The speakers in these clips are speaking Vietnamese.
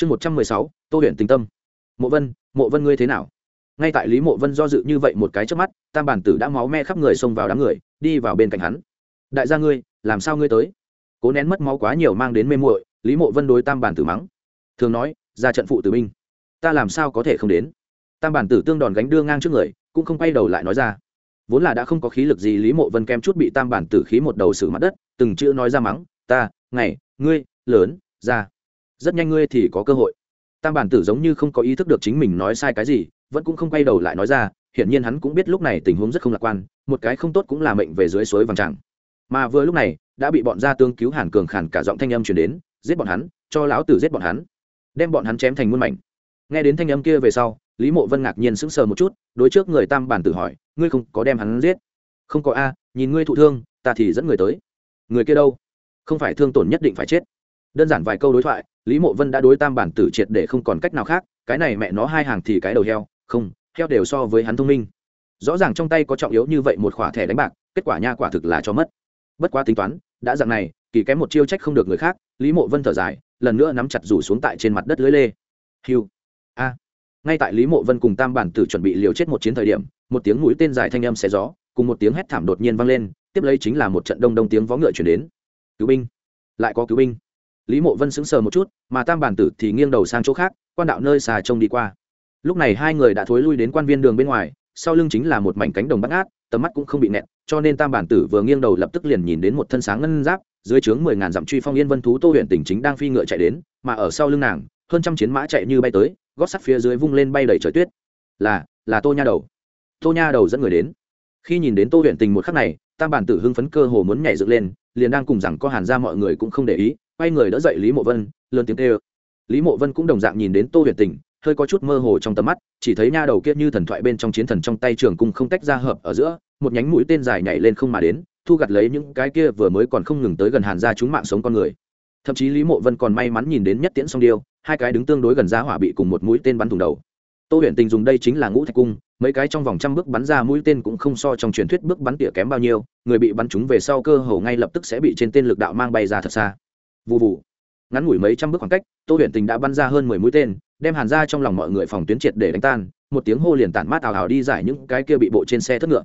chương một trăm mười sáu, tô huyện tình tâm. Mộ vân mộ vân ngươi thế nào? Ngay tại lý mộ vân do dự như vậy một cái trước mắt, tam bản tử đã máu me khắp người xông vào đám người, đi vào bên cạnh hắn. Đại gia ngươi, làm sao ngươi tới? Cố nén mất máu quá nhiều mang đến mê muội, lý mộ vân đối tam bản tử mắng. Thường nói, ra trận phụ tử binh. Ta làm sao có thể không đến? Tam bản tử tương đòn gánh đưa ngang trước người, cũng không quay đầu lại nói ra. Vốn là đã không có khí lực gì, lý mộ vân kem chút bị tam bản tử khí một đầu xử mặt đất, từng chữ nói ra mắng, ta, ngày, ngươi, lớn ra rất nhanh ngươi thì có cơ hội. Tam bản tử giống như không có ý thức được chính mình nói sai cái gì, vẫn cũng không quay đầu lại nói ra, hiển nhiên hắn cũng biết lúc này tình huống rất không lạc quan, một cái không tốt cũng là mệnh về dưới suối vàng tràng mà vừa lúc này, đã bị bọn gia tương cứu hàn cường khản cả giọng thanh âm chuyển đến, giết bọn hắn, cho lão tử giết bọn hắn. Đem bọn hắn chém thành muôn mảnh. Nghe đến thanh âm kia về sau, lý mộ vân ngạc nhiên sững sờ một chút, đối trước người tam bản tử hỏi, ngươi không có đem hắn giết? Không có a, nhìn ngươi thụ thương, ta thì dẫn người tới. Người kia đâu? Không phải thương tổn nhất định phải chết. Đơn giản vài câu đối thoại lý mộ vân đã đối tam bản tử triệt để không còn cách nào khác, cái này mẹ nó hai hàng thì cái đầu heo, không, heo đều so với hắn thông minh. Rõ ràng trong tay có trọng yếu như vậy một khỏa thẻ đánh bạc, kết quả nha quả thực là cho mất. Bất quá tính toán, đã dặn này, kỳ kém một chiêu trách không được người khác, lý mộ vân thở dài, lần nữa nắm chặt rủ xuống tại trên mặt đất lưới lê. Hiu, a. Ngay tại lý mộ vân cùng tam bản tử chuẩn bị liều chết một chiến thời điểm, một tiếng mũi tên dài thanh âm xé gió, cùng một tiếng hét thảm đột nhiên vang lên, tiếp lấy chính là một trận đông đông tiếng vó ngựa chuyển đến. Cứu binh. Lại có cứu binh lý mộ vân sững sờ một chút, mà tam bản tử thì nghiêng đầu sang chỗ khác, quan đạo nơi xà trông đi qua. Lúc này hai người đã thối lui đến quan viên đường bên ngoài, sau lưng chính là một mảnh cánh đồng bắt ngát, tầm mắt cũng không bị nẹt, cho nên tam bản tử vừa nghiêng đầu lập tức liền nhìn đến một thân sáng ngân giáp, dưới trướng mười ngàn dặm truy phong yên vân thú tô huyện tỉnh chính đang phi ngựa chạy đến, mà ở sau lưng nàng, hơn trăm chiến mã chạy như bay tới, gót sắt phía dưới vung lên bay đầy trời tuyết. Là là tô nha đầu. Tô nha đầu dẫn người đến. Khi nhìn đến tô huyện tình một khắc này, tam bản tử hưng phấn cơ hồ muốn nhảy dựng lên, liền đang cùng rằng có hàn ra mọi người cũng không để ý quay người đỡ dậy lý mộ vân, lớn tiếng kêu. Lý mộ vân cũng đồng dạng nhìn đến tô Huyền tình, hơi có chút mơ hồ trong tầm mắt, chỉ thấy nha đầu kia như thần thoại bên trong chiến thần trong tay trường cung không tách ra hợp ở giữa, một nhánh mũi tên dài nhảy lên không mà đến, thu gặt lấy những cái kia vừa mới còn không ngừng tới gần hàn ra chúng mạng sống con người. Thậm chí lý mộ vân còn may mắn nhìn đến nhất tiễn song điêu, hai cái đứng tương đối gần ra hỏa bị cùng một mũi tên bắn thủng đầu. Tô Huyền tình dùng đây chính là ngũ thạch cung, mấy cái trong vòng trăm bước bắn ra mũi tên cũng không so trong truyền thuyết bước bắn tỉa kém bao nhiêu, người bị bắn trúng về sau cơ hồ ngay lập tức sẽ bị trên tên lực đạo mang bay ra thật xa vụ vụ ngắn ngủi mấy trăm bước khoảng cách, tô huyện tình đã bắn ra hơn mười mũi tên, đem hàn ra trong lòng mọi người phòng tuyến triệt để đánh tan, một tiếng hô liền tản mát ảo ảo đi giải những cái kia bị bộ trên xe thất ngựa.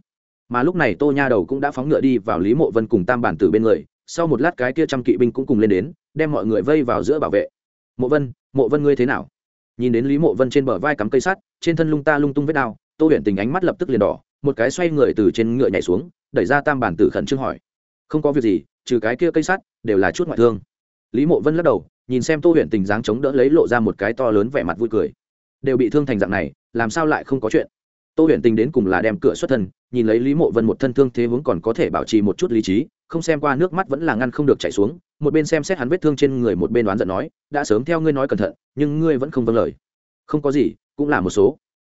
Mà lúc này tô nha đầu cũng đã phóng ngựa đi vào lý mộ vân cùng tam bản tử bên người, sau một lát cái kia trăm kỵ binh cũng cùng lên đến, đem mọi người vây vào giữa bảo vệ. Mộ vân mộ vân ngươi thế nào? Nhìn đến lý mộ vân trên bờ vai cắm cây sắt, trên thân lung ta lung tung vết đao tô huyện tình ánh mắt lập tức liền đỏ, một cái xoay người từ trên ngựa nhảy xuống, đẩy ra tam bản tử khẩn trương hỏi. Không có việc gì, trừ cái kia cây sắt, đều là chút ngoại thương lý mộ vân lắc đầu, nhìn xem tô huyện tình dáng chống đỡ lấy lộ ra một cái to lớn vẻ mặt vui cười. Đều bị thương thành dạng này, làm sao lại không có chuyện? Tô huyện tình đến cùng là đem cửa xuất thân, nhìn lấy lý mộ vân một thân thương thế vốn còn có thể bảo trì một chút lý trí, không xem qua nước mắt vẫn là ngăn không được chảy xuống, một bên xem xét hắn vết thương trên người một bên đoán giận nói, đã sớm theo ngươi nói cẩn thận, nhưng ngươi vẫn không vâng lời. Không có gì, cũng là một số.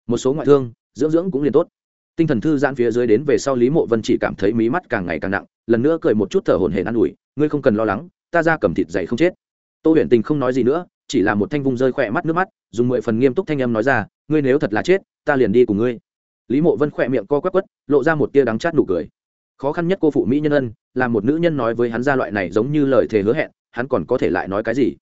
Một số ngoại thương, dưỡng dưỡng cũng liền tốt. Tinh thần thư giãn phía dưới đến về sau lý mộ vân chỉ cảm thấy mí mắt càng ngày càng nặng, lần nữa cười một chút thở hổn hển an ủi, ngươi không cần lo lắng ta ra cầm thịt dày không chết. Tô huyền tình không nói gì nữa, chỉ là một thanh vung rơi khỏe mắt nước mắt, dùng mười phần nghiêm túc thanh âm nói ra, ngươi nếu thật là chết, ta liền đi cùng ngươi. Lý mộ vân khỏe miệng co quắp quất lộ ra một tia đắng chát nụ cười. Khó khăn nhất cô phụ mỹ nhân ân, là một nữ nhân nói với hắn ra loại này giống như lời thề hứa hẹn, hắn còn có thể lại nói cái gì?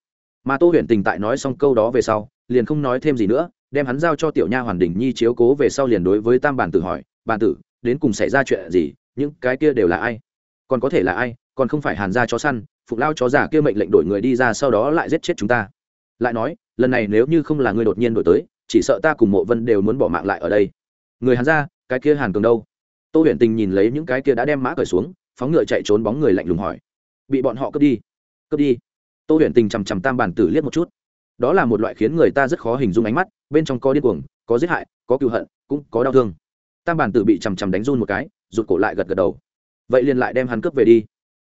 Mà tô huyền tình tại nói xong câu đó về sau, liền không nói thêm gì nữa, đem hắn giao cho tiểu nha hoàn đình nhi chiếu cố về sau liền đối với tam bản tử hỏi, bản tử, đến cùng xảy ra chuyện gì? Những cái kia đều là ai? Còn có thể là ai? Còn không phải hàn ra chó săn phục lao chó giả kia mệnh lệnh đổi người đi ra sau đó lại giết chết chúng ta. Lại nói, lần này nếu như không là người đột nhiên đổi tới, chỉ sợ ta cùng mộ vân đều muốn bỏ mạng lại ở đây. Người hàn ra, cái kia hàn cường đâu? Tô huyền tình nhìn lấy những cái kia đã đem mã cởi xuống, phóng ngựa chạy trốn bóng người lạnh lùng hỏi. Bị bọn họ cướp đi. Cướp đi. Tô huyền tình chằm chằm tam bản tử liếc một chút. Đó là một loại khiến người ta rất khó hình dung ánh mắt, bên trong có điên cuồng, có giết hại, có cựu hận, cũng có đau thương. Tam bản tử bị chằm chằm đánh run một cái, rụt cổ lại gật gật đầu. Vậy liền lại đem hắn cướp về đi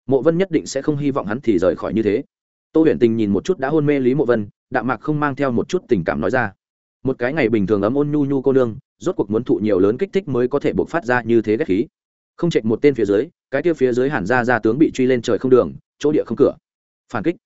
mộ vân nhất định sẽ không hy vọng hắn thì rời khỏi như thế. Tô huyền tình nhìn một chút đã hôn mê lý mộ vân, đạm mạc không mang theo một chút tình cảm nói ra. Một cái ngày bình thường ấm ôn nhu nhu cô nương, rốt cuộc muốn thụ nhiều lớn kích thích mới có thể buộc phát ra như thế ghét khí. Không chạy một tên phía dưới, cái kia phía dưới hẳn ra ra tướng bị truy lên trời không đường, chỗ địa không cửa. Phản kích.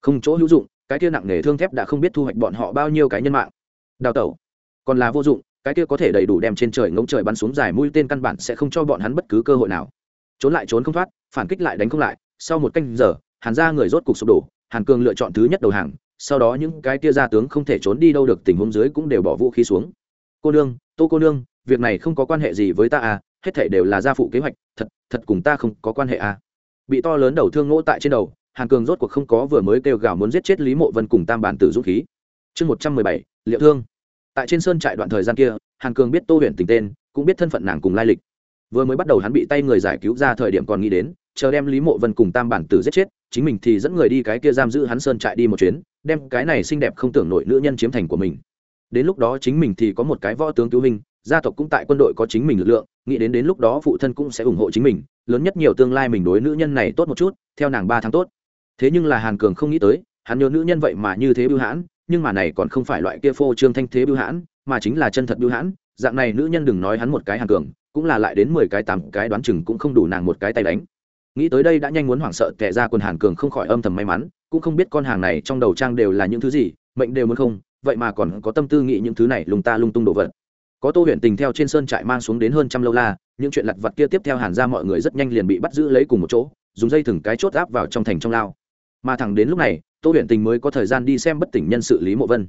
Không chỗ hữu dụng, cái kia nặng nề thương thép đã không biết thu hoạch bọn họ bao nhiêu cái nhân mạng. Đào tẩu. Còn là vô dụng, cái kia có thể đầy đủ đem trên trời ngỗng trời bắn xuống dài mũi tên căn bản sẽ không cho bọn hắn bất cứ cơ hội nào trốn lại trốn không thoát, phản kích lại đánh không lại. Sau một canh giờ, hàn ra người rốt cục sụp đổ, hàn cường lựa chọn thứ nhất đầu hàng, sau đó những cái tia gia tướng không thể trốn đi đâu được tình huống dưới cũng đều bỏ vũ khí xuống. Cô nương, tô cô nương, việc này không có quan hệ gì với ta à hết thể đều là gia phụ kế hoạch, thật thật cùng ta không có quan hệ à. Bị to lớn đầu thương ngỗ tại trên đầu, hàn cường rốt cuộc không có vừa mới kêu gào muốn giết chết lý mộ vân cùng tam bản tử dũng khí. Chương một trăm mười bảy, liệu thương. Tại trên sơn trại đoạn thời gian kia, hàn cường biết tô huyền tình tên, cũng biết thân phận nàng cùng lai lịch vừa mới bắt đầu hắn bị tay người giải cứu ra thời điểm còn nghĩ đến, chờ đem lý mộ vân cùng tam bản tử giết chết, chính mình thì dẫn người đi cái kia giam giữ hắn sơn trại đi một chuyến, đem cái này xinh đẹp không tưởng nổi nữ nhân chiếm thành của mình. Đến lúc đó chính mình thì có một cái võ tướng cứu hình gia tộc cũng tại quân đội có chính mình lực lượng, nghĩ đến đến lúc đó phụ thân cũng sẽ ủng hộ chính mình, lớn nhất nhiều tương lai mình đối nữ nhân này tốt một chút, theo nàng ba tháng tốt. Thế nhưng là hàn cường không nghĩ tới, hắn nhớ nữ nhân vậy mà như thế bưu hãn, nhưng mà này còn không phải loại kia phô trương thanh thế bưu hãn, mà chính là chân thật bưu hãn, dạng này nữ nhân đừng nói hắn một cái hàn cường cũng là lại đến mười cái tám cái đoán chừng cũng không đủ nàng một cái tay đánh. Nghĩ tới đây đã nhanh muốn hoảng sợ tệ ra quần hàn cường không khỏi âm thầm may mắn, cũng không biết con hàng này trong đầu trang đều là những thứ gì, mệnh đều muốn không, vậy mà còn có tâm tư nghĩ những thứ này lung ta lung tung đồ vật. Có tô huyện tình theo trên sơn trại mang xuống đến hơn trăm lâu la, những chuyện lặt vặt kia tiếp theo hàn ra mọi người rất nhanh liền bị bắt giữ lấy cùng một chỗ, dùng dây thừng cái chốt áp vào trong thành trong lao. Mà thẳng đến lúc này, tô huyện tình mới có thời gian đi xem bất tỉnh nhân sự lý mộ vân.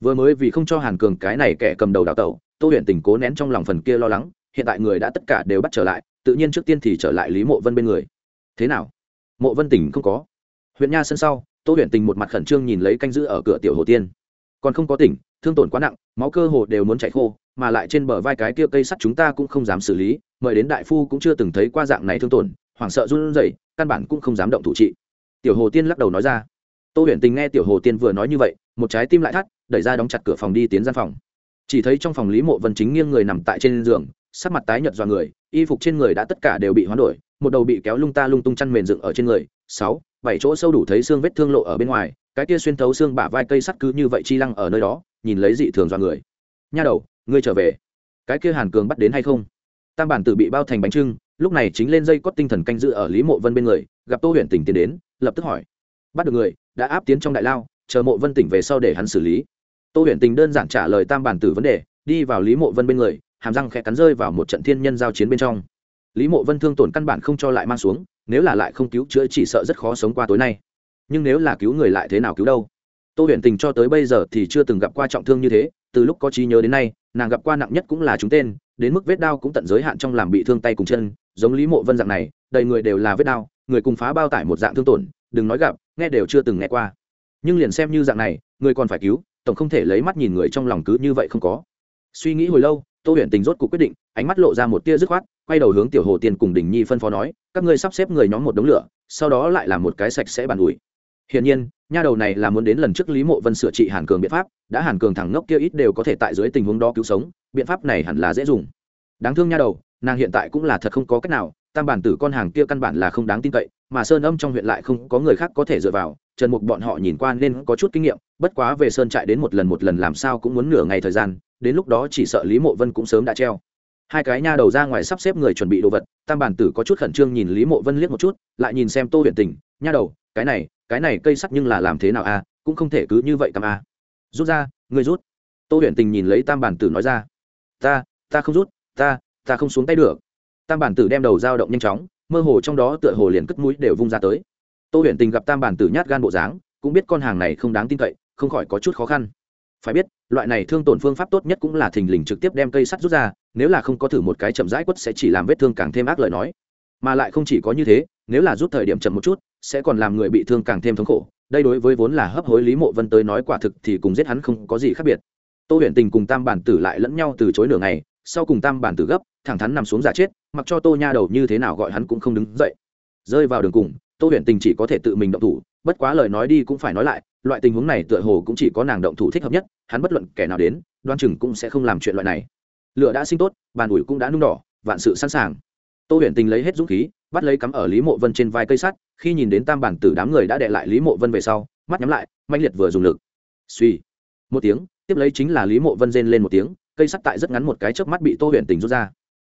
Vừa mới vì không cho hàn cường cái này kẻ cầm đầu đào tẩu, tô huyện tình cố nén trong lòng phần kia lo lắng hiện tại người đã tất cả đều bắt trở lại, tự nhiên trước tiên thì trở lại lý mộ vân bên người. Thế nào? Mộ vân tỉnh không có. Huyện nha sân sau, tô huyện tình một mặt khẩn trương nhìn lấy canh giữ ở cửa tiểu hồ tiên. Còn không có tỉnh, thương tổn quá nặng, máu cơ hồ đều muốn chạy khô, mà lại trên bờ vai cái kia cây sắt chúng ta cũng không dám xử lý, mời đến đại phu cũng chưa từng thấy qua dạng này thương tổn, hoảng sợ run rẩy, căn bản cũng không dám động thủ trị. Tiểu hồ tiên lắc đầu nói ra. Tô huyền tình nghe tiểu hồ tiên vừa nói như vậy, một trái tim lại thắt, đẩy ra đóng chặt cửa phòng đi tiến gian phòng. Chỉ thấy trong phòng lý mộ vân chính nghiêng người nằm tại trên giường sắc mặt tái nhợt do người, y phục trên người đã tất cả đều bị hoán đổi, một đầu bị kéo lung ta lung tung chăn mền dựng ở trên người, sáu, bảy chỗ sâu đủ thấy xương vết thương lộ ở bên ngoài, cái kia xuyên thấu xương bả vai cây sắt cứ như vậy chi lăng ở nơi đó, nhìn lấy dị thường do người. Nha đầu, ngươi trở về. Cái kia hàn cường bắt đến hay không? Tam bản tử bị bao thành bánh trưng, lúc này chính lên dây cót tinh thần canh dự ở lý mộ vân bên người, gặp tô huyện tỉnh tiến đến, lập tức hỏi. Bắt được người, đã áp tiến trong đại lao, chờ mộ vân tỉnh về sau để hắn xử lý. Tô huyện tình đơn giản trả lời tam bản tử vấn đề, đi vào lý mộ vân bên người hàm răng khẽ cắn rơi vào một trận thiên nhân giao chiến bên trong. Lý mộ vân thương tổn căn bản không cho lại mang xuống, nếu là lại không cứu chữa chỉ sợ rất khó sống qua tối nay. Nhưng nếu là cứu người lại thế nào cứu đâu? Tô huyền tình cho tới bây giờ thì chưa từng gặp qua trọng thương như thế, từ lúc có trí nhớ đến nay, nàng gặp qua nặng nhất cũng là chúng tên, đến mức vết đau cũng tận giới hạn trong làm bị thương tay cùng chân, giống lý mộ vân dạng này, đầy người đều là vết đau, người cùng phá bao tải một dạng thương tổn, đừng nói gặp, nghe đều chưa từng nghe qua. Nhưng liền xem như dạng này, người còn phải cứu, tổng không thể lấy mắt nhìn người trong lòng cứ như vậy không có. Suy nghĩ hồi lâu tô huyền tình rốt cuộc quyết định, ánh mắt lộ ra một tia dứt khoát, quay đầu hướng tiểu hồ tiên cùng đình nhi phân phó nói, các ngươi sắp xếp người nhóm một đống lửa, sau đó lại làm một cái sạch sẽ bàn ủi. Hiển nhiên, nha đầu này là muốn đến lần trước lý mộ vân sửa trị hàn cường biện pháp, đã hàn cường thẳng ngốc kia ít đều có thể tại dưới tình huống đó cứu sống, biện pháp này hẳn là dễ dùng. Đáng thương nha đầu, nàng hiện tại cũng là thật không có cách nào, tam bản tử con hàng kia căn bản là không đáng tin cậy, mà sơn âm trong huyện lại không có người khác có thể dựa vào, trần mục bọn họ nhìn qua nên có chút kinh nghiệm, bất quá về sơn trại đến một lần một lần làm sao cũng muốn nửa ngày thời gian đến lúc đó chỉ sợ lý mộ vân cũng sớm đã treo. Hai cái nha đầu ra ngoài sắp xếp người chuẩn bị đồ vật, tam bản tử có chút khẩn trương nhìn lý mộ vân liếc một chút, lại nhìn xem tô huyện tình, nha đầu, cái này cái này cây sắt nhưng là làm thế nào a cũng không thể cứ như vậy cầm a rút ra, ngươi rút. Tô huyện tình nhìn lấy tam bản tử nói ra, ta ta không rút, ta ta không xuống tay được. Tam bản tử đem đầu dao động nhanh chóng, mơ hồ trong đó tựa hồ liền cất mũi đều vung ra tới. Tô huyện tình gặp tam bản tử nhát gan bộ dáng, cũng biết con hàng này không đáng tin cậy, không khỏi có chút khó khăn phải biết, loại này thương tổn phương pháp tốt nhất cũng là thình lình trực tiếp đem cây sắt rút ra, nếu là không có thử một cái chậm rãi quất sẽ chỉ làm vết thương càng thêm ác lời nói. Mà lại không chỉ có như thế, nếu là rút thời điểm chậm một chút, sẽ còn làm người bị thương càng thêm thống khổ. Đây đối với vốn là hấp hối lý mộ vân tới nói quả thực thì cùng giết hắn không có gì khác biệt. Tô huyền tình cùng tam bản tử lại lẫn nhau từ chối nửa ngày, sau cùng tam bản tử gấp, thẳng thắn nằm xuống giả chết, mặc cho tô nha đầu như thế nào gọi hắn cũng không đứng dậy. Rơi vào đường cùng, tô huyền tình chỉ có thể tự mình động thủ, bất quá lời nói đi cũng phải nói lại loại tình huống này tựa hồ cũng chỉ có nàng động thủ thích hợp nhất, hắn bất luận kẻ nào đến, đoan chừng cũng sẽ không làm chuyện loại này. Lửa đã sinh tốt, bàn ủi cũng đã nung đỏ, vạn sự sẵn sàng. Tô huyền tình lấy hết dũng khí, bắt lấy cắm ở lý mộ vân trên vai cây sắt, khi nhìn đến tam bản tử đám người đã đệ lại lý mộ vân về sau, mắt nhắm lại mạnh liệt vừa dùng lực. Suy một tiếng, tiếp lấy chính là lý mộ vân rên lên một tiếng, cây sắt tại rất ngắn một cái chớp mắt bị tô huyền tình rút ra.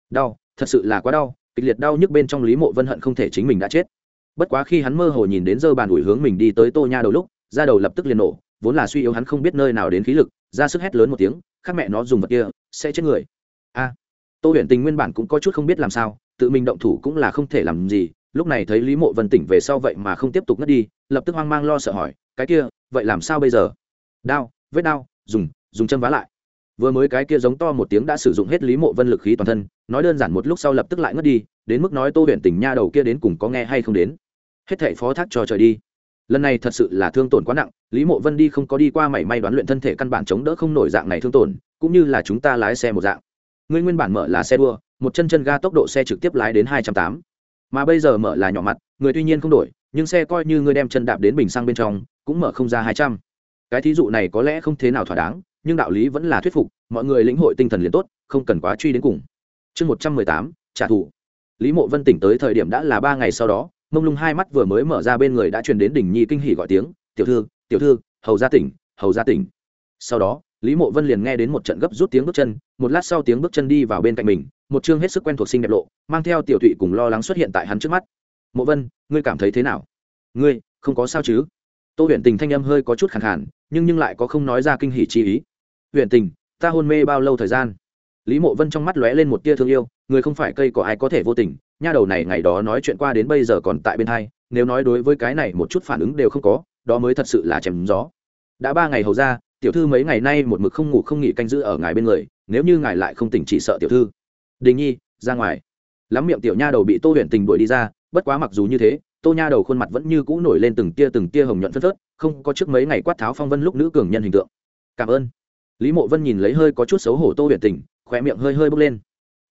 Đau, thật sự là quá đau, kịch liệt đau nhức bên trong lý mộ vân hận không thể chính mình đã chết. Bất quá khi hắn mơ hồ nhìn đến dơ bàn ủi hướng mình đi tới tô nha đầu lúc ra đầu lập tức liền nổ, vốn là suy yếu hắn không biết nơi nào đến khí lực, ra sức hét lớn một tiếng, khác mẹ nó dùng vật kia, sẽ chết người. A, tô huyền tình nguyên bản cũng có chút không biết làm sao, tự mình động thủ cũng là không thể làm gì, lúc này thấy lý mộ vân tỉnh về sau vậy mà không tiếp tục ngất đi, lập tức hoang mang lo sợ hỏi, cái kia, vậy làm sao bây giờ? Đao, vết đao, dùng dùng chân vá lại. Vừa mới cái kia giống to một tiếng đã sử dụng hết lý mộ vân lực khí toàn thân, nói đơn giản một lúc sau lập tức lại ngất đi, đến mức nói tô huyện tình nha đầu kia đến cùng có nghe hay không đến. Hết thảy phó thác cho trời đi lần này thật sự là thương tổn quá nặng, lý mộ vân đi không có đi qua mảy may đoán luyện thân thể căn bản chống đỡ không nổi dạng này thương tổn, cũng như là chúng ta lái xe một dạng. Ngươi nguyên bản mở là xe đua, một chân chân ga tốc độ xe trực tiếp lái đến hai trăm tám. Mà bây giờ mở là nhỏ mặt, người tuy nhiên không đổi, nhưng xe coi như ngươi đem chân đạp đến bình xăng bên trong, cũng mở không ra hai trăm. Cái thí dụ này có lẽ không thế nào thỏa đáng, nhưng đạo lý vẫn là thuyết phục, mọi người lĩnh hội tinh thần liền tốt, không cần quá truy đến cùng. Chương một trăm mười tám, trả thù. Lý mộ vân tỉnh tới thời điểm đã là ba ngày sau đó mông lung hai mắt vừa mới mở ra bên người đã truyền đến đỉnh nhi kinh hỉ gọi tiếng, tiểu thư tiểu thư, hầu gia tỉnh, hầu gia tỉnh. Sau đó, lý mộ vân liền nghe đến một trận gấp rút tiếng bước chân, một lát sau tiếng bước chân đi vào bên cạnh mình, một chương hết sức quen thuộc sinh đẹp lộ, mang theo tiểu thụy cùng lo lắng xuất hiện tại hắn trước mắt. Mộ vân, ngươi cảm thấy thế nào? Ngươi, không có sao chứ? Tô Huyền tình thanh âm hơi có chút khẳng hẳn nhưng nhưng lại có không nói ra kinh hỉ chi ý. Huyền tình, ta hôn mê bao lâu thời gian? Lý mộ vân trong mắt lóe lên một tia thương yêu người không phải cây có ai có thể vô tình. Nha đầu này ngày đó nói chuyện qua đến bây giờ còn tại bên hai, nếu nói đối với cái này một chút phản ứng đều không có, đó mới thật sự là chém gió. Đã ba ngày hầu ra, tiểu thư mấy ngày nay một mực không ngủ không nghỉ canh giữ ở ngài bên người, nếu như ngài lại không tỉnh chỉ sợ tiểu thư. Đình nhi, ra ngoài. Lắm miệng tiểu nha đầu bị tô Huyền tình đuổi đi ra, bất quá mặc dù như thế, tô nha đầu khuôn mặt vẫn như cũ nổi lên từng tia từng tia hồng nhuận phất phớt, không có trước mấy ngày quát tháo phong vân lúc nữ cường nhân hình tượng. Cảm ơn. Lý mộ vân nhìn lấy hơi có chút xấu hổ tô Huyền tình khỏe miệng hơi hơi bốc lên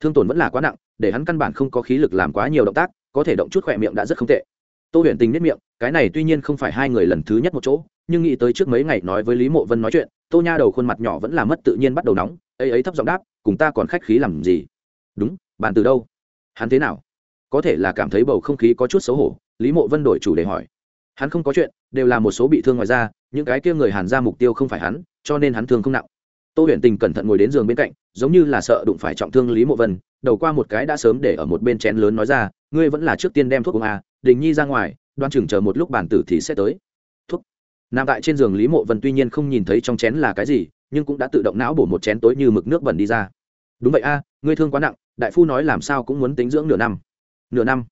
thương tổn vẫn là quá nặng, để hắn căn bản không có khí lực làm quá nhiều động tác, có thể động chút khỏe miệng đã rất không tệ. Tô huyền tình nếp miệng, cái này tuy nhiên không phải hai người lần thứ nhất một chỗ, nhưng nghĩ tới trước mấy ngày nói với lý mộ vân nói chuyện, tô nha đầu khuôn mặt nhỏ vẫn là mất tự nhiên bắt đầu nóng, ấy ấy thấp giọng đáp, cùng ta còn khách khí làm gì? Đúng, bạn từ đâu? Hắn thế nào? Có thể là cảm thấy bầu không khí có chút xấu hổ, lý mộ vân đổi chủ đề hỏi. Hắn không có chuyện, đều là một số bị thương ngoài ra những cái kia người hàn ra mục tiêu không phải hắn, cho nên hắn thương không nặng tô huyền tình cẩn thận ngồi đến giường bên cạnh giống như là sợ đụng phải trọng thương lý mộ vân đầu qua một cái đã sớm để ở một bên chén lớn nói ra ngươi vẫn là trước tiên đem thuốc uống à, đình nhi ra ngoài đoan chừng chờ một lúc bản tử thì sẽ tới. Thuốc. Nằm tại trên giường lý mộ vân tuy nhiên không nhìn thấy trong chén là cái gì nhưng cũng đã tự động não bổ một chén tối như mực nước bẩn đi ra. Đúng vậy a à, ngươi thương quá nặng đại phu nói làm sao cũng muốn tính dưỡng nửa năm. Nửa năm?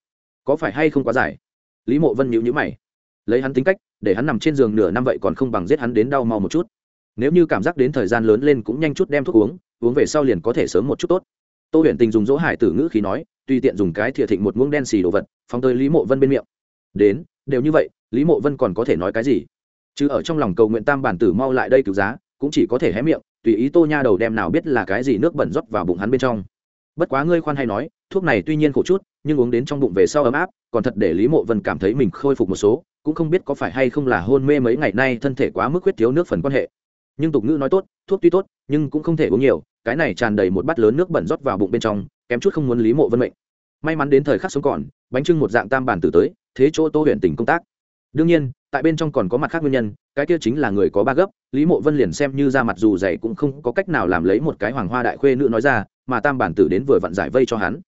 Có phải hay không quá dài? Lý mộ vân nhíu nhíu mày. Lấy hắn tính cách để hắn nằm trên giường nửa năm vậy còn không bằng giết hắn đến đau mau một chút nếu như cảm giác đến thời gian lớn lên cũng nhanh chút đem thuốc uống uống về sau liền có thể sớm một chút tốt. Tô huyền tình dùng dỗ hải tử ngữ khí nói, tùy tiện dùng cái thìa thịnh một muỗng đen xì đồ vật, phóng tới lý mộ vân bên miệng. Đến, đều như vậy, lý mộ vân còn có thể nói cái gì? Chứ ở trong lòng cầu nguyện tam bản tử mau lại đây cứu giá, cũng chỉ có thể hé miệng, tùy ý tô nha đầu đem nào biết là cái gì nước bẩn rót vào bụng hắn bên trong. Bất quá ngươi khoan hay nói, thuốc này tuy nhiên khổ chút, nhưng uống đến trong bụng về sau ấm áp, còn thật để lý mộ vân cảm thấy mình khôi phục một số, cũng không biết có phải hay không là hôn mê mấy ngày nay thân thể quá mức huyết thiếu nước phần quan hệ nhưng tục ngữ nói tốt, thuốc tuy tốt, nhưng cũng không thể uống nhiều, cái này tràn đầy một bát lớn nước bẩn rót vào bụng bên trong, kém chút không muốn lý mộ vân mệnh. May mắn đến thời khắc sống còn, bánh trưng một dạng tam bản tử tới, thế chỗ tô huyện tỉnh công tác. Đương nhiên, tại bên trong còn có mặt khác nguyên nhân, cái kia chính là người có ba gấp, lý mộ vân liền xem như ra mặt dù dày cũng không có cách nào làm lấy một cái hoàng hoa đại khuê nữ nói ra, mà tam bản tử đến vừa vặn giải vây cho hắn.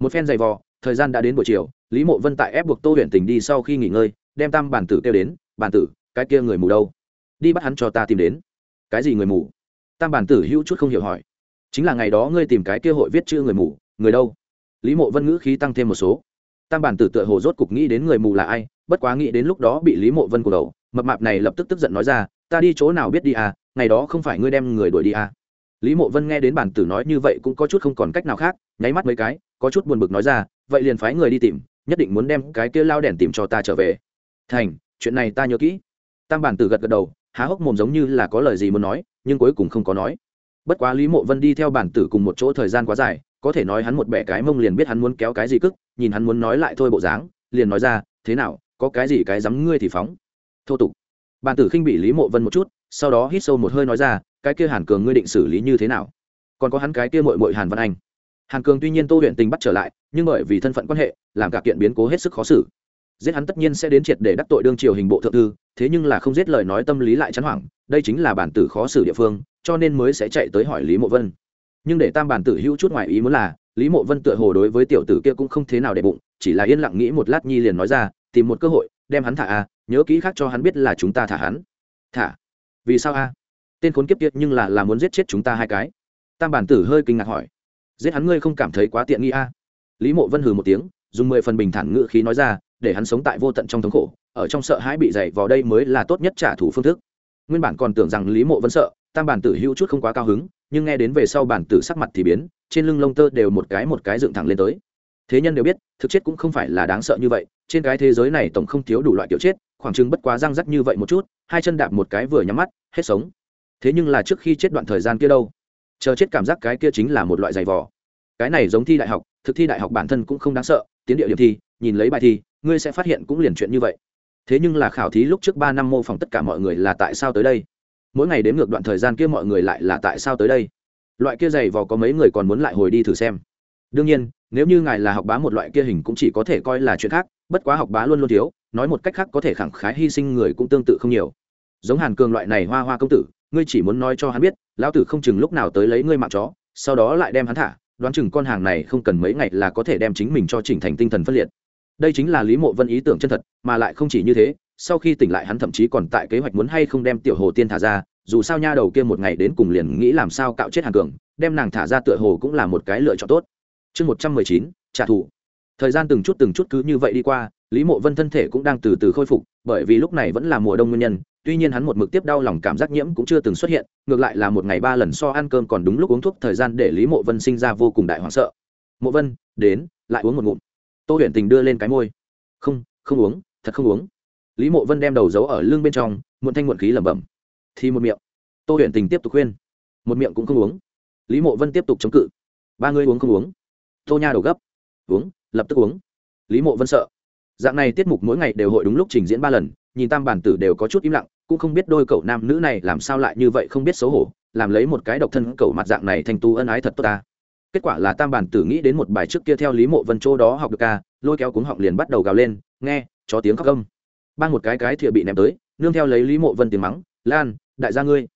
Một phen giày vò, thời gian đã đến buổi chiều, lý mộ vân tại ép buộc tô huyện tỉnh đi sau khi nghỉ ngơi, đem tam bản tử kêu đến, bản tử, cái kia người mù đâu? Đi bắt hắn cho ta tìm đến cái gì người mù? Tam bản tử hữu chút không hiểu hỏi. Chính là ngày đó ngươi tìm cái kia hội viết chữ người mù, người đâu? Lý mộ vân ngữ khí tăng thêm một số. Tam bản tử tựa hồ rốt cục nghĩ đến người mù là ai, bất quá nghĩ đến lúc đó bị lý mộ vân cổ đầu, mập mạp này lập tức tức giận nói ra, ta đi chỗ nào biết đi à ngày đó không phải ngươi đem người đuổi đi à? Lý mộ vân nghe đến bản tử nói như vậy cũng có chút không còn cách nào khác, nháy mắt mấy cái, có chút buồn bực nói ra, vậy liền phái người đi tìm, nhất định muốn đem cái kia lao đèn tìm cho ta trở về. Thành, chuyện này ta nhớ kỹ. Tam bản tử gật gật đầu há hốc mồm giống như là có lời gì muốn nói, nhưng cuối cùng không có nói. Bất quá lý mộ vân đi theo bản tử cùng một chỗ thời gian quá dài, có thể nói hắn một bẻ cái mông liền biết hắn muốn kéo cái gì cức, nhìn hắn muốn nói lại thôi bộ dáng, liền nói ra, thế nào, có cái gì cái dám ngươi thì phóng. Thô tục. Bản tử khinh bị lý mộ vân một chút, sau đó hít sâu một hơi nói ra, cái kia hàn cường ngươi định xử lý như thế nào? Còn có hắn cái kia mội mội hàn văn anh. Hàn cường tuy nhiên tô huyện tình bắt trở lại, nhưng bởi vì thân phận quan hệ, làm cả kiện biến cố hết sức khó xử giết hắn tất nhiên sẽ đến triệt để đắc tội đương triều hình bộ thượng thư, thế nhưng là không giết lời nói tâm lý lại chán hoảng, đây chính là bản tử khó xử địa phương, cho nên mới sẽ chạy tới hỏi lý mộ vân. Nhưng để tam bản tử hữu chút ngoài ý muốn là, lý mộ vân tựa hồ đối với tiểu tử kia cũng không thế nào để bụng, chỉ là yên lặng nghĩ một lát nhi liền nói ra, tìm một cơ hội, đem hắn thả a, nhớ kỹ khác cho hắn biết là chúng ta thả hắn. Thả? Vì sao a? Tên khốn kiếp kiệt nhưng là là muốn giết chết chúng ta hai cái. Tam bản tử hơi kinh ngạc hỏi. Giết hắn ngươi không cảm thấy quá tiện nghi a? Lý mộ vân hừ một tiếng, dùng mười phần bình thản ngự khí nói ra để hắn sống tại vô tận trong thống khổ, ở trong sợ hãi bị dày vào đây mới là tốt nhất trả thù phương thức. Nguyên bản còn tưởng rằng lý mộ vẫn sợ, tam bản tử hữu chút không quá cao hứng, nhưng nghe đến về sau bản tử sắc mặt thì biến, trên lưng lông tơ đều một cái một cái dựng thẳng lên tới. Thế nhân đều biết, thực chết cũng không phải là đáng sợ như vậy, trên cái thế giới này tổng không thiếu đủ loại kiểu chết, khoảng chừng bất quá răng rắc như vậy một chút, hai chân đạp một cái vừa nhắm mắt, hết sống. Thế nhưng là trước khi chết đoạn thời gian kia đâu? Chờ chết cảm giác cái kia chính là một loại giày vò. Cái này giống thi đại học, thực thi đại học bản thân cũng không đáng sợ, tiến địa điểm thi, nhìn lấy bài thi ngươi sẽ phát hiện cũng liền chuyện như vậy. Thế nhưng là khảo thí lúc trước ba năm mô phỏng tất cả mọi người là tại sao tới đây? Mỗi ngày đếm ngược đoạn thời gian kia mọi người lại là tại sao tới đây? Loại kia giày vò có mấy người còn muốn lại hồi đi thử xem. Đương nhiên, nếu như ngài là học bá một loại kia hình cũng chỉ có thể coi là chuyện khác, bất quá học bá luôn luôn thiếu, nói một cách khác có thể khẳng khái hy sinh người cũng tương tự không nhiều. Giống hàn cường loại này hoa hoa công tử, ngươi chỉ muốn nói cho hắn biết, lão tử không chừng lúc nào tới lấy ngươi mạng chó, sau đó lại đem hắn thả, đoán chừng con hàng này không cần mấy ngày là có thể đem chính mình cho chỉnh thành tinh thần phân liệt đây chính là lý mộ vân ý tưởng chân thật, mà lại không chỉ như thế, sau khi tỉnh lại hắn thậm chí còn tại kế hoạch muốn hay không đem tiểu hồ tiên thả ra, dù sao nha đầu kia một ngày đến cùng liền nghĩ làm sao cạo chết hàn cường, đem nàng thả ra tựa hồ cũng là một cái lựa chọn tốt. Chương một trăm mười chín, trả thù. Thời gian từng chút từng chút cứ như vậy đi qua, lý mộ vân thân thể cũng đang từ từ khôi phục, bởi vì lúc này vẫn là mùa đông nguyên nhân, tuy nhiên hắn một mực tiếp đau lòng cảm giác nhiễm cũng chưa từng xuất hiện, ngược lại là một ngày ba lần so ăn cơm còn đúng lúc uống thuốc thời gian để lý mộ vân sinh ra vô cùng đại hoảng sợ. Mộ vân, đến, lại uống một ngụm tô huyền tình đưa lên cái môi. Không không uống, thật không uống. Lý mộ vân đem đầu giấu ở lưng bên trong, muộn thanh muộn khí lẩm bẩm. Thì một miệng. Tô huyền tình tiếp tục khuyên. Một miệng cũng không uống. Lý mộ vân tiếp tục chống cự. Ba người uống không uống. Tô nha đầu gấp. Uống, lập tức uống. Lý mộ vân sợ. Dạng này tiết mục mỗi ngày đều hội đúng lúc trình diễn ba lần, nhìn tam bản tử đều có chút im lặng, cũng không biết đôi cậu nam nữ này làm sao lại như vậy không biết xấu hổ, làm lấy một cái độc thân cậu mặt dạng này thành tu ân ái thật tốt ta kết quả là tam bản tử nghĩ đến một bài trước kia theo lý mộ vân chỗ đó học được ca, lôi kéo cuống họng liền bắt đầu gào lên, nghe, chó tiếng khóc gâm ban một cái cái thìa bị ném tới, nương theo lấy lý mộ vân tiếng mắng, lan, đại gia ngươi.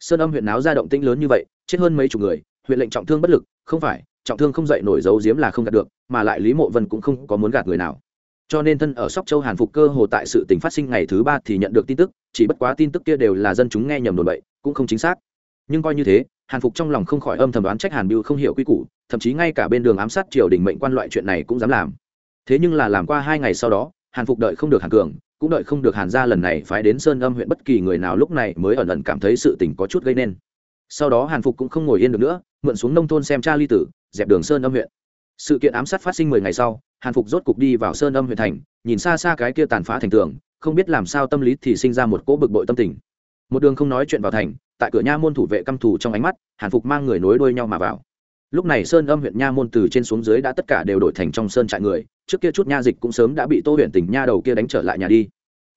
Sơn âm huyện náo ra động tĩnh lớn như vậy, chết hơn mấy chục người, huyện lệnh trọng thương bất lực, không phải, trọng thương không dậy nổi dấu diếm là không gạt được, mà lại lý mộ vân cũng không có muốn gạt người nào. Cho nên thân ở sóc châu hàn phục cơ hồ tại sự tình phát sinh ngày thứ ba thì nhận được tin tức, chỉ bất quá tin tức kia đều là dân chúng nghe nhầm đồn bậy, cũng không chính xác nhưng coi như thế, hàn phục trong lòng không khỏi âm thầm đoán trách hàn biêu không hiểu quy củ, thậm chí ngay cả bên đường ám sát triều đình mệnh quan loại chuyện này cũng dám làm. Thế nhưng là làm qua hai ngày sau đó, hàn phục đợi không được hàn cường, cũng đợi không được hàn gia lần này phái đến sơn âm huyện bất kỳ người nào lúc này mới ẩn ẩn cảm thấy sự tình có chút gây nên. Sau đó hàn phục cũng không ngồi yên được nữa, mượn xuống nông thôn xem cha ly tử, dẹp đường sơn âm huyện. Sự kiện ám sát phát sinh mười ngày sau, hàn phục rốt cục đi vào sơn âm huyện thành, nhìn xa xa cái kia tàn phá thành tường, không biết làm sao tâm lý thì sinh ra một cỗ bực bội tâm tình. Một đường không nói chuyện vào thành tại cửa nha môn thủ vệ căm thù trong ánh mắt, hàn phục mang người nối đuôi nhau mà vào. Lúc này sơn âm huyện nha môn từ trên xuống dưới đã tất cả đều đổi thành trong sơn trại người, trước kia chút nha dịch cũng sớm đã bị tô huyện tỉnh nha đầu kia đánh trở lại nhà đi.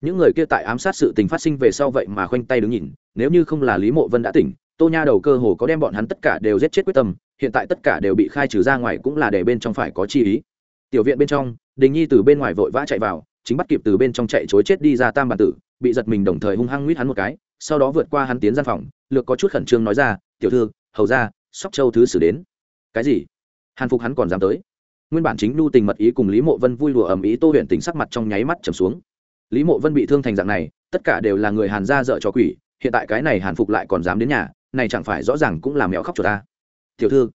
Những người kia tại ám sát sự tình phát sinh về sau vậy mà khoanh tay đứng nhìn, nếu như không là lý mộ vân đã tỉnh, tô nha đầu cơ hồ có đem bọn hắn tất cả đều giết chết quyết tâm, hiện tại tất cả đều bị khai trừ ra ngoài cũng là để bên trong phải có chi ý. Tiểu viện bên trong, đình nhi từ bên ngoài vội vã chạy vào, chính bắt kịp từ bên trong chạy chối chết đi ra tam bản tử bị giật mình đồng thời hung hăng nguyết hắn một cái, sau đó vượt qua hắn tiến gian phòng, lược có chút khẩn trương nói ra, tiểu thư, hầu ra sóc châu thứ xử đến. Cái gì? Hàn phục hắn còn dám tới. Nguyên bản chính nhu tình mật ý cùng lý mộ vân vui đùa ầm ý tô huyện tình sắc mặt trong nháy mắt trầm xuống. Lý mộ vân bị thương thành dạng này, tất cả đều là người hàn gia dợ cho quỷ, hiện tại cái này hàn phục lại còn dám đến nhà, này chẳng phải rõ ràng cũng làm mẹo khóc cho ta. Tiểu thư.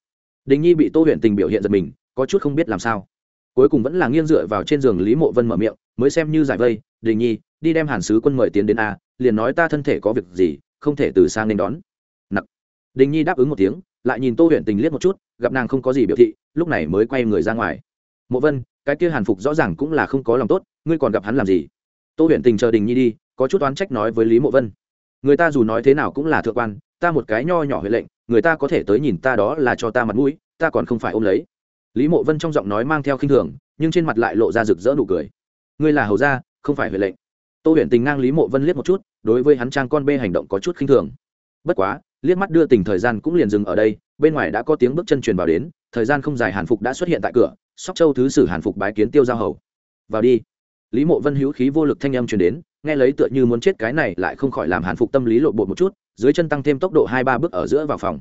Đình nhi bị tô huyện tình biểu hiện giật mình, có chút không biết làm sao. Cuối cùng vẫn là nghiêng dựa vào trên giường lý mộ vân mở miệng, mới xem như giải vây đình nhi, đi đem hàn sứ quân mời tiến đến a, liền nói ta thân thể có việc gì, không thể từ sang nên đón. Nặc. Đình nhi đáp ứng một tiếng, lại nhìn tô huyện tình liếc một chút, gặp nàng không có gì biểu thị, lúc này mới quay người ra ngoài. Mộ vân, cái kia hàn phục rõ ràng cũng là không có lòng tốt, ngươi còn gặp hắn làm gì? Tô huyện tình chờ đình nhi đi, có chút oán trách nói với lý mộ vân. Người ta dù nói thế nào cũng là thượng quan, ta một cái nho nhỏ huệ lệnh, người ta có thể tới nhìn ta đó là cho ta mặt mũi, ta còn không phải ôm lấy. Lý mộ vân trong giọng nói mang theo khinh thường, nhưng trên mặt lại lộ ra rực rỡ nụ cười. Ngươi là hầu gia không phải huệ lệnh. Tô huyện tình ngang lý mộ vân liếc một chút, đối với hắn trang con bê hành động có chút khinh thường. Bất quá, liếc mắt đưa tình thời gian cũng liền dừng ở đây, bên ngoài đã có tiếng bước chân truyền vào đến, thời gian không dài hàn phục đã xuất hiện tại cửa, sóc châu thứ sử hàn phục bái kiến tiêu giao hầu. Vào đi. Lý mộ vân hữu khí vô lực thanh âm truyền đến, nghe lấy tựa như muốn chết cái này lại không khỏi làm hàn phục tâm lý lộn bột một chút, dưới chân tăng thêm tốc độ hai ba bước ở giữa vào phòng.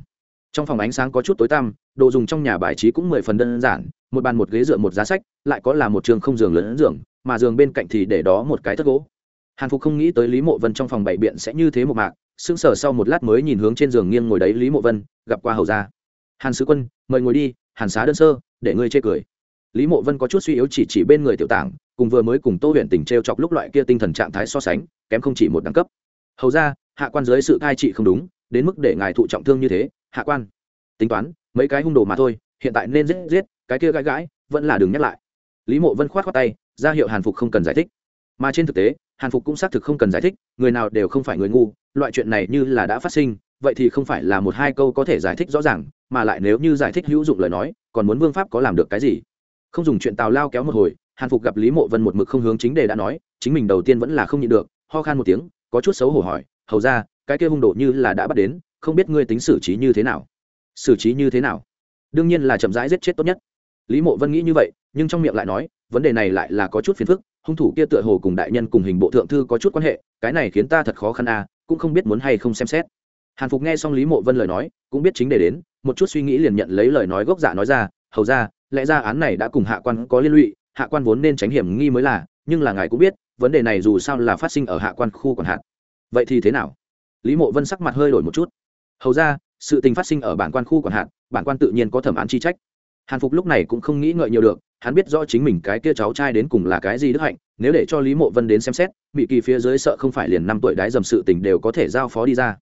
Trong phòng ánh sáng có chút tối tăm, đồ dùng trong nhà bài trí cũng mười phần đơn giản, một bàn một ghế dựa một giá sách, lại có là một trường không giường lớn giường mà giường bên cạnh thì để đó một cái thất gỗ. Hàn phục không nghĩ tới lý mộ vân trong phòng bảy biện sẽ như thế một mạc, sững sờ sau một lát mới nhìn hướng trên giường nghiêng ngồi đấy lý mộ vân, gặp qua hầu ra hàn sứ quân, mời ngồi đi, hàn xá đơn sơ, để ngươi chê cười. Lý mộ vân có chút suy yếu chỉ chỉ bên người tiểu tảng, cùng vừa mới cùng tô huyện tỉnh t r e o chọc lúc loại kia tinh thần trạng thái so sánh, kém không chỉ một đẳng cấp. Hầu ra hạ quan dưới sự cai trị không đúng, đến mức để ngài thụ trọng thương như thế, hạ quan. Tính toán, mấy cái hung đồ mà thôi, hiện tại nên giết giết, cái kia gãi gãi, vẫn là đừng nhắc lại lý mộ vân khoát khoát tay, ra hiệu hàn phục không cần giải thích. Mà trên thực tế, hàn phục cũng xác thực không cần giải thích, người nào đều không phải người ngu, loại chuyện này như là đã phát sinh, vậy thì không phải là một hai câu có thể giải thích rõ ràng, mà lại nếu như giải thích hữu dụng lời nói, còn muốn vương pháp có làm được cái gì? Không dùng chuyện tào lao kéo một hồi, hàn phục gặp lý mộ vân một mực không hướng chính đề đã nói, chính mình đầu tiên vẫn là không nhịn được, ho khan một tiếng, có chút xấu hổ hỏi, hầu ra, cái kia hung độ như là đã bắt đến, không biết ngươi tính xử trí như thế nào? Xử trí như thế nào? Đương nhiên là chậm rãi giết chết tốt nhất. Lý mộ vân nghĩ như vậy nhưng trong miệng lại nói, vấn đề này lại là có chút phiền phức, hung thủ kia tựa hồ cùng đại nhân cùng hình bộ thượng thư có chút quan hệ, cái này khiến ta thật khó khăn à cũng không biết muốn hay không xem xét. Hàn phục nghe xong lý mộ vân lời nói, cũng biết chính để đến, một chút suy nghĩ liền nhận lấy lời nói gốc dạ nói ra, hầu ra lẽ ra án này đã cùng hạ quan có liên lụy, hạ quan vốn nên tránh hiểm nghi mới là, nhưng là ngài cũng biết, vấn đề này dù sao là phát sinh ở hạ quan khu còn hạn. Vậy thì thế nào? Lý mộ vân sắc mặt hơi đổi một chút. Hầu ra sự tình phát sinh ở bản quan khu còn hạn, bản quan tự nhiên có thẩm án chi trách. Hàn phục lúc này cũng không nghĩ ngợi nhiều được hắn biết rõ chính mình cái kia cháu trai đến cùng là cái gì đức hạnh, nếu để cho lý mộ vân đến xem xét mỹ kỳ phía dưới sợ không phải liền năm tuổi đái dầm sự tình đều có thể giao phó đi ra.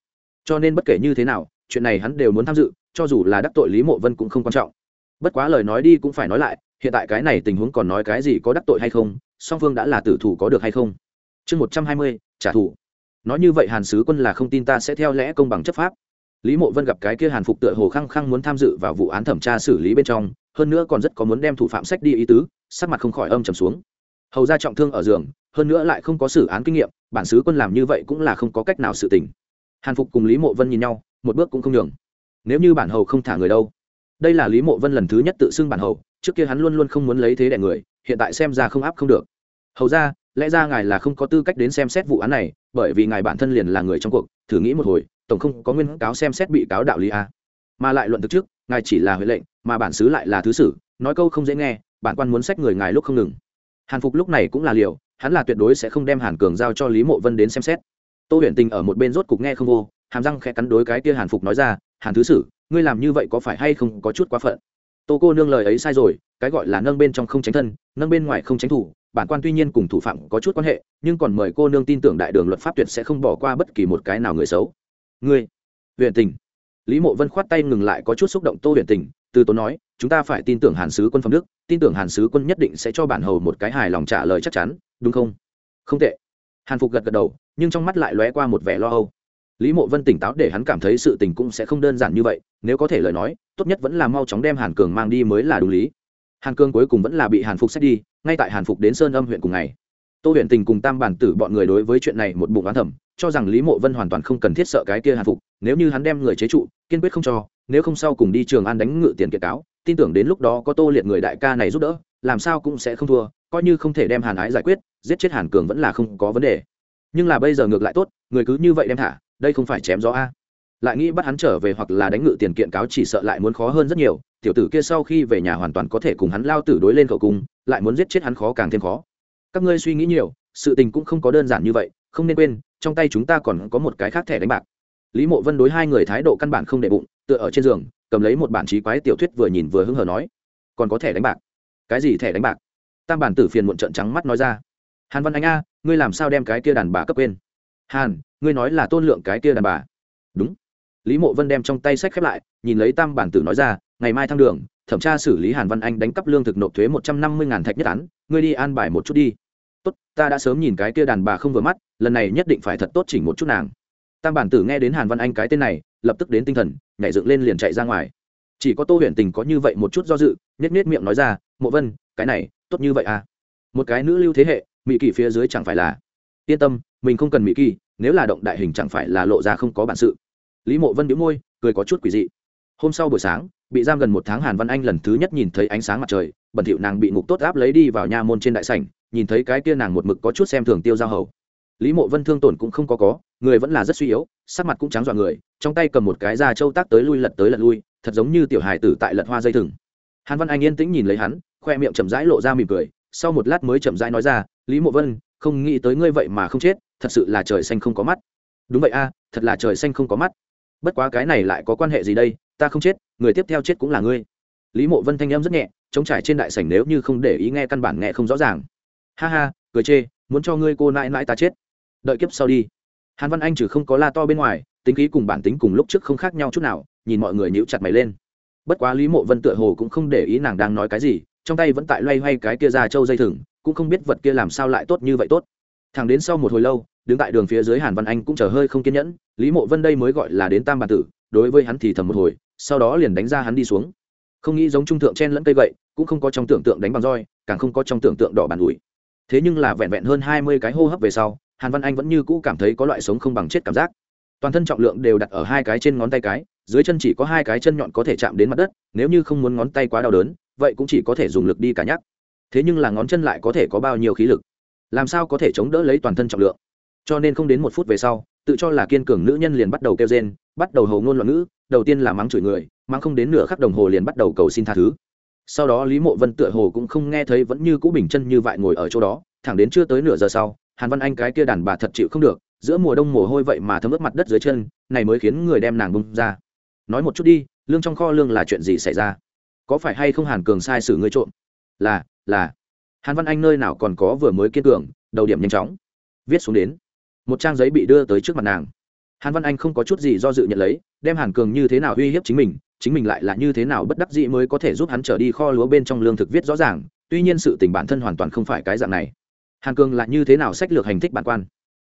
Cho nên bất kể như thế nào, chuyện này hắn đều muốn tham dự, cho dù là đắc tội lý mộ vân cũng không quan trọng. Bất quá lời nói đi cũng phải nói lại, hiện tại cái này tình huống còn nói cái gì có đắc tội hay không, song phương đã là tử thủ có được hay không? Chương một trăm hai mươi, trả thù. Nói như vậy hàn sứ quân là không tin ta sẽ theo lẽ công bằng chấp pháp lý mộ vân gặp cái kia hàn phục tựa hồ khăng khăng muốn tham dự vào vụ án thẩm tra xử lý bên trong, hơn nữa còn rất có muốn đem thủ phạm sách đi ý tứ, sắc mặt không khỏi âm trầm xuống. Hầu ra trọng thương ở giường, hơn nữa lại không có xử án kinh nghiệm, bản xứ quân làm như vậy cũng là không có cách nào sự tình. Hàn phục cùng lý mộ vân nhìn nhau, một bước cũng không nhường. Nếu như bản hầu không thả người đâu? Đây là lý mộ vân lần thứ nhất tự xưng bản hầu, trước kia hắn luôn luôn không muốn lấy thế đẻ người, hiện tại xem ra không áp không được. Hầu ra lẽ ra ngài là không có tư cách đến xem xét vụ án này, bởi vì ngài bản thân liền là người trong cuộc, thử nghĩ một hồi tổng không có nguyên cáo xem xét bị cáo đạo lý a. Mà lại luận thực trước, ngài chỉ là huệ lệnh, mà bản xứ lại là thứ sử, nói câu không dễ nghe, bản quan muốn sách người ngài lúc không ngừng. Hàn phục lúc này cũng là liều, hắn là tuyệt đối sẽ không đem hàn cường giao cho lý mộ vân đến xem xét. Tô huyền tình ở một bên rốt cục nghe không vô, hàm răng khẽ cắn đối cái kia hàn phục nói ra, hàn thứ sử, ngươi làm như vậy có phải hay không có chút quá phận? Tô cô nương lời ấy sai rồi, cái gọi là nâng bên trong không tránh thân, nâng bên ngoài không tránh thủ, bản quan tuy nhiên cùng thủ phạm có chút quan hệ, nhưng còn mời cô nương tin tưởng đại đường luật pháp tuyệt sẽ không bỏ qua bất kỳ một cái nào người xấu ngươi huyện tình. Lý mộ vân khoát tay ngừng lại có chút xúc động, tô huyện tình, từ tốn nói, chúng ta phải tin tưởng hàn sứ quân phong đức, tin tưởng hàn sứ quân nhất định sẽ cho bản hầu một cái hài lòng trả lời chắc chắn, đúng không? Không tệ. Hàn phục gật gật đầu, nhưng trong mắt lại lóe qua một vẻ lo âu. Lý mộ vân tỉnh táo để hắn cảm thấy sự tình cũng sẽ không đơn giản như vậy, nếu có thể lời nói, tốt nhất vẫn là mau chóng đem hàn cường mang đi mới là đúng lý. Hàn cường cuối cùng vẫn là bị hàn phục xét đi, ngay tại hàn phục đến sơn âm huyện cùng ngày tô Huyền tình cùng tam bản tử bọn người đối với chuyện này một bụng oán thẩm cho rằng lý mộ vân hoàn toàn không cần thiết sợ cái kia hàn phục, nếu như hắn đem người chế trụ, kiên quyết không cho, nếu không sau cùng đi trường an đánh ngự tiền kiệt cáo, tin tưởng đến lúc đó có tô liệt người đại ca này giúp đỡ, làm sao cũng sẽ không thua, coi như không thể đem hàn ái giải quyết, giết chết hàn cường vẫn là không có vấn đề. Nhưng là bây giờ ngược lại tốt, người cứ như vậy đem thả, đây không phải chém gió a. Lại nghĩ bắt hắn trở về hoặc là đánh ngự tiền kiện cáo chỉ sợ lại muốn khó hơn rất nhiều, tiểu tử kia sau khi về nhà hoàn toàn có thể cùng hắn lao tử đối lên khẩu cung, lại muốn giết chết hắn khó càng thêm khó các ngươi suy nghĩ nhiều, sự tình cũng không có đơn giản như vậy, không nên quên, trong tay chúng ta còn có một cái khác thẻ đánh bạc. Lý mộ vân đối hai người thái độ căn bản không đệ bụng, tựa ở trên giường, cầm lấy một bản trí quái tiểu thuyết vừa nhìn vừa hứng hờ nói, còn có thẻ đánh bạc? Cái gì thẻ đánh bạc? Tam bản tử phiền muộn trận trắng mắt nói ra, hàn văn anh a, ngươi làm sao đem cái kia đàn bà cấp quên? Hàn, ngươi nói là tôn lượng cái kia đàn bà. Đúng. Lý mộ vân đem trong tay sách khép lại, nhìn lấy tam bản tử nói ra, ngày mai thăng đường, thẩm tra xử lý hàn văn anh đánh cắp lương thực nộp thuế một trăm năm mươi ngàn thạch nhất án ngươi đi an bài một chút đi. Tốt, ta đã sớm nhìn cái kia đàn bà không vừa mắt, lần này nhất định phải thật tốt chỉnh một chút nàng. Tam bản tử nghe đến hàn văn anh cái tên này, lập tức đến tinh thần, nhảy dựng lên liền chạy ra ngoài. Chỉ có tô huyền tình có như vậy một chút do dự nhét nhét miệng nói ra, mộ vân, cái này, tốt như vậy à? Một cái nữ lưu thế hệ, mỹ kỳ phía dưới chẳng phải là yên tâm, mình không cần mỹ kỳ nếu là động đại hình chẳng phải là lộ ra không có bản sự. Lý mộ vân biếu môi, cười có chút quỷ dị hôm sau buổi sáng, bị giam gần một tháng hàn văn anh lần thứ nhất nhìn thấy ánh sáng mặt trời, bẩn thỉu nàng bị ngục tốt áp lấy đi vào nha môn trên đại sảnh, nhìn thấy cái kia nàng một mực có chút xem thường tiêu giao hầu. Lý mộ vân thương tổn cũng không có có, người vẫn là rất suy yếu, sắc mặt cũng trắng dọa người, trong tay cầm một cái da trâu tác tới lui lật tới lật lui, thật giống như tiểu hài tử tại lật hoa dây thừng. Hàn văn anh yên tĩnh nhìn lấy hắn, khoe miệng chậm rãi lộ ra mỉm cười, sau một lát mới chậm rãi nói ra, lý mộ vân, không nghĩ tới ngươi vậy mà không chết, thật sự là trời xanh không có mắt. Đúng vậy a, thật là trời xanh không có mắt. Bất quá cái này lại có quan hệ gì đây? Ta không chết, người tiếp theo chết cũng là ngươi. Lý mộ vân thanh em rất nhẹ chống trải trên đại sảnh nếu như không để ý nghe căn bản nghe không rõ ràng. Ha ha, cười chê, muốn cho ngươi cô nãi nãi ta chết. Đợi kiếp sau đi. Hàn văn anh trừ không có la to bên ngoài, tính khí cùng bản tính cùng lúc trước không khác nhau chút nào, nhìn mọi người nhíu chặt mày lên. Bất quá lý mộ vân tựa hồ cũng không để ý nàng đang nói cái gì, trong tay vẫn tại loay hoay cái kia ra châu dây thừng, cũng không biết vật kia làm sao lại tốt như vậy tốt. Thằng đến sau một hồi lâu, đứng tại đường phía dưới hàn văn anh cũng chờ hơi không kiên nhẫn, lý mộ vân đây mới gọi là đến tam bản tử đối với hắn thì thầm một hồi, sau đó liền đánh ra hắn đi xuống. Không nghĩ giống trung thượng chen lẫn cây gậy, cũng không có trong tưởng tượng đánh bằng roi, càng không có trong tưởng tượng đỏ bàn ủi. Thế nhưng là vẹn vẹn hơn hai mươi cái hô hấp về sau, hàn văn anh vẫn như cũ cảm thấy có loại sống không bằng chết cảm giác. Toàn thân trọng lượng đều đặt ở hai cái trên ngón tay cái, dưới chân chỉ có hai cái chân nhọn có thể chạm đến mặt đất, nếu như không muốn ngón tay quá đau đớn, vậy cũng chỉ có thể dùng lực đi cả nhắc thế nhưng là ngón chân lại có thể có bao nhiêu khí lực? Làm sao có thể chống đỡ lấy toàn thân trọng lượng? Cho nên không đến một phút về sau, tự cho là kiên cường nữ nhân liền bắt đầu kêu rên, bắt đầu hầu ngôn loạn ngữ, đầu tiên là mắng chửi người, mắng không đến nửa khắc đồng hồ liền bắt đầu cầu xin tha thứ. Sau đó lý mộ vân tựa hồ cũng không nghe thấy vẫn như cũ bình chân như vậy ngồi ở chỗ đó, thẳng đến chưa tới nửa giờ sau, hàn văn anh cái kia đàn bà thật chịu không được, giữa mùa đông mồ hôi vậy mà thấm ướt mặt đất dưới chân, này mới khiến người đem nàng bung ra. Nói một chút đi, lương trong kho lương là chuyện gì xảy ra? Có phải hay không hàn cường sai sử ngươi trộm? Là là. Hàn văn anh nơi nào còn có vừa mới kiên cường, đầu điểm nhanh chóng. Viết xuống đến một trang giấy bị đưa tới trước mặt nàng. Hàn văn anh không có chút gì do dự nhận lấy, đem hàn cường như thế nào uy hiếp chính mình chính mình lại là như thế nào bất đắc dĩ mới có thể giúp hắn trở đi kho lúa bên trong lương thực viết rõ ràng, tuy nhiên sự tình bản thân hoàn toàn không phải cái dạng này. Hàn cường là như thế nào sách lược hành thích bản quan?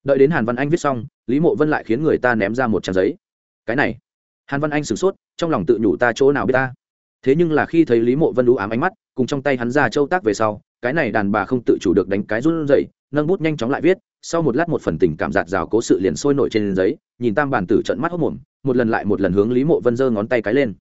Đợi đến hàn văn anh viết xong, lý mộ vân lại khiến người ta ném ra một trang giấy. Cái này, hàn văn anh sửng sốt, trong lòng tự nhủ ta chỗ nào biết ta? Thế nhưng là khi thấy lý mộ vân đũ ám ánh mắt, cùng trong tay hắn ra châu tác về sau, cái này đàn bà không tự chủ được đánh cái run dậy nâng bút nhanh chóng lại viết sau một lát một phần tình cảm giạt rào cố sự liền sôi nổi trên giấy, nhìn tam bản tử trận mắt hốc mồm, một lần lại một lần hướng lý mộ vân giơ ngón tay cái lên.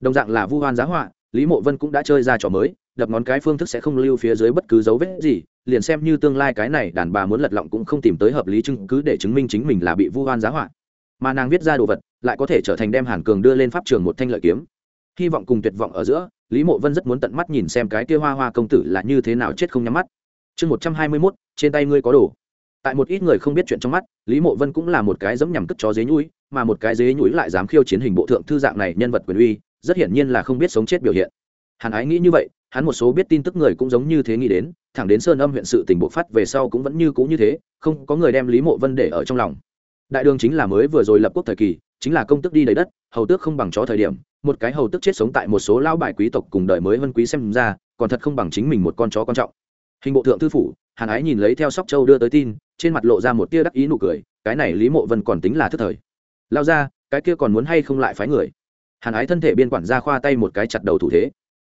Đồng dạng là vu hoan giá họa, lý mộ vân cũng đã chơi ra trò mới, đập ngón cái phương thức sẽ không lưu phía dưới bất cứ dấu vết gì, liền xem như tương lai cái này đàn bà muốn lật lọng cũng không tìm tới hợp lý chứng cứ để chứng minh chính mình là bị vu hoan giá họa. Mà nàng viết ra đồ vật, lại có thể trở thành đem hàn cường đưa lên pháp trường một thanh lợi kiếm. Hy vọng cùng tuyệt vọng ở giữa, lý mộ vân rất muốn tận mắt nhìn xem cái kia hoa hoa công tử là như thế nào chết không nhắm mắt. Chương một trăm hai mươi mốt, trên tay ngươi có đồ tại một ít người không biết chuyện trong mắt, lý mộ vân cũng là một cái giống nhằm cất chó dế nhúi, mà một cái dế nhúi lại dám khiêu chiến hình bộ thượng thư dạng này nhân vật quyền uy, rất hiển nhiên là không biết sống chết biểu hiện. Hàn ái nghĩ như vậy, hắn một số biết tin tức người cũng giống như thế nghĩ đến, thẳng đến sơn âm huyện sự tỉnh bộ phát về sau cũng vẫn như cũ như thế, không có người đem lý mộ vân để ở trong lòng. Đại đường chính là mới vừa rồi lập quốc thời kỳ, chính là công tức đi đầy đất, hầu tước không bằng chó thời điểm, một cái hầu tước chết sống tại một số lao bài quý tộc cùng đời mới vân quý xem ra, còn thật không bằng chính mình một con chó quan trọng. Hình bộ thượng thư phủ, hàn ái nhìn lấy theo sóc châu đưa tới tin trên mặt lộ ra một tia đắc ý nụ cười, cái này lý mộ vân còn tính là thất thời. Lao ra, cái kia còn muốn hay không lại phái người? Hàn ái thân thể biên quản ra khoa tay một cái chặt đầu thủ thế.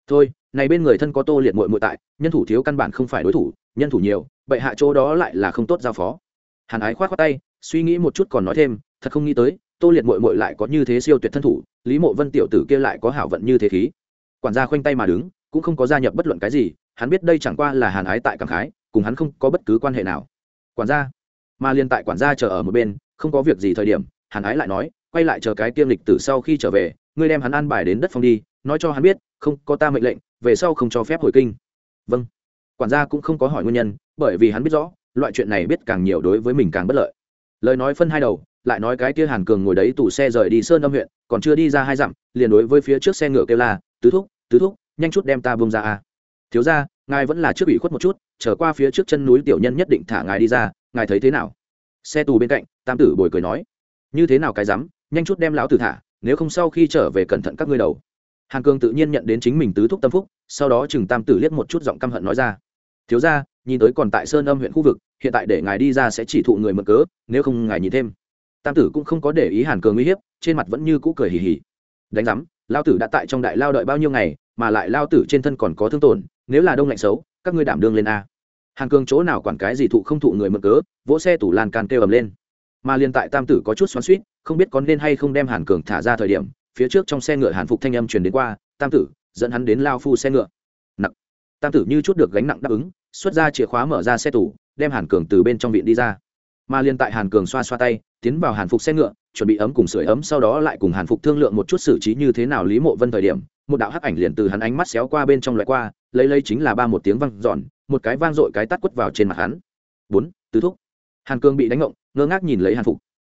Thôi, này bên người thân có tô liệt mội mội tại, nhân thủ thiếu căn bản không phải đối thủ, nhân thủ nhiều vậy hạ chỗ đó lại là không tốt giao phó. Hàn ái khoát khoát tay, suy nghĩ một chút còn nói thêm, thật không nghĩ tới, tô liệt mội mội lại có như thế siêu tuyệt thân thủ, lý mộ vân tiểu tử kia lại có hảo vận như thế khí. Quản gia khoanh tay mà đứng, cũng không có gia nhập bất luận cái gì, hắn biết đây chẳng qua là hàn ái tại cảm khái, cùng hắn không có bất cứ quan hệ nào quản gia. Mà liên tại quản gia chờ ở một bên không có việc gì thời điểm hàn ái lại nói quay lại chờ cái tiêm lịch tử sau khi trở về ngươi đem hắn an bài đến đất phong đi nói cho hắn biết không có ta mệnh lệnh về sau không cho phép hồi kinh. Vâng. Quản gia cũng không có hỏi nguyên nhân bởi vì hắn biết rõ loại chuyện này biết càng nhiều đối với mình càng bất lợi. Lời nói phân hai đầu lại nói cái kia hàn cường ngồi đấy tủ xe rời đi sơn âm huyện còn chưa đi ra hai dặm liền đối với phía trước xe ngựa kêu la tứ thúc tứ thúc nhanh chút đem ta bông ra à, thiếu ra ngài vẫn là trước ủy khuất một chút trở qua phía trước chân núi tiểu nhân nhất định thả ngài đi ra, ngài thấy thế nào? Xe tù bên cạnh, tam tử bồi cười nói. Như thế nào cái rắm, nhanh chút đem lão tử thả, nếu không sau khi trở về cẩn thận các ngươi đầu. Hàn cường tự nhiên nhận đến chính mình tứ thúc tâm phúc, sau đó chừng tam tử liếc một chút giọng căm hận nói ra. Thiếu ra nhìn tới còn tại sơn âm huyện khu vực, hiện tại để ngài đi ra sẽ chỉ thụ người mượn cớ, nếu không ngài nhìn thêm. Tam tử cũng không có để ý hàn cường uy hiếp, trên mặt vẫn như cũ cười hì hì. Đánh giám lao tử đã tại trong đại lao đợi bao nhiêu ngày mà lại lao tử trên thân còn có thương tổn, nếu là đông lạnh xấu, các ngươi đảm đương lên a. Hàn cường chỗ nào quản cái gì thụ không thụ người mượn cớ, vỗ xe tủ lan can kêu ầm lên. Mà liên tại tam tử có chút xoắn suýt không biết có nên hay không đem hàn cường thả ra thời điểm, phía trước trong xe ngựa hàn phục thanh âm truyền đến qua, tam tử, dẫn hắn đến lao phu xe ngựa. Nặng. Tam tử như chút được gánh nặng đáp ứng, xuất ra chìa khóa mở ra xe tủ, đem hàn cường từ bên trong viện đi ra. Mà liên tại hàn cường xoa xoa tay, tiến vào hàn phục xe ngựa chuẩn bị ấm cùng sưởi ấm, sau đó lại cùng hàn phục thương lượng một chút xử trí như thế nào lý mộ vân thời điểm, một đạo hắc ảnh liền từ hắn ánh mắt xéo qua bên trong loại qua, lấy lấy chính là ba một tiếng vang giòn một cái vang dội cái tắt quất vào trên mặt hắn. Bốn, tứ thúc. Hàn Cương bị đánh ngộng, ngơ ngác nhìn lấy hàn phục.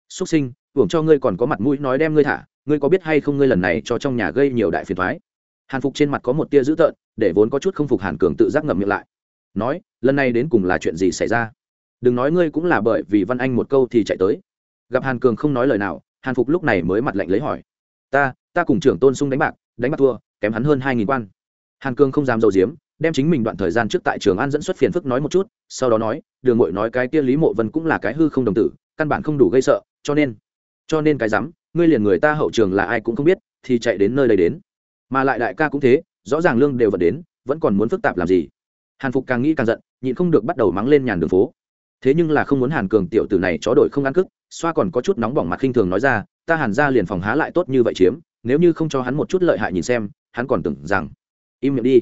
Xuất sinh, hưởng cho ngươi còn có mặt mũi nói đem ngươi thả, ngươi có biết hay không ngươi lần này cho trong nhà gây nhiều đại phiền thoái hàn phục trên mặt có một tia dữ tợn, để vốn có chút không phục hàn cường tự giác ngậm miệng lại. Nói, lần này đến cùng là chuyện gì xảy ra? Đừng nói ngươi cũng là bởi vì văn anh một câu thì chạy tới gặp hàn cường không nói lời nào hàn phục lúc này mới mặt lạnh lấy hỏi ta ta cùng trưởng tôn sung đánh bạc đánh bạc thua kém hắn hơn hai nghìn quan hàn cường không dám dầu diếm đem chính mình đoạn thời gian trước tại trường an dẫn xuất phiền phức nói một chút sau đó nói đường ngội nói cái kia lý mộ vân cũng là cái hư không đồng tử căn bản không đủ gây sợ cho nên cho nên cái dám ngươi liền người ta hậu trường là ai cũng không biết thì chạy đến nơi đây đến mà lại đại ca cũng thế rõ ràng lương đều vẫn đến vẫn còn muốn phức tạp làm gì hàn phục càng nghĩ càng giận nhịn không được bắt đầu mắng lên nhàn đường phố thế nhưng là không muốn hàn cường tiểu tử này chó đổi không ăn cức, xoa còn có chút nóng bỏng mặt khinh thường nói ra, ta hàn ra liền phòng há lại tốt như vậy chiếm, nếu như không cho hắn một chút lợi hại nhìn xem, hắn còn tưởng rằng im miệng đi.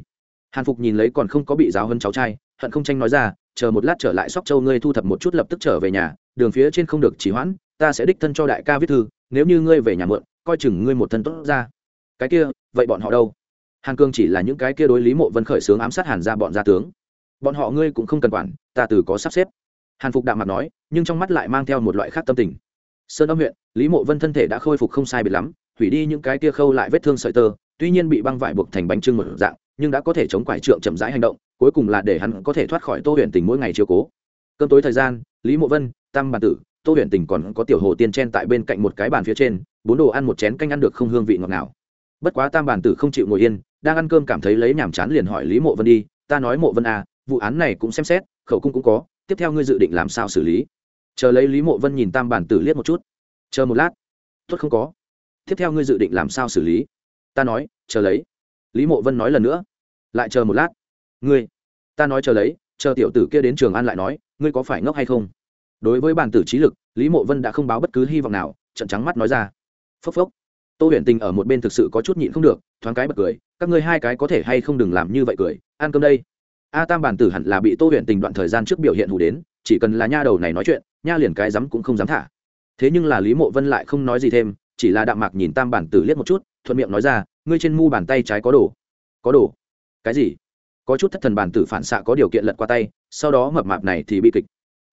Hàn phục nhìn lấy còn không có bị giáo hơn cháu trai, hận không tranh nói ra, chờ một lát trở lại sóc châu ngươi thu thập một chút lập tức trở về nhà, đường phía trên không được chỉ hoãn, ta sẽ đích thân cho đại ca viết thư, nếu như ngươi về nhà mượn coi chừng ngươi một thân tốt ra. Cái kia, vậy bọn họ đâu? Hàn cương chỉ là những cái kia đối lý mộ vân khởi sướng ám sát hàn ra bọn gia tướng. Bọn họ ngươi cũng không cần quản, ta từ có sắp xếp hàn phục đạm mặt nói, nhưng trong mắt lại mang theo một loại khác tâm tình. Sơn âm huyện, lý mộ vân thân thể đã khôi phục không sai biệt lắm, hủy đi những cái kia khâu lại vết thương sợi tơ, tuy nhiên bị băng vải buộc thành bánh trưng một dạng, nhưng đã có thể chống quải trượng chậm rãi hành động, cuối cùng là để hắn có thể thoát khỏi tô huyện tình mỗi ngày chiều cố. Cơm tối thời gian, lý mộ vân, tam bản tử, tô huyện tình còn có tiểu hồ tiên chen tại bên cạnh một cái bàn phía trên, bốn đồ ăn một chén canh ăn được không hương vị ngọt nào bất quá tam bản tử không chịu ngồi yên, đang ăn cơm cảm thấy lấy nhàm chán liền hỏi lý mộ vân đi, ta nói mộ vân à vụ án này cũng xem xét, khẩu cung cũng có tiếp theo ngươi dự định làm sao xử lý? Chờ lấy lý mộ vân nhìn tam bản tử liếc một chút. Chờ một lát. Tuất không có. Tiếp theo ngươi dự định làm sao xử lý? Ta nói, chờ lấy. Lý mộ vân nói lần nữa. Lại chờ một lát. Ngươi. Ta nói chờ lấy, chờ tiểu tử kia đến trường an lại nói, ngươi có phải ngốc hay không? Đối với bản tử trí lực, lý mộ vân đã không báo bất cứ hy vọng nào trận trắng mắt nói ra. Phốc phốc. Tô huyền tình ở một bên thực sự có chút nhịn không được, thoáng cái bật cười, các ngươi hai cái có thể hay không đừng làm như vậy cười, ăn cơm đây a tam bản tử hẳn là bị tô huyền tình đoạn thời gian trước biểu hiện hủ đến, chỉ cần là nha đầu này nói chuyện, nha liền cái dám cũng không dám thả. Thế nhưng là lý mộ vân lại không nói gì thêm, chỉ là đạm mạc nhìn tam bản tử liếc một chút, thuận miệng nói ra, ngươi trên mu bàn tay trái có đồ. Có đồ? Cái gì? Có chút thất thần bản tử phản xạ có điều kiện lật qua tay, sau đó mập mạp này thì bị kịch.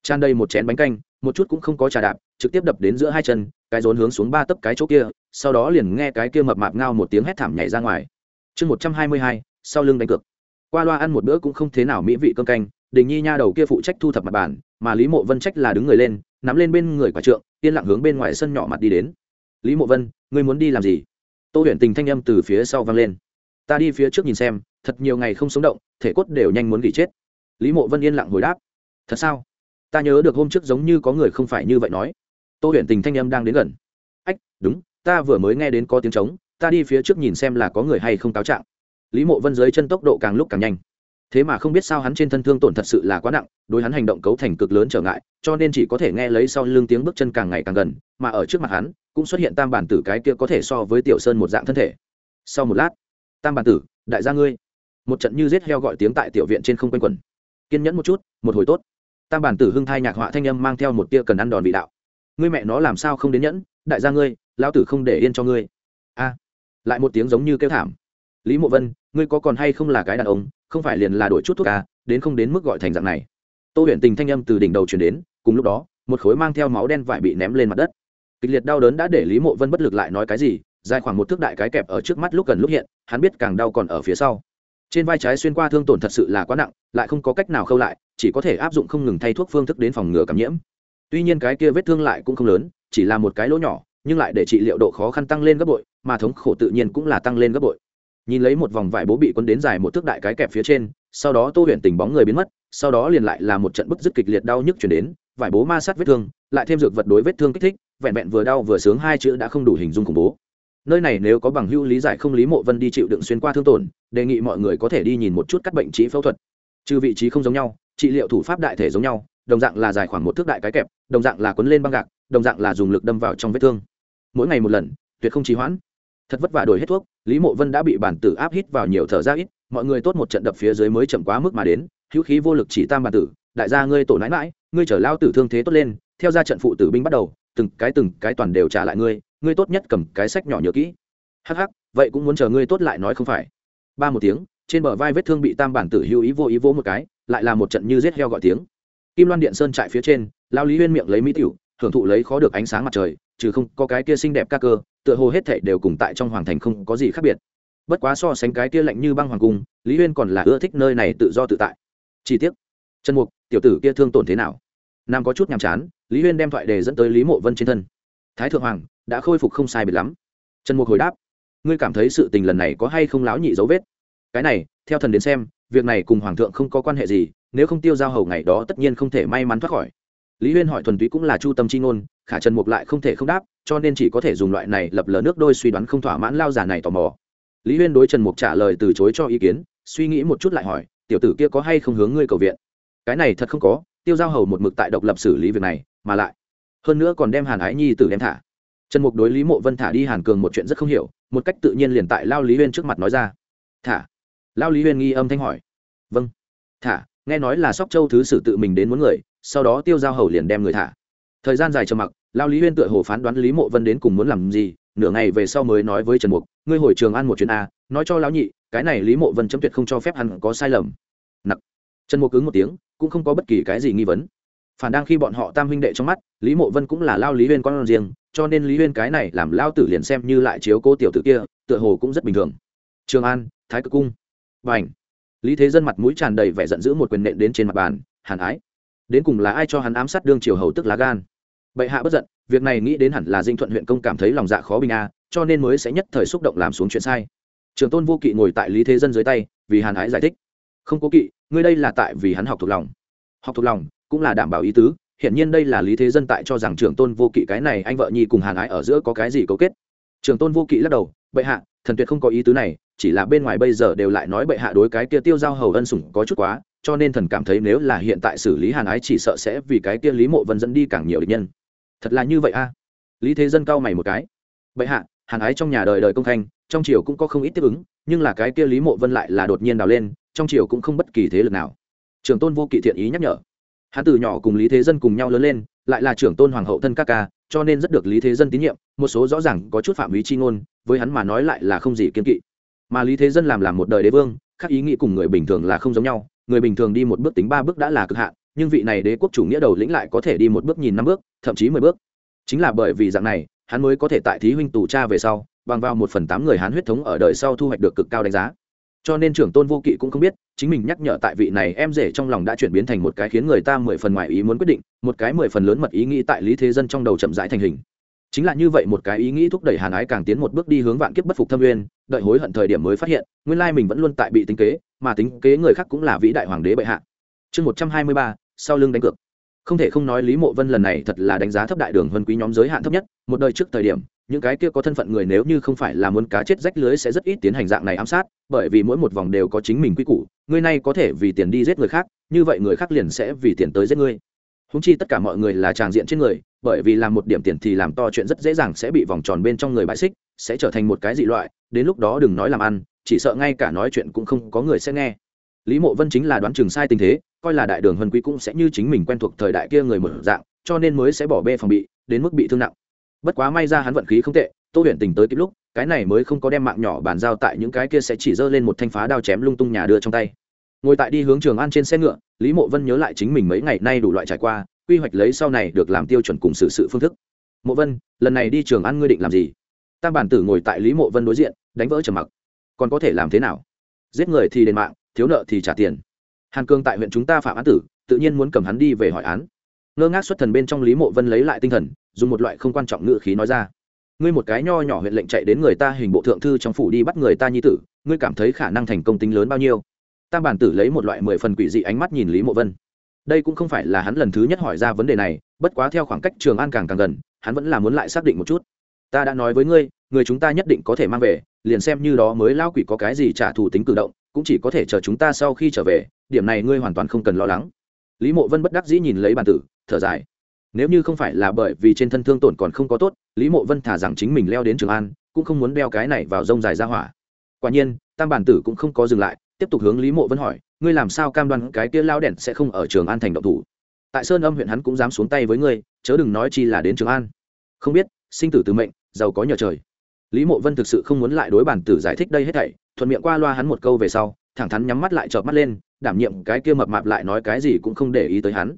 Tràn đầy một chén bánh canh, một chút cũng không có trà đạp, trực tiếp đập đến giữa hai chân, cái rốn hướng xuống ba tấc cái chỗ kia, sau đó liền nghe cái kia mập mạp ngao một tiếng hét thảm nhảy ra ngoài. Chương một trăm hai mươi hai, sau lưng đánh cược qua loa ăn một bữa cũng không thế nào mỹ vị cơm canh, đình nhi nha đầu kia phụ trách thu thập mặt bàn, mà lý mộ vân trách là đứng người lên, nắm lên bên người quả trượng, yên lặng hướng bên ngoài sân nhỏ mặt đi đến. Lý mộ vân, ngươi muốn đi làm gì? Tô huyền tình thanh âm từ phía sau vang lên. Ta đi phía trước nhìn xem, thật nhiều ngày không sống động, thể cốt đều nhanh muốn gỉ chết. Lý mộ vân yên lặng hồi đáp. Thật sao? Ta nhớ được hôm trước giống như có người không phải như vậy nói. Tô huyền tình thanh âm đang đến gần. Ách, đúng, ta vừa mới nghe đến có tiếng trống, ta đi phía trước nhìn xem là có người hay không cáo trạng lý mộ vân dưới chân tốc độ càng lúc càng nhanh. Thế mà không biết sao hắn trên thân thương tổn thật sự là quá nặng, đối hắn hành động cấu thành cực lớn trở ngại, cho nên chỉ có thể nghe lấy sau lưng tiếng bước chân càng ngày càng gần, mà ở trước mặt hắn, cũng xuất hiện tam bản tử cái kia có thể so với tiểu sơn một dạng thân thể. Sau một lát, tam bản tử, đại gia ngươi. Một trận như giết heo gọi tiếng tại tiểu viện trên không quanh quẩn. Kiên nhẫn một chút, một hồi tốt. Tam bản tử hưng thai nhạc họa thanh âm mang theo một tia cần ăn đòn vị đạo. Ngươi mẹ nó làm sao không đến nhẫn, đại gia ngươi, lão tử không để yên cho ngươi. A, lại một tiếng giống như kêu thảm lý mộ vân, ngươi có còn hay không là cái đàn ông, không phải liền là đổi chút thuốc à đến không đến mức gọi thành dạng này. Tô huyền tình thanh âm từ đỉnh đầu chuyển đến, cùng lúc đó, một khối mang theo máu đen vải bị ném lên mặt đất. Kịch liệt đau đớn đã để lý mộ vân bất lực lại nói cái gì, dài khoảng một thước đại cái kẹp ở trước mắt lúc gần lúc hiện, hắn biết càng đau còn ở phía sau. Trên vai trái xuyên qua thương tổn thật sự là quá nặng, lại không có cách nào khâu lại, chỉ có thể áp dụng không ngừng thay thuốc phương thức đến phòng ngừa cảm nhiễm. Tuy nhiên cái kia vết thương lại cũng không lớn, chỉ là một cái lỗ nhỏ, nhưng lại để trị liệu độ khó khăn tăng lên gấp bội, mà thống khổ tự nhiên cũng là tăng lên gấp bội nhìn lấy một vòng vải bố bị quân đến dài một thước đại cái kẹp phía trên, sau đó tô huyền tình bóng người biến mất, sau đó liền lại là một trận bức dứt kịch liệt đau nhức chuyển đến, vải bố ma sát vết thương, lại thêm dược vật đối vết thương kích thích, vẹn vẹn vừa đau vừa sướng hai chữ đã không đủ hình dung khủng bố. Nơi này nếu có bằng hữu lý giải không lý mộ vân đi chịu đựng xuyên qua thương tổn, đề nghị mọi người có thể đi nhìn một chút các bệnh trí phẫu thuật. Trừ vị trí không giống nhau, trị liệu thủ pháp đại thể giống nhau, đồng dạng là dài khoảng một thước đại cái kẹp, đồng dạng là quấn lên băng gạc, đồng dạng là dùng lực đâm vào trong vết thương. Mỗi ngày một lần, tuyệt không trì hoãn. Thật vất vả đổi hết thuốc lý mộ vân đã bị bản tử áp hít vào nhiều thở ra ít, mọi người tốt một trận đập phía dưới mới chậm quá mức mà đến, hữu khí vô lực chỉ tam bản tử, đại gia ngươi tổ nãi mãi ngươi trở lao tử thương thế tốt lên, theo ra trận phụ tử binh bắt đầu, từng cái từng cái toàn đều trả lại ngươi ngươi tốt nhất cầm cái sách nhỏ nhớ kỹ. Hắc hắc, vậy cũng muốn chờ ngươi tốt lại nói không phải? Ba một tiếng, trên bờ vai vết thương bị tam bản tử hữu ý vô ý vỗ một cái, lại là một trận như giết heo gọi tiếng. Kim loan điện sơn trại phía trên lao lý huyên miệng lấy mỹ tiểu, hưởng thụ lấy khó được ánh sáng mặt trời trừ không có cái kia xinh đẹp ca cơ, tựa hồ hết thệ đều cùng tại trong hoàng thành không có gì khác biệt. Bất quá so sánh cái kia lạnh như băng hoàng cung, lý huyên còn là ưa thích nơi này tự do tự tại. Chi tiết trần mục, tiểu tử kia thương tổn thế nào? Nam có chút nhàm chán, lý huyên đem thoại đề dẫn tới lý mộ vân trên thân. Thái thượng hoàng, đã khôi phục không sai biệt lắm. Trần mục hồi đáp, ngươi cảm thấy sự tình lần này có hay không láo nhị dấu vết? Cái này, theo thần đến xem, việc này cùng hoàng thượng không có quan hệ gì, nếu không tiêu giao hầu ngày đó tất nhiên không thể may mắn thoát khỏi lý huyên hỏi thuần túy cũng là chu tâm c h i ngôn, khả trần mục lại không thể không đáp, cho nên chỉ có thể dùng loại này lập lờ nước đôi suy đoán không thỏa mãn lao giả này tò mò. Lý huyên đối trần mục trả lời từ chối cho ý kiến, suy nghĩ một chút lại hỏi, tiểu tử kia có hay không hướng ngươi cầu viện? Cái này thật không có, tiêu giao hầu một mực tại độc lập xử lý việc này, mà lại hơn nữa còn đem hàn ái nhi tử đem thả. Trần mục đối lý mộ vân thả đi hàn cường một chuyện rất không hiểu, một cách tự nhiên liền tại lao lý huyên trước mặt nói ra. Thả. Lao lý huyên nghi âm thanh hỏi. Vâng. Thả, nghe nói là sóc châu thứ sử tự mình đến muốn người sau đó tiêu giao hầu liền đem người thả. Thời gian dài trầm mặc, lao lý huyên tựa hồ phán đoán lý mộ vân đến cùng muốn làm gì, nửa ngày về sau mới nói với trần mục, ngươi hồi trường ăn một chuyến a, nói cho lão nhị, cái này lý mộ vân chấm tuyệt không cho phép hắn có sai lầm. Nặc. Trần mục cứng một tiếng, cũng không có bất kỳ cái gì nghi vấn. Phản đang khi bọn họ tam huynh đệ trong mắt, lý mộ vân cũng là lao lý huyên con riêng, cho nên lý huyên cái này làm lao tử liền xem như lại chiếu cô tiểu tử kia, tựa hồ cũng rất bình thường. Trường an, thái cực cung. Và ảnh lý thế dân mặt mũi tràn đầy vẻ giận dữ một quyền nện đến trên mặt bàn, hàn ái đến cùng là ai cho hắn ám sát đương triều hầu tức lá gan? Bệ hạ bất giận, việc này nghĩ đến hẳn là dinh thuận huyện công cảm thấy lòng dạ khó bình a, cho nên mới sẽ nhất thời xúc động làm xuống chuyện sai. Trường tôn vô kỵ ngồi tại lý thế dân dưới tay, vì hàn ái giải thích. Không cố kỵ, ngươi đây là tại vì hắn học thuộc lòng. Học thuộc lòng cũng là đảm bảo ý tứ hiện nhiên đây là lý thế dân tại cho rằng trường tôn vô kỵ cái này anh vợ nhi cùng hàn ái ở giữa có cái gì cấu kết. Trường tôn vô kỵ lắc đầu, bệ hạ, thần tuyệt không có ý tứ này, chỉ là bên ngoài bây giờ đều lại nói bệ hạ đối cái kia tiêu giao hầu ân sủng có chút quá cho nên thần cảm thấy nếu là hiện tại xử lý hàn ái chỉ sợ sẽ vì cái kia lý mộ vân dẫn đi càng nhiều địch nhân. Thật là như vậy a. Lý thế dân cao mày một cái. Bệ hạ, hàn ái trong nhà đời đời công khanh trong triều cũng có không ít tiếp ứng, nhưng là cái kia lý mộ vân lại là đột nhiên đào lên, trong triều cũng không bất kỳ thế lực nào. Trưởng tôn vô kỵ thiện ý nhắc nhở. Hắn từ nhỏ cùng lý thế dân cùng nhau lớn lên, lại là trưởng tôn hoàng hậu thân các ca, cho nên rất được lý thế dân tín nhiệm, một số rõ ràng có chút phạm lý chi ngôn, với hắn mà nói lại là không gì kiên kỵ. Mà lý thế dân làm làm một đời đế vương, khác ý nghĩ cùng người bình thường là không giống nhau người bình thường đi một bước tính ba bước đã là cực hạn, nhưng vị này đế quốc chủ nghĩa đầu lĩnh lại có thể đi một bước nhìn năm bước, thậm chí mười bước. Chính là bởi vì dạng này, hắn mới có thể tại thí huynh tù cha về sau, bằng vào một phần tám người hắn huyết thống ở đời sau thu hoạch được cực cao đánh giá. Cho nên trưởng tôn vô kỵ cũng không biết, chính mình nhắc nhở tại vị này em rể trong lòng đã chuyển biến thành một cái khiến người ta mười phần ngoài ý muốn quyết định, một cái mười phần lớn mật ý nghĩ tại lý thế dân trong đầu chậm rãi thành hình chính là như vậy một cái ý nghĩ thúc đẩy hàn ái càng tiến một bước đi hướng vạn kiếp bất phục thâm nguyên, đợi hối hận thời điểm mới phát hiện, nguyên lai mình vẫn luôn tại bị tính kế, mà tính kế người khác cũng là vĩ đại hoàng đế bệ hạ. Chương một trăm hai mươi ba, sau lưng đánh cược. Không thể không nói lý mộ vân lần này thật là đánh giá thấp đại đường vân quý nhóm giới hạn thấp nhất, một đời trước thời điểm, những cái kia có thân phận người nếu như không phải là muốn cá chết rách lưới sẽ rất ít tiến hành dạng này ám sát, bởi vì mỗi một vòng đều có chính mình quy củ người này có thể vì tiền đi giết người khác, như vậy người khác liền sẽ vì tiền tới giết ngươi húng chi tất cả mọi người là tràng diện trên người, bởi vì làm một điểm tiền thì làm to chuyện rất dễ dàng sẽ bị vòng tròn bên trong người bãi xích, sẽ trở thành một cái dị loại, đến lúc đó đừng nói làm ăn, chỉ sợ ngay cả nói chuyện cũng không có người sẽ nghe. Lý mộ vân chính là đoán chừng sai tình thế, coi là đại đường hân quý cũng sẽ như chính mình quen thuộc thời đại kia người mở dạng, cho nên mới sẽ bỏ bê phòng bị, đến mức bị thương nặng. Bất quá may ra hắn vận khí không tệ, tô huyền tình tới kịp lúc, cái này mới không có đem mạng nhỏ bàn giao tại những cái kia sẽ chỉ giơ lên một thanh phá đao chém lung tung nhà đưa trong tay ngồi tại đi hướng trường an trên xe ngựa, lý mộ vân nhớ lại chính mình mấy ngày nay đủ loại trải qua, quy hoạch lấy sau này được làm tiêu chuẩn cùng sự sự phương thức. Mộ vân, lần này đi trường an ngươi định làm gì? Tam bản tử ngồi tại lý mộ vân đối diện, đánh vỡ trầm mặc. Còn có thể làm thế nào? Giết người thì đền mạng, thiếu nợ thì trả tiền. Hàn cương tại huyện chúng ta phạm án tử, tự nhiên muốn cầm hắn đi về hỏi án. Ngơ ngác xuất thần bên trong lý mộ vân lấy lại tinh thần, dùng một loại không quan trọng ngữ khí nói ra. Ngươi một cái nho nhỏ huyện lệnh chạy đến người ta hình bộ thượng thư trong phủ đi bắt người ta nhi tử, ngươi cảm thấy khả năng thành công tính lớn bao nhiêu? Tam bản tử lấy một loại mười phần quỷ dị ánh mắt nhìn lý mộ vân. Đây cũng không phải là hắn lần thứ nhất hỏi ra vấn đề này, bất quá theo khoảng cách trường an càng càng gần, hắn vẫn là muốn lại xác định một chút. Ta đã nói với ngươi, người chúng ta nhất định có thể mang về, liền xem như đó mới lao quỷ có cái gì trả thù tính cử động, cũng chỉ có thể chờ chúng ta sau khi trở về, điểm này ngươi hoàn toàn không cần lo lắng. Lý mộ vân bất đắc dĩ nhìn lấy bản tử, thở dài. Nếu như không phải là bởi vì trên thân thương tổn còn không có tốt, lý mộ vân thả rằng chính mình leo đến trường an, cũng không muốn đeo cái này vào rông dài ra hỏa. Quả nhiên, tam bản tử cũng không có dừng lại tiếp tục hướng lý mộ vân hỏi, ngươi làm sao cam đoan cái kia lao đèn sẽ không ở trường an thành động thủ? Tại sơn âm huyện hắn cũng dám xuống tay với ngươi, chớ đừng nói chi là đến trường an. Không biết, sinh tử từ mệnh, giàu có nhờ trời. Lý mộ vân thực sự không muốn lại đối bản tử giải thích đây hết thảy, thuận miệng qua loa hắn một câu về sau, thẳng thắn nhắm mắt lại chợp mắt lên, đảm nhiệm cái kia mập mạp lại nói cái gì cũng không để ý tới hắn.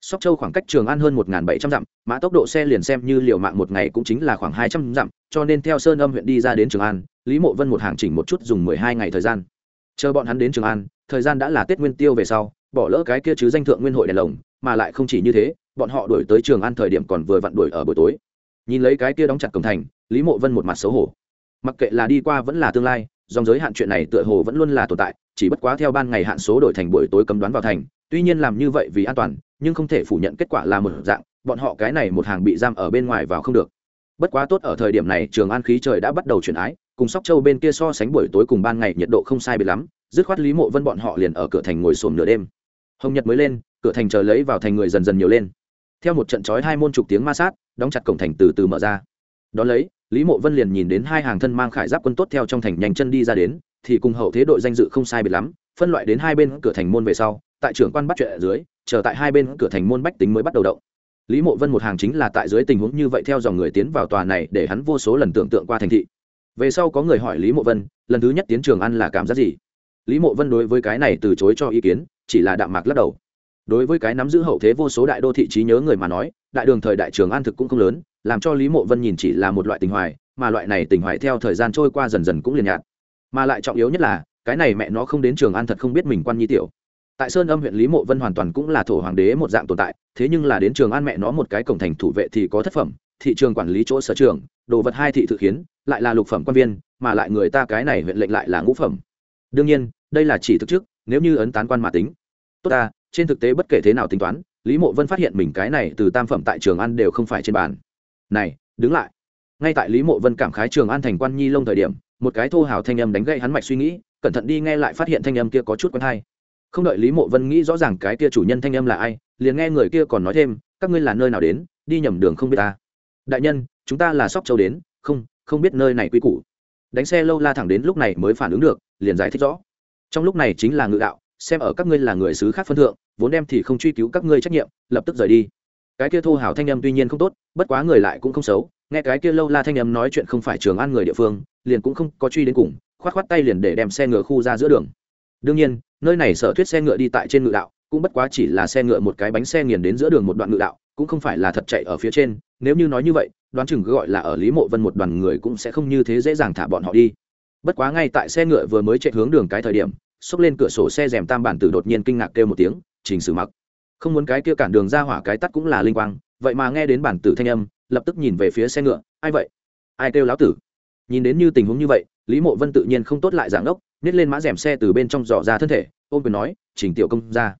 Sóc châu khoảng cách trường an hơn một bảy trăm dặm, mã tốc độ xe liền xem như liều mạng một ngày cũng chính là khoảng hai trăm dặm, cho nên theo sơn âm huyện đi ra đến trường an, lý mộ vân một hàng chỉnh một chút dùng mười hai ngày thời gian chờ bọn hắn đến trường an, thời gian đã là tết nguyên tiêu về sau, bỏ lỡ cái kia chứ danh thượng nguyên hội đèn lồng, mà lại không chỉ như thế, bọn họ đuổi tới trường an thời điểm còn vừa vặn đuổi ở buổi tối. Nhìn lấy cái kia đóng chặt cổng thành, lý mộ vân một mặt xấu hổ. Mặc kệ là đi qua vẫn là tương lai, dòng giới hạn chuyện này tựa hồ vẫn luôn là tồn tại, chỉ bất quá theo ban ngày hạn số đổi thành buổi tối cấm đoán vào thành, tuy nhiên làm như vậy vì an toàn, nhưng không thể phủ nhận kết quả là một dạng, bọn họ cái này một hàng bị giam ở bên ngoài vào không được. Bất quá tốt ở thời điểm này, trường an khí trời đã bắt đầu chuyển ái cùng sóc châu bên kia so sánh buổi tối cùng ban ngày nhiệt độ không sai biệt lắm, dứt khoát lý mộ vân bọn họ liền ở cửa thành ngồi sồn nửa đêm. Hồng nhật mới lên, cửa thành chờ lấy vào thành người dần dần nhiều lên. Theo một trận chói hai môn chục tiếng ma sát, đóng chặt cổng thành từ từ mở ra. Đón lấy, lý mộ vân liền nhìn đến hai hàng thân mang khải giáp quân tốt theo trong thành nhanh chân đi ra đến, thì cùng hậu thế đội danh dự không sai biệt lắm, phân loại đến hai bên cửa thành môn về sau, tại trưởng quan bắt chuyện ở dưới, chờ tại hai bên cửa thành môn bách tính mới bắt đầu động. Lý mộ vân một hàng chính là tại dưới tình huống như vậy theo dòng người tiến vào tòa này để hắn vô số lần tưởng tượng qua thành thị về sau có người hỏi lý mộ vân, lần thứ nhất tiến trường ăn là cảm giác gì? Lý mộ vân đối với cái này từ chối cho ý kiến, chỉ là đạm mạc lắc đầu. Đối với cái nắm giữ hậu thế vô số đại đô thị trí nhớ người mà nói, đại đường thời đại trường an thực cũng không lớn, làm cho lý mộ vân nhìn chỉ là một loại tình hoài, mà loại này tình hoài theo thời gian trôi qua dần dần cũng liền nhạt. Mà lại trọng yếu nhất là, cái này mẹ nó không đến trường an thật không biết mình quan nhi tiểu. Tại sơn âm huyện lý mộ vân hoàn toàn cũng là thổ hoàng đế một dạng tồn tại, thế nhưng là đến trường an mẹ nó một cái cổng thành thủ vệ thì có thất phẩm thị trường quản lý chỗ sở trường, đồ vật hai thị thực khiến, lại là lục phẩm quan viên, mà lại người ta cái này huyện lệnh lại là ngũ phẩm. Đương nhiên, đây là chỉ thực chức nếu như ấn tán quan mà tính. Tốt ta, trên thực tế bất kể thế nào tính toán, lý mộ vân phát hiện mình cái này từ tam phẩm tại trường an đều không phải trên bàn. Này, đứng lại. Ngay tại lý mộ vân cảm khái trường an thành quan nhi lông thời điểm, một cái thô hào thanh âm đánh gậy hắn mạch suy nghĩ, cẩn thận đi nghe lại phát hiện thanh âm kia có chút quen hay. Không đợi lý mộ vân nghĩ rõ ràng cái kia chủ nhân thanh âm là ai, liền nghe người kia còn nói thêm, các ngươi là nơi nào đến, đi nhầm đường không biết ta đại nhân, chúng ta là sóc châu đến, không không biết nơi này quy củ. Đánh xe lâu la thẳng đến lúc này mới phản ứng được, liền giải thích rõ. Trong lúc này chính là ngự đạo, xem ở các ngươi là người xứ khác phân thượng, vốn đem thì không truy cứu các ngươi trách nhiệm, lập tức rời đi. Cái kia thô hào thanh âm tuy nhiên không tốt, bất quá người lại cũng không xấu, nghe cái kia lâu la thanh âm nói chuyện không phải trường an người địa phương, liền cũng không có truy đến cùng, khoát khoát tay liền để đem xe ngựa khu ra giữa đường. Đương nhiên, nơi này sở thuyết xe ngựa đi tại trên ngựa đạo cũng bất quá chỉ là xe ngựa một cái bánh xe nghiền đến giữa đường một đoạn ngựa đạo, cũng không phải là thật chạy ở phía trên, nếu như nói như vậy, đoán chừng gọi là ở lý mộ vân một đoàn người cũng sẽ không như thế dễ dàng thả bọn họ đi. Bất quá ngay tại xe ngựa vừa mới chạy hướng đường cái thời điểm, xốc lên cửa sổ xe rèm tam bản tử đột nhiên kinh ngạc kêu một tiếng, trình sử mặc, không muốn cái kia cản đường ra hỏa cái tắt cũng là linh quang. Vậy mà nghe đến bản tử thanh âm, lập tức nhìn về phía xe ngựa, ai vậy? Ai kêu láo tử? Nhìn đến như tình huống như vậy, lý mộ vân tự nhiên không tốt lại giảng ốc, nhét lên mã rèm xe từ bên trong dò ra thân thể ôm quyền nói, trình tiểu công ra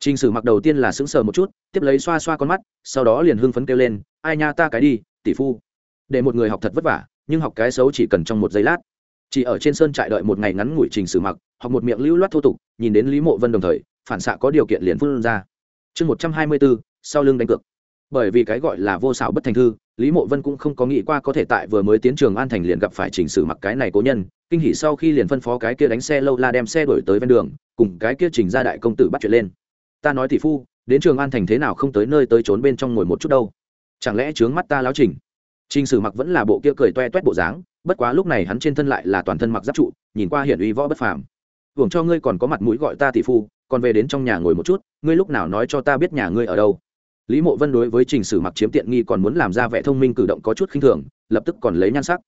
trình sử mặc đầu tiên là sững sờ một chút, tiếp lấy xoa xoa con mắt, sau đó liền hưng phấn kêu lên, ai nha ta cái đi, tỷ phu. Để một người học thật vất vả, nhưng học cái xấu chỉ cần trong một giây lát. Chỉ ở trên sơn trại đợi một ngày ngắn ngủi trình sử mặc, học một miệng lưu loát thô tục, nhìn đến lý mộ vân đồng thời, phản xạ có điều kiện liền phun ra. Chương một trăm hai mươi bốn, sau lưng đánh cược. Bởi vì cái gọi là vô xảo bất thành thư, lý mộ vân cũng không có nghĩ qua có thể tại vừa mới tiến trường an thành liền gặp phải trình sử mặc cái này cố nhân, kinh hỉ sau khi liền phân phó cái kia đánh xe lâu la đem xe đuổi tới ven đường, cùng cái kia trình ra đại công tử bắt chuyện lên ta nói tỷ phu, đến trường an thành thế nào không tới nơi tới trốn bên trong ngồi một chút đâu. Chẳng lẽ trướng mắt ta láo trình? Trình sử mặc vẫn là bộ kia cười toe toét bộ dáng, bất quá lúc này hắn trên thân lại là toàn thân mặc giáp trụ, nhìn qua hiển uy võ bất phàm. Hưởng cho ngươi còn có mặt mũi gọi ta tỷ phu, còn về đến trong nhà ngồi một chút, ngươi lúc nào nói cho ta biết nhà ngươi ở đâu? Lý mộ vân đối với trình sử mặc chiếm tiện nghi còn muốn làm ra vẻ thông minh cử động có chút khinh thường, lập tức còn lấy nhan sắc.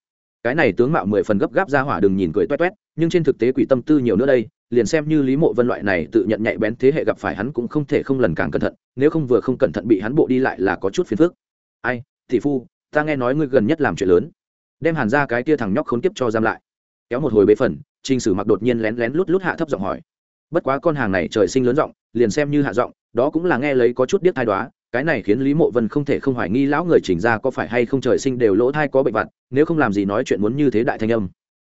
Cái này tướng mạo mười phần gấp gáp ra hỏa đừng nhìn cười toét toét nhưng trên thực tế quỷ tâm tư nhiều nữa đây, liền xem như lý mộ vân loại này tự nhận nhạy bén thế hệ gặp phải hắn cũng không thể không lần càng cẩn thận, nếu không vừa không cẩn thận bị hắn bộ đi lại là có chút phiền phức. Ai thị phu, ta nghe nói ngươi gần nhất làm chuyện lớn. Đem hàn ra cái tia thằng nhóc khốn kiếp cho giam lại. Kéo một hồi bế phần, trình sử mặc đột nhiên lén lén lút lút hạ thấp giọng hỏi. Bất quá con hàng này trời sinh lớn giọng, liền xem như hạ giọng, đó cũng là nghe lấy có chút điếc thai đoá, cái này khiến lý mộ vân không thể không hoài nghi lão người chỉnh ra có phải hay không trời sinh đều lỗ thai có bệnh vặt, nếu không làm gì nói chuyện muốn như thế đại thanh âm.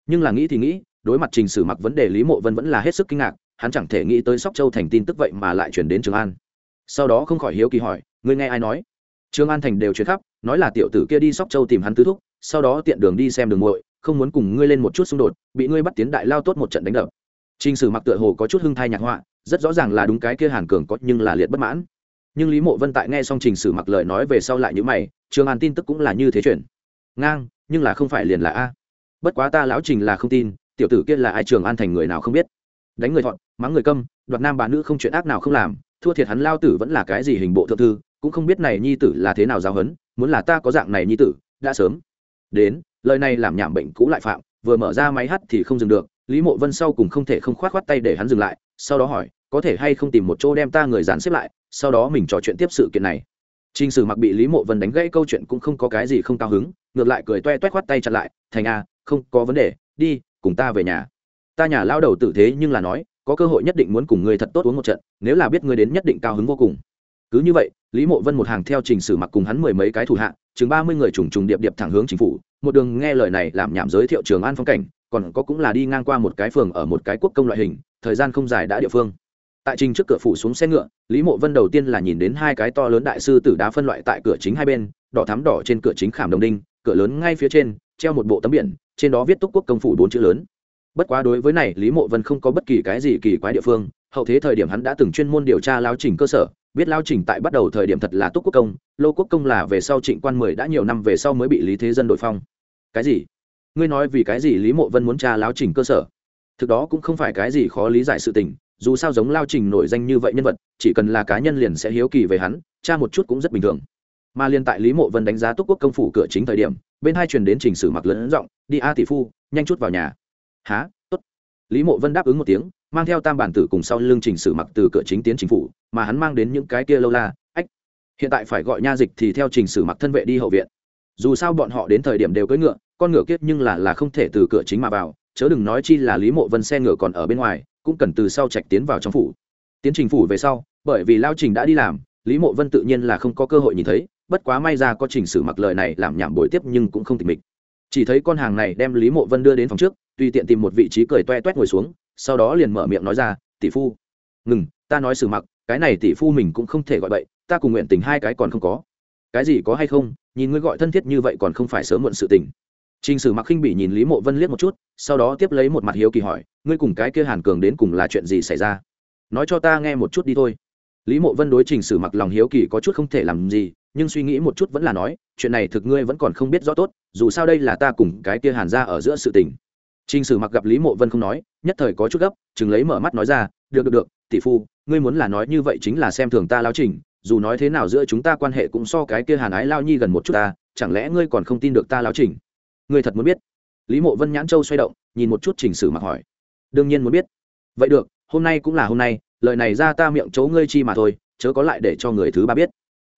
Nhưng là nghĩ thì nghĩ đối mặt trình sử mặc vấn đề lý mộ vân vẫn là hết sức kinh ngạc, hắn chẳng thể nghĩ tới sóc châu thành tin tức vậy mà lại chuyển đến trường an. Sau đó không khỏi hiếu kỳ hỏi, ngươi nghe ai nói? Trường an thành đều chuyển khắp, nói là tiểu tử kia đi sóc châu tìm hắn tứ thúc, sau đó tiện đường đi xem đường muội, không muốn cùng ngươi lên một chút xung đột, bị ngươi bắt tiến đại lao tốt một trận đánh đập. Trình sử mặc tựa hồ có chút hưng thai nhạc họa, rất rõ ràng là đúng cái kia hàn cường có nhưng là liệt bất mãn. Nhưng lý mộ vân tại nghe xong trình sử mặc lời nói về sau lại như mày, trường an tin tức cũng là như thế chuyển ngang, nhưng là không phải liền là a. Bất quá ta lão trình là không tin tiểu tử kia là ai trường an thành người nào không biết. Đánh người thọn mắng người câm đoạt nam bà nữ không chuyện ác nào không làm thua thiệt hắn lao tử vẫn là cái gì hình bộ thượng thư cũng không biết này nhi tử là thế nào giáo hấn muốn là ta có dạng này nhi tử đã sớm. Đến lời này làm nhảm bệnh cũ lại phạm vừa mở ra máy hắt thì không dừng được lý mộ vân sau cùng không thể không khoát khoát tay để hắn dừng lại sau đó hỏi có thể hay không tìm một chỗ đem ta người dàn xếp lại sau đó mình trò chuyện tiếp sự kiện này. Trình Sử Mặc bị Lý Mộ Vân đánh gãy câu chuyện cũng không có cái gì không cao hứng, ngược lại cười toe toét khoát tay chặn lại, "Thành a, không, có vấn đề, đi, cùng ta về nhà." Ta nhà lao đầu tử thế nhưng là nói, có cơ hội nhất định muốn cùng ngươi thật tốt uống một trận, nếu là biết ngươi đến nhất định cao hứng vô cùng. Cứ như vậy, Lý Mộ Vân một hàng theo Trình Sử Mặc cùng hắn mười mấy cái thủ hạ, chừng mươi người trùng trùng điệp điệp thẳng hướng chính phủ, một đường nghe lời này làm nhảm giới thiệu Trường An phong cảnh, còn có cũng là đi ngang qua một cái phường ở một cái quốc công loại hình, thời gian không dài đã địa phương tại trình trước cửa phủ xuống xe ngựa lý mộ vân đầu tiên là nhìn đến hai cái to lớn đại sư tử đá phân loại tại cửa chính hai bên đỏ thắm đỏ trên cửa chính khảm đồng đinh cửa lớn ngay phía trên treo một bộ tấm biển trên đó viết túc quốc công phủ bốn chữ lớn. Bất quá đối với này, lý mộ vân không có bất kỳ cái gì kỳ quái địa phương. Hậu thế thời điểm hắn đã từng chuyên môn điều tra lao trình cơ sở, biết lao trình tại bắt đầu thời điểm thật là túc quốc công, lô quốc công là về sau trịnh quan mười đã nhiều năm về sau mới bị lý thế dân đổi phong. Cái gì? Ngươi nói vì cái gì lý mộ vân muốn tra lao trình cơ sở? Thực đó cũng không phải cái gì khó lý giải sự tình, dù sao giống lao trình nổi danh như vậy nhân vật, chỉ cần là cá nhân liền sẽ hiếu kỳ về hắn cha một chút cũng rất bình thường. Mà liên tại lý mộ vân đánh giá túc quốc công phủ cửa chính thời điểm bên hai truyền đến trình sử mặc lớn giọng, đi a tỷ phu, nhanh chút vào nhà. Há tốt. Lý mộ vân đáp ứng một tiếng, mang theo tam bản tử cùng sau lưng trình sử mặc từ cửa chính tiến chính phủ, mà hắn mang đến những cái kia lâu la, ách, hiện tại phải gọi nha dịch thì theo trình sử mặc thân vệ đi hậu viện. Dù sao bọn họ đến thời điểm đều cưỡi ngựa, con ngựa kiết nhưng là là không thể từ cửa chính mà vào, chớ đừng nói chi là lý mộ vân xe ngựa còn ở bên ngoài, cũng cần từ sau trạch tiến vào trong phủ. Tiến trình phủ về sau, bởi vì lao trình đã đi làm, lý mộ vân tự nhiên là không có cơ hội nhìn thấy bất quá may ra có trình sử mặc lời này làm nhảm bồi tiếp nhưng cũng không tịch mịch. Chỉ thấy con hàng này đem lý mộ vân đưa đến phòng trước tùy tiện tìm một vị trí cười toe toét ngồi xuống sau đó liền mở miệng nói ra tỷ phu. Ngừng ta nói sử mặc cái này tỷ phu mình cũng không thể gọi vậy ta cùng nguyện tình hai cái còn không có. Cái gì có hay không? Nhìn ngươi gọi thân thiết như vậy còn không phải sớm muộn sự tình. Trình Sử Mặc khinh bị nhìn Lý Mộ Vân liếc một chút, sau đó tiếp lấy một mặt hiếu kỳ hỏi, ngươi cùng cái kia Hàn Cường đến cùng là chuyện gì xảy ra? Nói cho ta nghe một chút đi thôi. Lý Mộ Vân đối Trình Sử Mặc lòng hiếu kỳ có chút không thể làm gì, nhưng suy nghĩ một chút vẫn là nói, chuyện này thực ngươi vẫn còn không biết rõ tốt, dù sao đây là ta cùng cái kia Hàn gia ở giữa sự tình. Trình Sử Mặc gặp Lý Mộ Vân không nói, nhất thời có chút gấp, chừng lấy mở mắt nói ra, được được được, tỷ phu, ngươi muốn là nói như vậy chính là xem thường ta lão trình, dù nói thế nào giữa chúng ta quan hệ cũng so cái kia Hàn ái lao nhi gần một chút ta, chẳng lẽ ngươi còn không tin được ta lão trình? ngươi thật muốn biết lý mộ vân nhãn châu xoay động nhìn một chút Trình sử mặc hỏi đương nhiên muốn biết vậy được hôm nay cũng là hôm nay lời này ra ta miệng chấu ngươi chi mà thôi chớ có lại để cho người thứ ba biết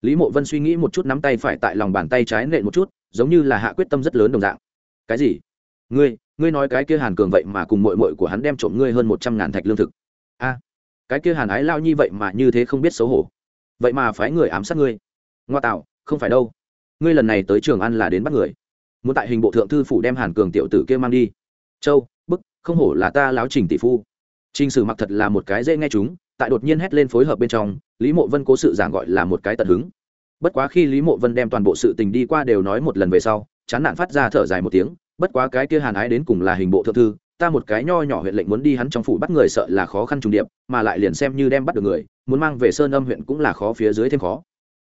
lý mộ vân suy nghĩ một chút nắm tay phải tại lòng bàn tay trái nện một chút, giống như là hạ quyết tâm rất lớn đồng dạng. Cái gì? Ngươi ngươi nói cái kia hàn cường vậy mà cùng mội mội của hắn đem trộm ngươi hơn một trăm ngàn thạch lương thực. A, cái kia hàn ái lao nhi vậy mà như thế không biết xấu hổ. Vậy mà phái người ám sát ngươi. Ngoa tạo, không phải đâu. Ngươi lần này tới trường ăn là đến bắt người. Muốn tại hình bộ thượng thư phủ đem hàn cường tiểu tử kia mang đi. Châu, bức, không hổ là ta láo trình tỷ phu. Trình sử mặc thật là một cái dễ nghe chúng, tại đột nhiên hét lên phối hợp bên trong, lý mộ vân cố sự giảng gọi là một cái tận hứng bất quá khi lý mộ vân đem toàn bộ sự tình đi qua đều nói một lần về sau, chán nản phát ra thở dài một tiếng, bất quá cái kia hàn ái đến cùng là hình bộ thượng thư, ta một cái nho nhỏ huyện lệnh muốn đi hắn trong phủ bắt người sợ là khó khăn trùng điệp, mà lại liền xem như đem bắt được người, muốn mang về sơn âm huyện cũng là khó phía dưới thêm khó.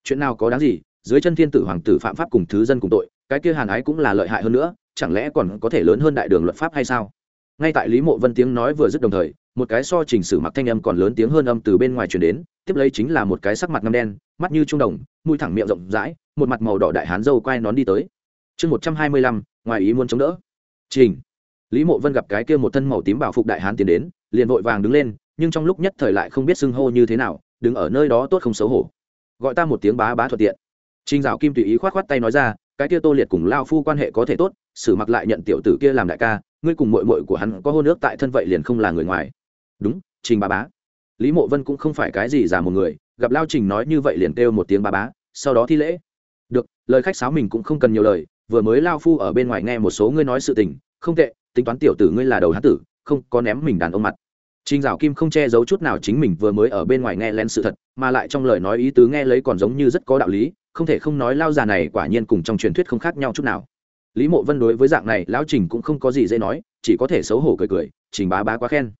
Chuyện nào có đáng gì, dưới chân thiên tử hoàng tử phạm pháp cùng thứ dân cùng tội, cái kia hàn ái cũng là lợi hại hơn nữa, chẳng lẽ còn có thể lớn hơn đại đường luật pháp hay sao? Ngay tại lý mộ vân tiếng nói vừa dứt đồng thời một cái so trình sử mặc thanh âm còn lớn tiếng hơn âm từ bên ngoài truyền đến, tiếp lấy chính là một cái sắc mặt ngâm đen, mắt như trung đồng, mũi thẳng miệng rộng rãi, một mặt màu đỏ đại hán dâu quay nón đi tới. Chương một trăm hai mươi lăm, ngoài ý muốn chống đỡ. Trình. Lý mộ vân gặp cái kia một thân màu tím bảo phục đại hán tiến đến, liền vội vàng đứng lên, nhưng trong lúc nhất thời lại không biết xưng hô như thế nào, đứng ở nơi đó tốt không xấu hổ. Gọi ta một tiếng bá bá thuận tiện. Trình dạo kim tùy ý khoát khoát tay nói ra, cái kia tô liệt cùng lao phu quan hệ có thể tốt, sử mặc lại nhận tiểu tử kia làm đại ca, ngươi cùng mội mội của hắn có hôn ước tại thân vậy liền không là người ngoài đúng trình ba bá. Lý mộ vân cũng không phải cái gì già một người gặp lao trình nói như vậy liền kêu một tiếng ba bá sau đó thi lễ. Được lời khách sáo mình cũng không cần nhiều lời vừa mới lao phu ở bên ngoài nghe một số ngươi nói sự tình không tệ tính toán tiểu tử ngươi là đầu hán tử không có ném mình đàn ông mặt. Trình Dạo Kim không che giấu chút nào chính mình vừa mới ở bên ngoài nghe lén sự thật, mà lại trong lời nói ý tứ nghe lấy còn giống như rất có đạo lý, không thể không nói lao già này quả nhiên cùng trong truyền thuyết không khác nhau chút nào. Lý mộ vân đối với dạng này lão trình cũng không có gì dễ nói chỉ có thể xấu hổ cười cười trình bá bá quá khen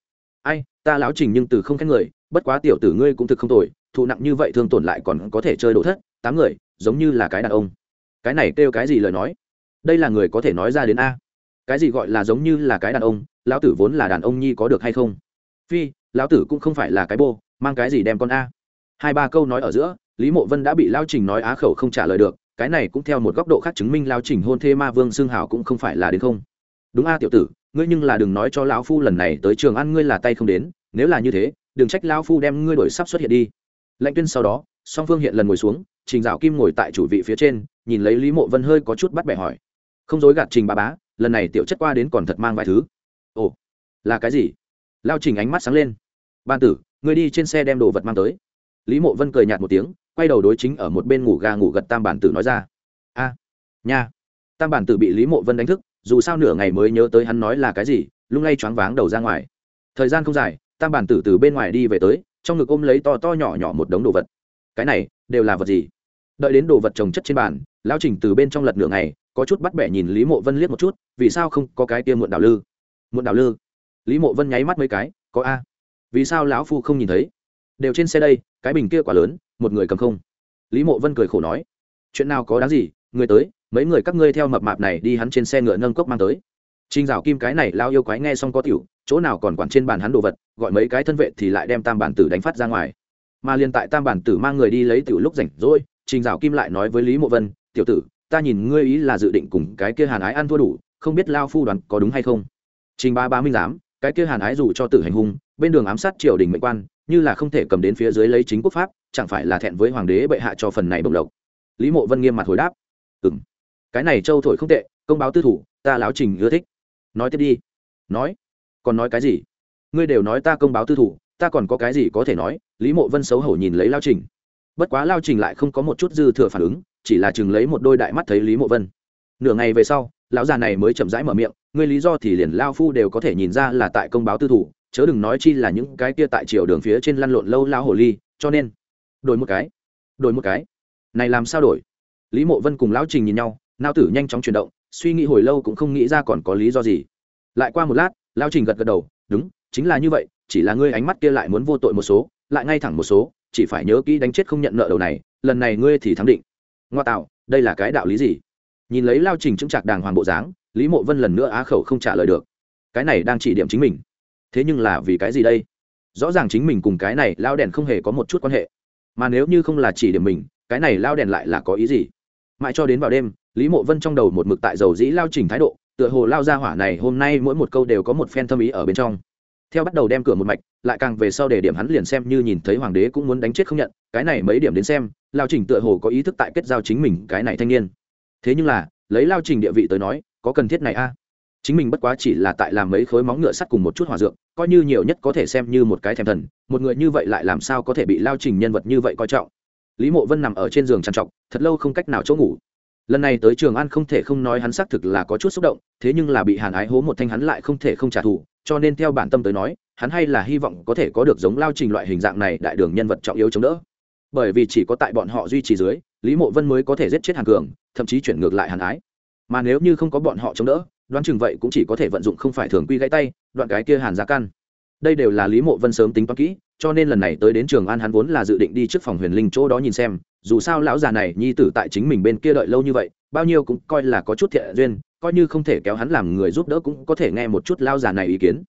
ai, ta lão trình nhưng từ không khen người, bất quá tiểu tử ngươi cũng thực không tồi, thụ nặng như vậy thương tổn lại còn có thể chơi đổ thất, tám người, giống như là cái đàn ông. Cái này kêu cái gì lời nói? Đây là người có thể nói ra đến a. Cái gì gọi là giống như là cái đàn ông, lão tử vốn là đàn ông nhi có được hay không? Phi, lão tử cũng không phải là cái bô, mang cái gì đem con a? Hai ba câu nói ở giữa, lý mộ vân đã bị lao trình nói á khẩu không trả lời được, cái này cũng theo một góc độ khác chứng minh lao trình hôn thê ma vương xương hảo cũng không phải là đến không. Đúng a tiểu tử ngươi nhưng là đừng nói cho lão phu lần này tới trường ăn ngươi là tay không đến, nếu là như thế, đừng trách lão phu đem ngươi đổi sắp xuất hiện đi. Lệnh tuyên sau đó, song phương hiện lần ngồi xuống, trình dạo kim ngồi tại chủ vị phía trên, nhìn lấy lý mộ vân hơi có chút bắt bẻ hỏi. Không dối gạt trình ba bá, lần này tiểu chất qua đến còn thật mang vài thứ. Ồ, là cái gì? Lao trình ánh mắt sáng lên. Ban tử người đi trên xe đem đồ vật mang tới. Lý mộ vân cười nhạt một tiếng, quay đầu đối chính ở một bên ngủ ga ngủ gật tam bản tử nói ra. A, nha. Tam bản tử bị lý mộ vân đánh thức dù sao nửa ngày mới nhớ tới hắn nói là cái gì, lung lay choáng váng đầu ra ngoài. Thời gian không dài, tam bản tử từ bên ngoài đi về tới, trong ngực ôm lấy to to nhỏ nhỏ một đống đồ vật. Cái này, đều là vật gì? Đợi đến đồ vật trồng chất trên bàn, lão trình từ bên trong lật nửa ngày, có chút bắt bẻ nhìn lý mộ vân liếc một chút, vì sao không có cái kia muộn đào lư? Muộn đào lư? Lý mộ vân nháy mắt mấy cái, có a. Vì sao lão phu không nhìn thấy? Đều trên xe đây, cái bình kia quả lớn, một người cầm không. Lý mộ vân cười khổ nói, chuyện nào có đáng gì, người tới mấy người các ngươi theo mập mạp này đi hắn trên xe ngựa nâng cốc mang tới Trình Dạo Kim cái này lao yêu quái nghe xong có tiểu, chỗ nào còn quản trên bàn hắn đồ vật, gọi mấy cái thân vệ thì lại đem Tam bản tử đánh phát ra ngoài. Mà liên tại Tam bản tử mang người đi lấy tiểu lúc rảnh rỗi, Trình Dạo Kim lại nói với Lý Mộ Vân, "Tiểu tử, ta nhìn ngươi ý là dự định cùng cái kia Hàn Ái ăn thua đủ, không biết lao phu đoán có đúng hay không?" Trình Ba Ba minh giám, cái kia Hàn Ái dù cho tử hành hung, bên đường ám sát triều đình mệnh quan, như là không thể cầm đến phía dưới lấy chính quốc pháp, chẳng phải là thẹn với hoàng đế bệ hạ cho phần này bổng lộc. Lý Mộ Vân nghiêm mặt hồi đáp, "Ừm, cái này châu thổi không tệ, công báo tư thủ, ta lão Trình ưa thích." nói tiếp đi. Nói. Còn nói cái gì? Ngươi đều nói ta công báo tư thủ ta còn có cái gì có thể nói? Lý mộ vân xấu hổ nhìn lấy lao trình. Bất quá lao trình lại không có một chút dư thừa phản ứng chỉ là chừng lấy một đôi đại mắt thấy lý mộ vân. Nửa ngày về sau lão già này mới chậm rãi mở miệng ngươi lý do thì liền lao phu đều có thể nhìn ra là tại công báo tư thủ chớ đừng nói chi là những cái kia tại chiều đường phía trên lăn lộn lâu lao hồ ly cho nên đổi một cái đổi một cái. Này làm sao đổi? Lý mộ vân cùng lão trình nhìn nhau nao tử nhanh chóng chuyển động, suy nghĩ hồi lâu cũng không nghĩ ra còn có lý do gì. Lại qua một lát, lao trình gật gật đầu, đúng, chính là như vậy, chỉ là ngươi ánh mắt kia lại muốn vô tội một số, lại ngay thẳng một số, chỉ phải nhớ kỹ đánh chết không nhận nợ đầu này, lần này ngươi thì thắng định. Ngoa tạo, đây là cái đạo lý gì? Nhìn lấy lao trình chứng trạc đàng hoàng bộ dáng, lý mộ vân lần nữa á khẩu không trả lời được. Cái này đang chỉ điểm chính mình. Thế nhưng là vì cái gì đây? Rõ ràng chính mình cùng cái này lao đèn không hề có một chút quan hệ. Mà nếu như không là chỉ điểm mình, cái này lao đèn lại là có ý gì? Mãi cho đến vào đêm lý mộ vân trong đầu một mực tại dầu dĩ lao trình thái độ, tựa hồ lao ra hỏa này hôm nay mỗi một câu đều có một phen thâm ý ở bên trong. Theo bắt đầu đem cửa một mạch, lại càng về sau để điểm hắn liền xem như nhìn thấy hoàng đế cũng muốn đánh chết không nhận, cái này mấy điểm đến xem, lao trình tựa hồ có ý thức tại kết giao chính mình cái này thanh niên. Thế nhưng là, lấy lao trình địa vị tới nói, có cần thiết này a? Chính mình bất quá chỉ là tại làm mấy khối móng ngựa sắt cùng một chút hòa dược, coi như nhiều nhất có thể xem như một cái thèm thần, một người như vậy lại làm sao có thể bị lao trình nhân vật như vậy coi trọng? Lý mộ vân nằm ở trên giường trằn trọc, thật lâu không cách nào chỗ ngủ lần này tới trường an không thể không nói hắn xác thực là có chút xúc động, thế nhưng là bị hàn ái hố một thanh hắn lại không thể không trả thù, cho nên theo bản tâm tới nói, hắn hay là hy vọng có thể có được giống lao trình loại hình dạng này đại đường nhân vật trọng yếu chống đỡ. Bởi vì chỉ có tại bọn họ duy trì dưới, lý mộ vân mới có thể giết chết hàn cường, thậm chí chuyển ngược lại hàn ái. Mà nếu như không có bọn họ chống đỡ, đoán chừng vậy cũng chỉ có thể vận dụng không phải thường quy gãy tay, đoạn cái kia hàn giá căn đây đều là lý mộ vân sớm tính toán kỹ cho nên lần này tới đến trường an hắn vốn là dự định đi trước phòng huyền linh chỗ đó nhìn xem, dù sao lão già này nhi tử tại chính mình bên kia đợi lâu như vậy, bao nhiêu cũng coi là có chút thiện duyên, coi như không thể kéo hắn làm người giúp đỡ cũng có thể nghe một chút lao già này ý kiến.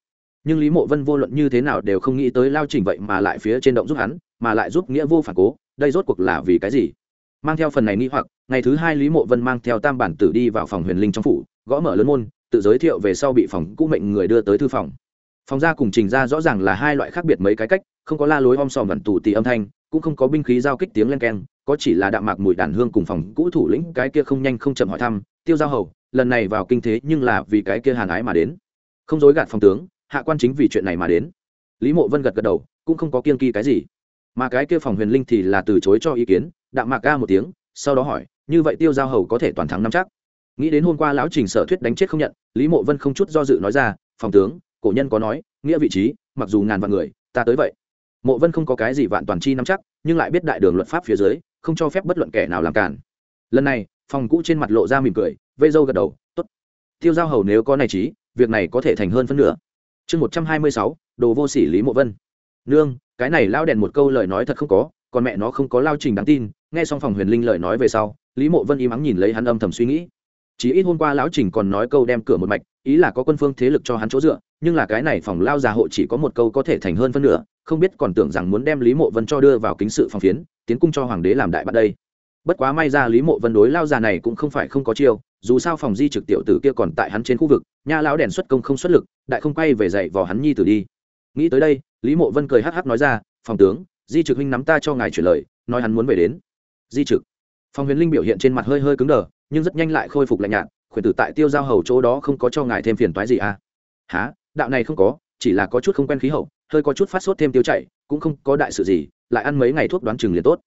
Nhưng lý mộ vân vô luận như thế nào đều không nghĩ tới lao trình vậy mà lại phía trên động giúp hắn, mà lại giúp nghĩa vô phản cố, đây rốt cuộc là vì cái gì? Mang theo phần này nghĩ hoặc, ngày thứ hai lý mộ vân mang theo tam bản tử đi vào phòng huyền linh trong phủ, gõ mở lớn môn, tự giới thiệu về sau bị phòng cũ mệnh người đưa tới thư phòng phòng ra cùng trình ra rõ ràng là hai loại khác biệt mấy cái cách, không có la lối om sòm vẩn tù tì âm thanh, cũng không có binh khí giao kích tiếng len keng, có chỉ là đạm mạc mùi đàn hương cùng phòng cũ thủ lĩnh cái kia không nhanh không chậm hỏi thăm, tiêu giao hầu, lần này vào kinh thế nhưng là vì cái kia hàn ái mà đến. Không dối gạt phòng tướng, hạ quan chính vì chuyện này mà đến. Lý mộ vân gật gật đầu, cũng không có kiên kỳ cái gì. Mà cái kia phòng huyền linh thì là từ chối cho ý kiến, đạm mạc ca một tiếng, sau đó hỏi, như vậy tiêu giao hầu có thể toàn thắng năm chắc? Nghĩ đến hôm qua lão trình sở thuyết đánh chết không nhận, lý mộ vân không chút do dự nói ra, phòng tướng cổ nhân có nói, nghĩa vị trí, mặc dù ngàn vạn người, ta tới vậy. Mộ vân không có cái gì vạn toàn chi nắm chắc, nhưng lại biết đại đường luật pháp phía dưới, không cho phép bất luận kẻ nào làm cản. Lần này, phòng cũ trên mặt lộ ra mỉm cười, vây dâu gật đầu, tốt. Tiêu giao hầu nếu có này trí, việc này có thể thành hơn phân nửa. Chương một trăm hai mươi sáu, đồ vô sỉ lý mộ vân. Nương, cái này lao đèn một câu lời nói thật không có, còn mẹ nó không có lao trình đáng tin. Nghe xong phòng huyền linh lời nói về sau, lý mộ vân im ắng nhìn lấy hắn âm thầm suy nghĩ chỉ ít hôm qua lão trình còn nói câu đem cửa một mạch, ý là có quân phương thế lực cho hắn chỗ dựa, nhưng là cái này phòng lao già hộ chỉ có một câu có thể thành hơn phân nửa, không biết còn tưởng rằng muốn đem lý mộ vân cho đưa vào kính sự phòng phiến, tiến cung cho hoàng đế làm đại bạn đây. Bất quá may ra lý mộ vân đối lao già này cũng không phải không có chiêu, dù sao phòng di trực tiểu tử kia còn tại hắn trên khu vực, nha lão đèn xuất công không xuất lực, đại không quay về dậy vò hắn nhi tử đi. Nghĩ tới đây, lý mộ vân cười hắc hắc nói ra, phòng tướng, di trực huynh nắm ta cho ngài chuyển lời, nói hắn muốn về đến. Di trực. Phong huyền linh biểu hiện trên mặt hơi hơi cứng đờ nhưng rất nhanh lại khôi phục lạnh nhạt, khuyển tử tại tiêu giao hầu chỗ đó không có cho ngài thêm phiền toái gì à? Há đạo này không có, chỉ là có chút không quen khí hậu, hơi có chút phát sốt thêm tiêu chảy, cũng không có đại sự gì, lại ăn mấy ngày thuốc đoán chừng liền tốt.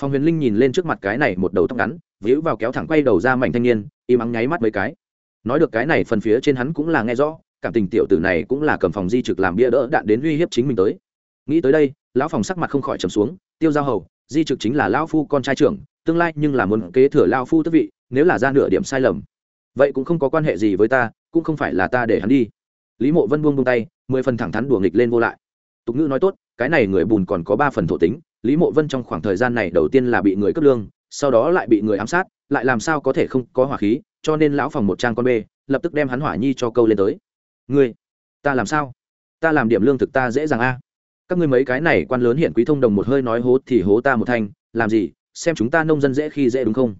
Phong huyền linh nhìn lên trước mặt cái này một đầu tóc ngắn, víu vào kéo thẳng quay đầu ra mảnh thanh niên, im ắng nháy mắt mấy cái. Nói được cái này phần phía trên hắn cũng là nghe rõ, cảm tình tiểu tử này cũng là cầm phòng di trực làm bia đỡ đạn đến uy hiếp chính mình tới. Nghĩ tới đây, lão phòng sắc mặt không khỏi trầm xuống, tiêu giao hầu, di trực chính là lão phu con trai trưởng, tương lai nhưng là muốn kế thừa lao phu tức vị nếu là ra nửa điểm sai lầm, vậy cũng không có quan hệ gì với ta, cũng không phải là ta để hắn đi. Lý mộ vân buông buông tay, mười phần thẳng thắn đùa nghịch lên vô lại. Tục ngữ nói tốt, cái này người bùn còn có ba phần thổ tính, lý mộ vân trong khoảng thời gian này đầu tiên là bị người cướp lương, sau đó lại bị người ám sát, lại làm sao có thể không có hỏa khí, cho nên lão phòng một trang con bê, lập tức đem hắn hỏa nhi cho câu lên tới. Ngươi, ta làm sao? Ta làm điểm lương thực ta dễ dàng a. Các ngươi mấy cái này quan lớn hiện quý thông đồng một hơi nói hố thì hố ta một thanh, làm gì, xem chúng ta nông dân dễ khi dễ đúng không?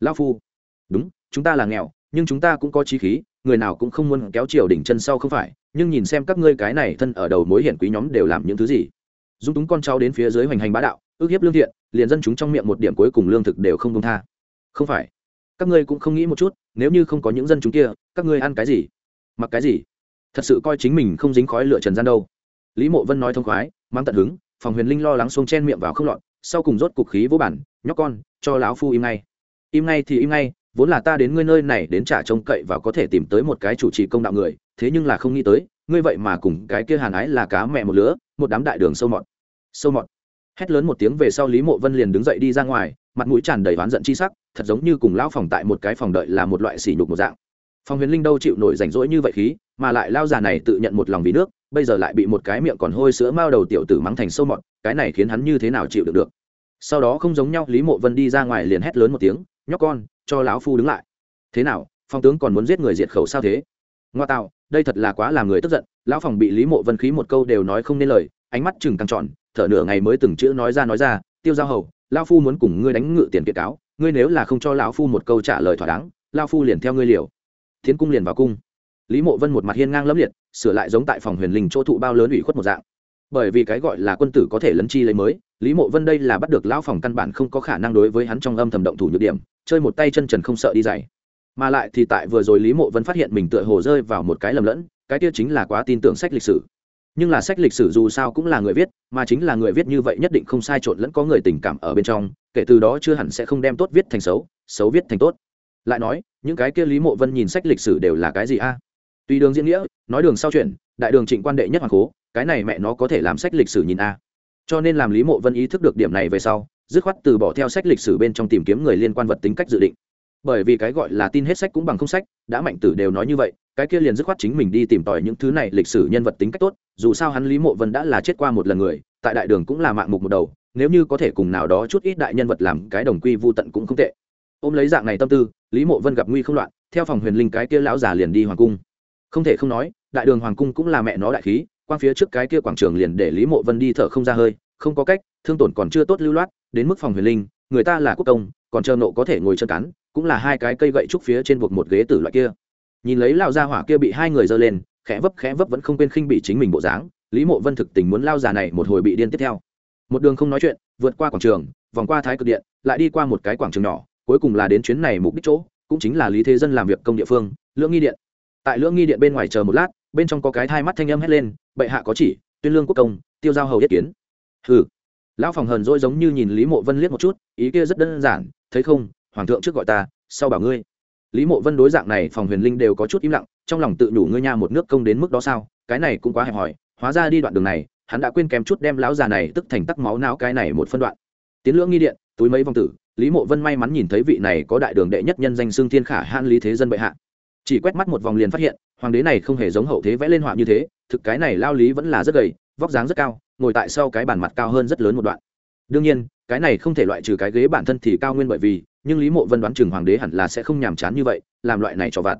Lão phu đúng, chúng ta là nghèo, nhưng chúng ta cũng có trí khí, người nào cũng không muốn kéo chiều đỉnh chân sau không phải, nhưng nhìn xem các ngươi cái này thân ở đầu mối hiển quý nhóm đều làm những thứ gì. Dung túng con cháu đến phía dưới hoành hành bá đạo, ước hiếp lương thiện, liền dân chúng trong miệng một điểm cuối cùng lương thực đều không công tha. Không phải. Các ngươi cũng không nghĩ một chút, nếu như không có những dân chúng kia, các ngươi ăn cái gì? Mặc cái gì? Thật sự coi chính mình không dính khói lửa trần gian đâu. Lý mộ vân nói thông khoái, mang tận hứng, phòng huyền linh lo lắng xuống chen miệng vào không lọt, sau cùng rốt cục khí vô bản, nhóc con, cho lão phu im ngay. Im ngay thì im ngay vốn là ta đến ngươi nơi này đến trả trông cậy và có thể tìm tới một cái chủ trì công đạo người, thế nhưng là không nghĩ tới, ngươi vậy mà cùng cái kia hàn ái là cá mẹ một lứa, một đám đại đường sâu mọt. Sâu mọt. Hét lớn một tiếng về sau lý mộ vân liền đứng dậy đi ra ngoài, mặt mũi tràn đầy oán giận chi sắc, thật giống như cùng lão phòng tại một cái phòng đợi là một loại sỉ nhục một dạng. Phòng huyền linh đâu chịu nổi rảnh rỗi như vậy khí, mà lại lao già này tự nhận một lòng vì nước, bây giờ lại bị một cái miệng còn hôi sữa mao đầu tiểu tử mắng thành sâu mọt, cái này khiến hắn như thế nào chịu được được. Sau đó không giống nhau, lý mộ vân đi ra ngoài liền hét lớn một tiếng, nhóc con cho lão phu đứng lại. Thế nào, phong tướng còn muốn giết người diệt khẩu sao thế? Ngoa tạo, đây thật là quá làm người tức giận, lão phòng bị lý mộ vân khí một câu đều nói không nên lời, ánh mắt chừng căng tròn, thở nửa ngày mới từng chữ nói ra nói ra, tiêu giao hầu, lão phu muốn cùng ngươi đánh ngự tiền kiệt cáo, ngươi nếu là không cho lão phu một câu trả lời thỏa đáng, lão phu liền theo ngươi liều. Thiến cung liền vào cung. Lý mộ vân một mặt hiên ngang lẫm liệt, sửa lại giống tại phòng huyền linh chỗ thụ bao lớn ủy khuất một dạng. Bởi vì cái gọi là quân tử có thể lấn chi lấy mới, lý mộ vân đây là bắt được lão phòng căn bản không có khả năng đối với hắn trong âm thầm động thủ nhược điểm chơi một tay chân trần không sợ đi dày mà lại thì tại vừa rồi lý mộ vân phát hiện mình tựa hồ rơi vào một cái lầm lẫn, cái kia chính là quá tin tưởng sách lịch sử. Nhưng là sách lịch sử dù sao cũng là người viết, mà chính là người viết như vậy nhất định không sai trộn lẫn có người tình cảm ở bên trong, kể từ đó chưa hẳn sẽ không đem tốt viết thành xấu xấu viết thành tốt. Lại nói, những cái kia lý mộ vân nhìn sách lịch sử đều là cái gì a? À? đường diễn nghĩa, nói đường sau chuyện, đại đường trịnh quan đệ nhất hoàng cố, cái này mẹ nó có thể làm sách lịch sử nhìn a. Cho nên làm lý mộ vân ý thức được điểm này về sau dứt khoát từ bỏ theo sách lịch sử bên trong tìm kiếm người liên quan vật tính cách dự định. Bởi vì cái gọi là tin hết sách cũng bằng không sách, đã mạnh tử đều nói như vậy, cái kia liền dứt khoát chính mình đi tìm tòi những thứ này lịch sử nhân vật tính cách tốt, dù sao hắn lý mộ vân đã là chết qua một lần người, tại đại đường cũng là mạng mục một đầu, nếu như có thể cùng nào đó chút ít đại nhân vật làm cái đồng quy vô tận cũng không tệ. Ôm lấy dạng này tâm tư, lý mộ vân gặp nguy không loạn, theo phòng huyền linh cái kia lão già liền đi hoàng cung. Không thể không nói, đại đường hoàng cung cũng là mẹ nó đại khí quang phía trước cái kia quảng trường liền để lý mộ vân đi thở không ra hơi không có cách, thương tổn còn chưa tốt lưu loát, đến mức phòng huyền linh, người ta là quốc công, còn chờ nộ có thể ngồi chân cắn, cũng là hai cái cây gậy trúc phía trên buộc một ghế tử loại kia. Nhìn lấy lao ra hỏa kia bị hai người giơ lên, khẽ vấp khẽ vấp vẫn không quên khinh bị chính mình bộ dáng, lý mộ vân thực tình muốn lao già này một hồi bị điên tiếp theo. Một đường không nói chuyện, vượt qua quảng trường, vòng qua thái cực điện, lại đi qua một cái quảng trường nhỏ, cuối cùng là đến chuyến này mục đích chỗ, cũng chính là lý thế dân làm việc công địa phương, lưỡng nghi điện. Tại lưỡng nghi điện bên ngoài chờ một lát, bên trong có cái thai mắt thanh âm hét lên, bệ hạ có chỉ, tuyên lương quốc công, tiêu giao hầu yết kiến hừ. Lão phòng hờn dỗi giống như nhìn lý mộ vân liếc một chút, ý kia rất đơn giản, thấy không, hoàng thượng trước gọi ta, sau bảo ngươi. Lý mộ vân đối dạng này phòng huyền linh đều có chút im lặng, trong lòng tự đủ ngươi nha một nước công đến mức đó sao, cái này cũng quá hẹp hòi, hóa ra đi đoạn đường này, hắn đã quên kém chút đem lão già này tức thành tắc máu não cái này một phân đoạn. Tiến lưỡng nghi điện, túi mấy vòng tử, lý mộ vân may mắn nhìn thấy vị này có đại đường đệ nhất nhân danh xương thiên khả han lý thế dân bệ hạ. Chỉ quét mắt một vòng liền phát hiện, hoàng đế này không hề giống hậu thế vẽ lên họa như thế, thực cái này lao lý vẫn là rất gầy vóc dáng rất cao, ngồi tại sau cái bàn mặt cao hơn rất lớn một đoạn. Đương nhiên, cái này không thể loại trừ cái ghế bản thân thì cao nguyên bởi vì, nhưng lý mộ vân đoán chừng hoàng đế hẳn là sẽ không nhàm chán như vậy, làm loại này cho vặt.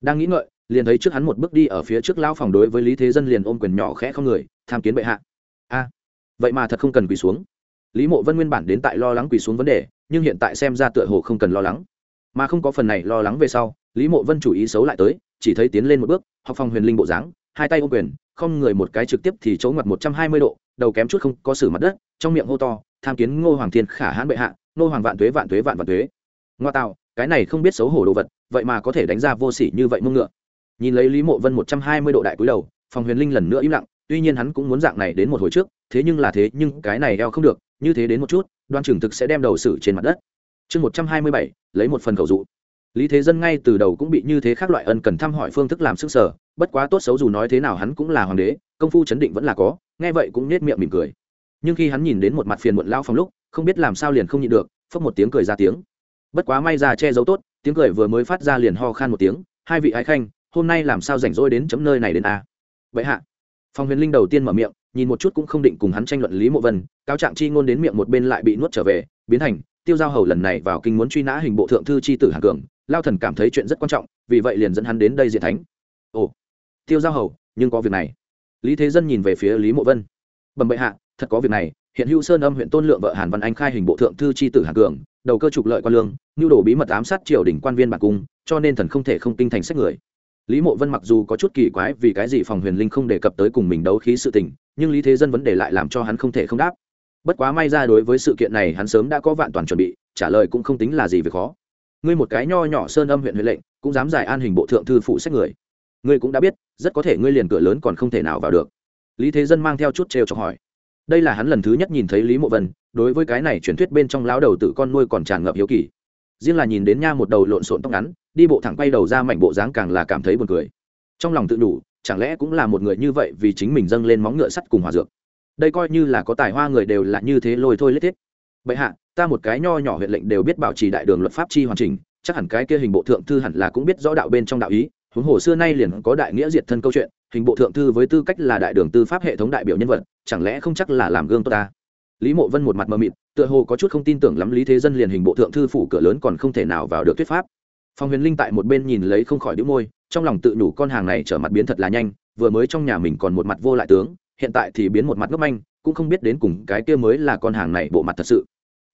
Đang nghĩ ngợi, liền thấy trước hắn một bước đi ở phía trước lao phòng đối với lý thế dân liền ôm quyền nhỏ khẽ không người, tham kiến bệ hạ. A, vậy mà thật không cần quỳ xuống. Lý mộ vân nguyên bản đến tại lo lắng quỳ xuống vấn đề, nhưng hiện tại xem ra tựa hồ không cần lo lắng. Mà không có phần này lo lắng về sau, lý mộ vân chủ ý xấu lại tới, chỉ thấy tiến lên một bước, học phòng huyền linh bộ dáng, hai tay ôm quyền không người một cái trực tiếp thì chỗ ngoặt một trăm hai mươi độ, đầu kém chút không có xử mặt đất, trong miệng hô to, tham kiến ngô hoàng thiên khả hãn bệ hạ, ngô hoàng vạn tuế vạn tuế, vạn vạn tuế. Ngoa tạo, cái này không biết xấu hổ đồ vật, vậy mà có thể đánh ra vô sỉ như vậy mông ngựa. Nhìn lấy lý mộ vân một trăm hai mươi độ đại cúi đầu phòng huyền linh lần nữa im lặng, tuy nhiên hắn cũng muốn dạng này đến một hồi trước, thế nhưng là thế, nhưng cái này eo không được, như thế đến một chút, đoan trưởng thực sẽ đem đầu xử trên mặt đất. Chương một trăm hai mươi bảy, lấy một phần cầu dụ. Lý thế dân ngay từ đầu cũng bị như thế khác loại ân cần thăm hỏi phương thức làm sức sở bất quá tốt xấu dù nói thế nào hắn cũng là hoàng đế, công phu chấn định vẫn là có, nghe vậy cũng nết miệng mỉm cười. Nhưng khi hắn nhìn đến một mặt phiền muộn lao phòng lúc, không biết làm sao liền không nhịn được phất một tiếng cười ra tiếng. Bất quá may ra che giấu tốt, tiếng cười vừa mới phát ra liền ho khan một tiếng, hai vị ái khanh, hôm nay làm sao rảnh rỗi đến chấm nơi này đến a? Vậy hạ. Phòng huyền linh đầu tiên mở miệng, nhìn một chút cũng không định cùng hắn tranh luận lý mộ vân, cáo trạng chi ngôn đến miệng một bên lại bị nuốt trở về, biến thành, tiêu giao hầu lần này vào kinh muốn truy nã hình bộ thượng thư chi tử hàn cường, lao thần cảm thấy chuyện rất quan trọng, vì vậy liền dẫn hắn đến đây diện thánh. Ồ tiêu giao hầu, nhưng có việc này. Lý thế dân nhìn về phía lý mộ vân. Bẩm bệ hạ, thật có việc này, hiện hữu sơn âm huyện tôn lượng vợ hàn văn anh khai hình bộ thượng thư chi tử hàn cường, đầu cơ trục lợi quan lương, nhu đồ bí mật ám sát triều đình quan viên bản cung, cho nên thần không thể không kinh thành sách người. Lý mộ vân mặc dù có chút kỳ quái vì cái gì phòng huyền linh không đề cập tới cùng mình đấu khí sự tình, nhưng lý thế dân vấn đề lại làm cho hắn không thể không đáp. Bất quá may ra đối với sự kiện này hắn sớm đã có vạn toàn chuẩn bị, trả lời cũng không tính là gì về khó. Ngươi một cái nho nhỏ sơn âm huyện huệ lệnh, cũng dám giải an hình bộ thượng thư phụ sách người ngươi cũng đã biết, rất có thể ngươi liền cửa lớn còn không thể nào vào được. Lý thế dân mang theo chút trêu chọc hỏi. Đây là hắn lần thứ nhất nhìn thấy lý mộ vân, đối với cái này truyền thuyết bên trong lão đầu tử con nuôi còn tràn ngập hiếu kỳ. Riêng là nhìn đến nha một đầu lộn xộn tóc ngắn, đi bộ thẳng quay đầu ra mảnh bộ dáng càng là cảm thấy buồn cười. Trong lòng tự đủ, chẳng lẽ cũng là một người như vậy vì chính mình dâng lên móng ngựa sắt cùng hòa dược? Đây coi như là có tài hoa người đều là như thế lôi thôi lết thiết. Bệ hạ, ta một cái nho nhỏ huyện lệnh đều biết bảo trì đại đường luật pháp chi hoàn chỉnh, chắc hẳn cái kia hình bộ thượng thư hẳn là cũng biết rõ đạo bên trong đạo ý huống hồ xưa nay liền có đại nghĩa diệt thân câu chuyện, hình bộ thượng thư với tư cách là đại đường tư pháp hệ thống đại biểu nhân vật, chẳng lẽ không chắc là làm gương tốt ta? Lý mộ vân một mặt mờ mịt, tựa hồ có chút không tin tưởng lắm lý thế dân liền hình bộ thượng thư phủ cửa lớn còn không thể nào vào được thuyết pháp. Phong huyền linh tại một bên nhìn lấy không khỏi đĩu môi, trong lòng tự nhủ con hàng này trở mặt biến thật là nhanh, vừa mới trong nhà mình còn một mặt vô lại tướng, hiện tại thì biến một mặt ngốc manh, cũng không biết đến cùng cái kia mới là con hàng này bộ mặt thật sự.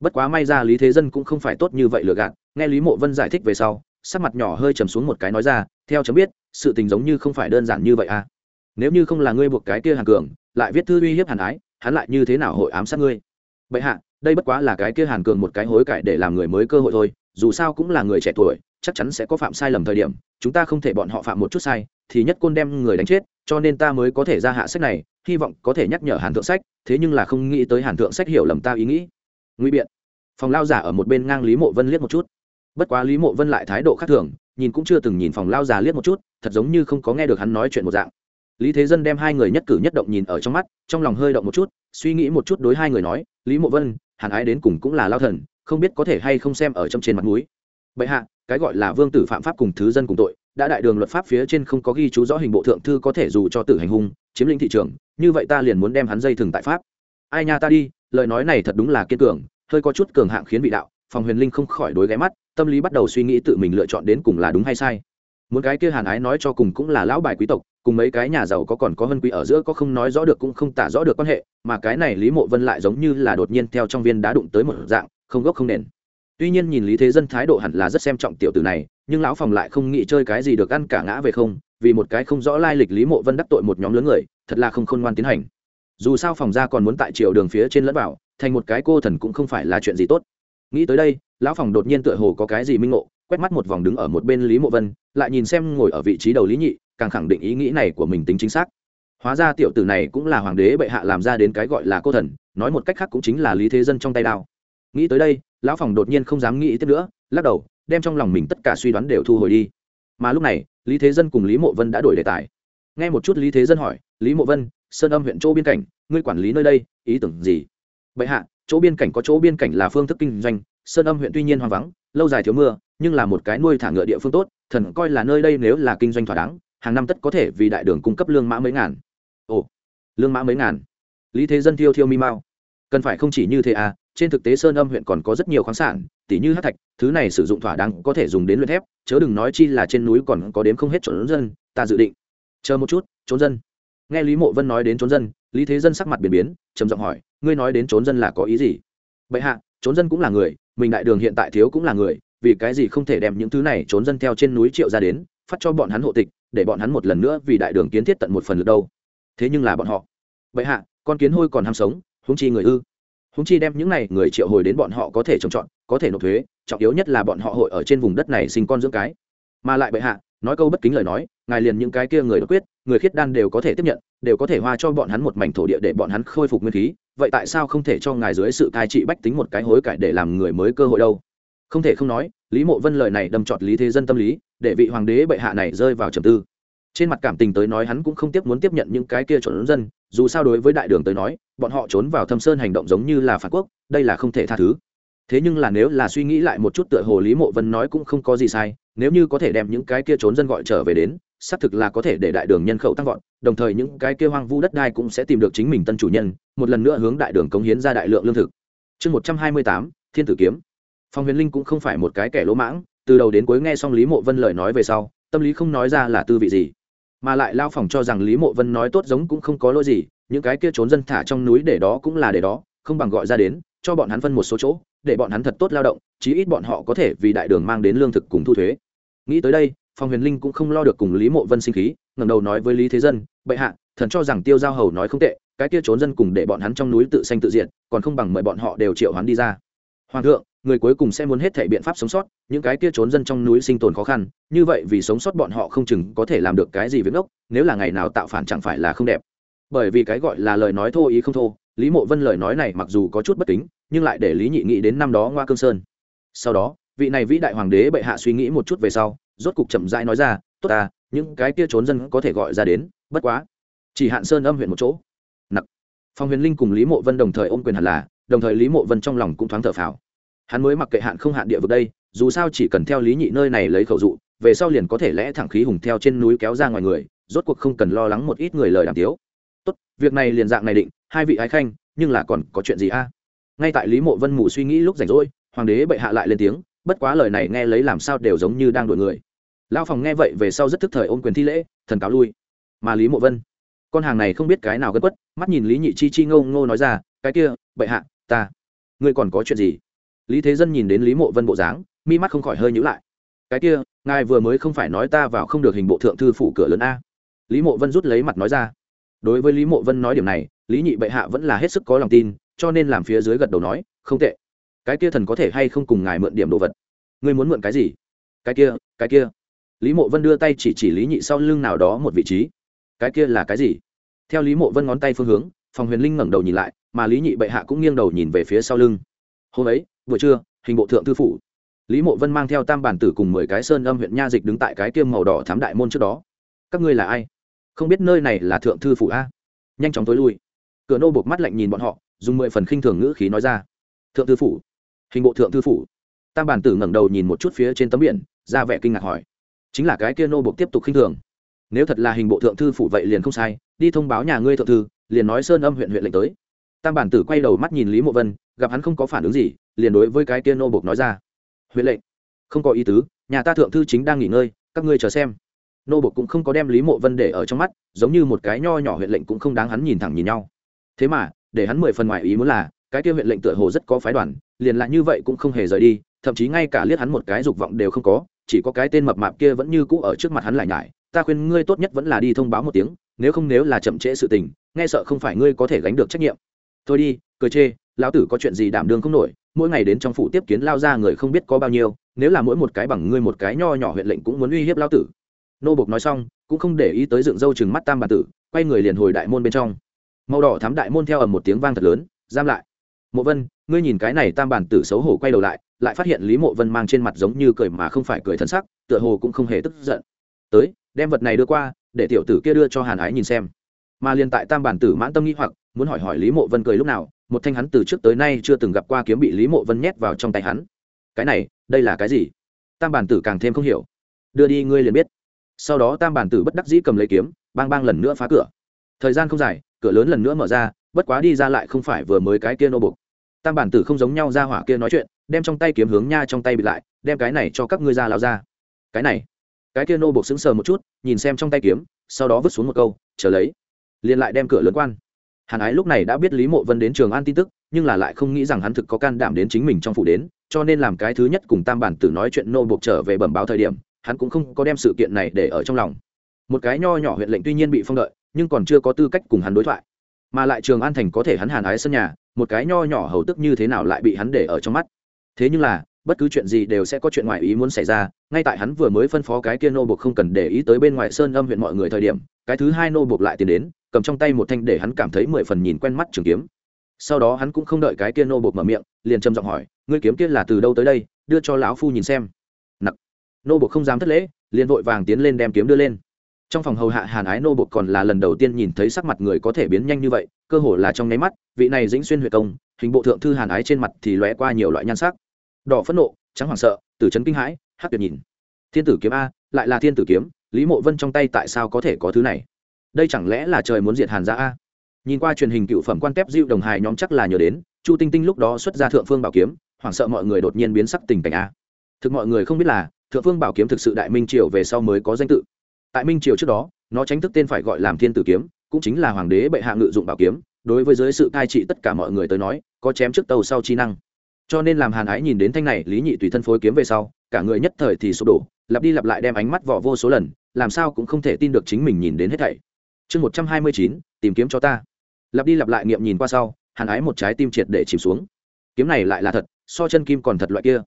Bất quá may ra lý thế dân cũng không phải tốt như vậy lừa gạt, nghe lý mộ vân giải thích về sau sắc mặt nhỏ hơi trầm xuống một cái nói ra, theo chấm biết, sự tình giống như không phải đơn giản như vậy à. Nếu như không là ngươi buộc cái kia hàn cường, lại viết thư uy hiếp hàn ái, hắn lại như thế nào hội ám sát ngươi? Bệ hạ, đây bất quá là cái kia hàn cường một cái hối cải để làm người mới cơ hội thôi, dù sao cũng là người trẻ tuổi, chắc chắn sẽ có phạm sai lầm thời điểm, chúng ta không thể bọn họ phạm một chút sai, thì nhất côn đem người đánh chết, cho nên ta mới có thể ra hạ sách này, hy vọng có thể nhắc nhở hàn thượng sách, thế nhưng là không nghĩ tới hàn thượng sách hiểu lầm ta ý nghĩ. Nguy biện, phòng lao giả ở một bên ngang lý mộ vân liếc một chút bất quá lý mộ vân lại thái độ khác thường, nhìn cũng chưa từng nhìn phòng lao già liếc một chút, thật giống như không có nghe được hắn nói chuyện một dạng. Lý thế dân đem hai người nhất cử nhất động nhìn ở trong mắt, trong lòng hơi động một chút, suy nghĩ một chút đối hai người nói, lý mộ vân hàn ái đến cùng cũng là lao thần, không biết có thể hay không xem ở trong trên mặt núi bệ hạ, cái gọi là vương tử phạm pháp cùng thứ dân cùng tội, đã đại đường luật pháp phía trên không có ghi chú rõ hình bộ thượng thư có thể dù cho tử hành hung, chiếm lĩnh thị trường, như vậy ta liền muốn đem hắn dây thừng tại pháp. Ai nha ta đi, lời nói này thật đúng là kiên cường, hơi có chút cường hạng khiến vị đạo, phòng huyền linh không khỏi đối ghé mắt tâm lý bắt đầu suy nghĩ tự mình lựa chọn đến cùng là đúng hay sai. Muốn cái kia hàn ái nói cho cùng cũng là lão bài quý tộc, cùng mấy cái nhà giàu có còn có hân quý ở giữa có không nói rõ được cũng không tả rõ được quan hệ, mà cái này lý mộ vân lại giống như là đột nhiên theo trong viên đá đụng tới một dạng, không gốc không nền. Tuy nhiên nhìn lý thế dân thái độ hẳn là rất xem trọng tiểu tử này, nhưng lão phòng lại không nghĩ chơi cái gì được ăn cả ngã về không, vì một cái không rõ lai lịch lý mộ vân đắc tội một nhóm lớn người, thật là không khôn ngoan tiến hành. Dù sao phòng ra còn muốn tại triều đường phía trên lẫn vào, thành một cái cô thần cũng không phải là chuyện gì tốt. Nghĩ tới đây lão phòng đột nhiên tựa hồ có cái gì minh ngộ, quét mắt một vòng đứng ở một bên lý mộ vân, lại nhìn xem ngồi ở vị trí đầu lý nhị, càng khẳng định ý nghĩ này của mình tính chính xác. Hóa ra tiểu tử này cũng là hoàng đế bệ hạ làm ra đến cái gọi là cô thần, nói một cách khác cũng chính là lý thế dân trong tay đao. Nghĩ tới đây, lão phòng đột nhiên không dám nghĩ tiếp nữa, lắc đầu, đem trong lòng mình tất cả suy đoán đều thu hồi đi. Mà lúc này, lý thế dân cùng lý mộ vân đã đổi đề tài. Nghe một chút lý thế dân hỏi, lý mộ vân, sơn âm huyện chỗ biên cảnh, ngươi quản lý nơi đây, ý tưởng gì? Bệ hạ, chỗ biên cảnh có chỗ biên cảnh là phương thức kinh doanh sơn âm huyện tuy nhiên hoang vắng lâu dài thiếu mưa nhưng là một cái nuôi thả ngựa địa phương tốt thần coi là nơi đây nếu là kinh doanh thỏa đáng hàng năm tất có thể vì đại đường cung cấp lương mã mấy ngàn. Ồ lương mã mấy ngàn? Lý thế dân thiêu thiêu mi mao, cần phải không chỉ như thế à trên thực tế sơn âm huyện còn có rất nhiều khoáng sản tỉ như hát thạch thứ này sử dụng thỏa đáng có thể dùng đến luyện thép chớ đừng nói chi là trên núi còn có đếm không hết trốn dân ta dự định. Chờ một chút trốn dân. Nghe lý mộ vân nói đến trốn dân lý thế dân sắc mặt biển biến trầm giọng hỏi ngươi nói đến trốn dân là có ý gì? Bệ hạ trốn dân cũng là người mình đại đường hiện tại thiếu cũng là người, vì cái gì không thể đem những thứ này trốn dân theo trên núi triệu ra đến, phát cho bọn hắn hộ tịch, để bọn hắn một lần nữa vì đại đường kiến thiết tận một phần lượt đâu. Thế nhưng là bọn họ. Bệ hạ, con kiến hôi còn ham sống húng chi người ư? Húng chi đem những này người triệu hồi đến bọn họ có thể trồng trọt, có thể nộp thuế, trọng yếu nhất là bọn họ hội ở trên vùng đất này sinh con dưỡng cái. Mà lại bệ hạ, nói câu bất kính lời nói, ngài liền những cái kia người đột quyết, người khiết đan đều có thể tiếp nhận, đều có thể hoa cho bọn hắn một mảnh thổ địa để bọn hắn khôi phục nguyên khí vậy tại sao không thể cho ngài dưới sự cai trị bách tính một cái hối cải để làm người mới cơ hội đâu? Không thể không nói, lý mộ vân lời này đâm trọt lý thế dân tâm lý, để vị hoàng đế bệ hạ này rơi vào trầm tư. Trên mặt cảm tình tới nói hắn cũng không tiếp muốn tiếp nhận những cái kia trốn dân, dù sao đối với đại đường tới nói, bọn họ trốn vào thâm sơn hành động giống như là phản quốc, đây là không thể tha thứ. Thế nhưng là nếu là suy nghĩ lại một chút tựa hồ lý mộ vân nói cũng không có gì sai, nếu như có thể đem những cái kia trốn dân gọi trở về đến xác thực là có thể để đại đường nhân khẩu tăng vọt, đồng thời những cái kia hoang vu đất đai cũng sẽ tìm được chính mình tân chủ nhân, một lần nữa hướng đại đường cống hiến ra đại lượng lương thực. Chương một trăm hai mươi tám, thiên tử kiếm. Phong huyền linh cũng không phải một cái kẻ lỗ mãng, từ đầu đến cuối nghe xong lý mộ vân lời nói về sau, tâm lý không nói ra là tư vị gì. Mà lại lao phòng cho rằng lý mộ vân nói tốt giống cũng không có lỗi gì, những cái kia trốn dân thả trong núi để đó cũng là để đó, không bằng gọi ra đến, cho bọn hắn phân một số chỗ, để bọn hắn thật tốt lao động, chí ít bọn họ có thể vì đại đường mang đến lương thực cùng thu thuế. Nghĩ tới đây phong huyền linh cũng không lo được cùng lý mộ vân sinh khí ngầm đầu nói với lý thế dân, bệ hạ, thần cho rằng tiêu giao hầu nói không tệ, cái kia trốn dân cùng để bọn hắn trong núi tự sanh tự diện còn không bằng mời bọn họ đều triệu hắn đi ra. Hoàng thượng, người cuối cùng sẽ muốn hết thể biện pháp sống sót, những cái kia trốn dân trong núi sinh tồn khó khăn, như vậy vì sống sót bọn họ không chừng có thể làm được cái gì với ngốc, nếu là ngày nào tạo phản chẳng phải là không đẹp. Bởi vì cái gọi là lời nói thô ý không thô, lý mộ vân lời nói này mặc dù có chút bất kính, nhưng lại để lý nhị nghĩ đến năm đó ngoa cương sơn. Sau đó, vị này vĩ đại hoàng đế bệ hạ suy nghĩ một chút về sau rốt cục chậm rãi nói ra, tốt ta, những cái kia trốn dân có thể gọi ra đến, bất quá, chỉ hạn sơn âm huyện một chỗ. Nặc. Phong huyền linh cùng lý mộ vân đồng thời ôm quyền hẳn là, đồng thời lý mộ vân trong lòng cũng thoáng thở phào. Hắn mới mặc kệ hạn không hạn địa vực đây, dù sao chỉ cần theo lý nhị nơi này lấy khẩu dụ, về sau liền có thể lẽ thẳng khí hùng theo trên núi kéo ra ngoài người, rốt cuộc không cần lo lắng một ít người lời đàm tiếu. Tốt, việc này liền dạng này định, hai vị ái khanh, nhưng là còn có chuyện gì a? Ngay tại lý mộ vân mù suy nghĩ lúc rảnh rỗi, hoàng đế bệ hạ lại lên tiếng, bất quá lời này nghe lấy làm sao đều giống như đang đuổi người lao phòng nghe vậy về sau rất thức thời ôm quyền thi lễ, thần cáo lui. Mà lý mộ vân, con hàng này không biết cái nào gân quất, mắt nhìn lý nhị chi chi ngô ngô nói ra, cái kia, bệ hạ, ta, ngươi còn có chuyện gì? Lý thế dân nhìn đến lý mộ vân bộ dáng, mi mắt không khỏi hơi nhữ lại. Cái kia, ngài vừa mới không phải nói ta vào không được hình bộ thượng thư phủ cửa lớn a? Lý mộ vân rút lấy mặt nói ra. Đối với lý mộ vân nói điểm này, lý nhị bệ hạ vẫn là hết sức có lòng tin, cho nên làm phía dưới gật đầu nói, không tệ. Cái kia thần có thể hay không cùng ngài mượn điểm đồ vật? Ngươi muốn mượn cái gì? Cái kia cái kia lý mộ vân đưa tay chỉ chỉ lý nhị sau lưng nào đó một vị trí. Cái kia là cái gì? Theo lý mộ vân ngón tay phương hướng, phòng huyền linh ngẩng đầu nhìn lại, mà lý nhị bệ hạ cũng nghiêng đầu nhìn về phía sau lưng. Hôm ấy buổi trưa, hình bộ thượng thư phủ. Lý mộ vân mang theo tam bản tử cùng mười cái sơn âm huyện nha dịch đứng tại cái kiêm màu đỏ thám đại môn trước đó. Các ngươi là ai? Không biết nơi này là thượng thư phủ a? Nhanh chóng tối lui. Cửa nô buộc mắt lạnh nhìn bọn họ, dùng mười phần khinh thường ngữ khí nói ra. Thượng thư phủ. Hình bộ thượng thư phủ. Tam bản tử ngẩng đầu nhìn một chút phía trên tấm biển, ra vẻ kinh ngạc hỏi chính là cái kia nô buộc tiếp tục khinh thường. Nếu thật là hình bộ thượng thư phủ vậy liền không sai, đi thông báo nhà ngươi thượng thư, liền nói sơn âm huyện huyện lệnh tới. Tam bản tử quay đầu mắt nhìn lý mộ vân, gặp hắn không có phản ứng gì, liền đối với cái kia nô buộc nói ra. Huyện lệnh, không có ý tứ, nhà ta thượng thư chính đang nghỉ ngơi, các ngươi chờ xem. Nô buộc cũng không có đem lý mộ vân để ở trong mắt, giống như một cái nho nhỏ huyện lệnh cũng không đáng hắn nhìn thẳng nhìn nhau. Thế mà, để hắn mười phần ngoài ý muốn là, cái kia huyện lệnh tựa hồ rất có phái đoàn, liền lại như vậy cũng không hề rời đi, thậm chí ngay cả liếc hắn một cái dục vọng đều không có chỉ có cái tên mập mạp kia vẫn như cũ ở trước mặt hắn lại nhải, ta khuyên ngươi tốt nhất vẫn là đi thông báo một tiếng, nếu không nếu là chậm trễ sự tình, nghe sợ không phải ngươi có thể gánh được trách nhiệm. Thôi đi, cười chê, lão tử có chuyện gì đảm đương không nổi, mỗi ngày đến trong phủ tiếp kiến lao ra người không biết có bao nhiêu, nếu là mỗi một cái bằng ngươi một cái nho nhỏ huyện lệnh cũng muốn uy hiếp lão tử. Nô bộc nói xong, cũng không để ý tới dựng râu chừng mắt tam bà tử, quay người liền hồi đại môn bên trong. Màu đỏ thám đại môn theo ầm một tiếng vang thật lớn, giam lại. Mộ vân, ngươi nhìn cái này tam bản tử xấu hổ quay đầu lại lại phát hiện lý mộ vân mang trên mặt giống như cười mà không phải cười thân sắc, tựa hồ cũng không hề tức giận. Tới, đem vật này đưa qua, để tiểu tử kia đưa cho hàn ái nhìn xem. Mà liền tại tam bản tử mãn tâm nghĩ hoặc, muốn hỏi hỏi lý mộ vân cười lúc nào, một thanh hắn từ trước tới nay chưa từng gặp qua kiếm bị lý mộ vân nhét vào trong tay hắn. Cái này, đây là cái gì? Tam bản tử càng thêm không hiểu. Đưa đi ngươi liền biết. Sau đó tam bản tử bất đắc dĩ cầm lấy kiếm, bang bang lần nữa phá cửa. Thời gian không dài, cửa lớn lần nữa mở ra, bất quá đi ra lại không phải vừa mới cái kia nô bục. Tam bản tử không giống nhau ra hỏa kia nói chuyện đem trong tay kiếm hướng nha trong tay bị lại, đem cái này cho các ngươi ra lao ra. Cái này, cái kia nô buộc sững sờ một chút, nhìn xem trong tay kiếm, sau đó vứt xuống một câu, chờ lấy. Liền lại đem cửa lớn quan. Hàn ái lúc này đã biết lý mộ vân đến trường an tin tức, nhưng là lại không nghĩ rằng hắn thực có can đảm đến chính mình trong phủ đến, cho nên làm cái thứ nhất cùng tam bản tử nói chuyện nô buộc trở về bẩm báo thời điểm, hắn cũng không có đem sự kiện này để ở trong lòng. Một cái nho nhỏ huyện lệnh tuy nhiên bị phong đợi, nhưng còn chưa có tư cách cùng hắn đối thoại. Mà lại trường an thành có thể hắn hàn ái sân nhà, một cái nho nhỏ hầu tức như thế nào lại bị hắn để ở trong mắt thế nhưng là, bất cứ chuyện gì đều sẽ có chuyện ngoài ý muốn xảy ra. Ngay tại hắn vừa mới phân phó cái kia nô buộc không cần để ý tới bên ngoài sơn âm huyện mọi người thời điểm, cái thứ hai nô buộc lại tiến đến, cầm trong tay một thanh để hắn cảm thấy mười phần nhìn quen mắt trường kiếm. Sau đó hắn cũng không đợi cái kia nô buộc mở miệng, liền trầm giọng hỏi, ngươi kiếm kia là từ đâu tới đây? Đưa cho lão phu nhìn xem. Nặc. Nô buộc không dám thất lễ, liền vội vàng tiến lên đem kiếm đưa lên. Trong phòng hầu hạ hàn ái nô buộc còn là lần đầu tiên nhìn thấy sắc mặt người có thể biến nhanh như vậy, cơ hồ là trong nháy mắt, vị này dĩnh xuyên huệ công, hình bộ thượng thư hàn ái trên mặt thì lóe qua nhiều loại nhan sắc đỏ phẫn nộ, trắng hoảng sợ tử trấn kinh hãi, hắc tuyệt nhìn. Thiên tử kiếm a, lại là thiên tử kiếm, lý mộ vân trong tay tại sao có thể có thứ này? Đây chẳng lẽ là trời muốn diệt hàn ra a? Nhìn qua truyền hình cựu phẩm quan kép diệu đồng hài nhóm chắc là nhớ đến, chu tinh tinh lúc đó xuất ra thượng phương bảo kiếm, hoảng sợ mọi người đột nhiên biến sắc tình cảnh a. Thực mọi người không biết là, thượng phương bảo kiếm thực sự đại minh triều về sau mới có danh tự. Tại minh triều trước đó, nó tránh thức tên phải gọi làm thiên tử kiếm, cũng chính là hoàng đế bệ hạ ngự dụng bảo kiếm, đối với dưới sự cai trị tất cả mọi người tới nói, có chém trước tàu sau chi năng cho nên làm hàn ái nhìn đến thanh này, lý nhị tùy thân phối kiếm về sau, cả người nhất thời thì sụp đổ, lặp đi lặp lại đem ánh mắt vỏ vô số lần, làm sao cũng không thể tin được chính mình nhìn đến hết thảy. Chương một trăm hai mươi chín, tìm kiếm cho ta. Lặp đi lặp lại nghiệm nhìn qua sau, hàn ái một trái tim triệt để chìm xuống. Kiếm này lại là thật, so chân kim còn thật loại kia.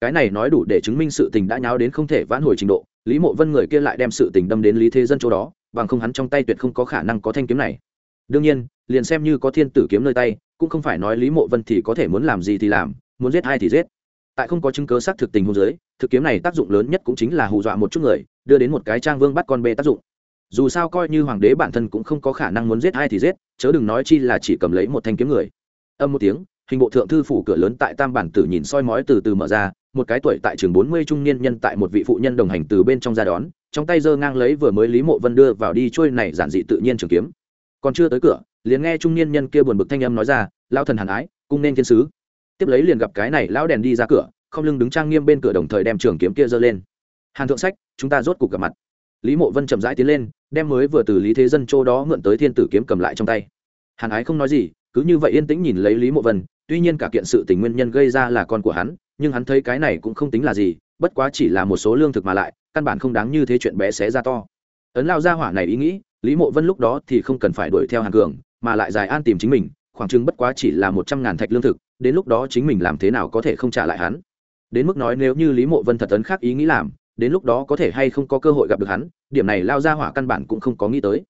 Cái này nói đủ để chứng minh sự tình đã nháo đến không thể vãn hồi trình độ, lý mộ vân người kia lại đem sự tình đâm đến lý thế dân chỗ đó, bằng không hắn trong tay tuyệt không có khả năng có thanh kiếm này. Đương nhiên, liền xem như có thiên tử kiếm nơi tay, cũng không phải nói lý mộ vân thì có thể muốn làm gì thì làm muốn giết ai thì giết. Tại không có chứng cớ xác thực tình hôn giới thực kiếm này tác dụng lớn nhất cũng chính là hù dọa một chút người, đưa đến một cái trang vương bắt con bê tác dụng. Dù sao coi như hoàng đế bản thân cũng không có khả năng muốn giết ai thì giết, chớ đừng nói chi là chỉ cầm lấy một thanh kiếm người. Âm một tiếng, hình bộ thượng thư phủ cửa lớn tại tam bản tử nhìn soi mói từ từ mở ra, một cái tuổi tại trường bốn mươi trung niên nhân tại một vị phụ nhân đồng hành từ bên trong ra đón, trong tay giơ ngang lấy vừa mới lý mộ vân đưa vào đi trôi này giản dị tự nhiên trường kiếm. Còn chưa tới cửa, liền nghe trung niên nhân kia buồn bực thanh âm nói ra lao thần hàn ái, cung nên thiên sứ tiếp lấy liền gặp cái này lão đèn đi ra cửa, không lưng đứng trang nghiêm bên cửa đồng thời đem trường kiếm kia giơ lên. Hàn thượng sách, chúng ta rốt cuộc gặp mặt. Lý mộ vân chậm rãi tiến lên, đem mới vừa từ lý thế dân châu đó mượn tới thiên tử kiếm cầm lại trong tay. Hàn ái không nói gì, cứ như vậy yên tĩnh nhìn lấy lý mộ vân, tuy nhiên cả kiện sự tình nguyên nhân gây ra là con của hắn, nhưng hắn thấy cái này cũng không tính là gì, bất quá chỉ là một số lương thực mà lại, căn bản không đáng như thế chuyện bé xé ra to. Ấn lao ra hỏa này ý nghĩ, lý mộ vân lúc đó thì không cần phải đuổi theo hàn cường, mà lại dài an tìm chính mình, khoảng chừng bất quá chỉ là một trăm ngàn thạch lương thực đến lúc đó chính mình làm thế nào có thể không trả lại hắn. Đến mức nói nếu như lý mộ vân thật tấn khác ý nghĩ làm, đến lúc đó có thể hay không có cơ hội gặp được hắn, điểm này lao ra hỏa căn bản cũng không có nghĩ tới.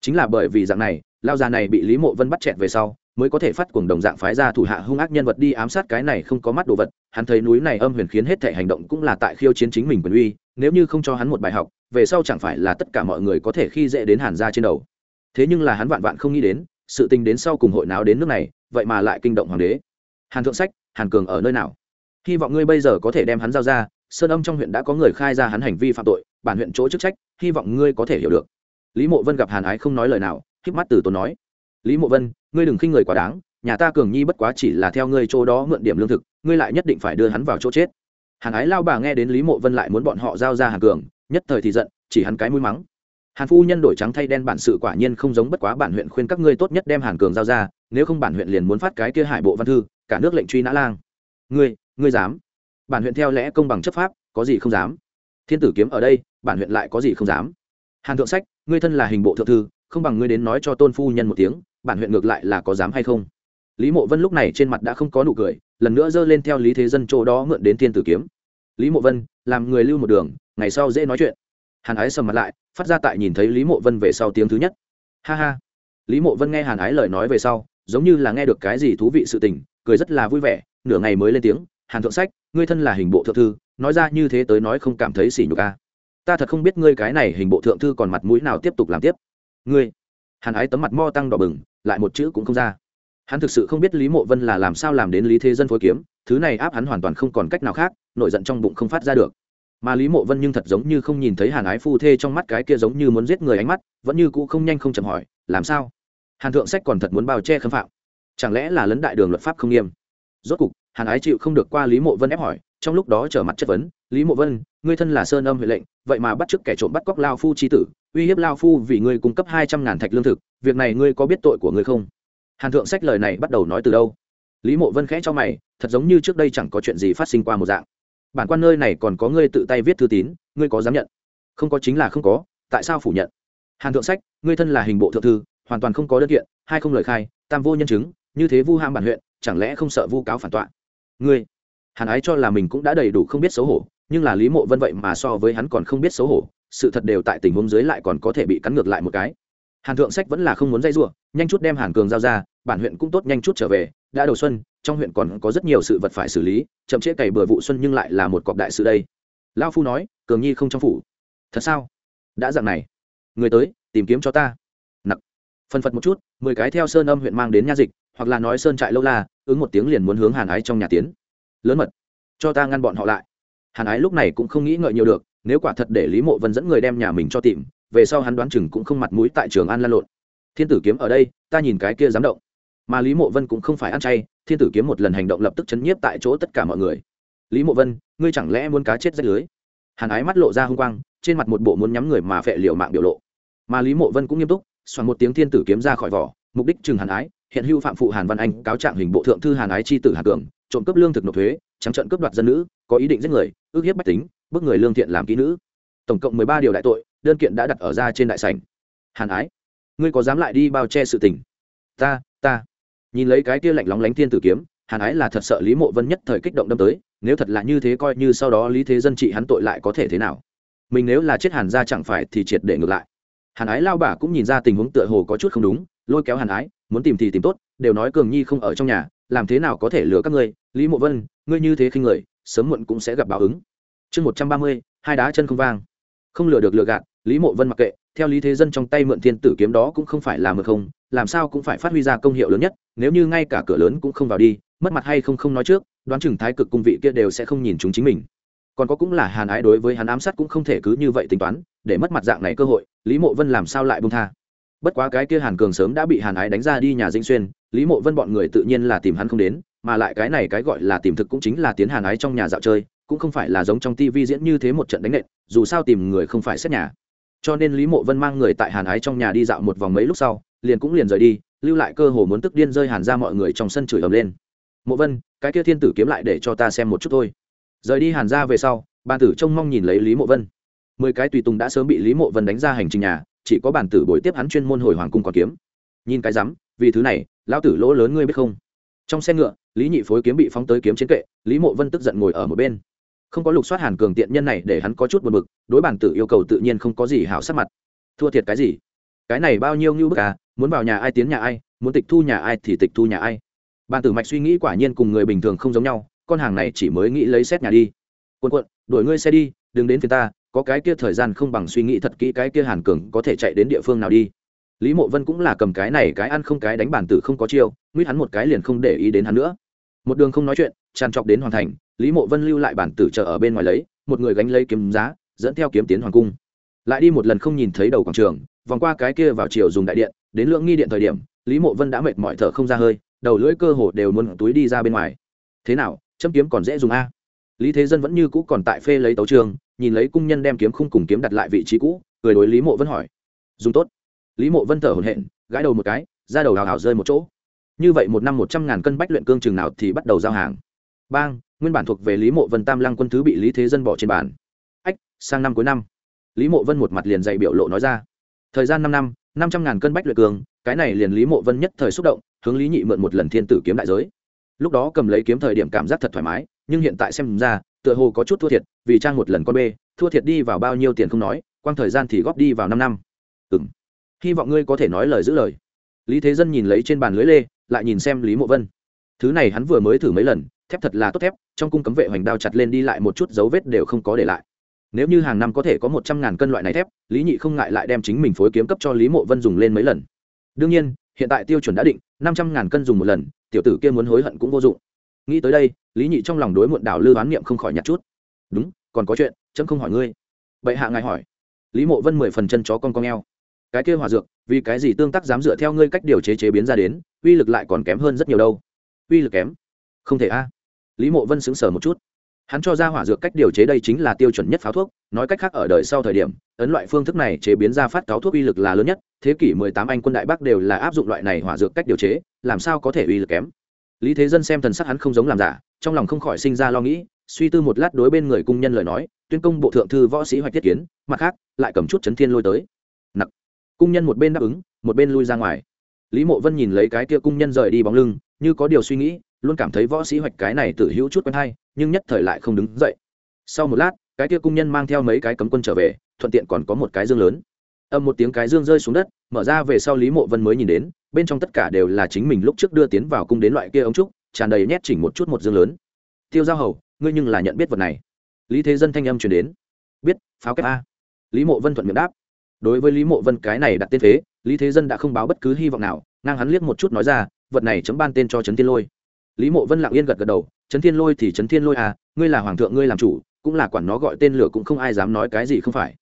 Chính là bởi vì dạng này, lao già này bị lý mộ vân bắt chẹt về sau, mới có thể phát cuồng đồng dạng phái ra thủ hạ hung ác nhân vật đi ám sát cái này không có mắt đồ vật. Hắn thấy núi này âm huyền khiến hết thể hành động cũng là tại khiêu chiến chính mình quyền uy, nếu như không cho hắn một bài học, về sau chẳng phải là tất cả mọi người có thể khi dễ đến hàn ra trên đầu. Thế nhưng là hắn vạn vạn không nghĩ đến, sự tình đến sau cùng hội nào đến nước này, vậy mà lại kinh động hoàng đế hàn thượng sách, hàn cường ở nơi nào? Hy vọng ngươi bây giờ có thể đem hắn giao ra, sơn âm trong huyện đã có người khai ra hắn hành vi phạm tội, bản huyện chỗ chức trách, hy vọng ngươi có thể hiểu được. Lý mộ vân gặp hàn ái không nói lời nào k mắt từ tốn nói. Lý mộ vân, ngươi đừng khinh người quá đáng, nhà ta cường nhi bất quá chỉ là theo ngươi chỗ đó mượn điểm lương thực, ngươi lại nhất định phải đưa hắn vào chỗ chết. Hàn ái lao bà nghe đến lý mộ vân lại muốn bọn họ giao ra hàn cường, nhất thời thì giận, chỉ hắn cái mũi mắng hàn phu nhân đổi trắng thay đen bản sự quả nhiên không giống bất quá bản huyện khuyên các ngươi tốt nhất đem hàn cường giao ra, nếu không bản huyện liền muốn phát cái kia hải bộ văn thư, cả nước lệnh truy nã lang. Ngươi ngươi dám? Bản huyện theo lẽ công bằng chấp pháp, có gì không dám? Thiên tử kiếm ở đây, bản huyện lại có gì không dám? Hàn thượng sách, ngươi thân là hình bộ thượng thư, không bằng ngươi đến nói cho tôn phu nhân một tiếng, bản huyện ngược lại là có dám hay không? Lý mộ vân lúc này trên mặt đã không có nụ cười, lần nữa giơ lên theo lý thế dân chỗ đó mượn đến thiên tử kiếm. Lý mộ vân, làm người lưu một đường, ngày sau dễ nói chuyện. Hàn ái sầm mặt lại phát ra tại nhìn thấy lý mộ vân về sau tiếng thứ nhất. Ha ha. Lý mộ vân nghe hàn ái lời nói về sau, giống như là nghe được cái gì thú vị sự tình, cười rất là vui vẻ, nửa ngày mới lên tiếng, hàn thượng sách, ngươi thân là hình bộ thượng thư, nói ra như thế tới nói không cảm thấy xỉ nhục a ta thật không biết ngươi cái này hình bộ thượng thư còn mặt mũi nào tiếp tục làm tiếp. Ngươi? Hàn ái tấm mặt mo tăng đỏ bừng, lại một chữ cũng không ra. Hắn thực sự không biết lý mộ vân là làm sao làm đến lý thế dân phối kiếm, thứ này áp hắn hoàn toàn không còn cách nào khác, nổi giận trong bụng không phát ra được mà lý mộ vân nhưng thật giống như không nhìn thấy hàn ái phu thê trong mắt cái kia giống như muốn giết người ánh mắt, vẫn như cũ không nhanh không chậm hỏi, làm sao? Hàn thượng sách còn thật muốn bao che khâm phạm. Chẳng lẽ là lấn đại đường luật pháp không nghiêm? Rốt cục, hàn ái chịu không được qua lý mộ vân ép hỏi, trong lúc đó trở mặt chất vấn, lý mộ vân, ngươi thân là sơn âm huệ lệnh, vậy mà bắt chước kẻ trộm bắt cóc lao phu c tử, uy hiếp lao phu vì ngươi cung cấp hai trăm ngàn thạch lương thực, việc này ngươi có biết tội của ngươi không? Hàn thượng sách lời này bắt đầu nói từ đâu? Lý mộ vân khẽ cho mày, thật giống như trước đây chẳng có chuyện gì phát sinh qua một dạng bản quan nơi này còn có ngươi tự tay viết thư tín, ngươi có dám nhận? Không có chính là không có, tại sao phủ nhận? Hàn thượng sách, ngươi thân là hình bộ thượng thư, hoàn toàn không có đơn kiện, hai không lời khai, tam vô nhân chứng, như thế vu ham bản huyện, chẳng lẽ không sợ vu cáo phản tọa? Ngươi, hàn ái cho là mình cũng đã đầy đủ không biết xấu hổ, nhưng là lý mộ vân vậy mà so với hắn còn không biết xấu hổ, sự thật đều tại tình huống dưới lại còn có thể bị cắn ngược lại một cái. Hàn thượng sách vẫn là không muốn dây giụa nhanh chút đem hàn cường giao ra, bản huyện cũng tốt nhanh chút trở về, đã đầu xuân trong huyện còn có rất nhiều sự vật phải xử lý, chậm trễ cày bừa vụ xuân nhưng lại là một cọc đại sự đây. Lao phu nói, cường nhi không trong phủ. Thật sao? Đã dặn này. Người tới, tìm kiếm cho ta. Nặc. Phân phật một chút, mười cái theo sơn âm huyện mang đến nha dịch, hoặc là nói sơn trại lâu la, ứng một tiếng liền muốn hướng hàn ái trong nhà tiến. Lớn mật. Cho ta ngăn bọn họ lại. Hàn ái lúc này cũng không nghĩ ngợi nhiều được, nếu quả thật để lý mộ vân dẫn người đem nhà mình cho tìm, về sau hắn đoán chừng cũng không mặt mũi tại trường an lan lộn. Thiên tử kiếm ở đây, ta nhìn cái kia dám động. Mà lý mộ vân cũng không phải ăn chay thiên tử kiếm một lần hành động lập tức chấn nhiếp tại chỗ tất cả mọi người. Lý mộ vân, ngươi chẳng lẽ muốn cá chết rách lưới? Hàn ái mắt lộ ra h u n g quang, trên mặt một bộ muốn nhắm người mà phệ liều mạng biểu lộ. Mà lý mộ vân cũng nghiêm túc, xoắn một tiếng thiên tử kiếm ra khỏi vỏ, mục đích chừng hàn ái, hiện hưu phạm phụ hàn văn anh cáo trạng hình bộ thượng thư hàn ái chi tử Hà cường, trộm cướp lương thực nộp thuế, trắng trận cướp đoạt dân nữ, có ý định giết người, ước hiếp bách tính, bức người lương thiện làm kỹ nữ. Tổng cộng mười ba điều đại tội, đơn kiện đã đặt ở ra trên đại sảnh. Hàn ái, ngươi có dám lại đi bao che sự tình? Ta ta nhìn lấy cái kia lạnh lóng lánh thiên tử kiếm, hàn ái là thật sợ lý mộ vân nhất thời kích động đâm tới, nếu thật là như thế coi như sau đó lý thế dân trị hắn tội lại có thể thế nào? Mình nếu là chết hàn ra chẳng phải thì triệt để ngược lại. Hàn ái lao bà cũng nhìn ra tình huống tựa hồ có chút không đúng, lôi kéo hàn ái, muốn tìm thì tìm tốt, đều nói cường nhi không ở trong nhà, làm thế nào có thể lừa các ngươi? Lý mộ vân, ngươi như thế khinh người, sớm muộn cũng sẽ gặp báo ứng. Chương một trăm ba mươi, hai đá chân không vang. Không lừa được lừa gạt, lý mộ vân mặc kệ, theo lý thế dân trong tay mượn thiên tử kiếm đó cũng không phải là mượn không làm sao cũng phải phát huy ra công hiệu lớn nhất, nếu như ngay cả cửa lớn cũng không vào đi, mất mặt hay không không nói trước, đoán chừng thái cực cung vị kia đều sẽ không nhìn chúng chính mình. Còn có cũng là hàn ái đối với hắn ám sát cũng không thể cứ như vậy tính toán, để mất mặt dạng này cơ hội, lý mộ vân làm sao lại bông tha? Bất quá cái kia hàn cường sớm đã bị hàn ái đánh ra đi nhà dinh xuyên, lý mộ vân bọn người tự nhiên là tìm hắn không đến, mà lại cái này cái gọi là tìm thực cũng chính là tiến hàn ái trong nhà dạo chơi, cũng không phải là giống trong tivi diễn như thế một trận đánh nện, dù sao tìm người không phải xét nhà. Cho nên lý mộ vân mang người tại hàn ái trong nhà đi dạo một vòng mấy lúc sau liền cũng liền rời đi, lưu lại cơ hồ muốn tức điên rơi hàn ra mọi người trong sân chửi ầm lên. Mộ vân, cái kia thiên tử kiếm lại để cho ta xem một chút thôi. Rời đi hàn ra về sau, bàn tử trông mong nhìn lấy lý mộ vân. Mười cái tùy tùng đã sớm bị lý mộ vân đánh ra hành trình nhà, chỉ có bàn tử bồi tiếp hắn chuyên môn hồi hoàng cung còn kiếm. Nhìn cái rắm, vì thứ này, lão tử lỗ lớn ngươi biết không? Trong xe ngựa, lý nhị phối kiếm bị phóng tới kiếm chiến kệ, lý mộ vân tức giận ngồi ở một bên. Không có lục soát hàn cường tiện nhân này để hắn có chút buồn bực, đối bản tử yêu cầu tự nhiên không có gì hảo sắc mặt. Thua thiệt cái gì? Cái này bao nhiêu như bức à muốn vào nhà ai tiến nhà ai, muốn tịch thu nhà ai thì tịch thu nhà ai. Bản tử mạch suy nghĩ quả nhiên cùng người bình thường không giống nhau, con hàng này chỉ mới nghĩ lấy xét nhà đi. Quân quận, đuổi ngươi xe đi, đừng đến phía ta, có cái kia thời gian không bằng suy nghĩ thật kỹ cái kia hàn cường có thể chạy đến địa phương nào đi. Lý mộ vân cũng là cầm cái này cái ăn không cái đánh bản tử không có chiêu, nguyết hắn một cái liền không để ý đến hắn nữa. Một đường không nói chuyện, tràn trọc đến hoàn thành, lý mộ vân lưu lại bản tử chờ ở bên ngoài lấy, một người gánh lấy kiếm giá, dẫn theo kiếm tiến hoàng cung. Lại đi một lần không nhìn thấy đầu quảng trường vòng qua cái kia vào chiều dùng đại điện, đến lượng nghi điện thời điểm, lý mộ vân đã mệt mỏi thở không ra hơi, đầu lưỡi cơ hồ đều muốn túi đi ra bên ngoài. Thế nào, châm kiếm còn dễ dùng a? Lý thế dân vẫn như cũ còn tại phê lấy tấu trường, nhìn lấy cung nhân đem kiếm khung cùng kiếm đặt lại vị trí cũ, cười đối lý mộ vân hỏi. Dùng tốt. Lý mộ vân thở hổn hển, gãi đầu một cái, ra đầu hào hào rơi một chỗ. Như vậy một năm một trăm ngàn cân bách luyện cương chừng nào thì bắt đầu giao hàng. Bang, nguyên bản thuộc về lý mộ vân tam lăng quân thứ bị lý thế dân bỏ trên bàn. Ách, sang năm cuối năm. Lý mộ vân một mặt liền dạy biểu lộ nói ra thời gian năm năm năm trăm ngàn cân bách luyện cường, cái này liền lý mộ vân nhất thời xúc động, hướng lý nhị mượn một lần thiên tử kiếm đại giới. Lúc đó cầm lấy kiếm thời điểm cảm giác thật thoải mái, nhưng hiện tại xem ra, tựa hồ có chút thua thiệt, vì trang một lần con bê, thua thiệt đi vào bao nhiêu tiền không nói, quang thời gian thì góp đi vào năm năm. Ừ m hy vọng ngươi có thể nói lời giữ lời. Lý thế dân nhìn lấy trên bàn lưới lê, lại nhìn xem lý mộ vân. Thứ này hắn vừa mới thử mấy lần, thép thật là tốt thép, trong cung cấm vệ hoành đao chặt lên đi lại một chút dấu vết đều không có để lại nếu như hàng năm có thể có một trăm ngàn cân loại này thép, lý nhị không ngại lại đem chính mình phối kiếm cấp cho lý mộ vân dùng lên mấy lần. Đương nhiên, hiện tại tiêu chuẩn đã định, năm trăm ngàn cân dùng một lần, tiểu tử kia muốn hối hận cũng vô dụng. Nghĩ tới đây, lý nhị trong lòng đối muộn đảo lư đoán niệm không khỏi nhặt chút. Đúng, còn có chuyện, chấm không hỏi ngươi. Vậy hạ ngài hỏi. Lý mộ vân mười phần chân chó con con e o cái kia hòa dược, vì cái gì tương tác dám dựa theo ngươi cách điều chế chế biến ra đến, uy lực lại còn kém hơn rất nhiều đâu. Uy lực kém? Không thể a. Lý mộ vân sững sờ một chút hắn cho ra hỏa dược cách điều chế đây chính là tiêu chuẩn nhất pháo thuốc, nói cách khác ở đời sau thời điểm, ấn loại phương thức này chế biến ra phát cáo thuốc uy lực là lớn nhất, thế kỷ 18 anh quân đại bắc đều là áp dụng loại này hỏa dược cách điều chế, làm sao có thể uy lực kém? Lý thế dân xem thần sắc hắn không giống làm giả, trong lòng không khỏi sinh ra lo nghĩ, suy tư một lát đối bên người cung nhân lời nói, tuyên công bộ thượng thư võ sĩ hoạch thiết kiến, mặt khác, lại cầm chút chấn thiên lôi tới. Nặc. Cung nhân một bên đáp ứng, một bên lui ra ngoài. Lý mộ vân nhìn lấy cái kia cung nhân rời đi bóng lưng, như có điều suy nghĩ luôn cảm thấy võ sĩ hoạch cái này tự hữu chút quen hay, nhưng nhất thời lại không đứng dậy. Sau một lát, cái kia cung nhân mang theo mấy cái cấm quân trở về, thuận tiện còn có một cái dương lớn. Âm một tiếng cái dương rơi xuống đất, mở ra về sau lý mộ vân mới nhìn đến, bên trong tất cả đều là chính mình lúc trước đưa tiến vào cung đến loại kia ống trúc, tràn đầy nhét chỉnh một chút một dương lớn. Tiêu giao hầu, ngươi nhưng là nhận biết vật này. Lý thế dân thanh âm truyền đến. Biết, pháo kép a. Lý mộ vân thuận miệng đáp. Đối với lý mộ vân cái này đặt tên thế, lý thế dân đã không báo bất cứ hy vọng nào, ngang hắn liếc một chút nói ra, vật này chấm ban tên cho trấn thiên lôi lý mộ vân lặng yên gật gật đầu, trấn thiên lôi thì trấn thiên lôi à ngươi là hoàng thượng, ngươi làm chủ, cũng là quản nó gọi tên lửa cũng không ai dám nói cái gì không phải.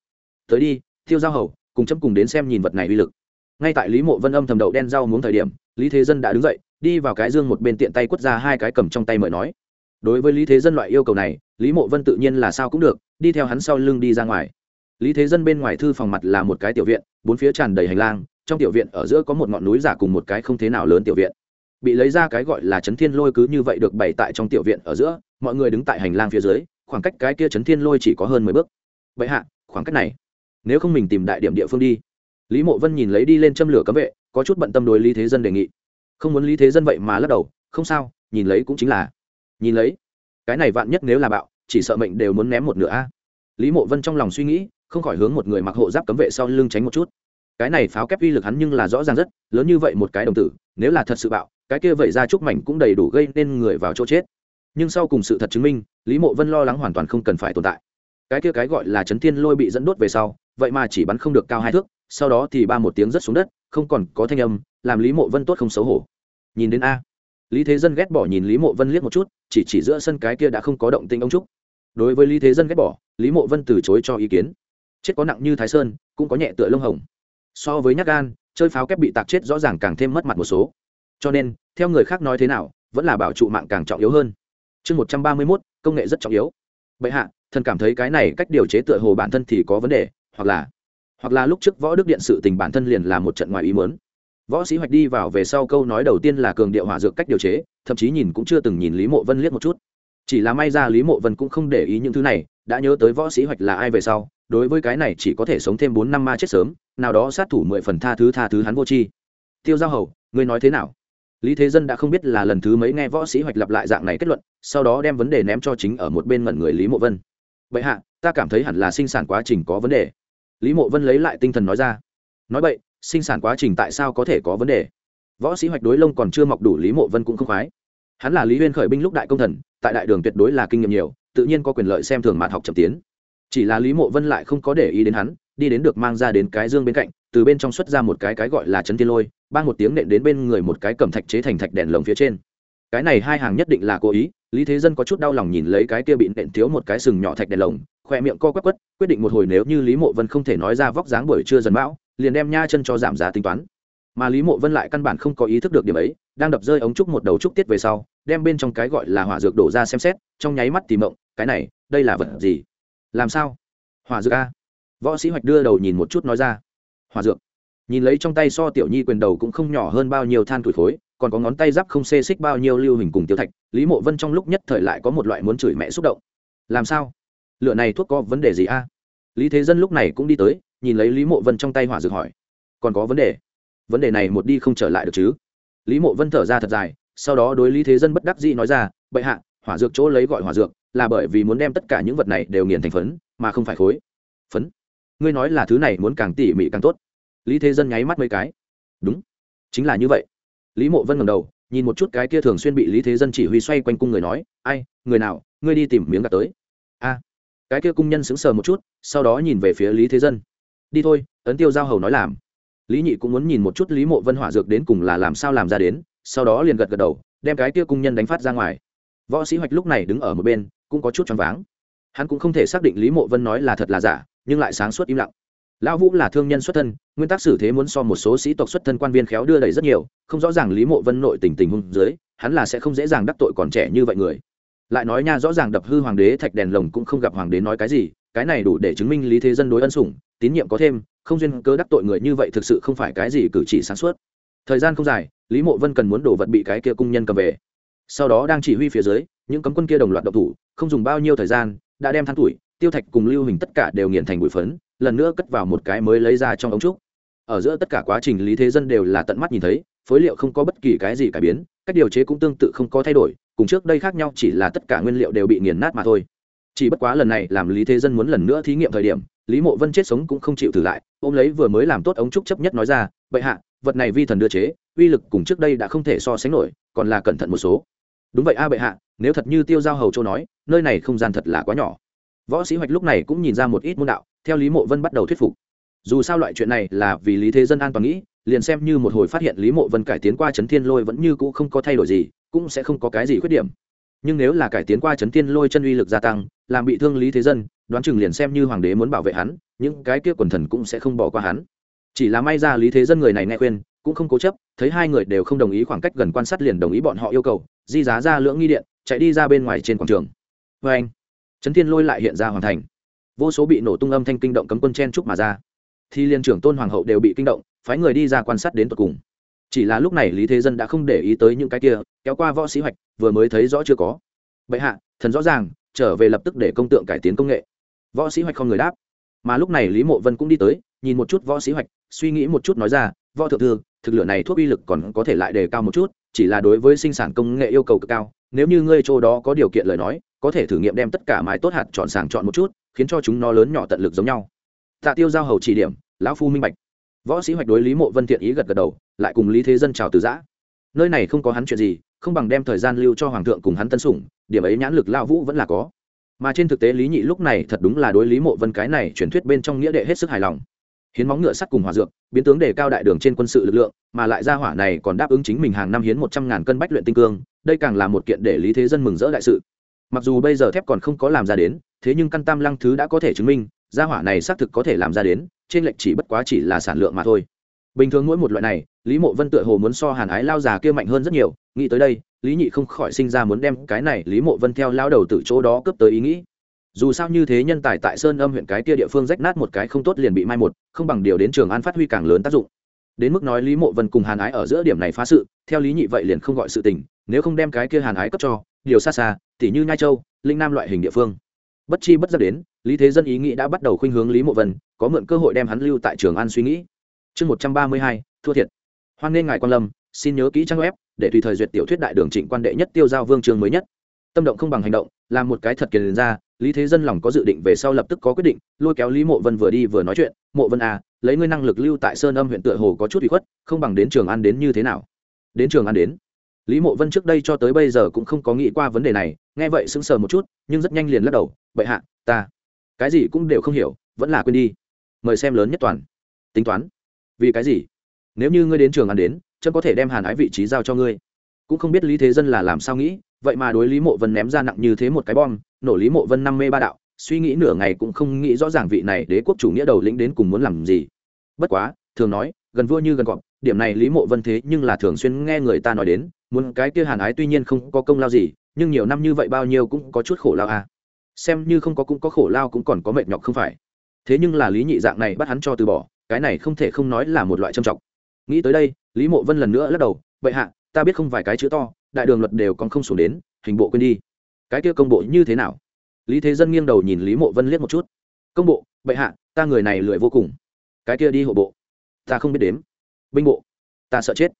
Tới đi tiêu giao hầu, cùng chấm cùng đến xem nhìn vật này uy lực. Ngay tại lý mộ vân âm thầm đậu đen rau muống thời điểm, lý thế dân đã đứng dậy, đi vào cái dương một bên tiện tay quất ra hai cái cầm trong tay mời nói. Đối với lý thế dân loại yêu cầu này, lý mộ vân tự nhiên là sao cũng được, đi theo hắn sau lưng đi ra ngoài. Lý thế dân bên ngoài thư phòng mặt là một cái tiểu viện, bốn phía tràn đầy hành lang, trong tiểu viện ở giữa có một ngọn núi giả cùng một cái không thế nào lớn tiểu viện bị lấy ra cái gọi là chấn thiên lôi cứ như vậy được bày tại trong tiểu viện ở giữa, mọi người đứng tại hành lang phía dưới, khoảng cách cái kia chấn thiên lôi chỉ có hơn mười bước. Vậy hạ, khoảng cách này, nếu không mình tìm đại điểm địa phương đi. Lý mộ vân nhìn lấy đi lên châm lửa cấm vệ, có chút bận tâm đối lý thế dân đề nghị. Không muốn lý thế dân vậy mà lắc đầu, không sao, nhìn lấy cũng chính là. Nhìn lấy, cái này vạn nhất nếu là bạo, chỉ sợ mệnh đều muốn ném một nửa a. Lý mộ vân trong lòng suy nghĩ, không khỏi hướng một người mặc hộ giáp cấm vệ sau lưng tránh một chút. Cái này pháo kép uy lực hắn nhưng là rõ ràng rất, lớn như vậy một cái đồng tử, nếu là thật sự bạo cái kia vậy ra trúc mảnh cũng đầy đủ gây nên người vào chỗ chết. Nhưng sau cùng sự thật chứng minh, lý mộ vân lo lắng hoàn toàn không cần phải tồn tại. Cái kia cái gọi là chấn thiên lôi bị dẫn đốt về sau, vậy mà chỉ bắn không được cao hai thước, sau đó thì ba một tiếng rất xuống đất, không còn có thanh âm, làm lý mộ vân tốt không xấu hổ. Nhìn đến a. Lý thế dân ghét bỏ nhìn lý mộ vân liếc một chút, chỉ chỉ giữa sân cái kia đã không có động tinh ông trúc. Đối với lý thế dân ghét bỏ, lý mộ vân từ chối cho ý kiến. Chết có nặng như thái sơn, cũng có nhẹ tựa lông hồng. So với nhát gan, chơi pháo kép bị tạc chết rõ ràng càng thêm mất mặt một số cho nên, theo người khác nói thế nào, vẫn là bảo trụ mạng càng trọng yếu hơn. Chương một trăm ba mươi mốt, công nghệ rất trọng yếu. Bệ hạ, thần cảm thấy cái này cách điều chế tựa hồ bản thân thì có vấn đề, hoặc là hoặc là lúc trước võ đức điện sự tình bản thân liền là một trận ngoài ý muốn. Võ sĩ hoạch đi vào về sau câu nói đầu tiên là cường điệu hỏa dược cách điều chế, thậm chí nhìn cũng chưa từng nhìn lý mộ vân liếc một chút. Chỉ là may ra lý mộ vân cũng không để ý những thứ này, đã nhớ tới võ sĩ hoạch là ai về sau, đối với cái này chỉ có thể sống thêm bốn năm ma chết sớm, nào đó sát thủ mười phần tha thứ tha thứ hắn vô chi tiêu giao hầu, ngươi nói thế nào? Lý thế dân đã không biết là lần thứ mấy nghe võ sĩ hoạch lặp lại dạng này kết luận, sau đó đem vấn đề ném cho chính ở một bên mận người lý mộ vân. Vậy hạ, ta cảm thấy hẳn là sinh sản quá trình có vấn đề. Lý mộ vân lấy lại tinh thần nói ra. Nói vậy sinh sản quá trình tại sao có thể có vấn đề? Võ sĩ hoạch đối lông còn chưa mọc đủ lý mộ vân cũng không khoái. Hắn là lý huyên khởi binh lúc đại công thần, tại đại đường tuyệt đối là kinh nghiệm nhiều, tự nhiên có quyền lợi xem thường mạn học chậm tiến. Chỉ là lý mộ vân lại không có để ý đến hắn, đi đến được mang ra đến cái dương bên cạnh từ bên trong xuất ra một cái cái gọi là chấn tiên lôi ban một tiếng nện đến bên người một cái cầm thạch chế thành thạch đèn lồng phía trên. Cái này hai hàng nhất định là cố ý, lý thế dân có chút đau lòng nhìn lấy cái kia bị nện thiếu một cái sừng nhỏ thạch đèn lồng, khoe miệng co quắc quất, quyết định một hồi nếu như lý mộ vân không thể nói ra vóc dáng buổi trưa dần bão, liền đem nha chân cho giảm giá tính toán. Mà lý mộ vân lại căn bản không có ý thức được điểm ấy, đang đập rơi ống trúc một đầu trúc tiết về sau, đem bên trong cái gọi là hỏa dược đổ ra xem xét, trong nháy mắt tìm mộng, cái này, đây là vật gì? Làm sao? Hỏa dược a. Võ sĩ hoạch đưa đầu nhìn một chút nói ra hòa dược. Nhìn lấy trong tay so tiểu nhi quyền đầu cũng không nhỏ hơn bao nhiêu than tuổi khối, còn có ngón tay giáp không xê xích bao nhiêu lưu hình cùng tiêu thạch, lý mộ vân trong lúc nhất thời lại có một loại muốn chửi mẹ xúc động. Làm sao? Lựa này thuốc có vấn đề gì a? Lý thế dân lúc này cũng đi tới, nhìn lấy lý mộ vân trong tay hỏa dược hỏi. Còn có vấn đề? Vấn đề này một đi không trở lại được chứ? Lý mộ vân thở ra thật dài, sau đó đối lý thế dân bất đắc dĩ nói ra, bệ hạ, hỏa dược chỗ lấy gọi hỏa dược là bởi vì muốn đem tất cả những vật này đều nghiền thành phấn, mà không phải khối. Phấn? Ngươi nói là thứ này muốn càng tỉ mỉ càng tốt. Lý thế dân nháy mắt mấy cái. Đúng, chính là như vậy. Lý mộ vân ngầm đầu, nhìn một chút cái kia thường xuyên bị lý thế dân chỉ huy xoay quanh cung người nói, ai, người nào, ngươi đi tìm miếng gạt tới. A. Cái kia cung nhân sững sờ một chút, sau đó nhìn về phía lý thế dân. Đi thôi, ấn tiêu giao hầu nói làm. Lý nhị cũng muốn nhìn một chút lý mộ vân hỏa dược đến cùng là làm sao làm ra đến, sau đó liền gật gật đầu, đem cái kia cung nhân đánh phát ra ngoài. Võ sĩ hoạch lúc này đứng ở một bên, cũng có chút choáng váng. Hắn cũng không thể xác định lý mộ vân nói là thật là giả nhưng lại sáng suốt im lặng. Lão vũ là thương nhân xuất thân, nguyên tắc xử thế muốn so một số sĩ tộc xuất thân quan viên khéo đưa đẩy rất nhiều, không rõ ràng lý mộ vân nội tình tình hung dưới, hắn là sẽ không dễ dàng đắc tội còn trẻ như vậy người. Lại nói nha, rõ ràng đập hư hoàng đế thạch đèn lồng cũng không gặp hoàng đế nói cái gì, cái này đủ để chứng minh lý thế dân đối ân sủng, tín nhiệm có thêm, không duyên cớ đắc tội người như vậy thực sự không phải cái gì cử chỉ sáng suốt. Thời gian không dài, lý mộ vân cần muốn đổ vật bị cái kia cung nhân cầm về. Sau đó đang chỉ huy phía dưới, những cấm quân kia đồng loạt độc thủ, không dùng bao nhiêu thời gian, đã đem than tuổi tiêu thạch cùng lưu hình tất cả đều nghiền thành bụi phấn, lần nữa cất vào một cái mới lấy ra trong ống trúc. Ở giữa tất cả quá trình, lý thế dân đều là tận mắt nhìn thấy, phối liệu không có bất kỳ cái gì cải biến, cách điều chế cũng tương tự không có thay đổi, cùng trước đây khác nhau, chỉ là tất cả nguyên liệu đều bị nghiền nát mà thôi. Chỉ bất quá lần này làm lý thế dân muốn lần nữa thí nghiệm thời điểm, lý mộ vân chết sống cũng không chịu thử lại, ôm lấy vừa mới làm tốt ống trúc chấp nhất nói ra, bệ hạ, vật này vi thần đưa chế, uy lực cùng trước đây đã không thể so sánh nổi, còn là cẩn thận một số. Đúng vậy a, bệ hạ, nếu thật như tiêu giao hầu châu nói, nơi này không gian thật là quá nhỏ võ sĩ hoạch lúc này cũng nhìn ra một ít môn đạo, theo lý mộ vân bắt đầu thuyết phục. Dù sao loại chuyện này là vì lý thế dân an toàn nghĩ, liền xem như một hồi phát hiện lý mộ vân cải tiến qua chấn thiên lôi vẫn như cũ không có thay đổi gì, cũng sẽ không có cái gì khuyết điểm. Nhưng nếu là cải tiến qua chấn thiên lôi chân uy lực gia tăng, làm bị thương lý thế dân, đoán chừng liền xem như hoàng đế muốn bảo vệ hắn, những cái kia quần thần cũng sẽ không bỏ qua hắn. Chỉ là may ra lý thế dân người này nghe khuyên, cũng không cố chấp, thấy hai người đều không đồng ý khoảng cách gần quan sát liền đồng ý bọn họ yêu cầu, di giá ra lưỡng nghi điện, chạy đi ra bên ngoài trên quảng trường. Vê anh trấn thiên lôi lại hiện ra hoàn thành. Vô số bị nổ tung âm thanh kinh động cấm quân chen trúc mà ra. Thì liên trưởng tôn hoàng hậu đều bị kinh động, phái người đi ra quan sát đến tận cùng. Chỉ là lúc này lý thế dân đã không để ý tới những cái kia, kéo qua võ sĩ hoạch, vừa mới thấy rõ chưa có. Bệ hạ, thần rõ ràng, trở về lập tức để công tượng cải tiến công nghệ. Võ sĩ hoạch không người đáp. Mà lúc này lý mộ vân cũng đi tới, nhìn một chút võ sĩ hoạch, suy nghĩ một chút nói ra, võ thượng thư, thực lửa này thuốc uy lực còn có thể lại đề cao một chút, chỉ là đối với sinh sản công nghệ yêu cầu cực cao, nếu như ngươi chỗ đó có điều kiện lời nói có thể thử nghiệm đem tất cả mái tốt hạt chọn sàng chọn một chút, khiến cho chúng nó lớn nhỏ tận lực giống nhau. Tạ tiêu giao hầu chỉ điểm, lão phu minh bạch. Võ sĩ hoạch đối lý mộ vân thiện ý gật gật đầu, lại cùng lý thế dân chào từ giã. Nơi này không có hắn chuyện gì, không bằng đem thời gian lưu cho hoàng thượng cùng hắn tân sủng, điểm ấy nhãn lực lao vũ vẫn là có. Mà trên thực tế lý nhị lúc này thật đúng là đối lý mộ vân cái này truyền thuyết bên trong nghĩa đệ hết sức hài lòng. Hiến móng ngựa sắt cùng hòa dược, biến tướng đề cao đại đường trên quân sự lực lượng, mà lại ra hỏa này còn đáp ứng chính mình hàng năm hiến một trăm ngàn cân bách luyện tinh cương, đây càng là một kiện để lý thế dân mừng rỡ đại sự mặc dù bây giờ thép còn không có làm ra đến, thế nhưng căn tam lăng thứ đã có thể chứng minh, gia hỏa này xác thực có thể làm ra đến, trên lệnh chỉ bất quá chỉ là sản lượng mà thôi. Bình thường mỗi một loại này, lý mộ vân tựa hồ muốn so hàn ái lao già kia mạnh hơn rất nhiều, nghĩ tới đây, lý nhị không khỏi sinh ra muốn đem cái này lý mộ vân theo lao đầu từ chỗ đó cướp tới ý nghĩ. Dù sao như thế nhân tài tại sơn âm huyện cái kia địa phương rách nát một cái không tốt liền bị mai một, không bằng điều đến trường an phát huy càng lớn tác dụng. Đến mức nói lý mộ vân cùng hàn ái ở giữa điểm này phá sự, theo lý nhị vậy liền không gọi sự tình, nếu không đem cái kia hàn ái cấp cho, điều xa xa tỉ như nhai châu, linh nam loại hình địa phương. Bất chi bất giác đến, lý thế dân ý nghĩ đã bắt đầu khuynh hướng lý mộ vân, có mượn cơ hội đem hắn lưu tại trường an suy nghĩ. Chương một trăm ba mươi hai, thua thiệt. Hoan nghênh ngài quan lâm, xin nhớ kỹ trang web để tùy thời duyệt tiểu thuyết đại đường trịnh quan đệ nhất tiêu giao vương trường mới nhất. Tâm động không bằng hành động, làm một cái thật kiền ra, lý thế dân lòng có dự định về sau lập tức có quyết định, lôi kéo lý mộ vân vừa đi vừa nói chuyện, mộ vân à lấy ngươi năng lực lưu tại sơn âm huyện tựa hồ có chút bị khuất, không bằng đến trường an đến như thế nào? Đến trường an đến lý mộ vân trước đây cho tới bây giờ cũng không có nghĩ qua vấn đề này, nghe vậy sững sờ một chút, nhưng rất nhanh liền lắc đầu vậy hạ, ta cái gì cũng đều không hiểu, vẫn là quên đi. Mời xem lớn nhất toàn, tính toán, vì cái gì? Nếu như ngươi đến trường ăn đến chân có thể đem hàn ái vị trí giao cho ngươi. Cũng không biết lý thế dân là làm sao nghĩ, vậy mà đối lý mộ vân ném ra nặng như thế một cái bom, nổ lý mộ vân năm mê ba đạo, suy nghĩ nửa ngày cũng không nghĩ rõ ràng vị này đế quốc chủ nghĩa đầu lĩnh đến cùng muốn làm gì. Bất quá, thường nói, gần vua như gần cọp điểm này lý mộ vân thế nhưng là thường xuyên nghe người ta nói đến, muốn cái kia hàn ái tuy nhiên không có công lao gì, nhưng nhiều năm như vậy bao nhiêu cũng có chút khổ lao à. Xem như không có cũng có khổ lao cũng còn có mệt nhọc không phải. Thế nhưng là lý nhị dạng này bắt hắn cho từ bỏ, cái này không thể không nói là một loại trầm trọng. Nghĩ tới đây, lý mộ vân lần nữa lắc đầu vậy hạ, ta biết không vài cái chữ to, đại đường luật đều còn không xuống đến, hình bộ quên đi. Cái kia công bộ như thế nào? Lý thế dân nghiêng đầu nhìn lý mộ vân liếc một chút. Công bộ, bệ hạ, ta người này lười vô cùng. Cái kia đi hộ bộ. Ta không biết đếm binh bộ. Ta sợ chết.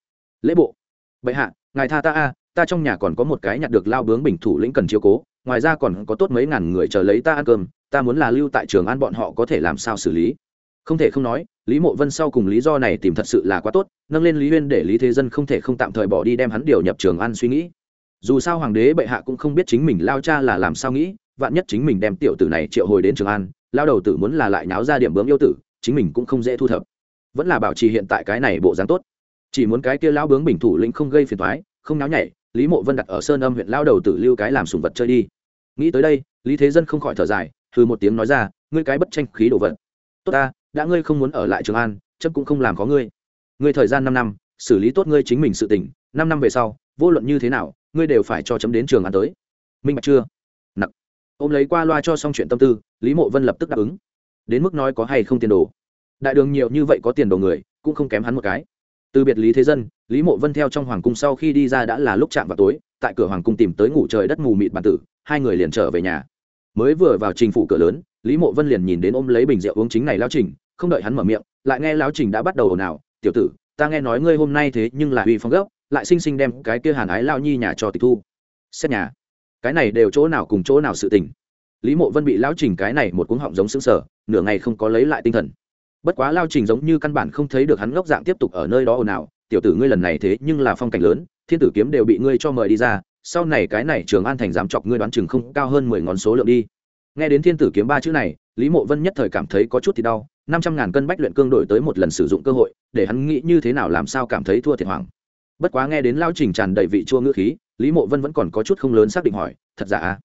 Lễ bộ. Bệ hạ, ngài tha ta a, ta trong nhà còn có một cái nhặt được lao bướng bình thủ lĩnh cần chiếu cố, ngoài ra còn có tốt mấy ngàn người chờ lấy ta ăn cơm, ta muốn là lưu tại trường an bọn họ có thể làm sao xử lý. Không thể không nói, lý mộ vân sau cùng lý do này tìm thật sự là quá tốt, nâng lên lý huyên để lý thế dân không thể không tạm thời bỏ đi đem hắn điều nhập trường an suy nghĩ. Dù sao hoàng đế bệ hạ cũng không biết chính mình lao cha là làm sao nghĩ, vạn nhất chính mình đem tiểu tử này triệu hồi đến trường an, lao đầu tử muốn là lại náo ra điểm bướm yêu tử, chính mình cũng không dễ thu thập vẫn là bảo trì hiện tại cái này bộ dáng tốt. Chỉ muốn cái kia lão bướng bình thủ lĩnh không gây phiền thoái không náo nhảy, lý mộ vân đặt ở sơn âm huyện lao đầu tử lưu cái làm sùng vật chơi đi. Nghĩ tới đây, lý thế dân không khỏi thở dài thư một tiếng nói ra, ngươi cái bất tranh khí đồ vật. Tốt ta, đã ngươi không muốn ở lại trường an chấp cũng không làm có ngươi. Ngươi thời gian năm năm, xử lý tốt ngươi chính mình sự tỉnh năm năm về sau, vô luận như thế nào, ngươi đều phải cho chấm đến trường an tới. Minh bạch chưa? Nặc ôm lấy qua loa cho xong chuyện tâm tư, lý mộ vân lập tức đáp ứng. Đến mức nói có hay không tiền đồ? Đại đường nhiều như vậy có tiền đồ người, cũng không kém hắn một cái. Từ biệt lý thế dân, lý mộ vân theo trong hoàng cung sau khi đi ra đã là lúc chạm vào tối, tại cửa hoàng cung tìm tới ngủ trời đất mù mịt bàn tử, hai người liền trở về nhà. Mới vừa vào trình phủ cửa lớn, lý mộ vân liền nhìn đến ôm lấy bình rượu uống chính này lao trình, không đợi hắn mở miệng, lại nghe lão trình đã bắt đầu ồn ào, tiểu tử, ta nghe nói ngươi hôm nay thế nhưng là uy phong gốc, lại sinh sinh đem cái kia hàn ái lao nhi nhà cho tịch thu. Xét nhà, cái này đều chỗ nào cùng chỗ nào sự tình. Lý mộ vân bị lão trình cái này một cuống họng giống xứng sở nửa ngày không có lấy lại tinh thần bất quá lao trình giống như căn bản không thấy được hắn ngốc dạng tiếp tục ở nơi đó ồn ào, tiểu tử ngươi lần này thế nhưng là phong cảnh lớn, thiên tử kiếm đều bị ngươi cho mời đi ra, sau này cái này trường an thành dám chọc ngươi đoán chừng không cao hơn mười ngón số lượng đi. Nghe đến thiên tử kiếm ba chữ này, lý mộ vân nhất thời cảm thấy có chút thì đau, năm trăm ngàn cân bách luyện cương đổi tới một lần sử dụng cơ hội, để hắn nghĩ như thế nào làm sao cảm thấy thua thiệt hoàng bất quá nghe đến lao trình tràn đầy vị chua ngữ khí, lý mộ vân vẫn còn có chút không lớn xác định hỏi, thật giả? À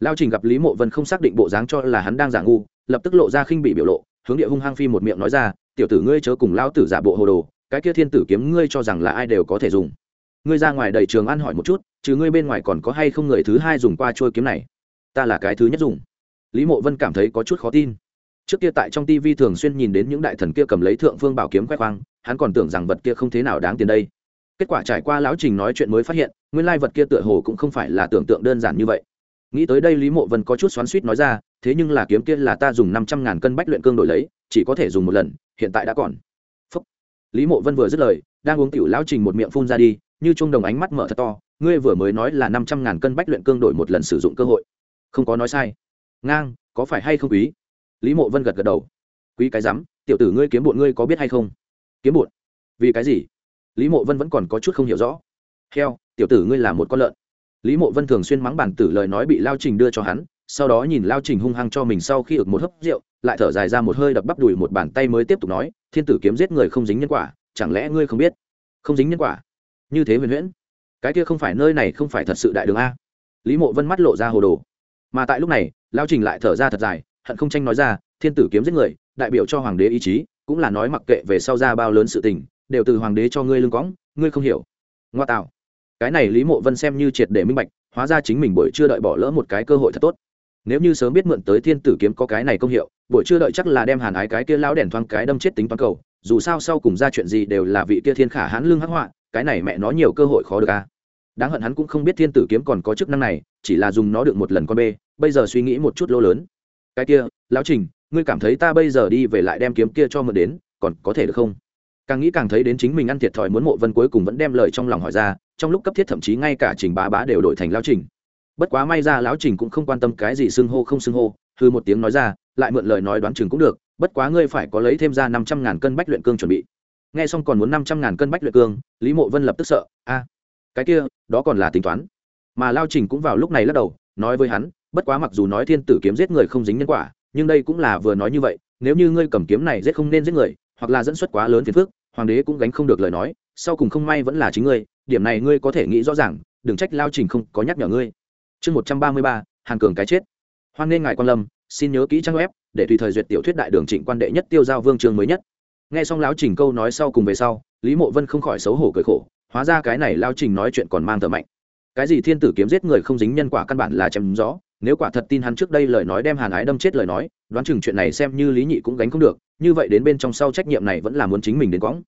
lao trình gặp lý mộ vân không xác định bộ dáng cho là hắn đang giả ngu, lập tức lộ ra khinh bị biểu lộ hướng địa hung hăng phi một miệng nói ra, tiểu tử ngươi chớ cùng lao tử giả bộ hồ đồ, cái kia thiên tử kiếm ngươi cho rằng là ai đều có thể dùng. Ngươi ra ngoài đầy trường ăn hỏi một chút, chứ ngươi bên ngoài còn có hay không người thứ hai dùng qua trôi kiếm này? Ta là cái thứ nhất dùng. Lý mộ vân cảm thấy có chút khó tin. Trước kia tại trong tv thường xuyên nhìn đến những đại thần kia cầm lấy thượng phương bảo kiếm khoe khoang, hắn còn tưởng rằng vật kia không thế nào đáng tiền đây. Kết quả trải qua lão trình nói chuyện mới phát hiện, nguyên lai vật kia tựa hồ cũng không phải là tưởng tượng đơn giản như vậy nghĩ tới đây lý mộ vân có chút xoắn suýt nói ra, thế nhưng là kiếm kia là ta dùng năm trăm ngàn cân bách luyện cương đổi lấy, chỉ có thể dùng một lần, hiện tại đã còn. Phúc. lý mộ vân vừa dứt lời, đang uống tiểu lão trình một miệng phun ra đi, như trung đồng ánh mắt mở thật to, ngươi vừa mới nói là năm trăm ngàn cân bách luyện cương đổi một lần sử dụng cơ hội. Không có nói sai. Ngang, có phải hay không quý? Lý mộ vân gật gật đầu. Quý cái rắm, tiểu tử ngươi kiếm bộn ngươi có biết hay không? Kiếm bộn vì cái gì? Lý mộ vân vẫn còn có chút không hiểu rõ. Heo, tiểu tử ngươi là một con lợn lý mộ vân thường xuyên mắng bản tử lời nói bị lao trình đưa cho hắn, sau đó nhìn lao trình hung hăng cho mình sau khi ực một hớp rượu, lại thở dài ra một hơi đập bắp đùi một bàn tay mới tiếp tục nói, thiên tử kiếm giết người không dính nhân quả, chẳng lẽ ngươi không biết? Không dính nhân quả. Như thế huyền huyễn? Cái kia không phải nơi này không phải thật sự đại đường a? Lý mộ vân mắt lộ ra hồ đồ. Mà tại lúc này, lao trình lại thở ra thật dài, hận không tranh nói ra, thiên tử kiếm giết người, đại biểu cho hoàng đế ý chí, cũng là nói mặc kệ về sau ra bao lớn sự tình, đều từ hoàng đế cho ngươi lương cõng, ngươi không hiểu. Ngoa tạo cái này lý mộ vân xem như triệt để minh bạch, hóa ra chính mình buổi chưa đợi bỏ lỡ một cái cơ hội thật tốt. Nếu như sớm biết mượn tới thiên tử kiếm có cái này công hiệu, buổi chưa đợi chắc là đem hàn ái cái kia lão đèn thoang cái đâm chết tính toán cầu, dù sao sau cùng ra chuyện gì đều là vị kia thiên khả hãn lương hắc họa, cái này mẹ nó nhiều cơ hội khó được a đáng hận hắn cũng không biết thiên tử kiếm còn có chức năng này, chỉ là dùng nó được một lần con bê, bây giờ suy nghĩ một chút lô lớn. Cái kia, lão trình, ngươi cảm thấy ta bây giờ đi về lại đem kiếm kia cho mượn đến, còn có thể được không? Càng nghĩ càng thấy đến chính mình ăn thiệt thòi muốn mộ vân cuối cùng vẫn đem lời trong lòng hỏi ra, trong lúc cấp thiết thậm chí ngay cả trình bá bá đều đổi thành lão trình. Bất quá may ra lão trình cũng không quan tâm cái gì xưng hô không xưng hô, hư một tiếng nói ra, lại mượn lời nói đoán chừng cũng được, bất quá ngươi phải có lấy thêm ra năm trăm ngàn cân bách luyện cương chuẩn bị. Nghe xong còn muốn năm trăm ngàn cân bách luyện cương, lý mộ vân lập tức sợ, a, cái kia, đó còn là tính toán. Mà lao trình cũng vào lúc này lắc đầu, nói với hắn, bất quá mặc dù nói thiên tử kiếm giết người không dính nhân quả, nhưng đây cũng là vừa nói như vậy, nếu như ngươi cầm kiếm này giết không nên giết người, hoặc là dẫn xuất quá lớn phiền phức hoàng đế cũng gánh không được lời nói, sau cùng không may vẫn là chính ngươi, điểm này ngươi có thể nghĩ rõ ràng, đừng trách lao trình không có nhắc nhở ngươi. Chương một trăm ba mươi ba, hàn cường cái chết. Hoan nghênh ngài quan lâm, xin nhớ kỹ trang web, để tùy thời duyệt tiểu thuyết đại đường trịnh quan đệ nhất tiêu giao vương trường mới nhất. Nghe xong lão trình câu nói sau cùng về sau, lý mộ vân không khỏi xấu hổ cười khổ, hóa ra cái này lao trình nói chuyện còn mang thợ mạnh. Cái gì thiên tử kiếm giết người không dính nhân quả căn bản là chém rõ nếu quả thật tin hắn trước đây lời nói đem hàn ái đâm chết lời nói, đoán chừng chuyện này xem như lý nhị cũng gánh không được, như vậy đến bên trong sau trách nhiệm này vẫn là muốn chính mình đến quõng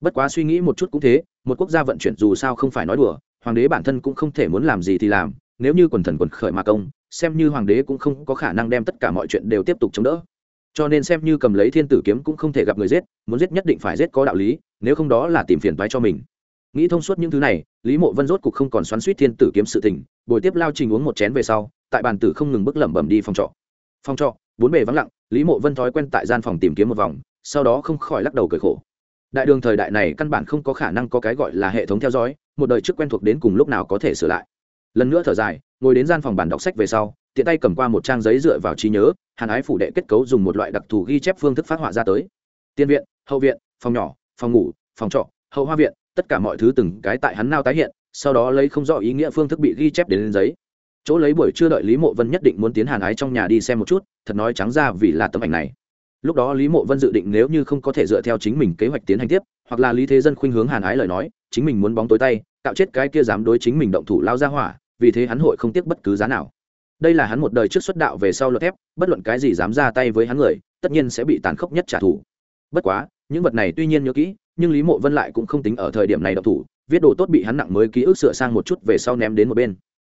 bất quá suy nghĩ một chút cũng thế, một quốc gia vận chuyển dù sao không phải nói đùa, hoàng đế bản thân cũng không thể muốn làm gì thì làm, nếu như quần thần quần khởi mà công, xem như hoàng đế cũng không có khả năng đem tất cả mọi chuyện đều tiếp tục chống đỡ. Cho nên xem như cầm lấy thiên tử kiếm cũng không thể gặp người giết, muốn giết nhất định phải giết có đạo lý, nếu không đó là tìm phiền toái cho mình. Nghĩ thông suốt những thứ này, lý mộ vân rốt cục không còn xoắn suýt thiên tử kiếm sự tình, buổi tiếp lao trình uống một chén về sau, tại bàn tử không ngừng bước lẩm bẩm đi phòng trọ. Phòng trọ, bốn bề vắng lặng, lý mộ vân thói quen tại gian phòng tìm kiếm một vòng, sau đó không khỏi lắc đầu cười khổ đại đường thời đại này căn bản không có khả năng có cái gọi là hệ thống theo dõi, một đời trước quen thuộc đến cùng lúc nào có thể sửa lại. Lần nữa thở dài, ngồi đến gian phòng bản đọc sách về sau, tiện tay cầm qua một trang giấy dựa vào trí nhớ, hàn ái phủ đệ kết cấu dùng một loại đặc thù ghi chép phương thức phát họa ra tới. Tiên viện, hậu viện, phòng nhỏ, phòng ngủ, phòng trọ, hậu hoa viện, tất cả mọi thứ từng cái tại hắn nao tái hiện, sau đó lấy không rõ ý nghĩa phương thức bị ghi chép đến lên giấy. Chỗ lấy buổi chưa đợi lý mộ vân nhất định muốn tiến hàn ái trong nhà đi xem một chút, thật nói trắng ra vì là tấm ảnh này lúc đó lý mộ vân dự định nếu như không có thể dựa theo chính mình kế hoạch tiến hành tiếp, hoặc là lý thế dân khuynh hướng hàn ái lời nói, chính mình muốn bóng tối tay tạo chết cái kia dám đối chính mình động thủ lao ra hỏa, vì thế hắn hội không tiếc bất cứ giá nào. Đây là hắn một đời trước xuất đạo về sau luật thép, bất luận cái gì dám ra tay với hắn người, tất nhiên sẽ bị tàn khốc nhất trả thù. Bất quá, những vật này tuy nhiên nhớ kỹ, nhưng lý mộ vân lại cũng không tính ở thời điểm này động thủ, viết đồ tốt bị hắn nặng mới ký ức sửa sang một chút về sau ném đến một bên.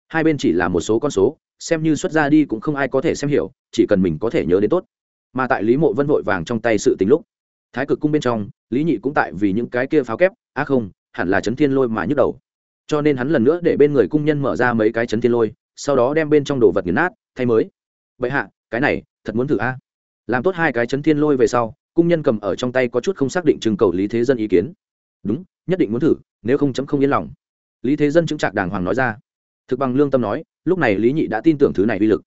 Hai bên chỉ là một số con số, xem như xuất ra đi cũng không ai có thể xem hiểu, chỉ cần mình có thể nhớ đến tốt mà tại lý mộ vân vội vàng trong tay sự tính lúc, thái cực cung bên trong, lý nhị cũng tại vì những cái kia pháo kép, á không, hẳn là chấn thiên lôi mà nhức đầu. Cho nên hắn lần nữa để bên người cung nhân mở ra mấy cái chấn thiên lôi, sau đó đem bên trong đồ vật nghiền nát, thay mới. Vậy hạ, cái này, thật muốn thử a. Làm tốt hai cái chấn thiên lôi về sau, cung nhân cầm ở trong tay có chút không xác định trưng cầu lý thế dân ý kiến. Đúng, nhất định muốn thử, nếu không chấm không yên lòng. Lý thế dân chứng trạc đàng hoàng nói ra. Thực bằng lương tâm nói, lúc này lý nhị đã tin tưởng thứ này uy lực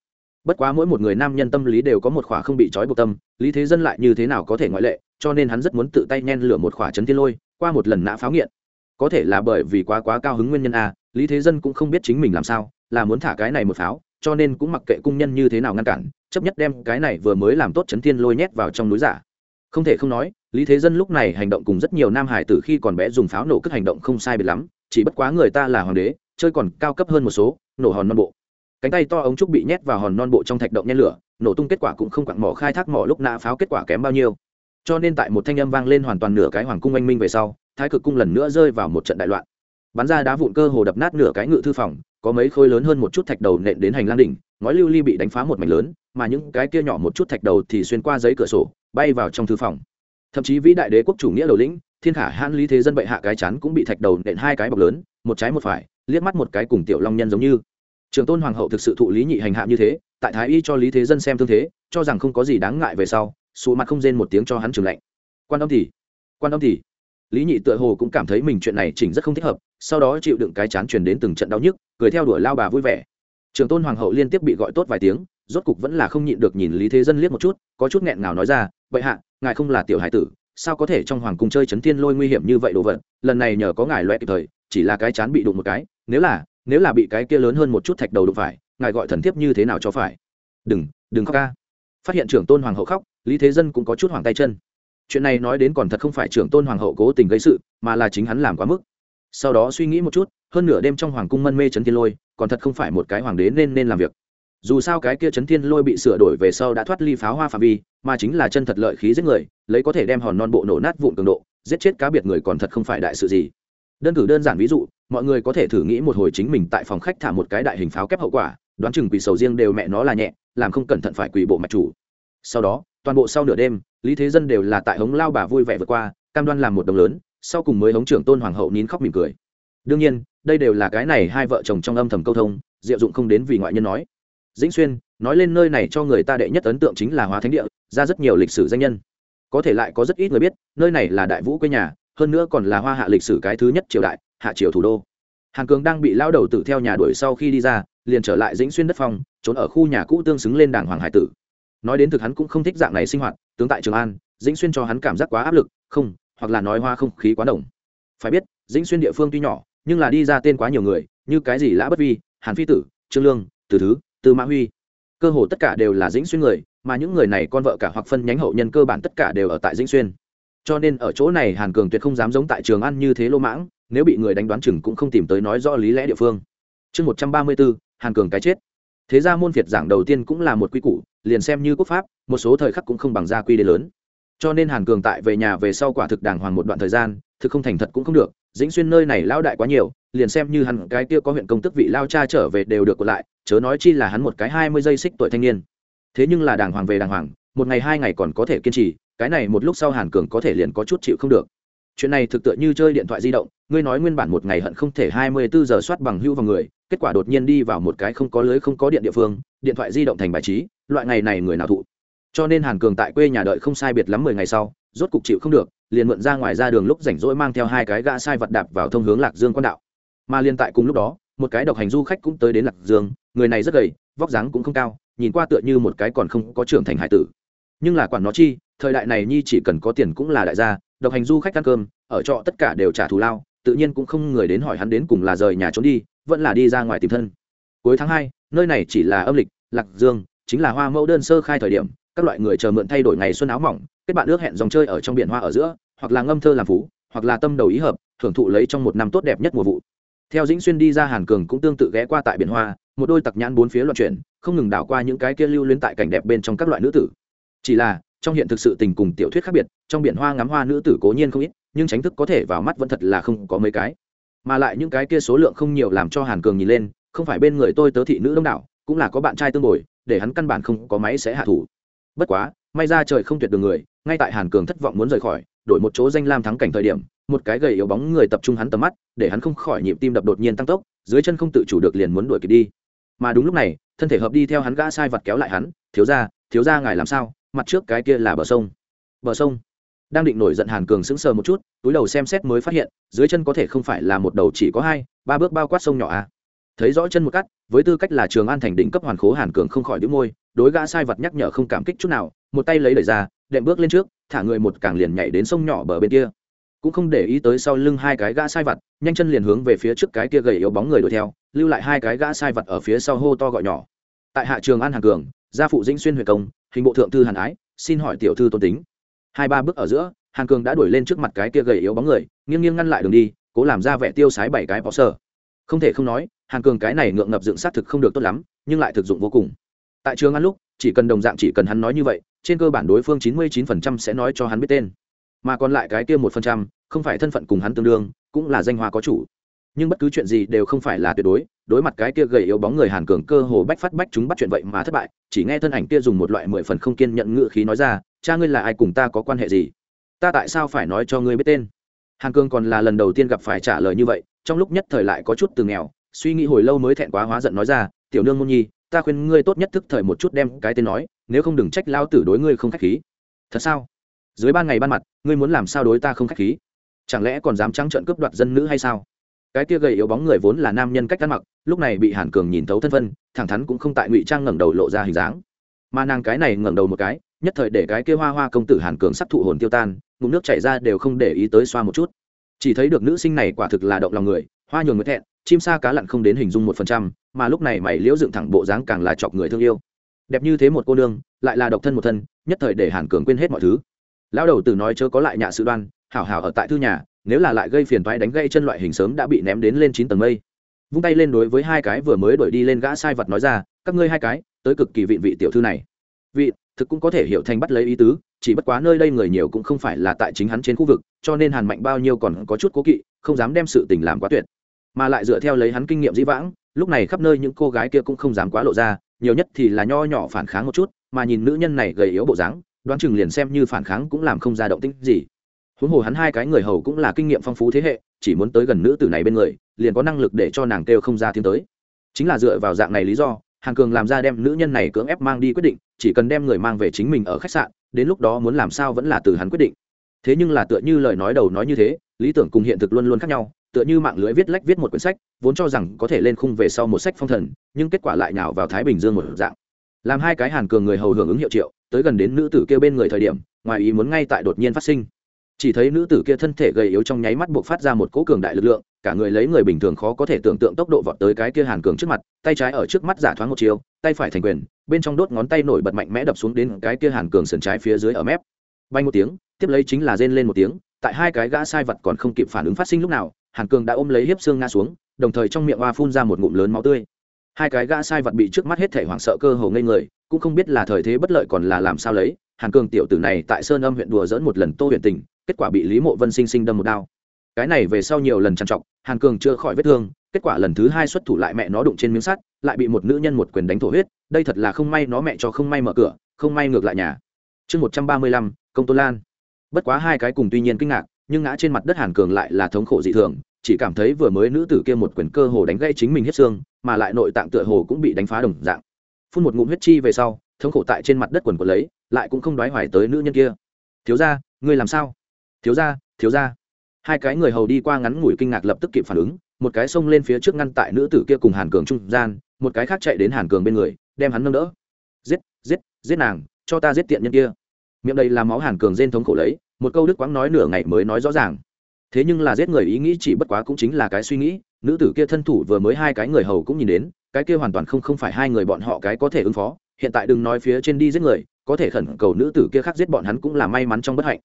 bất quá mỗi một người nam nhân tâm lý đều có một khỏa không bị trói buộc tâm, lý thế dân lại như thế nào có thể ngoại lệ, cho nên hắn rất muốn tự tay nhen lửa một khỏa chấn thiên lôi, qua một lần nã pháo nghiện. Có thể là bởi vì quá quá cao hứng nguyên nhân a, lý thế dân cũng không biết chính mình làm sao, là muốn thả cái này một pháo, cho nên cũng mặc kệ cung nhân như thế nào ngăn cản, chấp nhất đem cái này vừa mới làm tốt chấn thiên lôi nhét vào trong núi giả. Không thể không nói, lý thế dân lúc này hành động cùng rất nhiều nam hải từ khi còn bé dùng pháo nổ cất hành động không sai biệt lắm, chỉ bất quá người ta là hoàng đế, chơi còn cao cấp hơn một số, nổ hòn non bộ cánh tay to ống trúc bị nhét vào hòn non bộ trong thạch động nhen lửa, nổ tung kết quả cũng không quặng mỏ khai thác mỏ lúc nã pháo kết quả kém bao nhiêu. Cho nên tại một thanh âm vang lên hoàn toàn nửa cái hoàng cung anh minh về sau, thái cực cung lần nữa rơi vào một trận đại loạn. Bắn ra đá vụn cơ hồ đập nát nửa cái ngự thư phòng, có mấy khối lớn hơn một chút thạch đầu nện đến hành lang đỉnh, ngói lưu ly bị đánh phá một mảnh lớn, mà những cái kia nhỏ một chút thạch đầu thì xuyên qua giấy cửa sổ, bay vào trong thư phòng. Thậm chí vĩ đại đế quốc chủ nghĩa đầu lĩnh, thiên khả hãn lý thế dân bệ hạ cái chắn cũng bị thạch đầu nện hai cái bọc lớn, một trái một phải, liếc mắt một cái cùng tiểu long nhân giống như trường tôn hoàng hậu thực sự thụ lý nhị hành hạ như thế, tại thái y cho lý thế dân xem thương thế, cho rằng không có gì đáng ngại về sau, sụ mặt không rên một tiếng cho hắn trường lạnh. Quan âm thì, quan âm thì, lý nhị tựa hồ cũng cảm thấy mình chuyện này chỉnh rất không thích hợp, sau đó chịu đựng cái chán truyền đến từng trận đau nhức, cười theo đuổi lao bà vui vẻ. Trường tôn hoàng hậu liên tiếp bị gọi tốt vài tiếng, rốt cục vẫn là không nhịn được nhìn lý thế dân liếc một chút, có chút nghẹn ngào nói ra, vậy hạ, ngài không là tiểu hải tử, sao có thể trong hoàng cung chơi chấn thiên lôi nguy hiểm như vậy đồ vật, lần này nhờ có ngài loẹ kịp thời, chỉ là cái chán bị đụng một cái, nếu là nếu là bị cái kia lớn hơn một chút thạch đầu đụng phải, ngài gọi thần thiếp như thế nào cho phải? Đừng đừng khóc ca. Phát hiện trưởng tôn hoàng hậu khóc, lý thế dân cũng có chút hoàng tay chân. Chuyện này nói đến còn thật không phải trưởng tôn hoàng hậu cố tình gây sự, mà là chính hắn làm quá mức. Sau đó suy nghĩ một chút, hơn nửa đêm trong hoàng cung mân mê trấn thiên lôi, còn thật không phải một cái hoàng đế nên nên làm việc. Dù sao cái kia trấn thiên lôi bị sửa đổi về sau đã thoát ly pháo hoa phạm vi, mà chính là chân thật lợi khí giết người, lấy có thể đem hòn non bộ nổ nát vụn cường độ, giết chết cá biệt người còn thật không phải đại sự gì. Đơn cử đơn giản ví dụ mọi người có thể thử nghĩ một hồi chính mình tại phòng khách thả một cái đại hình pháo kép hậu quả, đoán chừng quỷ sầu riêng đều mẹ nó là nhẹ, làm không cẩn thận phải quỷ bộ mạch chủ. Sau đó, toàn bộ sau nửa đêm, lý thế dân đều là tại hống lao bà vui vẻ vượt qua, cam đoan làm một đồng lớn, sau cùng mới hống trưởng tôn hoàng hậu nín khóc mỉm cười. Đương nhiên, đây đều là cái này hai vợ chồng trong âm thầm câu thông, diệu dụng không đến vì ngoại nhân nói. Dĩnh xuyên, nói lên nơi này cho người ta đệ nhất ấn tượng chính là hóa thánh địa, ra rất nhiều lịch sử danh nhân. Có thể lại có rất ít người biết, nơi này là đại vũ quê nhà, hơn nữa còn là hoa hạ lịch sử cái thứ nhất triều đại hạ triều thủ đô. Hàn cường đang bị lao đầu tử theo nhà đuổi sau khi đi ra, liền trở lại dĩnh xuyên đất phong trốn ở khu nhà cũ tương xứng lên đảng hoàng hải tử. Nói đến thực hắn cũng không thích dạng này sinh hoạt, tướng tại trường an, dĩnh xuyên cho hắn cảm giác quá áp lực, không, hoặc là nói hoa không khí quá đồng phải biết, dĩnh xuyên địa phương tuy nhỏ, nhưng là đi ra tên quá nhiều người, như cái gì lã bất vi, hàn phi tử, trương lương, từ thứ, từ mã huy. Cơ hồ tất cả đều là dĩnh xuyên người, mà những người này con vợ cả hoặc phân nhánh hậu nhân cơ bản tất cả đều ở tại dĩnh xuyên. Cho nên ở chỗ này hàn cường tuyệt không dám giống tại trường ăn như thế lô mãng nếu bị người đánh đoán chừng cũng không tìm tới nói rõ lý lẽ địa phương. Chương một trăm ba mươi bốn, hàn cường cái chết. Thế ra môn phiệt giảng đầu tiên cũng là một quy củ, liền xem như quốc pháp, một số thời khắc cũng không bằng gia quy đế lớn. Cho nên hàn cường tại về nhà về sau quả thực đàng hoàng một đoạn thời gian, thực không thành thật cũng không được, dĩnh xuyên nơi này lao đại quá nhiều, liền xem như hắn cái kia có huyện công tức vị lao cha trở về đều được còn lại, chớ nói chi là hắn một cái hai mươi giây xích tuổi thanh niên. Thế nhưng là đàng hoàng về đàng hoàng, một ngày hai ngày còn có thể kiên trì, cái này một lúc sau hàn cường có thể liền có chút chịu không được chuyện này thực tựa như chơi điện thoại di động, ngươi nói nguyên bản một ngày hận không thể hai mươi bốn giờ soát bằng hưu vào người, kết quả đột nhiên đi vào một cái không có lưới không có điện địa phương, điện thoại di động thành bài trí, loại ngày này người nào thụ? Cho nên hàn cường tại quê nhà đợi không sai biệt lắm mười ngày sau, rốt cục chịu không được, liền mượn ra ngoài ra đường lúc rảnh rỗi mang theo hai cái gã sai vật đạp vào thông hướng lạc dương quan đạo. Mà liên tại cùng lúc đó, một cái độc hành du khách cũng tới đến lạc dương, người này rất gầy, vóc dáng cũng không cao, nhìn qua tựa như một cái còn không có trưởng thành hải tử. Nhưng là quản nó chi, thời đại này nhi chỉ cần có tiền cũng là đại gia độc hành du khách ăn cơm, ở trọ tất cả đều trả thù lao, tự nhiên cũng không người đến hỏi hắn đến cùng là rời nhà trốn đi, vẫn là đi ra ngoài tìm thân. Cuối tháng hai, nơi này chỉ là âm lịch, lạc dương, chính là hoa mẫu đơn sơ khai thời điểm, các loại người chờ mượn thay đổi ngày xuân áo mỏng, kết bạn ước hẹn dòng chơi ở trong biển hoa ở giữa, hoặc là ngâm thơ làm phú, hoặc là tâm đầu ý hợp, thưởng thụ lấy trong một năm tốt đẹp nhất mùa vụ. Theo dĩnh xuyên đi ra hàn cường cũng tương tự ghé qua tại biển hoa, một đôi tặc nhãn bốn phía loạn chuyển, không ngừng đảo qua những cái kia lưu luyến tại cảnh đẹp bên trong các loại nữ tử. Chỉ là trong hiện thực sự tình cùng tiểu thuyết khác biệt, trong biển hoa ngắm hoa nữ tử cố nhiên không ít, nhưng tránh thức có thể vào mắt vẫn thật là không có mấy cái. Mà lại những cái kia số lượng không nhiều làm cho hàn cường nhìn lên, không phải bên người tôi tớ thị nữ đông đảo, cũng là có bạn trai tương bồi, để hắn căn bản không có máy sẽ hạ thủ. Bất quá, may ra trời không tuyệt đường người, ngay tại hàn cường thất vọng muốn rời khỏi, đổi một chỗ danh lam thắng cảnh thời điểm, một cái gầy yếu bóng người tập trung hắn tầm mắt, để hắn không khỏi nhịp tim đập đột nhiên tăng tốc, dưới chân không tự chủ được liền muốn đuổi kịp đi. Mà đúng lúc này, thân thể hợp đi theo hắn gã sai vật kéo lại hắn, thiếu ra thiếu ra ngài làm sao? Mặt trước cái kia là bờ sông. Bờ sông. Đang định nổi giận hàn cường sững sờ một chút, túi đầu xem xét mới phát hiện, dưới chân có thể không phải là một đầu chỉ có hai, ba bước bao quát sông nhỏ à. thấy rõ chân một cắt, với tư cách là trường an thành đỉnh cấp hoàn khố hàn cường không khỏi đĩu môi, đối gã sai vật nhắc nhở không cảm kích chút nào, một tay lấy đẩy ra, đệm bước lên trước, thả người một càng liền nhảy đến sông nhỏ bờ bên kia. Cũng không để ý tới sau lưng hai cái gã sai vật, nhanh chân liền hướng về phía trước cái kia gầy yếu bóng người đuổi theo, lưu lại hai cái gã sai vật ở phía sau hô to gọi nhỏ. Tại hạ trường an hàn cường, gia phụ dĩnh xuyên huyện công hình bộ thượng thư hàn ái, xin hỏi tiểu thư tôn tính. Hai ba bước ở giữa, hàn cường đã đuổi lên trước mặt cái kia gầy yếu bóng người, nghiêng nghiêng ngăn lại đường đi, cố làm ra vẻ tiêu sái bảy cái bỏ sơ không thể không nói, hàn cường cái này ngượng ngập dựng xác thực không được tốt lắm, nhưng lại thực dụng vô cùng. Tại trường ăn lúc, chỉ cần đồng dạng chỉ cần hắn nói như vậy, trên cơ bản đối phương chín mươi chín phần trăm sẽ nói cho hắn biết tên. Mà còn lại cái kia một phần trăm, không phải thân phận cùng hắn tương đương, cũng là danh hoa có chủ nhưng bất cứ chuyện gì đều không phải là tuyệt đối đối mặt cái kia gầy yếu bóng người hàn cường cơ hồ bách phát bách chúng bắt chuyện vậy mà thất bại, chỉ nghe thân ảnh kia dùng một loại mười phần không kiên nhận ngự khí nói ra, cha ngươi là ai cùng ta có quan hệ gì? Ta tại sao phải nói cho ngươi biết tên? Hàn cường còn là lần đầu tiên gặp phải trả lời như vậy, trong lúc nhất thời lại có chút từ nghèo, suy nghĩ hồi lâu mới thẹn quá hóa giận nói ra, tiểu nương môn nhi, ta khuyên ngươi tốt nhất thức thời một chút đem cái tên nói, nếu không đừng trách lao tử đối ngươi không khách khí. Thật sao? Dưới ban ngày ban mặt, ngươi muốn làm sao đối ta không khách khí? Chẳng lẽ còn dám trắng trợn cướp đoạt dân nữ hay sao? Cái kia gầy yếu bóng người vốn là nam nhân cách ăn mặc, lúc này bị hàn cường nhìn thấu thân phân, thẳng thắn cũng không tại ngụy trang ngẩng đầu lộ ra hình dáng. Mà nàng cái này ngẩng đầu một cái, nhất thời để cái kia hoa hoa công tử hàn cường sắp thụ hồn tiêu tan, ngụm nước chảy ra đều không để ý tới xoa một chút. Chỉ thấy được nữ sinh này quả thực là động lòng người, hoa nhường người thẹn, chim sa cá lặn không đến hình dung một phần trăm, mà lúc này mày liễu dựng thẳng bộ dáng càng là chọc người thương yêu. Đẹp như thế một cô nương, lại là độc thân một thân, nhất thời để hàn cường quên hết mọi thứ. Lão đầu tử nói chớ có lại nhạ sự đoan, hảo hảo ở tại thư nhà nếu là lại gây phiền toái đánh gây chân loại hình sớm đã bị ném đến lên chín tầng mây. Vung tay lên đối với hai cái vừa mới đuổi đi lên gã sai vật nói ra, các ngươi hai cái, tới cực kỳ vị vị tiểu thư này. Vị, thực cũng có thể hiểu thành bắt lấy ý tứ, chỉ bất quá nơi đây người nhiều cũng không phải là tại chính hắn trên khu vực, cho nên hàn mạnh bao nhiêu còn có chút cố kỵ, không dám đem sự tình làm quá tuyệt. Mà lại dựa theo lấy hắn kinh nghiệm dĩ vãng, lúc này khắp nơi những cô gái kia cũng không dám quá lộ ra, nhiều nhất thì là nho nhỏ phản kháng một chút, mà nhìn nữ nhân này gầy yếu bộ dáng, đoán chừng liền xem như phản kháng cũng làm không ra động tĩnh gì huống hồ hắn hai cái người hầu cũng là kinh nghiệm phong phú thế hệ, chỉ muốn tới gần nữ tử này bên người, liền có năng lực để cho nàng kêu không ra tiếng tới. Chính là dựa vào dạng này lý do, hàn cường làm ra đem nữ nhân này cưỡng ép mang đi quyết định, chỉ cần đem người mang về chính mình ở khách sạn, đến lúc đó muốn làm sao vẫn là từ hắn quyết định. Thế nhưng là tựa như lời nói đầu nói như thế, lý tưởng cùng hiện thực luôn luôn khác nhau, tựa như mạng lưới viết lách viết một quyển sách, vốn cho rằng có thể lên khung về sau một sách phong thần, nhưng kết quả lại nhào vào thái bình dương một dạng. Làm hai cái hàn cường người hầu hưởng ứng hiệu triệu, tới gần đến nữ tử kêu bên người thời điểm, ngoài ý muốn ngay tại đột nhiên phát sinh chỉ thấy nữ tử kia thân thể gầy yếu trong nháy mắt buộc phát ra một cỗ cường đại lực lượng, cả người lấy người bình thường khó có thể tưởng tượng tốc độ vọt tới cái kia hàn cường trước mặt, tay trái ở trước mắt giả thoáng một chiều, tay phải thành quyền, bên trong đốt ngón tay nổi bật mạnh mẽ đập xuống đến cái kia hàn cường sườn trái phía dưới ở mép. Bay một tiếng, tiếp lấy chính là rên lên một tiếng, tại hai cái gã sai vật còn không kịp phản ứng phát sinh lúc nào, hàn cường đã ôm lấy hiếp xương ngã xuống, đồng thời trong miệng hoa phun ra một ngụm lớn máu tươi. Hai cái gã sai vật bị trước mắt hết thể hoảng sợ cơ hồ ngây người, cũng không biết là thời thế bất lợi còn là làm sao lấy, hàn cường tiểu tử này tại sơn âm huyện đùa dỡn một lần tô huyện tình kết quả bị lý mộ vân sinh sinh đâm một đao. Cái này về sau nhiều lần trằn trọc, hàn cường chưa khỏi vết thương, kết quả lần thứ hai xuất thủ lại mẹ nó đụng trên miếng sắt, lại bị một nữ nhân một quyền đánh thổ huyết, đây thật là không may nó mẹ cho không may mở cửa, không may ngược lại nhà. Chương một trăm ba mươi lăm, công tôn lan. Bất quá hai cái cùng tuy nhiên kinh ngạc, nhưng ngã trên mặt đất hàn cường lại là thống khổ dị thường, chỉ cảm thấy vừa mới nữ tử kia một quyền cơ hồ đánh gây chính mình hết xương, mà lại nội tạng tựa hồ cũng bị đánh phá đồng dạng. Phun một ngụm huyết chi về sau, thống khổ tại trên mặt đất quần quần lấy, lại cũng không đoái hoài tới nữ nhân kia. Thiếu ra ngươi làm sao? Thiếu ra thiếu ra. Hai cái người hầu đi qua ngắn ngủi kinh ngạc lập tức kịp phản ứng, một cái xông lên phía trước ngăn tại nữ tử kia cùng hàn cường trung gian, một cái khác chạy đến hàn cường bên người, đem hắn nâng đỡ. Giết giết giết nàng, cho ta giết tiện nhân kia. Miệng đây làm máu hàn cường rên thống khổ lấy, một câu đức quãng nói nửa ngày mới nói rõ ràng. Thế nhưng là giết người ý nghĩ chỉ bất quá cũng chính là cái suy nghĩ, nữ tử kia thân thủ vừa mới hai cái người hầu cũng nhìn đến, cái kia hoàn toàn không không phải hai người bọn họ cái có thể ứng phó, hiện tại đừng nói phía trên đi giết người, có thể khẩn cầu nữ tử kia khác giết bọn hắn cũng là may mắn trong bất hạnh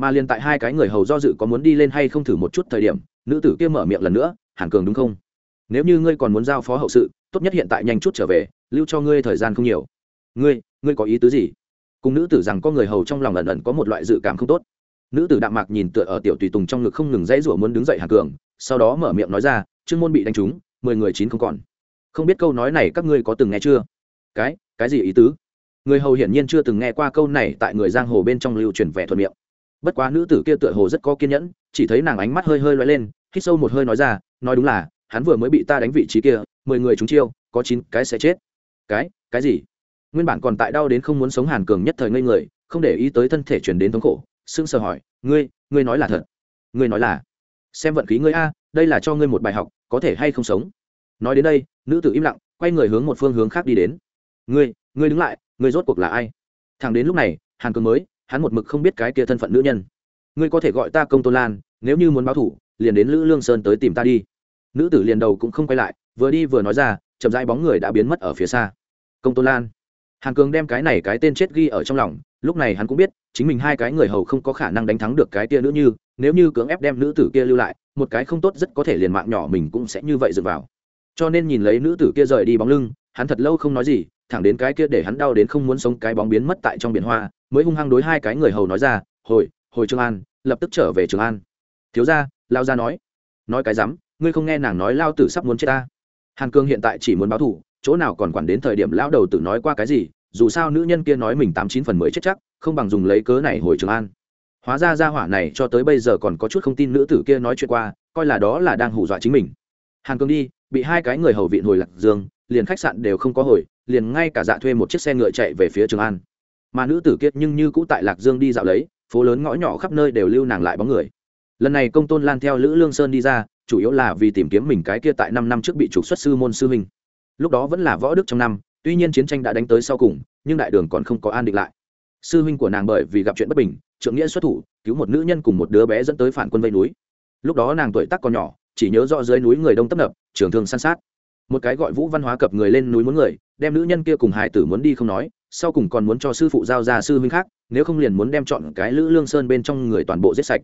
mà liền tại hai cái người hầu do dự có muốn đi lên hay không thử một chút thời điểm, nữ tử kia mở miệng lần nữa, hàn cường đúng không? Nếu như ngươi còn muốn giao phó hậu sự, tốt nhất hiện tại nhanh chút trở về, lưu cho ngươi thời gian không nhiều. Ngươi ngươi có ý tứ gì? Cùng nữ tử rằng có người hầu trong lòng ẩn ẩn có một loại dự cảm không tốt. Nữ tử đạm mạc nhìn tựa ở tiểu tùy tùng trong ngực không ngừng dãy rủa muốn đứng dậy hàn cường, sau đó mở miệng nói ra, trương môn bị đánh trúng, mười người chín không còn. Không biết câu nói này các ngươi có từng nghe chưa? Cái cái gì ý tứ? Người hầu hiển nhiên chưa từng nghe qua câu này tại người giang hồ bên trong lưu truyền vẻ thuận miệng bất quá nữ tử kia tựa hồ rất có kiên nhẫn, chỉ thấy nàng ánh mắt hơi hơi loay lên, hít sâu một hơi nói ra, nói đúng là, hắn vừa mới bị ta đánh vị trí kia, mười người chúng chiêu, có chín cái sẽ chết. Cái cái gì? Nguyên bản còn tại đau đến không muốn sống hàn cường nhất thời ngây người, không để ý tới thân thể chuyển đến thống khổ, sững sờ hỏi, ngươi ngươi nói là thật? Ngươi nói là. Xem vận khí ngươi a, đây là cho ngươi một bài học, có thể hay không sống? Nói đến đây, nữ tử im lặng, quay người hướng một phương hướng khác đi đến. Ngươi ngươi đứng lại, ngươi rốt cuộc là ai? Thằng đến lúc này, hàn cường mới hắn một mực không biết cái kia thân phận nữ nhân. Ngươi có thể gọi ta công tôn lan, nếu như muốn báo thủ, liền đến lữ lương sơn tới tìm ta đi. Nữ tử liền đầu cũng không quay lại, vừa đi vừa nói ra, chậm rãi bóng người đã biến mất ở phía xa. Công tôn lan. Hàn cường đem cái này cái tên chết ghi ở trong lòng, lúc này hắn cũng biết, chính mình hai cái người hầu không có khả năng đánh thắng được cái kia nữ như, nếu như cưỡng ép đem nữ tử kia lưu lại, một cái không tốt rất có thể liền mạng nhỏ mình cũng sẽ như vậy dựa vào. Cho nên nhìn lấy nữ tử kia rời đi bóng lưng, hắn thật lâu không nói gì thẳng đến cái kia để hắn đau đến không muốn sống cái bóng biến mất tại trong biển hoa, mới hung hăng đối hai cái người hầu nói ra, hồi hồi trường an, lập tức trở về trường an. Thiếu ra lao ra nói. Nói cái rắm, ngươi không nghe nàng nói lao tử sắp muốn chết ta? Hàn cương hiện tại chỉ muốn báo thù, chỗ nào còn quản đến thời điểm lão đầu tử nói qua cái gì, dù sao nữ nhân kia nói mình tám chín phần mới chết chắc, không bằng dùng lấy cớ này hồi trường an. Hóa ra ra hỏa này cho tới bây giờ còn có chút không tin nữ tử kia nói chuyện qua, coi là đó là đang hù dọa chính mình. Hàn cương đi, bị hai cái người hầu viện hồi lạc dương, liền khách sạn đều không có hồi liền ngay cả dạ thuê một chiếc xe ngựa chạy về phía trường an. Mà nữ tử kiệt nhưng như cũ tại lạc dương đi dạo lấy, phố lớn ngõ nhỏ khắp nơi đều lưu nàng lại bóng người. Lần này công tôn lan theo lữ lương sơn đi ra, chủ yếu là vì tìm kiếm mình cái kia tại năm năm trước bị trục xuất sư môn sư huynh. Lúc đó vẫn là võ đức trong năm, tuy nhiên chiến tranh đã đánh tới sau cùng, nhưng đại đường còn không có an định lại. Sư huynh của nàng bởi vì gặp chuyện bất bình trượng nghĩa xuất thủ, cứu một nữ nhân cùng một đứa bé dẫn tới phản quân vây núi. Lúc đó nàng tuổi tác còn nhỏ, chỉ nhớ rõ dưới núi người đông tấp nập, trường thương san sát. Một cái gọi vũ văn hóa cập người lên núi muốn người đem nữ nhân kia cùng hải tử muốn đi không nói, sau cùng còn muốn cho sư phụ giao ra sư huynh khác, nếu không liền muốn đem chọn cái lữ lương sơn bên trong người toàn bộ giết sạch.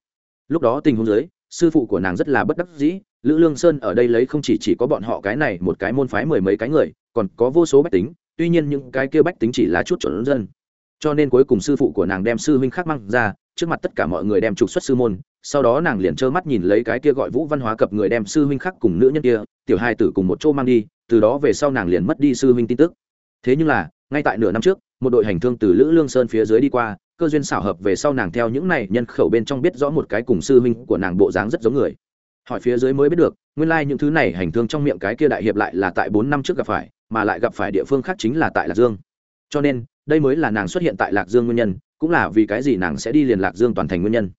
Lúc đó tình huống dưới, sư phụ của nàng rất là bất đắc dĩ, lữ lương sơn ở đây lấy không chỉ chỉ có bọn họ cái này một cái môn phái mười mấy cái người, còn có vô số bách tính, tuy nhiên những cái kia bách tính chỉ là chút chuẩn dân. Cho nên cuối cùng sư phụ của nàng đem sư huynh khác mang ra, trước mặt tất cả mọi người đem trục xuất sư môn, sau đó nàng liền trơ mắt nhìn lấy cái kia gọi vũ văn hóa cập người đem sư huynh khác cùng nữ nhân kia, tiểu hai tử cùng một chỗ mang đi từ đó về sau nàng liền mất đi sư huynh tin tức. Thế nhưng là, ngay tại nửa năm trước, một đội hành thương từ lữ lương sơn phía dưới đi qua, cơ duyên xảo hợp về sau nàng theo những này nhân khẩu bên trong biết rõ một cái cùng sư huynh của nàng bộ dáng rất giống người. Hỏi phía dưới mới biết được, nguyên lai、like、những thứ này hành thương trong miệng cái kia đại hiệp lại là tại bốn năm trước gặp phải, mà lại gặp phải địa phương khác chính là tại lạc dương. Cho nên, đây mới là nàng xuất hiện tại lạc dương nguyên nhân, cũng là vì cái gì nàng sẽ đi liền lạc dương toàn thành nguyên nhân.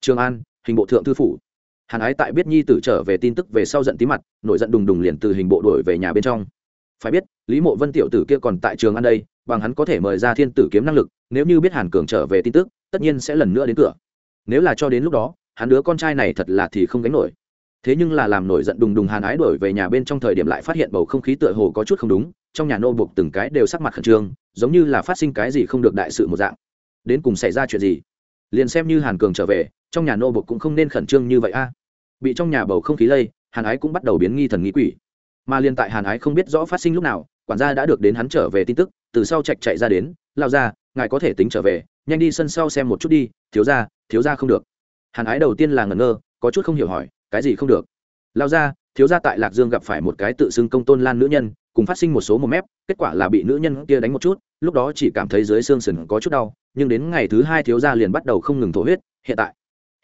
Trường an, hình bộ thượng thư phủ hàn ái tại biết nhi tử trở về tin tức về sau giận tí mặt, nổi giận đùng đùng liền từ hình bộ đuổi về nhà bên trong. Phải biết, lý mộ vân tiểu tử kia còn tại trường ăn đây, bằng hắn có thể mời ra thiên tử kiếm năng lực, nếu như biết hàn cường trở về tin tức, tất nhiên sẽ lần nữa đến cửa. Nếu là cho đến lúc đó, hắn đứa con trai này thật là thì không gánh nổi. Thế nhưng là làm nổi giận đùng đùng hàn ái đổi về nhà bên trong thời điểm lại phát hiện bầu không khí tựa hồ có chút không đúng, trong nhà nô buộc từng cái đều sắc mặt khẩn trương, giống như là phát sinh cái gì không được đại sự một dạng. Đến cùng xảy ra chuyện gì? Liền xem như hàn cường trở về trong nhà nô bộc cũng không nên khẩn trương như vậy a. Bị trong nhà bầu không khí lây, hàn ái cũng bắt đầu biến nghi thần nghĩ quỷ. Mà liên tại hàn ái không biết rõ phát sinh lúc nào, quản gia đã được đến hắn trở về tin tức, từ sau trạch chạy ra đến lao ra ngài có thể tính trở về, nhanh đi sân sau xem một chút đi, thiếu ra thiếu ra không được. Hàn ái đầu tiên là ngẩn ngơ, có chút không hiểu hỏi, cái gì không được? Lao ra thiếu ra tại lạc dương gặp phải một cái tự xưng công tôn lan nữ nhân, cùng phát sinh một số một mép, kết quả là bị nữ nhân kia đánh một chút, lúc đó chỉ cảm thấy dưới xương sừng có chút đau, nhưng đến ngày thứ hai thiếu gia liền bắt đầu không ngừng thổ huyết, hiện tại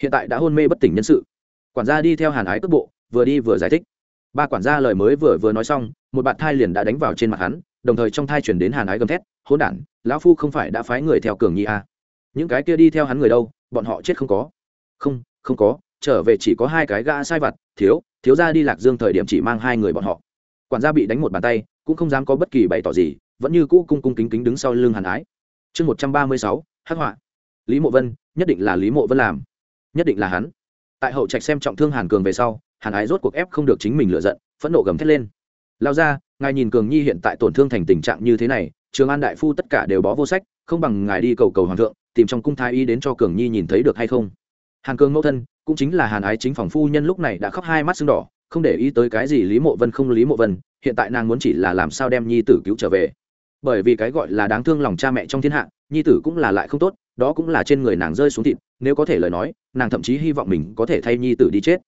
hiện tại đã hôn mê bất tỉnh nhân sự. Quản gia đi theo hàn ái cước bộ, vừa đi vừa giải thích. Ba quản gia lời mới vừa vừa nói xong, một bạn thai liền đã đánh vào trên mặt hắn, đồng thời trong thai chuyển đến hàn ái gầm thét, hỗn đản, lão phu không phải đã phái người theo cường nhi à. những cái kia đi theo hắn người đâu, bọn họ chết không có. Không không có, trở về chỉ có hai cái gã sai vặt, thiếu thiếu gia đi lạc dương thời điểm chỉ mang hai người bọn họ. Quản gia bị đánh một bàn tay, cũng không dám có bất kỳ bày tỏ gì, vẫn như cũ cung cung kính kính đứng sau lưng hàn ái. Chương một trăm ba mươi sáu, hắc họa. Lý mộ vân, nhất định là lý mộ vân làm nhất định là hắn. Tại hậu trạch xem trọng thương hàn cường về sau, hàn ái rốt cuộc ép không được chính mình lựa giận, phẫn nộ gầm thét lên. Lao ra ngài nhìn cường nhi hiện tại tổn thương thành tình trạng như thế này, trường an đại phu tất cả đều bó vô sách, không bằng ngài đi cầu cầu hoàng thượng, tìm trong cung thái y đến cho cường nhi nhìn thấy được hay không? Hàn cường mẫu thân, cũng chính là hàn ái chính phòng phu nhân lúc này đã khóc hai mắt sưng đỏ, không để ý tới cái gì lý mộ vân không lý mộ vân, hiện tại nàng muốn chỉ là làm sao đem nhi tử cứu trở về. Bởi vì cái gọi là đáng thương lòng cha mẹ trong thiên hạ, nhi tử cũng là lại không tốt đó cũng là trên người nàng rơi xuống thịt nếu có thể lời nói nàng thậm chí hy vọng mình có thể thay nhi tử đi chết.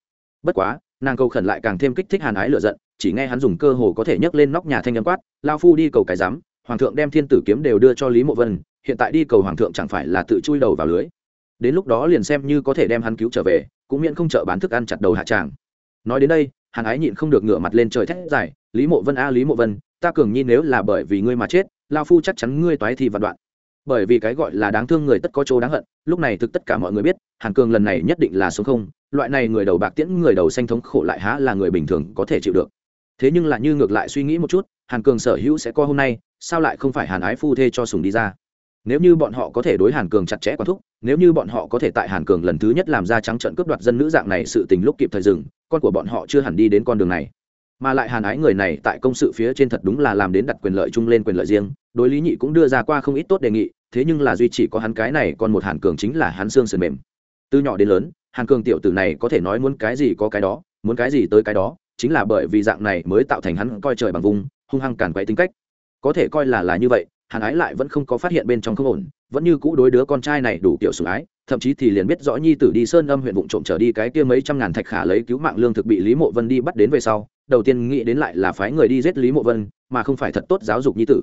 Bất quá nàng cầu khẩn lại càng thêm kích thích hàn ái lựa giận chỉ nghe hắn dùng cơ hồ có thể nhấc lên nóc nhà thanh âm quát lao phu đi cầu cái giám, hoàng thượng đem thiên tử kiếm đều đưa cho lý mộ vân hiện tại đi cầu hoàng thượng chẳng phải là tự chui đầu vào lưới? Đến lúc đó liền xem như có thể đem hắn cứu trở về cũng miễn không chợ bán thức ăn chặt đầu hạ tràng. Nói đến đây hàn ái nhịn không được ngửa mặt lên trời thét dài lý mộ vân a lý mộ vân ta cường nhi nếu là bởi vì ngươi mà chết lao phu chắc chắn ngươi toái thì vạn đoạn bởi vì cái gọi là đáng thương người tất có chỗ đáng hận, lúc này thực tất cả mọi người biết, hàn cường lần này nhất định là số không, loại này người đầu bạc tiễn, người đầu xanh thống khổ lại há là người bình thường có thể chịu được. Thế nhưng là như ngược lại suy nghĩ một chút, hàn cường sở hữu sẽ có hôm nay, sao lại không phải hàn ái phu thê cho sùng đi ra? Nếu như bọn họ có thể đối hàn cường chặt chẽ quá thúc, nếu như bọn họ có thể tại hàn cường lần thứ nhất làm ra trắng trận cướp đoạt dân nữ dạng này sự tình lúc kịp thời dừng, con của bọn họ chưa hẳn đi đến con đường này mà lại hàn ái người này tại công sự phía trên thật đúng là làm đến đặt quyền lợi chung lên quyền lợi riêng. Đối lý nhị cũng đưa ra qua không ít tốt đề nghị, thế nhưng là duy chỉ có hắn cái này, còn một hàn cường chính là hắn xương sườn mềm. Từ nhỏ đến lớn, hàn cường tiểu tử này có thể nói muốn cái gì có cái đó, muốn cái gì tới cái đó, chính là bởi vì dạng này mới tạo thành hắn coi trời bằng vùng, hung hăng càn quậy tính cách. Có thể coi là là như vậy, hàn ái lại vẫn không có phát hiện bên trong không ổn, vẫn như cũ đối đứa con trai này đủ kiểu sủng ái, thậm chí thì liền biết rõ nhi tử đi sơn âm huyện vụ trộm trở đi cái kia mấy trăm ngàn thạch khả lấy cứu mạng lương thực bị lý mộ vân đi bắt đến về sau đầu tiên nghĩ đến lại là phái người đi giết lý mộ vân, mà không phải thật tốt giáo dục nhi tử.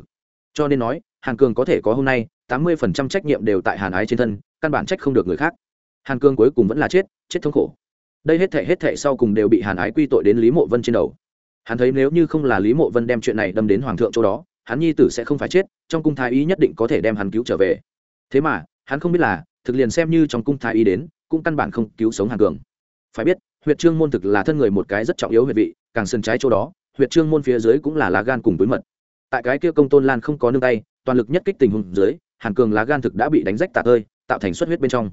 Cho nên nói, hàn cường có thể có hôm nay, tám mươi phần trăm trách nhiệm đều tại hàn ái trên thân, căn bản trách không được người khác. Hàn cường cuối cùng vẫn là chết chết thống khổ. Đây hết thệ hết thệ sau cùng đều bị hàn ái quy tội đến lý mộ vân trên đầu. Hắn thấy nếu như không là lý mộ vân đem chuyện này đâm đến hoàng thượng chỗ đó, hắn nhi tử sẽ không phải chết, trong cung thái y nhất định có thể đem hắn cứu trở về. Thế mà, hắn không biết là, thực liền xem như trong cung thái y đến, cũng căn bản không cứu sống hàn cường. Phải biết, Huyệt trương môn thực là thân người một cái rất trọng yếu huyệt vị càng sân trái chỗ đó huyện trương môn phía dưới cũng là lá gan cùng túi mật. Tại cái kia công tôn lan không có nương tay, toàn lực nhất kích tình huống dưới, hàn cường lá gan thực đã bị đánh rách tạ tơi tạo thành xuất huyết bên trong.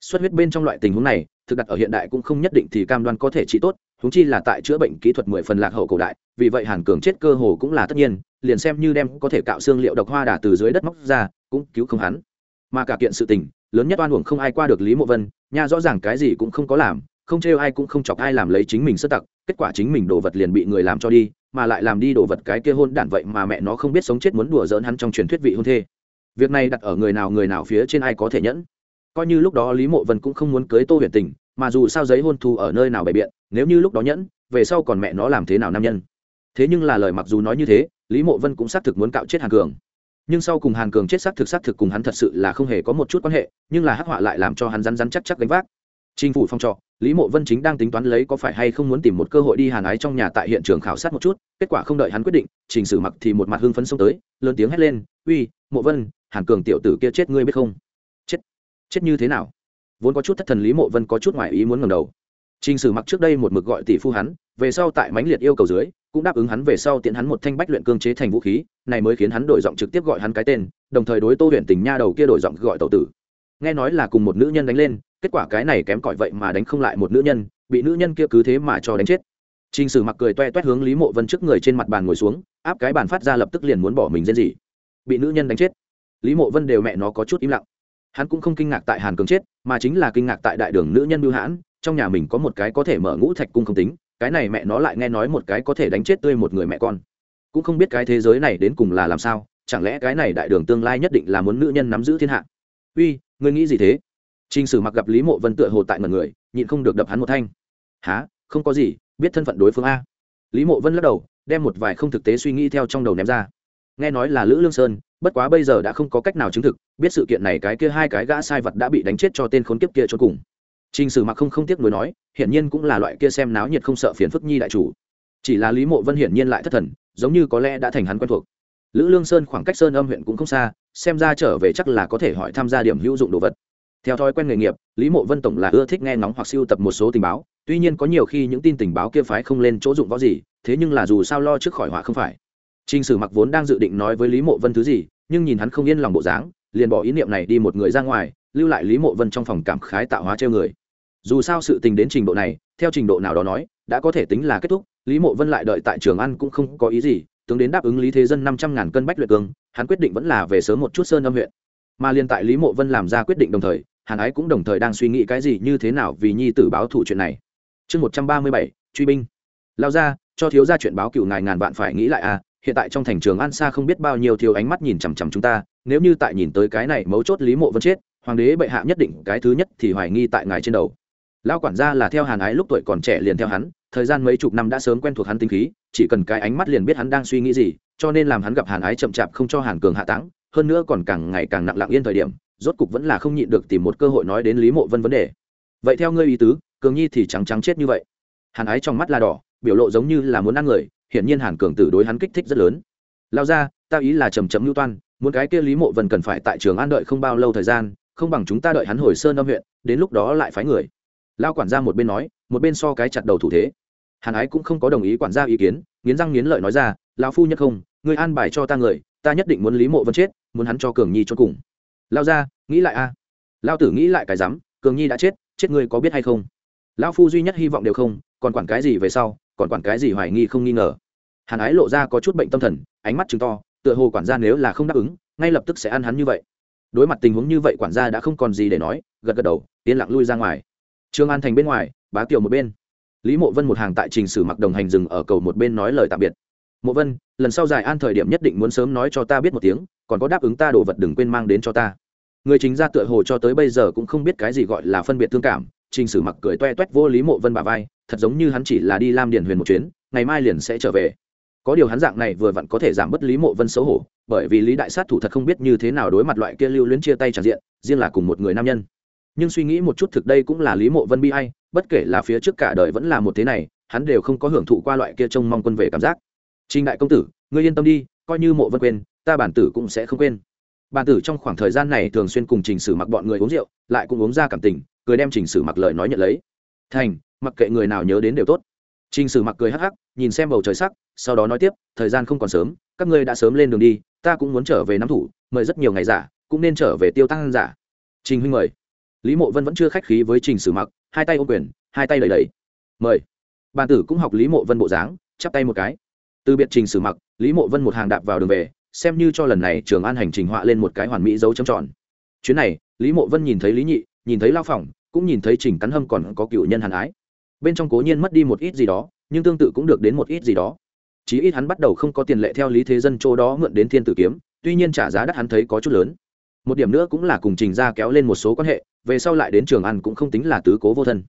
Xuất huyết bên trong loại tình huống này, thực đặt ở hiện đại cũng không nhất định thì cam đoan có thể trị tốt húng chi là tại chữa bệnh kỹ thuật mười phần lạc hậu cổ đại, vì vậy hàn cường chết cơ hồ cũng là tất nhiên, liền xem như đem có thể cạo xương liệu độc hoa đà từ dưới đất móc ra, cũng cứu không hắn. Mà cả kiện sự tình, lớn nhất oan uổng không ai qua được lý mộ vân, nha rõ ràng cái gì cũng không có làm, không trêu ai cũng không chọc ai làm lấy chính mình sơ tặc kết quả chính mình đồ vật liền bị người làm cho đi, mà lại làm đi đồ vật cái kia hôn đản vậy mà mẹ nó không biết sống chết muốn đùa giỡn hắn trong truyền thuyết vị hôn thê. Việc này đặt ở người nào người nào phía trên ai có thể nhẫn. Coi như lúc đó lý mộ vân cũng không muốn cưới tô huyền tình, mà dù sao giấy hôn thu ở nơi nào bày biện, nếu như lúc đó nhẫn, về sau còn mẹ nó làm thế nào nam nhân. Thế nhưng là lời mặc dù nói như thế, lý mộ vân cũng xác thực muốn cạo chết hàn cường. Nhưng sau cùng hàn cường chết xác thực xác thực cùng hắn thật sự là không hề có một chút quan hệ, nhưng là hắc họa lại làm cho hắn rắn rắn chắc chắc gánh vác chính phủ phong trọ, lý mộ vân chính đang tính toán lấy có phải hay không muốn tìm một cơ hội đi hàn ái trong nhà tại hiện trường khảo sát một chút, kết quả không đợi hắn quyết định, trình sử mặc thì một mặt hưng phấn xông tới, lớn tiếng hét lên, uy, mộ vân, hàn cường tiểu tử kia chết ngươi biết không? Chết chết như thế nào? Vốn có chút thất thần lý mộ vân có chút ngoài ý muốn ngầm đầu. Trình sử mặc trước đây một mực gọi tỷ phu hắn, về sau tại mãnh liệt yêu cầu dưới, cũng đáp ứng hắn về sau tiện hắn một thanh bách luyện cương chế thành vũ khí, này mới khiến hắn đổi giọng trực tiếp gọi hắn cái tên, đồng thời đối tô huyện tình nha đầu kia đổi giọng gọi tẩu tử nghe nói là cùng một nữ nhân đánh lên kết quả cái này kém cỏi vậy mà đánh không lại một nữ nhân bị nữ nhân kia cứ thế mà cho đánh chết Trình Sử Mặc cười toe toét hướng Lý Mộ Vân trước người trên mặt bàn ngồi xuống, áp cái bàn phát ra lập tức liền muốn bỏ mình rên gì Bị nữ nhân đánh chết. Lý Mộ Vân đều mẹ nó có chút im lặng. Hắn cũng không kinh ngạc tại Hàn Cường chết, mà chính là kinh ngạc tại đại đường nữ nhân Bưu Hãn, trong nhà mình có một cái có thể mở ngũ thạch cung không tính, cái này mẹ nó lại nghe nói một cái có thể đánh chết tươi một người mẹ con. Cũng không biết cái thế giới này đến cùng là làm sao, chẳng lẽ cái này đại đường tương lai nhất định là muốn nữ nhân nắm giữ thiên hạ. Uy, ngươi nghĩ gì thế? Trình Sử Mặc gặp Lý Mộ Vân tựa hồ tại ngẩn người, nhịn không được đập hắn một thanh. "Hả? Không có gì, biết thân phận đối phương a." Lý Mộ Vân lắc đầu, đem một vài không thực tế suy nghĩ theo trong đầu ném ra. Nghe nói là Lữ Lương Sơn, bất quá bây giờ đã không có cách nào chứng thực, biết sự kiện này cái kia hai cái gã sai vật đã bị đánh chết cho tên khốn kiếp kia cho cùng. Trình Sử Mặc không không tiếc nuối nói, hiển nhiên cũng là loại kia xem náo nhiệt không sợ phiền phức nhi đại chủ. Chỉ là Lý Mộ Vân hiển nhiên lại thất thần, giống như có lẽ đã thành hắn quen thuộc. Lữ Lương Sơn khoảng cách Sơn Âm huyện cũng không xa, xem ra trở về chắc là có thể hỏi tham gia điểm hữu dụng đồ vật. Theo thói quen nghề nghiệp lý mộ vân tổng là ưa thích nghe ngóng hoặc siêu tập một số tình báo tuy nhiên có nhiều khi những tin tình báo kia phái không lên chỗ dụng võ gì thế nhưng là dù sao lo trước khỏi họa không phải. T r ì n h sử mặc vốn đang dự định nói với lý mộ vân thứ gì nhưng nhìn hắn không yên lòng bộ dáng liền bỏ ý niệm này đi một người ra ngoài lưu lại lý mộ vân trong phòng cảm khái tạo hóa treo người. Dù sao sự tình đến trình độ này theo trình độ nào đó nói đã có thể tính là kết thúc lý mộ vân lại đợi tại trường ăn cũng không có ý gì tướng đến đáp ứng lý thế dân năm trăm ngàn cân bách luyện cương, hắn quyết định vẫn là về sớm một chút sơn âm huyện. Mà liên tại lý mộ vân làm ra quyết định đồng thời, hàn ái cũng đồng thời đang suy nghĩ cái gì như thế nào vì nhi tử báo thủ chuyện này. Chương một trăm ba mươi bảy, truy binh. Lao ra, cho thiếu ra chuyện báo cựu ngài ngàn vạn phải nghĩ lại à hiện tại trong thành trường an xa không biết bao nhiêu thiếu ánh mắt nhìn chằm chằm chúng ta, nếu như tại nhìn tới cái này mấu chốt lý mộ vân chết, hoàng đế bệ hạ nhất định cái thứ nhất thì hoài nghi tại ngài trên đầu. Lão quản gia là theo hàn ái lúc tuổi còn trẻ liền theo hắn, thời gian mấy chục năm đã sớm quen thuộc hắn tinh khí, chỉ cần cái ánh mắt liền biết hắn đang suy nghĩ gì, cho nên làm hắn gặp hàn ái chậm chạp không cho hàn cường hạ táng, hơn nữa còn càng ngày càng nặng lặng yên thời điểm, rốt cục vẫn là không nhịn được tìm một cơ hội nói đến lý mộ vân vấn đề. Vậy theo ngươi ý tứ, cường nhi thì trắng trắng chết như vậy. Hàn ái trong mắt là đỏ, biểu lộ giống như là muốn ăn người, hiển nhiên hàn cường tử đối hắn kích thích rất lớn. Lao ra, ta ý là trầm trầm lưu toan, muốn cái kia lý mộ vân cần phải tại trường an đợi không bao lâu thời gian, không bằng chúng ta đợi hắn hồi sơn âm huyện, đến lúc đó lại phái người lao quản gia một bên nói, một bên so cái chặt đầu thủ thế. Hàn ái cũng không có đồng ý quản gia ý kiến, nghiến răng nghiến lợi nói ra, lão phu nhất không người an bài cho ta người, ta nhất định muốn lý mộ vân chết, muốn hắn cho cường nhi cho cùng. Lao ra nghĩ lại a. Lao tử nghĩ lại cái rắm, cường nhi đã chết chết ngươi có biết hay không? Lão phu duy nhất hy vọng đều không, còn quản cái gì về sau, còn quản cái gì hoài nghi không nghi ngờ. Hàn ái lộ ra có chút bệnh tâm thần, ánh mắt chứng to, tựa hồ quản gia nếu là không đáp ứng, ngay lập tức sẽ ăn hắn như vậy. Đối mặt tình huống như vậy, quản gia đã không còn gì để nói, gật gật đầu, yên lặng lui ra ngoài trương an thành bên ngoài, bá kiều một bên. Lý mộ vân một hàng tại trình sử mặc đồng hành dừng ở cầu một bên nói lời tạm biệt. Mộ vân, lần sau giải an thời điểm nhất định muốn sớm nói cho ta biết một tiếng, còn có đáp ứng ta đồ vật đừng quên mang đến cho ta. Người chính ra tựa hồ cho tới bây giờ cũng không biết cái gì gọi là phân biệt thương cảm, trình sử mặc cười toe toét vô lý mộ vân bà vai, thật giống như hắn chỉ là đi lam điền huyền một chuyến, ngày mai liền sẽ trở về. Có điều hắn dạng này vừa vặn có thể giảm bớt lý mộ vân xấu hổ, bởi vì lý đại sát thủ thật không biết như thế nào đối mặt loại kia lưu luyến chia tay tràn diện, riêng là cùng một người nam nhân nhưng suy nghĩ một chút thực đây cũng là lý mộ vân bi hay bất kể là phía trước cả đời vẫn là một thế này, hắn đều không có hưởng thụ qua loại kia trông mong quân về cảm giác. Trình đại công tử, ngươi yên tâm đi, coi như mộ vân quên, ta bản tử cũng sẽ không quên. Bản tử trong khoảng thời gian này thường xuyên cùng trình sử mặc bọn người uống rượu, lại cũng uống ra cảm tình, cười đem trình sử mặc lời nói nhận lấy. Thành, mặc kệ người nào nhớ đến đều tốt. Trình sử mặc cười hắc hắc, nhìn xem bầu trời sắc, sau đó nói tiếp, thời gian không còn sớm, các ngươi đã sớm lên đường đi, ta cũng muốn trở về nắm thủ, mời rất nhiều ngày giả, cũng nên trở về tiêu tăng giả. Trình huynh mời lý mộ vân vẫn chưa khách khí với trình sử mặc hai tay ô quyền hai tay đầy đầy mời. Bàn tử cũng học lý mộ vân bộ dáng chắp tay một cái. Từ biệt trình sử mặc lý mộ vân một hàng đạp vào đường về xem như cho lần này trường an hành trình họa lên một cái hoàn mỹ dấu trầm tròn. Chuyến này lý mộ vân nhìn thấy lý nhị nhìn thấy lao phỏng, cũng nhìn thấy trình cắn hâm còn có cựu nhân hàn ái. Bên trong cố nhiên mất đi một ít gì đó nhưng tương tự cũng được đến một ít gì đó. Chí ít hắn bắt đầu không có tiền lệ theo lý thế dân chỗ đó mượn đến thiên tử kiếm tuy nhiên trả giá đắt hắn thấy có chút lớn. Một điểm nữa cũng là cùng trình ra kéo lên một số quan hệ về sau lại đến trường ăn cũng không tính là tứ cố vô thân.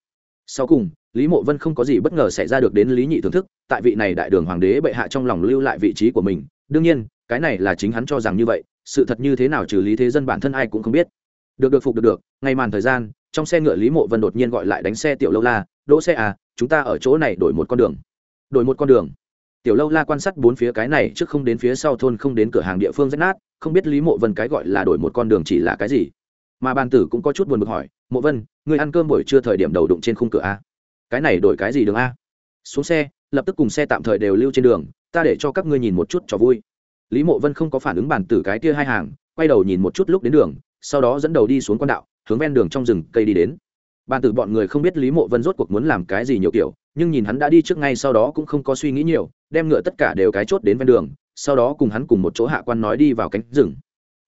Sau cùng, lý mộ vân không có gì bất ngờ xảy ra được đến lý nhị thưởng thức, tại vị này đại đường hoàng đế bệ hạ trong lòng lưu lại vị trí của mình. Đương nhiên, cái này là chính hắn cho rằng như vậy, sự thật như thế nào trừ lý thế dân bản thân ai cũng không biết. Được được phục được được, ngay màn thời gian, trong xe ngựa lý mộ vân đột nhiên gọi lại đánh xe tiểu lâu la, đỗ xe à chúng ta ở chỗ này đổi một con đường. Đổi một con đường. Tiểu lâu la quan sát bốn phía cái này trước không đến phía sau thôn không đến cửa hàng địa phương rách nát, không biết lý mộ vân cái gọi là đổi một con đường chỉ là cái gì mà bàn tử cũng có chút buồn bực hỏi, mộ vân người ăn cơm buổi trưa thời điểm đầu đụng trên khung cửa a? Cái này đổi cái gì đường a? Xuống xe, lập tức cùng xe tạm thời đều lưu trên đường, ta để cho các ngươi nhìn một chút cho vui. Lý mộ vân không có phản ứng bàn tử cái kia hai hàng, quay đầu nhìn một chút lúc đến đường, sau đó dẫn đầu đi xuống con đạo, hướng ven đường trong rừng cây đi đến. Bàn tử bọn người không biết lý mộ vân rốt cuộc muốn làm cái gì nhiều kiểu, nhưng nhìn hắn đã đi trước ngay sau đó cũng không có suy nghĩ nhiều, đem ngựa tất cả đều cái chốt đến ven đường, sau đó cùng hắn cùng một chỗ hạ quan nói đi vào cánh rừng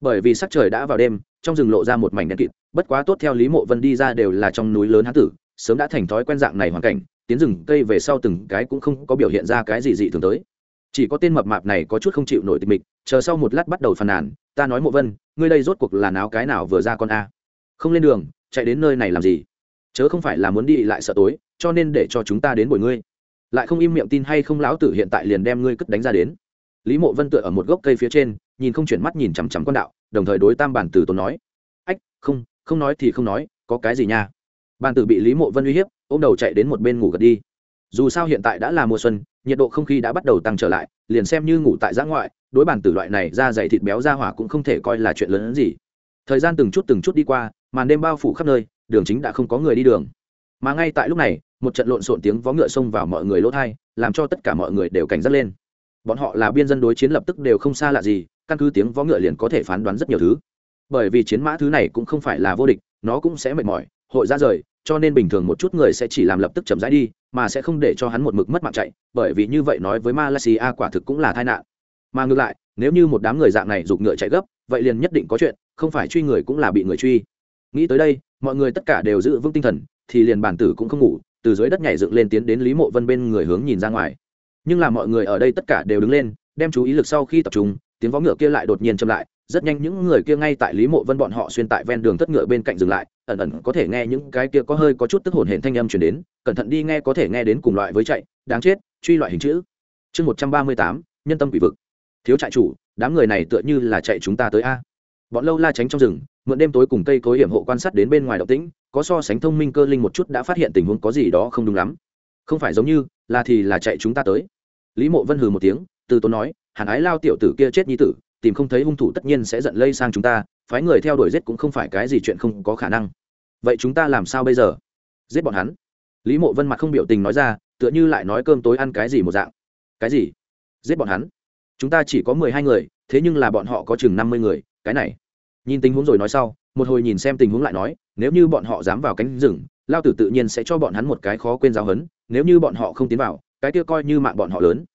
bởi vì sắc trời đã vào đêm, trong rừng lộ ra một mảnh đen kịt, bất quá tốt theo lý mộ vân đi ra đều là trong núi lớn hán tử, sớm đã thành thói quen dạng này hoàn cảnh, tiến rừng cây về sau từng cái cũng không có biểu hiện ra cái gì dị thường tới. Chỉ có tên mập mạp này có chút không chịu nổi tịch mịch, chờ sau một lát bắt đầu phàn nàn, ta nói mộ vân, ngươi đây rốt cuộc là náo cái nào vừa ra con a? Không lên đường, chạy đến nơi này làm gì? Chớ không phải là muốn đi lại sợ tối, cho nên để cho chúng ta đến bồi ngươi. Lại không im miệng tin hay không lão tử hiện tại liền đem ngươi cất đánh ra đến. Lý mộ vân tựa ở một gốc cây phía trên nhìn không chuyển mắt nhìn chằm chằm quan đạo, đồng thời đối tam bản tử tốn nói, ách, không không nói thì không nói, có cái gì nha? Bản tử bị lý mộ vân uy hiếp, ôm đầu chạy đến một bên ngủ gật đi. Dù sao hiện tại đã là mùa xuân, nhiệt độ không khí đã bắt đầu tăng trở lại, liền xem như ngủ tại giã ngoại, đối bản tử loại này ra dày thịt béo ra hỏa cũng không thể coi là chuyện lớn hơn gì. Thời gian từng chút từng chút đi qua, màn đêm bao phủ khắp nơi, đường chính đã không có người đi đường. Mà ngay tại lúc này, một trận lộn xộn tiếng vó ngựa xông vào mọi người lỗ thai, làm cho tất cả mọi người đều cảnh giác lên. Bọn họ là biên dân đối chiến lập tức đều không xa lạ gì căn cứ tiếng vó ngựa liền có thể phán đoán rất nhiều thứ. Bởi vì chiến mã thứ này cũng không phải là vô địch, nó cũng sẽ mệt mỏi, hội ra rời, cho nên bình thường một chút người sẽ chỉ làm lập tức chậm rãi đi, mà sẽ không để cho hắn một mực mất mạng chạy, bởi vì như vậy nói với malaysia quả thực cũng là tai nạn. Mà ngược lại, nếu như một đám người dạng này giục ngựa chạy gấp, vậy liền nhất định có chuyện, không phải truy người cũng là bị người truy. Nghĩ tới đây, mọi người tất cả đều giữ vững tinh thần, thì liền bản tử cũng không ngủ, từ dưới đất nhảy dựng lên tiến đến lý mộ vân bên người hướng nhìn ra ngoài. Nhưng là mọi người ở đây tất cả đều đứng lên, đem chú ý lực sau khi tập trung tiếng vó ngựa kia lại đột nhiên chậm lại, rất nhanh những người kia ngay tại lý mộ vân bọn họ xuyên tại ven đường tất ngựa bên cạnh dừng lại, ẩn ẩn có thể nghe những cái kia có hơi có chút tức hồn hển thanh âm chuyển đến, cẩn thận đi nghe có thể nghe đến cùng loại với chạy, đáng chết, truy loại hình chữ. Chương một trăm ba mươi tám, nhân tâm bị vực. Thiếu trại chủ, đám người này tựa như là chạy chúng ta tới a. Bọn lâu la tránh trong rừng, mượn đêm tối cùng cây cối hiểm hộ quan sát đến bên ngoài động tĩnh, có so sánh thông minh cơ linh một chút đã phát hiện tình huống có gì đó không đúng lắm. Không phải giống như, là thì là chạy chúng ta tới. Lý mộ vân hừ một tiếng, từ tốn nói hàn ái lao tiểu tử kia chết nhi tử, tìm không thấy hung thủ tất nhiên sẽ giận lây sang chúng ta, phái người theo đuổi giết cũng không phải cái gì chuyện không có khả năng. Vậy chúng ta làm sao bây giờ? Giết bọn hắn. Lý mộ vân mặt không biểu tình nói ra, tựa như lại nói cơm tối ăn cái gì một dạng. Cái gì? Giết bọn hắn? Chúng ta chỉ có mười hai người, thế nhưng là bọn họ có chừng năm mươi người, cái này. Nhìn tình huống rồi nói sau, một hồi nhìn xem tình huống lại nói, nếu như bọn họ dám vào cánh rừng, lao tử tự nhiên sẽ cho bọn hắn một cái khó quên giáo hấn nếu như bọn họ không tiến vào, cái kia coi như mạng bọn họ lớn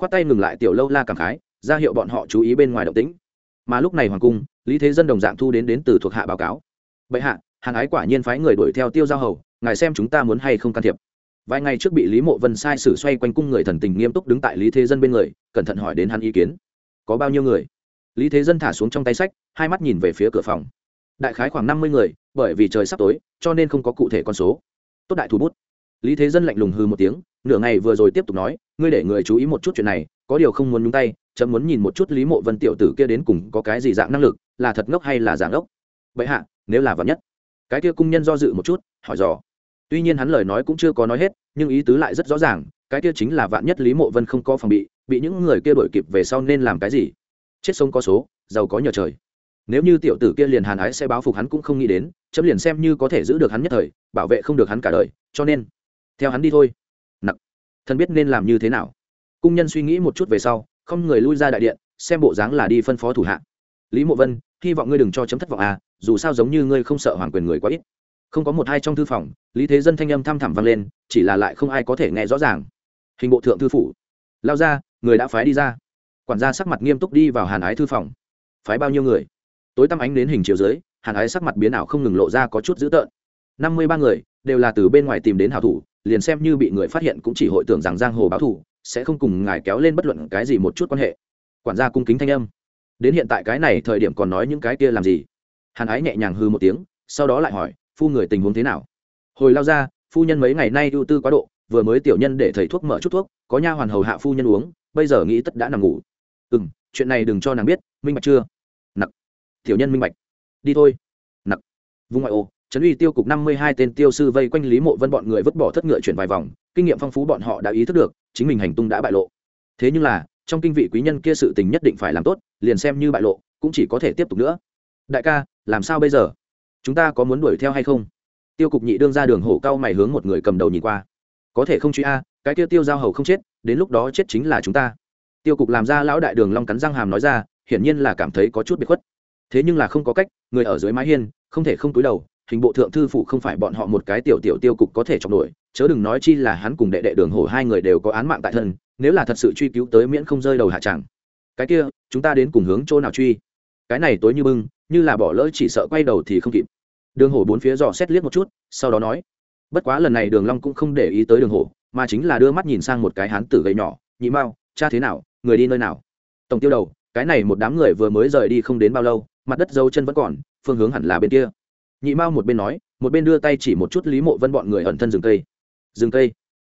khoát tay ngừng lại tiểu lâu la cảm khái, ra hiệu bọn họ chú ý bên ngoài động tĩnh. Mà lúc này hoàng cung, lý thế dân đồng dạng thu đến đến từ thuộc hạ báo cáo. Bệ hạ hàn ái quả nhiên phái người đuổi theo tiêu giao hầu, ngài xem chúng ta muốn hay không can thiệp. Vài ngày trước bị lý mộ vân sai sử xoay quanh cung người thần tình nghiêm túc đứng tại lý thế dân bên người, cẩn thận hỏi đến hắn ý kiến. Có bao nhiêu người? Lý thế dân thả xuống trong tay sách, hai mắt nhìn về phía cửa phòng. Đại khái khoảng năm mươi người, bởi vì trời sắp tối, cho nên không có cụ thể con số. Tốt đại thủ bút lý thế dân lạnh lùng hư một tiếng, nửa ngày vừa rồi tiếp tục nói, ngươi để người chú ý một chút chuyện này, có điều không muốn nhúng tay, chấm muốn nhìn một chút lý mộ vân tiểu tử kia đến cùng có cái gì dạng năng lực, là thật ngốc hay là dạng ngốc vậy hạ, nếu là vật nhất. Cái kia cung nhân do dự một chút, hỏi dò. Tuy nhiên hắn lời nói cũng chưa có nói hết, nhưng ý tứ lại rất rõ ràng, cái kia chính là vạn nhất lý mộ vân không có phòng bị bị những người kia đổi kịp về sau nên làm cái gì? Chết sống có số, giàu có nhờ trời. Nếu như tiểu tử kia liền hàn ái sẽ báo phục hắn cũng không nghĩ đến, chấm liền xem như có thể giữ được hắn nhất thời, bảo vệ không được hắn cả đời, cho nên theo hắn đi thôi. Nặc. Thần biết nên làm như thế nào. Cung nhân suy nghĩ một chút về sau, không người lui ra đại điện, xem bộ dáng là đi phân phó thủ hạ. Lý mộ vân, hy vọng ngươi đừng cho chấm thất vọng à dù sao giống như ngươi không sợ hoàng quyền người quá ít. Không có một hai trong thư phòng, lý thế dân thanh âm thăm thẳm vang lên, chỉ là lại không ai có thể nghe rõ ràng. Hình bộ thượng thư phủ. Lao ra, người đã phái đi ra. Quản gia sắc mặt nghiêm túc đi vào hàn ái thư phòng. Phái bao nhiêu người? Tối tăm ánh đến hình chiều dưới, hàn ái sắc mặt biến ảo không ngừng lộ ra có chút dữ tợn. Năm mươi ba người, đều là từ bên ngoài tìm đến hảo thủ liền xem như bị người phát hiện cũng chỉ hội tưởng rằng giang hồ báo thủ sẽ không cùng ngài kéo lên bất luận cái gì một chút quan hệ. Quản gia cung kính thanh âm. Đến hiện tại cái này thời điểm còn nói những cái kia làm gì? Hàn ái nhẹ nhàng hư một tiếng, sau đó lại hỏi, phu người tình huống thế nào? Hồi lao ra, phu nhân mấy ngày nay ưu tư quá độ, vừa mới tiểu nhân để thầy thuốc mở chút thuốc, có nha hoàn hầu hạ phu nhân uống, bây giờ nghĩ tất đã nằm ngủ. Ừ m chuyện này đừng cho nàng biết, minh bạch chưa? Nặc. Tiểu nhân minh bạch. Đi thôi. Nặc. Vùng ngoại ô trấn uy tiêu cục năm mươi hai tên tiêu sư vây quanh lý mộ vân bọn người vứt bỏ thất ngựa chuyển vài vòng, kinh nghiệm phong phú bọn họ đã ý thức được, chính mình hành tung đã bại lộ. Thế nhưng là, trong kinh vị quý nhân kia sự tình nhất định phải làm tốt, liền xem như bại lộ, cũng chỉ có thể tiếp tục nữa. Đại ca, làm sao bây giờ? Chúng ta có muốn đuổi theo hay không? Tiêu cục nhị đương ra đường hổ cao mày hướng một người cầm đầu nhìn qua. Có thể không truy a, cái tiêu tiêu giao hầu không chết, đến lúc đó chết chính là chúng ta. Tiêu cục làm ra lão đại đường long cắn răng hàm nói ra, hiển nhiên là cảm thấy có chút bị khuất. Thế nhưng là không có cách, người ở dưới mái hiên, không thể không túi đầu hình bộ thượng thư phụ không phải bọn họ một cái tiểu tiểu tiêu cục có thể chọc nổi, chớ đừng nói chi là hắn cùng đệ đệ đường hổ hai người đều có án mạng tại thân, nếu là thật sự truy cứu tới miễn không rơi đầu hạ chẳng. cái kia, chúng ta đến cùng hướng chỗ nào truy? Cái này tối như bưng, như là bỏ lỡ chỉ sợ quay đầu thì không kịp. Đường hổ bốn phía dò xét liếc một chút, sau đó nói, bất quá lần này đường long cũng không để ý tới đường hổ, mà chính là đưa mắt nhìn sang một cái hán tử gầy nhỏ, nhị mao, cha thế nào, người đi nơi nào? Tổng tiêu đầu, cái này một đám người vừa mới rời đi không đến bao lâu, mặt đất dấu chân vẫn còn, phương hướng hẳn là bên kia nhị mao một bên nói, một bên đưa tay chỉ một chút lý mộ vân bọn người ẩn thân rừng cây. Rừng cây?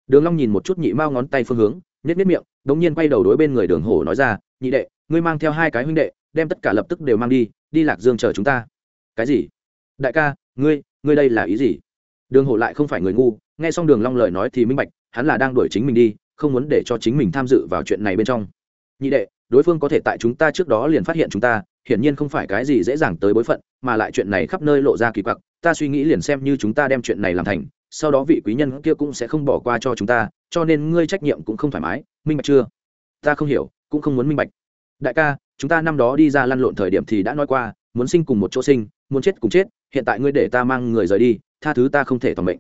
Đường long nhìn một chút nhị mao ngón tay phương hướng, nhếch nhếch miệng, đống nhiên quay đầu đối bên người đường hổ nói ra, nhị đệ, ngươi mang theo hai cái huynh đệ, đem tất cả lập tức đều mang đi đi lạc dương chờ chúng ta. Cái gì? Đại ca, ngươi ngươi đây là ý gì? Đường hổ lại không phải người ngu, nghe xong đường long lời nói thì minh bạch, hắn là đang đuổi chính mình đi, không muốn để cho chính mình tham dự vào chuyện này bên trong. Nhị đệ đối phương có thể tại chúng ta trước đó liền phát hiện chúng ta, hiển nhiên không phải cái gì dễ dàng tới bối phận, mà lại chuyện này khắp nơi lộ ra kỳ quặc, ta suy nghĩ liền xem như chúng ta đem chuyện này làm thành, sau đó vị quý nhân kia cũng sẽ không bỏ qua cho chúng ta, cho nên ngươi trách nhiệm cũng không thoải mái, minh bạch chưa? Ta không hiểu, cũng không muốn minh bạch. Đại ca, chúng ta năm đó đi ra lăn lộn thời điểm thì đã nói qua, muốn sinh cùng một chỗ sinh, muốn chết cùng chết, hiện tại ngươi để ta mang người rời đi, tha thứ ta không thể toàn mệnh.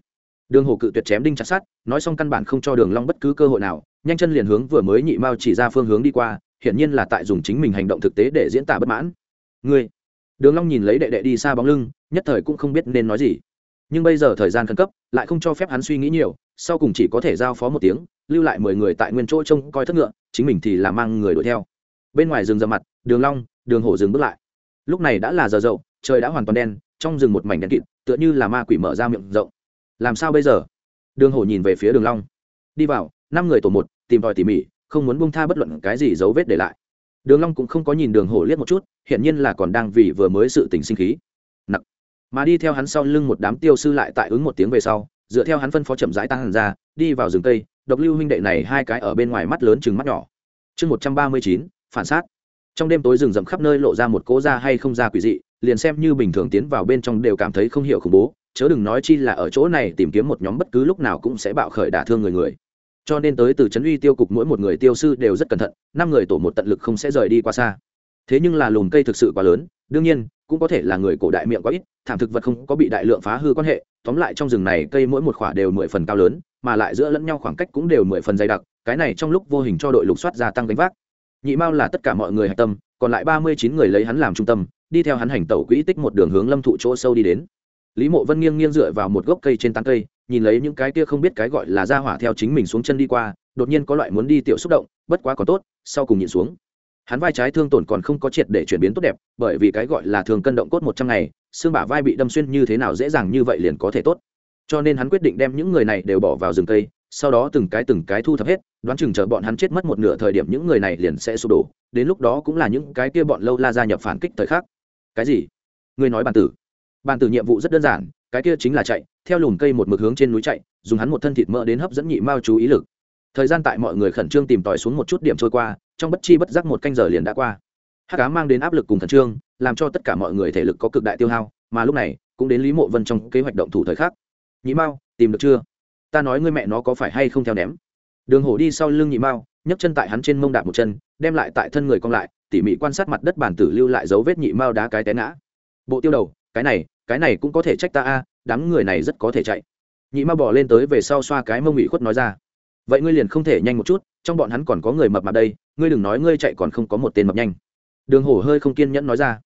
Đường hồ cự tuyệt chém đinh chặt sát nói xong căn bản không cho đường long bất cứ cơ hội nào, nhanh chân liền hướng vừa mới nhị mao chỉ ra phương hướng đi qua hiển nhiên là tại dùng chính mình hành động thực tế để diễn tả bất mãn. Ngươi, đường long nhìn lấy đệ đệ đi xa bóng lưng, nhất thời cũng không biết nên nói gì. Nhưng bây giờ thời gian khẩn cấp, lại không cho phép hắn suy nghĩ nhiều, sau cùng chỉ có thể giao phó một tiếng, lưu lại mười người tại nguyên chỗ trông coi thất ngựa, chính mình thì là mang người đuổi theo. Bên ngoài rừng rậm mặt, đường long, đường hổ dừng bước lại. Lúc này đã là giờ dậu, trời đã hoàn toàn đen, trong rừng một mảnh đen kịt, tựa như là ma quỷ mở ra miệng rộng. Làm sao bây giờ? Đường hổ nhìn về phía đường long. Đi vào, năm người tổ một, tìm tòi tỉ mỉ không muốn buông tha bất luận cái gì dấu vết để lại. Đường long cũng không có nhìn đường hổ liếc một chút hiện nhiên là còn đang vì vừa mới sự tình sinh khí. Nặng mà đi theo hắn sau lưng một đám tiêu sư lại tại ứng một tiếng về sau, dựa theo hắn phân phó chậm rãi tăng ra, đi vào rừng cây, độc lưu huynh đệ này hai cái ở bên ngoài mắt lớn chừng mắt nhỏ. Chương một trăm ba mươi chín, phản sát. Trong đêm tối rừng rậm khắp nơi lộ ra một cỗ ra hay không ra quỷ dị, liền xem như bình thường tiến vào bên trong đều cảm thấy không hiểu khủng bố, chớ đừng nói chi là ở chỗ này tìm kiếm một nhóm bất cứ lúc nào cũng sẽ bạo khởi đả thương người người cho nên tới từ trấn uy tiêu cục mỗi một người tiêu sư đều rất cẩn thận, năm người tổ một tận lực không sẽ rời đi quá xa. Thế nhưng là lùm cây thực sự quá lớn, đương nhiên, cũng có thể là người cổ đại miệng quá ít, thảm thực vật không có bị đại lượng phá hư quan hệ, tóm lại trong rừng này cây mỗi một khỏa đều mười phần cao lớn, mà lại giữa lẫn nhau khoảng cách cũng đều mười phần dày đặc, cái này trong lúc vô hình cho đội lục soát gia tăng gánh vác. Nhị mao là tất cả mọi người hạch tâm, còn lại ba mươi chín người lấy hắn làm trung tâm, đi theo hắn hành tẩu quỹ tích một đường hướng lâm thụ chỗ sâu đi đến. Lý mộ vân nghiêng nghiêng dựa vào một gốc cây trên tán cây nhìn lấy những cái kia không biết cái gọi là ra hỏa theo chính mình xuống chân đi qua, đột nhiên có loại muốn đi tiểu xúc động, bất quá có tốt, sau cùng nhìn xuống. Hắn vai trái thương tổn còn không có triệt để chuyển biến tốt đẹp, bởi vì cái gọi là thường cân động cốt một trăm ngày, xương bả vai bị đâm xuyên như thế nào dễ dàng như vậy liền có thể tốt. Cho nên hắn quyết định đem những người này đều bỏ vào rừng cây, sau đó từng cái từng cái thu thập hết, đoán chừng chờ bọn hắn chết mất một nửa thời điểm những người này liền sẽ sụp đổ, đến lúc đó cũng là những cái kia bọn lâu la gia nhập phản kích thời khắc. Cái gì? Người nói bàn tử. Bàn tử nhiệm vụ rất đơn giản cái kia chính là chạy, theo lùm cây một mực hướng trên núi chạy, dùng hắn một thân thịt mỡ đến hấp dẫn nhị mao chú ý lực. Thời gian tại mọi người khẩn trương tìm tòi xuống một chút điểm trôi qua, trong bất chi bất giác một canh giờ liền đã qua. Hát cá mang đến áp lực cùng khẩn trương, làm cho tất cả mọi người thể lực có cực đại tiêu hao, mà lúc này, cũng đến lý mộ vân trong kế hoạch động thủ thời khắc. Nhị mao, tìm được chưa? Ta nói ngươi mẹ nó có phải hay không theo ném? Đường hổ đi sau lưng nhị mao, nhấc chân tại hắn trên mông đạp một chân, đem lại tại thân người cong lại, tỉ mỉ quan sát mặt đất bản tử lưu lại dấu vết nhị mao đá cái té ngã. Bộ tiêu đầu, cái này cái này cũng có thể trách ta a, đám người này rất có thể chạy. Nhị mao bỏ lên tới về sau xoa cái mông ủy khuất nói ra. Vậy ngươi liền không thể nhanh một chút, trong bọn hắn còn có người mập mặt đây, ngươi đừng nói ngươi chạy còn không có một tên mập nhanh. Đường hổ hơi không kiên nhẫn nói ra.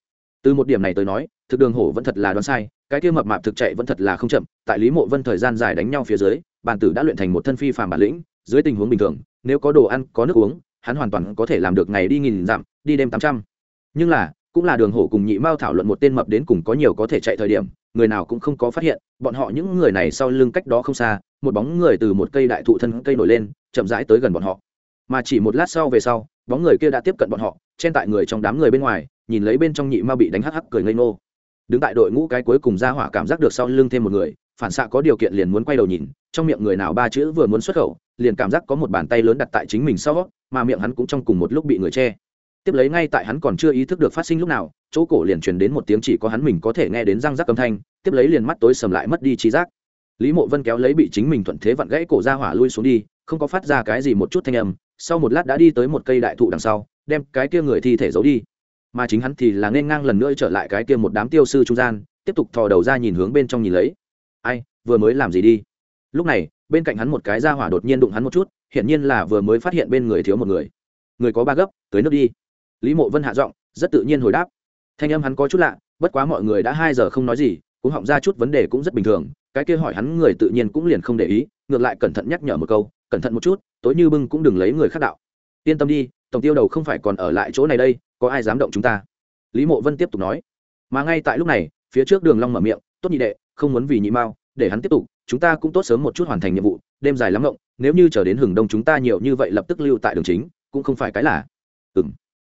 Từ một điểm này tới nói, thực đường hổ vẫn thật là đoán sai, cái kia mập mạp thực chạy vẫn thật là không chậm, tại lý mộ vân thời gian dài đánh nhau phía dưới bản tử đã luyện thành một thân phi phàm bản lĩnh, dưới tình huống bình thường, nếu có đồ ăn, có nước uống, hắn hoàn toàn có thể làm được ngày đi nghìn dặm, đi đêm tám trăm. Nhưng là cũng là đường hổ cùng nhị mao thảo luận một tên mập đến cùng có nhiều có thể chạy thời điểm, người nào cũng không có phát hiện, bọn họ những người này sau lưng cách đó không xa, một bóng người từ một cây đại thụ thân cây nổi lên, chậm rãi tới gần bọn họ. Mà chỉ một lát sau về sau, bóng người kia đã tiếp cận bọn họ, chen tại người trong đám người bên ngoài, nhìn lấy bên trong nhị mao bị đánh hắc hắc cười ngây ngô. Đứng tại đội ngũ cái cuối cùng ra hỏa cảm giác được sau lưng thêm một người, phản xạ có điều kiện liền muốn quay đầu nhìn, trong miệng người nào ba chữ vừa muốn xuất khẩu, liền cảm giác có một bàn tay lớn đặt tại chính mình sau, mà miệng hắn cũng trong cùng một lúc bị người che tiếp lấy ngay tại hắn còn chưa ý thức được phát sinh lúc nào, chỗ cổ liền truyền đến một tiếng chỉ có hắn mình có thể nghe đến răng rắc âm thanh, tiếp lấy liền mắt tối sầm lại mất đi trí giác. Lý mộ vân kéo lấy bị chính mình thuận thế vặn gãy cổ ra hỏa lui xuống đi, không có phát ra cái gì một chút thanh âm, sau một lát đã đi tới một cây đại thụ đằng sau, đem cái kia người thi thể giấu đi. Mà chính hắn thì là nên ngang lần nữa trở lại cái kia một đám tiêu sư trung gian, tiếp tục thò đầu ra nhìn hướng bên trong nhìn lấy. Ai, vừa mới làm gì đi? Lúc này, bên cạnh hắn một cái ra hỏa đột nhiên đụng hắn một chút, hiển nhiên là vừa mới phát hiện bên người thiếu một người. Người có ba gấp, tới nước đi lý mộ vân hạ giọng, rất tự nhiên hồi đáp. Thanh âm hắn có chút lạ, bất quá mọi người đã hai giờ không nói gì, cũng họng ra chút vấn đề cũng rất bình thường, cái kia hỏi hắn người tự nhiên cũng liền không để ý, ngược lại cẩn thận nhắc nhở một câu, cẩn thận một chút, tối như bưng cũng đừng lấy người khác đạo. Yên tâm đi, tổng tiêu đầu không phải còn ở lại chỗ này đây, có ai dám động chúng ta? Lý mộ vân tiếp tục nói. Mà ngay tại lúc này, phía trước đường long mở miệng, tốt nhị đệ, không muốn vì nhị mao, để hắn tiếp tục, chúng ta cũng tốt sớm một chút hoàn thành nhiệm vụ, đêm dài lắm ngộng, nếu như chờ đến hừng đông chúng ta nhiều như vậy lập tức lưu tại đường chính, cũng không phải cái là. Ừm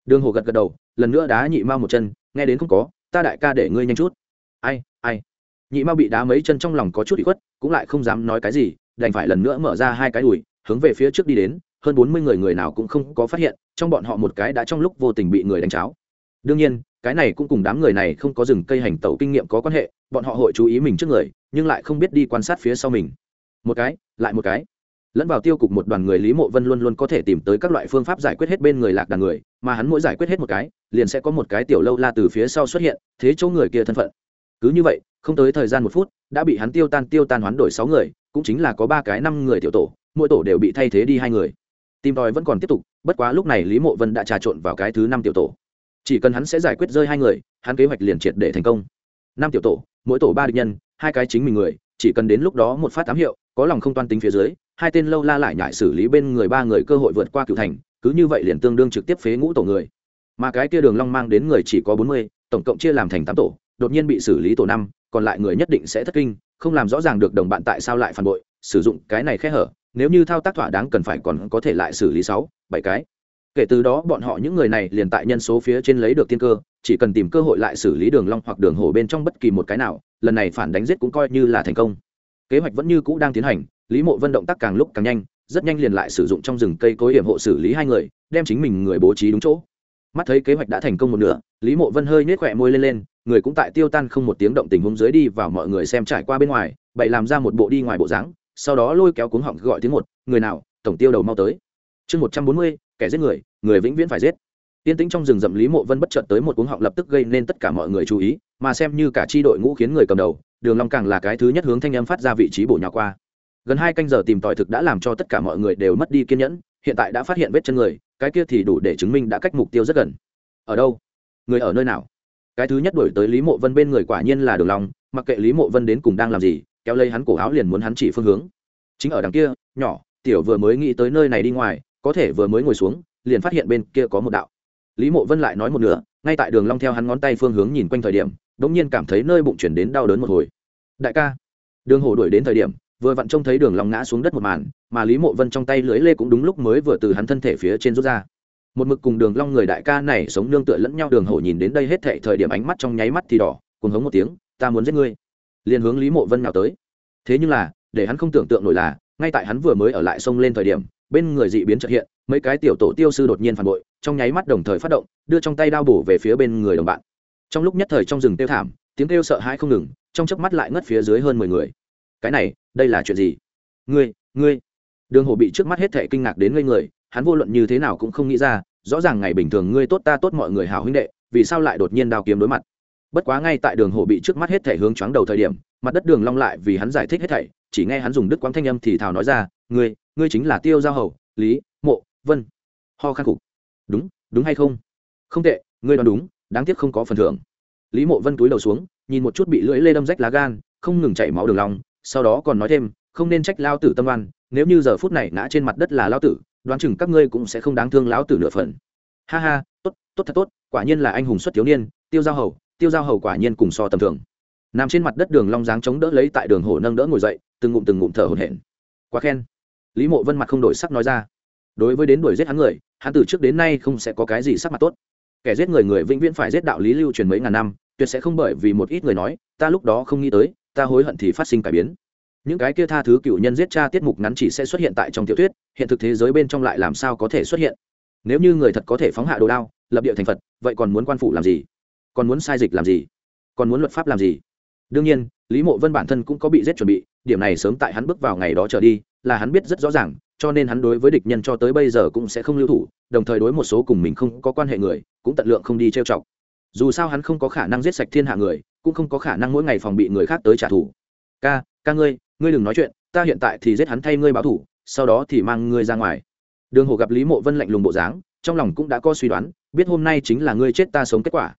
đường hồ gật gật đầu, lần nữa đá nhị mao một chân, nghe đến không có, ta đại ca để ngươi nhanh chút. Ai ai? Nhị mao bị đá mấy chân trong lòng có chút bị khuất, cũng lại không dám nói cái gì, đành phải lần nữa mở ra hai cái đùi, hướng về phía trước đi đến, hơn bốn mươi người người nào cũng không có phát hiện, trong bọn họ một cái đã trong lúc vô tình bị người đánh cháo. Đương nhiên, cái này cũng cùng đám người này không có rừng cây hành tẩu kinh nghiệm có quan hệ, bọn họ hội chú ý mình trước người, nhưng lại không biết đi quan sát phía sau mình. Một cái, lại một cái. Lẫn vào tiêu cục một đoàn người lý mộ vân luôn luôn có thể tìm tới các loại phương pháp giải quyết hết bên người lạc đàn người mà hắn mỗi giải quyết hết một cái, liền sẽ có một cái tiểu lâu la từ phía sau xuất hiện, thế chỗ người kia thân phận. Cứ như vậy, không tới thời gian một phút, đã bị hắn tiêu tan tiêu tan hoán đổi sáu người, cũng chính là có ba cái năm người tiểu tổ, mỗi tổ đều bị thay thế đi hai người. Tìm tòi vẫn còn tiếp tục, bất quá lúc này lý mộ vân đã trà trộn vào cái thứ năm tiểu tổ. Chỉ cần hắn sẽ giải quyết rơi hai người, hắn kế hoạch liền triệt để thành công. Năm tiểu tổ, mỗi tổ ba địch nhân, hai cái chính mình người, chỉ cần đến lúc đó một phát tám hiệu, có lòng không toan tính phía dưới, hai tên lâu la lại nhại xử lý bên người ba người cơ hội vượt qua cựu thành cứ như vậy liền tương đương trực tiếp phế ngũ tổ người. Mà cái kia đường long mang đến người chỉ có bốn mươi, tổng cộng chia làm thành tám tổ, đột nhiên bị xử lý tổ năm, còn lại người nhất định sẽ thất kinh, không làm rõ ràng được đồng bạn tại sao lại phản bội, sử dụng cái này khe hở, nếu như thao tác thỏa đáng cần phải còn có thể lại xử lý sáu, bảy cái. Kể từ đó bọn họ những người này liền tại nhân số phía trên lấy được tiên cơ, chỉ cần tìm cơ hội lại xử lý đường long hoặc đường hổ bên trong bất kỳ một cái nào, lần này phản đánh giết cũng coi như là thành công. Kế hoạch vẫn như cũ đang tiến hành, lý mộ vân động tác càng lúc càng nhanh rất nhanh liền lại sử dụng trong rừng cây cối hiểm hộ xử lý hai người, đem chính mình người bố trí đúng chỗ. Mắt thấy kế hoạch đã thành công một nửa, lý mộ vân hơi nết khỏe môi lên lên, người cũng tại tiêu tan không một tiếng động tình huống dưới đi vào mọi người xem trải qua bên ngoài bậy làm ra một bộ đi ngoài bộ dáng, sau đó lôi kéo cuống họng gọi tiếng một, người nào, tổng tiêu đầu mau tới. Chương một trăm bốn mươi, kẻ giết người người vĩnh viễn phải giết. Tiên tĩnh trong rừng rậm lý mộ vân bất chợt tới một cuống họng lập tức gây nên tất cả mọi người chú ý, mà xem như cả chi đội ngũ khiến người cầm đầu, đường long càng là cái thứ nhất hướng thanh âm phát ra vị trí bổ nhào qua gần hai canh giờ tìm tòi thực đã làm cho tất cả mọi người đều mất đi kiên nhẫn, hiện tại đã phát hiện vết chân người, cái kia thì đủ để chứng minh đã cách mục tiêu rất gần. Ở đâu? Người ở nơi nào? Cái thứ nhất đổi tới lý mộ vân bên người quả nhiên là đường long, mặc kệ lý mộ vân đến cùng đang làm gì, kéo lấy hắn cổ áo liền muốn hắn chỉ phương hướng. Chính ở đằng kia, nhỏ, tiểu vừa mới nghĩ tới nơi này đi ngoài, có thể vừa mới ngồi xuống, liền phát hiện bên kia có một đạo. Lý mộ vân lại nói một nửa, ngay tại đường long theo hắn ngón tay phương hướng nhìn quanh thời điểm đống nhiên cảm thấy nơi bụng chuyển đến đau đớn một hồi. Đại ca, đường hổ đuổi đến thời điểm vừa vặn trông thấy đường long ngã xuống đất một màn, mà lý mộ vân trong tay lưới lê cũng đúng lúc mới vừa từ hắn thân thể phía trên rút ra. Một mực cùng đường long người đại ca này sống nương tựa lẫn nhau đường hổ nhìn đến đây hết thệ thời điểm ánh mắt trong nháy mắt thì đỏ, cuồng hống một tiếng, ta muốn giết ngươi. Liền hướng lý mộ vân nào tới. Thế nhưng là, để hắn không tưởng tượng nổi là, ngay tại hắn vừa mới ở lại sông lên thời điểm, bên người dị biến chợt hiện, mấy cái tiểu tổ tiêu sư đột nhiên phản bội, trong nháy mắt đồng thời phát động, đưa trong tay đao bổ về phía bên người đồng bạn. Trong lúc nhất thời trong rừng tiêu thảm, tiếng kêu sợ hãi không ngừng, trong chớp mắt lại ngất phía dưới hơn mười người cái này, đây là chuyện gì? Ngươi ngươi. Đường hồ bị trước mắt hết thệ kinh ngạc đến ngây người, hắn vô luận như thế nào cũng không nghĩ ra, rõ ràng ngày bình thường ngươi tốt ta tốt mọi người hào huynh đệ, vì sao lại đột nhiên đao kiếm đối mặt? Bất quá ngay tại đường hồ bị trước mắt hết thảy hướng choáng đầu thời điểm, mặt đất đường long lại vì hắn giải thích hết thảy, chỉ nghe hắn dùng đức quang thanh âm thì thào nói ra, ngươi ngươi chính là tiêu giao hầu, lý, mộ, vân. Ho khăn cục. Đúng đúng hay không? Không tệ, ngươi đoán đúng, đáng tiếc không có phần thưởng. Lý mộ vân túi đầu xuống, nhìn một chút bị lưỡi lê đâm rách lá gan, không ngừng chảy máu đường long sau đó còn nói thêm, không nên trách lao tử tâm oan, nếu như giờ phút này ngã trên mặt đất là lao tử, đoán chừng các ngươi cũng sẽ không đáng thương lão tử nửa phần. Ha ha, tốt tốt thật tốt, quả nhiên là anh hùng xuất thiếu niên, tiêu giao hầu, tiêu giao hầu quả nhiên cùng so tầm thường. Nằm trên mặt đất đường long dáng chống đỡ lấy tại đường hồ nâng đỡ ngồi dậy, từng ngụm từng ngụm thở hổn hển. Quá khen. Lý mộ vân mặt không đổi sắc nói ra. Đối với đến đuổi giết hắn người, hắn từ trước đến nay không sẽ có cái gì sắc mặt tốt. Kẻ giết người người vĩnh viễn phải giết đạo lý lưu truyền mấy ngàn năm, tuyệt sẽ không bởi vì một ít người nói, ta lúc đó không nghĩ tới ta hối hận thì phát sinh cải biến. Những cái kia tha thứ cựu nhân giết cha tiết mục ngắn chỉ sẽ xuất hiện tại trong tiểu thuyết, hiện thực thế giới bên trong lại làm sao có thể xuất hiện? Nếu như người thật có thể phóng hạ đồ đao, lập địa thành phật, vậy còn muốn quan phủ làm gì? Còn muốn sai dịch làm gì? Còn muốn luật pháp làm gì? Đương nhiên, lý mộ vân bản thân cũng có bị giết chuẩn bị, điểm này sớm tại hắn bước vào ngày đó trở đi, là hắn biết rất rõ ràng, cho nên hắn đối với địch nhân cho tới bây giờ cũng sẽ không lưu thủ, đồng thời đối một số cùng mình không có quan hệ người, cũng tận lượng không đi trêu chọc. Dù sao hắn không có khả năng giết sạch thiên hạ người cũng không có khả năng mỗi ngày phòng bị người khác tới trả thù. Ca ca ngươi ngươi đừng nói chuyện, ta hiện tại thì giết hắn thay ngươi báo thủ sau đó thì mang ngươi ra ngoài. Đường hồ gặp lý mộ vân lạnh lùng bộ dáng, trong lòng cũng đã có suy đoán, biết hôm nay chính là ngươi chết ta sống kết quả.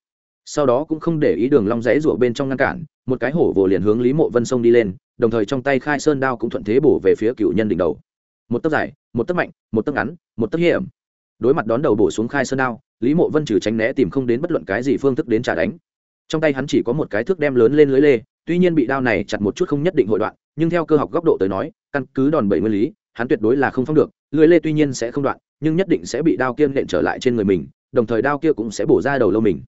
Sau đó cũng không để ý đường long rẽ rủa bên trong ngăn cản, một cái hổ vồ liền hướng lý mộ vân sông đi lên, đồng thời trong tay khai sơn đao cũng thuận thế bổ về phía cựu nhân đỉnh đầu. Một tấc dài, một tấc mạnh, một tấc ngắn, một tấc hiểm. Đối mặt đón đầu bổ xuống khai sơn đao, lý mộ vân trừ tránh né tìm không đến bất luận cái gì phương thức đến trả đánh trong tay hắn chỉ có một cái thước đem lớn lên lưới lê, tuy nhiên bị đao này chặt một chút không nhất định hội đoạn, nhưng theo cơ học góc độ tới nói, căn cứ đòn bẩy nguyên lý, hắn tuyệt đối là không phong được lưới lê tuy nhiên sẽ không đoạn, nhưng nhất định sẽ bị đao kiên nện trở lại trên người mình, đồng thời đao kia cũng sẽ bổ ra đầu lâu mình.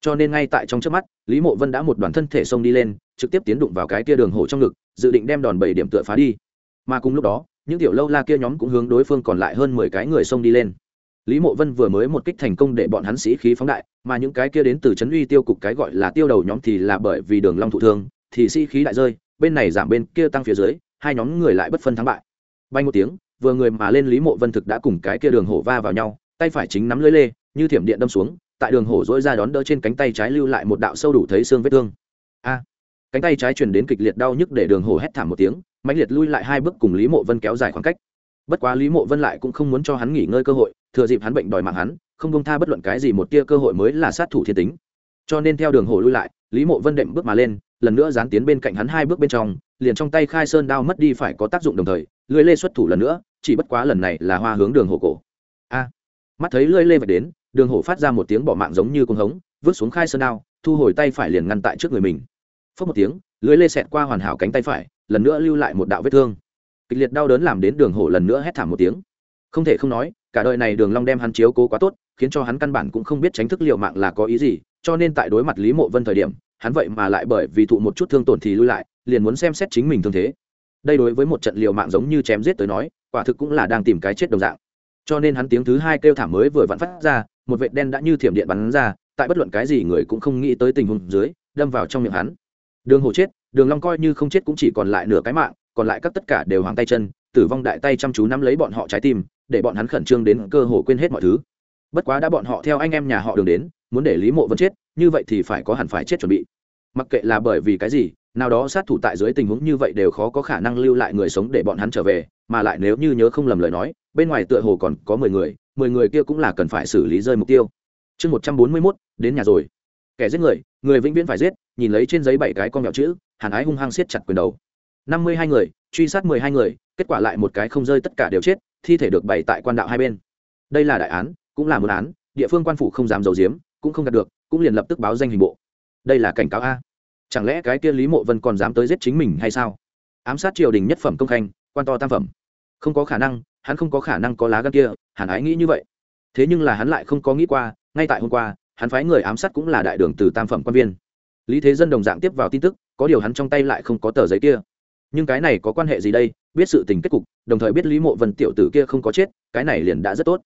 Cho nên ngay tại trong trước mắt, lý mộ vân đã một đoàn thân thể xông đi lên, trực tiếp tiến đụng vào cái kia đường hổ trong ngực, dự định đem đòn bẩy điểm tựa phá đi. Mà cùng lúc đó, những tiểu lâu la kia nhóm cũng hướng đối phương còn lại hơn mười cái người xông đi lên lý mộ vân vừa mới một kích thành công để bọn hắn sĩ khí phóng đại, mà những cái kia đến từ trấn uy tiêu cục cái gọi là tiêu đầu nhóm thì là bởi vì đường long thụ thương, thì sĩ khí đại rơi, bên này giảm bên kia tăng phía dưới, hai nhóm người lại bất phân thắng bại. Bay một tiếng, vừa người mà lên lý mộ vân thực đã cùng cái kia đường hổ va vào nhau, tay phải chính nắm lưỡi lê, như thiểm điện đâm xuống, tại đường hổ dỗi ra đón đỡ trên cánh tay trái lưu lại một đạo sâu đủ thấy xương vết thương. A! Cánh tay trái truyền đến kịch liệt đau nhức để đường hổ hét thảm một tiếng, mãnh liệt lui lại hai bước cùng lý mộ vân kéo dài khoảng cách. Bất quá lý mộ vân lại cũng không muốn cho hắn nghỉ ngơi cơ hội thừa dịp hắn bệnh đòi mạng hắn, không công tha bất luận cái gì một tia cơ hội mới là sát thủ thiên tính. Cho nên theo đường hồ lui lại, lý mộ vân đệm bước mà lên, lần nữa dán tiến bên cạnh hắn hai bước bên trong, liền trong tay khai sơn đao mất đi phải có tác dụng đồng thời, lưỡi lê xuất thủ lần nữa, chỉ bất quá lần này là hoa hướng đường hồ cổ. A! Mắt thấy lưỡi lê vạch đến, đường hồ phát ra một tiếng bỏ mạng giống như con hống, vứt xuống khai sơn đao, thu hồi tay phải liền ngăn tại trước người mình. Phớt một tiếng, lưỡi lê xẹt qua hoàn hảo cánh tay phải, lần nữa lưu lại một đạo vết thương. Kịch liệt đau đớn làm đến đường hổ lần nữa hét thảm một tiếng. Không thể không nói cả đời này đường long đem hắn chiếu cố quá tốt, khiến cho hắn căn bản cũng không biết tránh thức liệu mạng là có ý gì, cho nên tại đối mặt lý mộ vân thời điểm, hắn vậy mà lại bởi vì thụ một chút thương tổn thì lui lại, liền muốn xem xét chính mình thương thế. Đây đối với một trận liều mạng giống như chém giết tới nói, quả thực cũng là đang tìm cái chết đồng dạng. Cho nên hắn tiếng thứ hai kêu thảm mới vừa vặn phát ra, một vệt đen đã như thiểm điện bắn ra, tại bất luận cái gì người cũng không nghĩ tới tình huống dưới, đâm vào trong miệng hắn. Đường hồ chết, đường long coi như không chết cũng chỉ còn lại nửa cái mạng, còn lại các tất cả đều hoàng tay chân tử vong đại tay chăm chú nắm lấy bọn họ trái tim, để bọn hắn khẩn trương đến cơ hồ quên hết mọi thứ. Bất quá đã bọn họ theo anh em nhà họ đường đến, muốn để lý mộ vẫn chết, như vậy thì phải có hẳn phải chết chuẩn bị. Mặc kệ là bởi vì cái gì, nào đó sát thủ tại dưới tình huống như vậy đều khó có khả năng lưu lại người sống để bọn hắn trở về, mà lại nếu như nhớ không lầm lời nói, bên ngoài tựa hồ còn có mười người mười người kia cũng là cần phải xử lý rơi mục tiêu. Chương một trăm bốn mươi mốt, đến nhà rồi. Kẻ giết người người vĩnh viễn phải giết, nhìn lấy trên giấy bảy cái con mèo chữ, hàn ái hung hăng siết chặt quyền đầu. Năm mươi hai người, truy sát mười hai người kết quả lại một cái không rơi tất cả đều chết, thi thể được bày tại quan đạo hai bên. Đây là đại án, cũng là một án, địa phương quan phủ không dám giấu giếm, cũng không đạt được, cũng liền lập tức báo danh hình bộ. Đây là cảnh cáo a. Chẳng lẽ cái kia lý mộ vân còn dám tới giết chính mình hay sao? Ám sát triều đình nhất phẩm công khanh, quan to tam phẩm. Không có khả năng, hắn không có khả năng có lá gan kia hàn ái nghĩ như vậy. Thế nhưng là hắn lại không có nghĩ qua, ngay tại hôm qua, hắn phái người ám sát cũng là đại đường từ tam phẩm quan viên. Lý thế dân đồng dạng tiếp vào tin tức, có điều hắn trong tay lại không có tờ giấy kia nhưng cái này có quan hệ gì đây? Biết sự tình kết cục, đồng thời biết lý mộ vân tiểu tử kia không có chết, cái này liền đã rất tốt.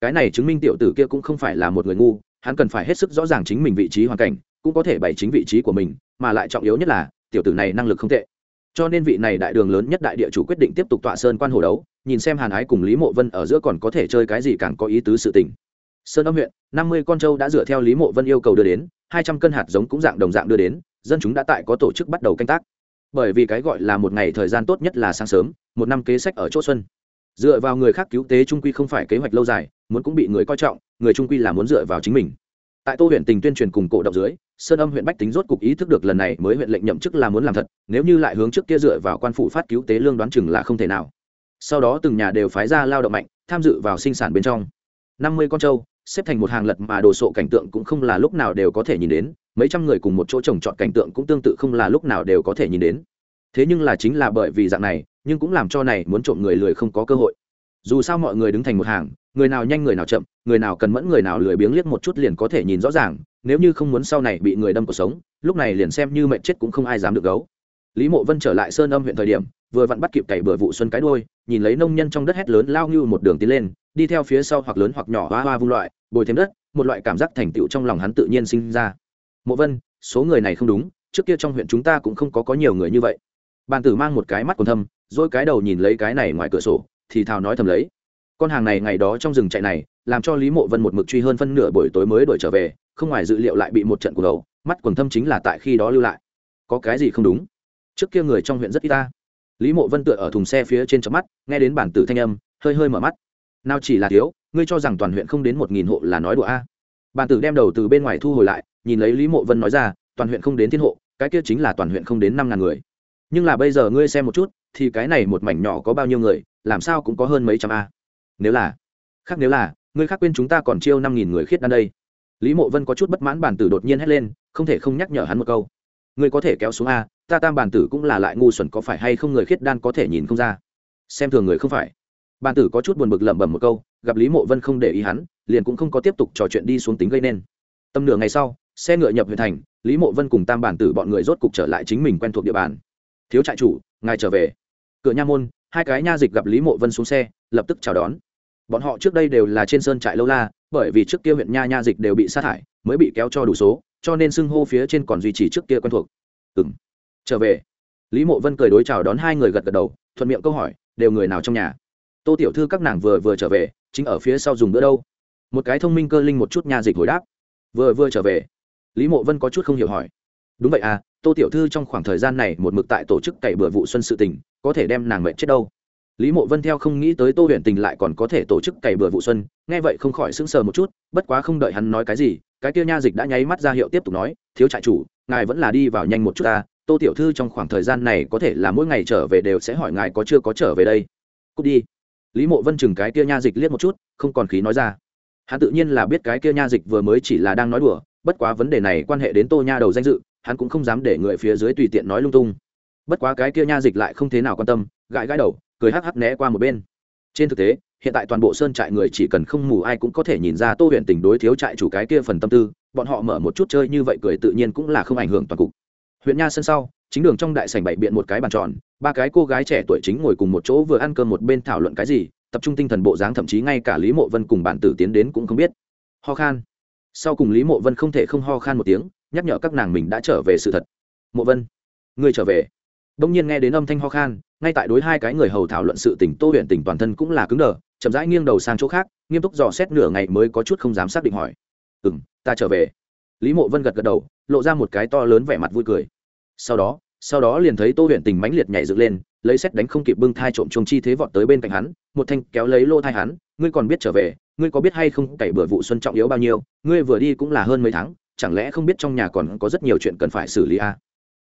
Cái này chứng minh tiểu tử kia cũng không phải là một người ngu, hắn cần phải hết sức rõ ràng chính mình vị trí hoàn cảnh, cũng có thể bày chính vị trí của mình, mà lại trọng yếu nhất là, tiểu tử này năng lực không tệ. Cho nên vị này đại đường lớn nhất đại địa chủ quyết định tiếp tục tọa sơn quan hồ đấu, nhìn xem hàn ái cùng lý mộ vân ở giữa còn có thể chơi cái gì càng có ý tứ sự tình. Sơn âm huyện, năm mươi con trâu đã dựa theo lý mộ vân yêu cầu đưa đến, hai trăm cân hạt giống cũng dạng đồng dạng đưa đến, dân chúng đã tại có tổ chức bắt đầu canh tác bởi vì cái gọi là một ngày thời gian tốt nhất là sáng sớm, một năm kế sách ở chỗ xuân. Dựa vào người khác cứu tế trung quy không phải kế hoạch lâu dài, muốn cũng bị người coi trọng, người trung quy là muốn dựa vào chính mình. Tại tô huyện tình tuyên truyền cùng cổ động dưới, sơn âm huyện bách tính rốt cục ý thức được lần này mới huyện lệnh nhậm chức là muốn làm thật, nếu như lại hướng trước kia dựa vào quan phủ phát cứu tế lương đoán chừng là không thể nào. Sau đó từng nhà đều phái ra lao động mạnh, tham dự vào sinh sản bên trong. Năm mươi con trâu xếp thành một hàng lật mà đồ sộ cảnh tượng cũng không là lúc nào đều có thể nhìn đến, mấy trăm người cùng một chỗ trồng trọt cảnh tượng cũng tương tự không là lúc nào đều có thể nhìn đến. Thế nhưng là chính là bởi vì dạng này, nhưng cũng làm cho này muốn trộm người lười không có cơ hội. Dù sao mọi người đứng thành một hàng, người nào nhanh người nào chậm, người nào cần mẫn người nào lười biếng liếc một chút liền có thể nhìn rõ ràng, nếu như không muốn sau này bị người đâm cuộc sống, lúc này liền xem như mệnh chết cũng không ai dám được gấu. Lý mộ vân trở lại sơn âm huyện thời điểm, vừa vặn bắt kịp cày bừa vụ xuân cái đôi nhìn lấy nông nhân trong đất hét lớn lao như một đường tiến lên đi theo phía sau hoặc lớn hoặc nhỏ hoa hoa vung loại, bồi thêm đất, một loại cảm giác thành tựu trong lòng hắn tự nhiên sinh ra. Mộ vân, số người này không đúng, trước kia trong huyện chúng ta cũng không có có nhiều người như vậy. Bàn tử mang một cái mắt còn thâm, dỗi cái đầu nhìn lấy cái này ngoài cửa sổ, thì thào nói thầm lấy. Con hàng này ngày đó trong rừng chạy này, làm cho lý mộ vân một mực truy hơn phân nửa buổi tối mới đổi trở về, không ngoài dự liệu lại bị một trận cuộc đầu, mắt quần thâm chính là tại khi đó lưu lại. Có cái gì không đúng? Trước kia người trong huyện rất ít ta. Lý mộ vân tựa ở thùng xe phía trên chớp mắt, nghe đến bản tử thanh âm, hơi hơi mở mắt nào chỉ là thiếu, ngươi cho rằng toàn huyện không đến một nghìn hộ là nói đùa a? Bàn tử đem đầu từ bên ngoài thu hồi lại, nhìn lấy lý mộ vân nói ra, toàn huyện không đến thiên hộ, cái kia chính là toàn huyện không đến năm ngàn người. Nhưng là bây giờ ngươi xem một chút, thì cái này một mảnh nhỏ có bao nhiêu người, làm sao cũng có hơn mấy trăm a? Nếu là, khác nếu là, ngươi khác quên chúng ta còn chiêu năm nghìn người khiết đan đây. Lý mộ vân có chút bất mãn bản tử đột nhiên hét lên, không thể không nhắc nhở hắn một câu. Ngươi có thể kéo xuống a, ta tam bản tử cũng là lại ngu xuẩn có phải hay không người khiết đan có thể nhìn không ra. Xem thường người không phải. Bàn tử có chút buồn bực lẩm bẩm một câu, gặp lý mộ vân không để ý hắn, liền cũng không có tiếp tục trò chuyện đi xuống tính gây nên. Tầm nửa ngày sau, xe ngựa nhập huyện thành, lý mộ vân cùng tam bản tử bọn người rốt cục trở lại chính mình quen thuộc địa bàn. Thiếu trại chủ, ngài trở về. Cửa nha môn, hai cái nha dịch gặp lý mộ vân xuống xe, lập tức chào đón. Bọn họ trước đây đều là trên sơn trại lâu la, bởi vì trước kia huyện nha nha dịch đều bị sát hại mới bị kéo cho đủ số, cho nên xưng hô phía trên còn duy trì trước kia quen thuộc. Ừ m trở về. Lý mộ vân cười đối chào đón hai người gật gật đầu, thuận miệng câu hỏi, đều người nào trong nhà? Tô tiểu thư các nàng vừa vừa trở về, chính ở phía sau dùng bữa đâu. Một cái thông minh cơ linh một chút nha dịch hồi đáp. Vừa vừa trở về, lý mộ vân có chút không hiểu hỏi. Đúng vậy à tô tiểu thư trong khoảng thời gian này một mực tại tổ chức cày bừa vụ xuân sự tình, có thể đem nàng mệnh chết đâu. Lý mộ vân theo không nghĩ tới tô huyện tình lại còn có thể tổ chức cày bừa vụ xuân, nghe vậy không khỏi sững sờ một chút, bất quá không đợi hắn nói cái gì, cái kia nha dịch đã nháy mắt ra hiệu tiếp tục nói, thiếu trại chủ, ngài vẫn là đi vào nhanh một chút ta, tô tiểu thư trong khoảng thời gian này có thể là mỗi ngày trở về đều sẽ hỏi ngài có chưa có trở về đây. Cút đi lý mộ vân chừng cái kia nha dịch liếc một chút, không còn khí nói ra. Hắn tự nhiên là biết cái kia nha dịch vừa mới chỉ là đang nói đùa, bất quá vấn đề này quan hệ đến tô nha đầu danh dự, hắn cũng không dám để người phía dưới tùy tiện nói lung tung. Bất quá cái kia nha dịch lại không thế nào quan tâm, gãi gãi đầu, cười hắc hắc né qua một bên. Trên thực tế, hiện tại toàn bộ sơn trại người chỉ cần không mù ai cũng có thể nhìn ra tô huyện tình đối thiếu trại chủ cái kia phần tâm tư, bọn họ mở một chút chơi như vậy cười tự nhiên cũng là không ảnh hưởng toàn cục huyện nha sân sau, chính đường trong đại sảnh bảy biện một cái bàn tròn, ba cái cô gái trẻ tuổi chính ngồi cùng một chỗ vừa ăn cơm một bên thảo luận cái gì, tập trung tinh thần bộ dáng, thậm chí ngay cả lý mộ vân cùng bản tử tiến đến cũng không biết. Ho khan. Sau cùng lý mộ vân không thể không ho khan một tiếng, nhắc nhở các nàng mình đã trở về sự thật. Mộ vân, ngươi trở về. Đông nhiên nghe đến âm thanh ho khan, ngay tại đối hai cái người hầu thảo luận sự tỉnh tô huyện tỉnh toàn thân cũng là cứng đờ, chậm rãi nghiêng đầu sang chỗ khác, nghiêm túc dò xét nửa ngày mới có chút không dám xác định hỏi. Ừ m ta trở về. Lý mộ vân gật gật đầu lộ ra một cái to lớn vẻ mặt vui cười. Sau đó sau đó liền thấy tô huyện tình mãnh liệt nhảy dựng lên, lấy xét đánh không kịp bưng thai trộm chuông chi thế vọt tới bên cạnh hắn, một thanh kéo lấy lô thai hắn, ngươi còn biết trở về, ngươi có biết hay không cày bừa vụ xuân trọng yếu bao nhiêu, ngươi vừa đi cũng là hơn mấy tháng, chẳng lẽ không biết trong nhà còn có rất nhiều chuyện cần phải xử lý à?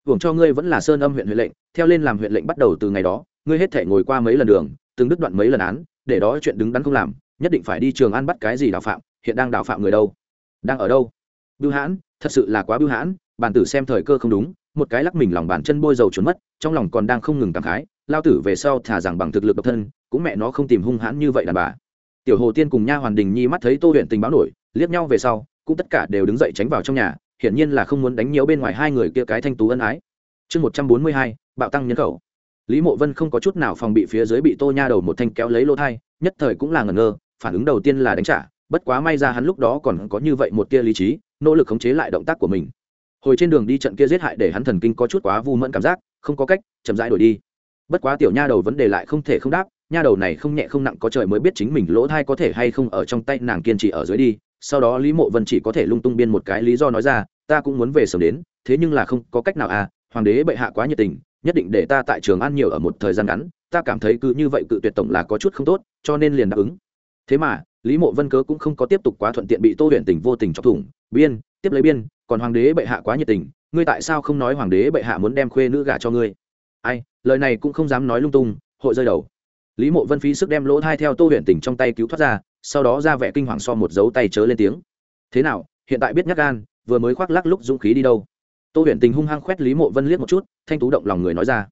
hưởng cho ngươi vẫn là sơn âm huyện huyện lệnh, theo lên làm huyện lệnh bắt đầu từ ngày đó, ngươi hết thể ngồi qua mấy lần đường, từng đứt đoạn mấy lần án, để đó chuyện đứng đắn không làm, nhất định phải đi trường ăn bắt cái gì đào phạm, hiện đang đào phạm người đâu? Đang ở đâu? Bưu hãn thật sự là quá bưu hãn, bản tử xem thời cơ không đúng, một cái lắc mình lòng bàn chân bôi dầu trốn mất, trong lòng còn đang không ngừng cảm khái, lao tử về sau thả rằng bằng thực lực độc thân, cũng mẹ nó không tìm hung hãn như vậy đàn bà. Tiểu hồ tiên cùng nha hoàn đình nhi mắt thấy tô huyện tình báo nổi, liếc nhau về sau, cũng tất cả đều đứng dậy tránh vào trong nhà, hiển nhiên là không muốn đánh nhiễu bên ngoài hai người kia cái thanh tú ân ái. Chương một trăm bốn mươi hai, bạo tăng nhân khẩu. Lý mộ vân không có chút nào phòng bị phía dưới bị tô nha đầu một thanh kéo lấy lỗ thai, nhất thời cũng là ngẩn ngơ, phản ứng đầu tiên là đánh trả, bất quá may ra hắn lúc đó còn có như vậy một tia lý trí nỗ lực khống chế lại động tác của mình. Hồi trên đường đi trận kia giết hại để hắn thần kinh có chút quá vu mẫn cảm giác, không có cách, chậm rãi đổi đi. Bất quá tiểu nha đầu vấn đề lại không thể không đáp, nha đầu này không nhẹ không nặng có trời mới biết chính mình lỗ thai có thể hay không ở trong tay nàng kiên trì ở dưới đi. Sau đó lý mộ vân chỉ có thể lung tung biên một cái lý do nói ra, ta cũng muốn về sớm đến, thế nhưng là không có cách nào à hoàng đế bệ hạ quá nhiệt tình, nhất định để ta tại trường ăn nhiều ở một thời gian ngắn, ta cảm thấy cứ như vậy cự tuyệt tổng là có chút không tốt, cho nên liền đáp ứng. Thế mà lý mộ vân cớ cũng không có tiếp tục quá thuận tiện bị tô huyện Tỉnh vô tình chọc thủng. Biên, tiếp lấy biên, còn hoàng đế bệ hạ quá nhiệt tình, ngươi tại sao không nói hoàng đế bệ hạ muốn đem khuê nữ gả cho ngươi? Ai, lời này cũng không dám nói lung tung, hội rơi đầu. Lý mộ vân phí sức đem lỗ thai theo tô huyện Tỉnh trong tay cứu thoát ra, sau đó ra vẻ kinh hoàng so một dấu tay chớ lên tiếng. Thế nào, hiện tại biết nhắc gan, vừa mới khoác lắc lúc dũng khí đi đâu? Tô huyện tình hung hăng khoét lý mộ vân liếc một chút, thanh tú động lòng người nói ra.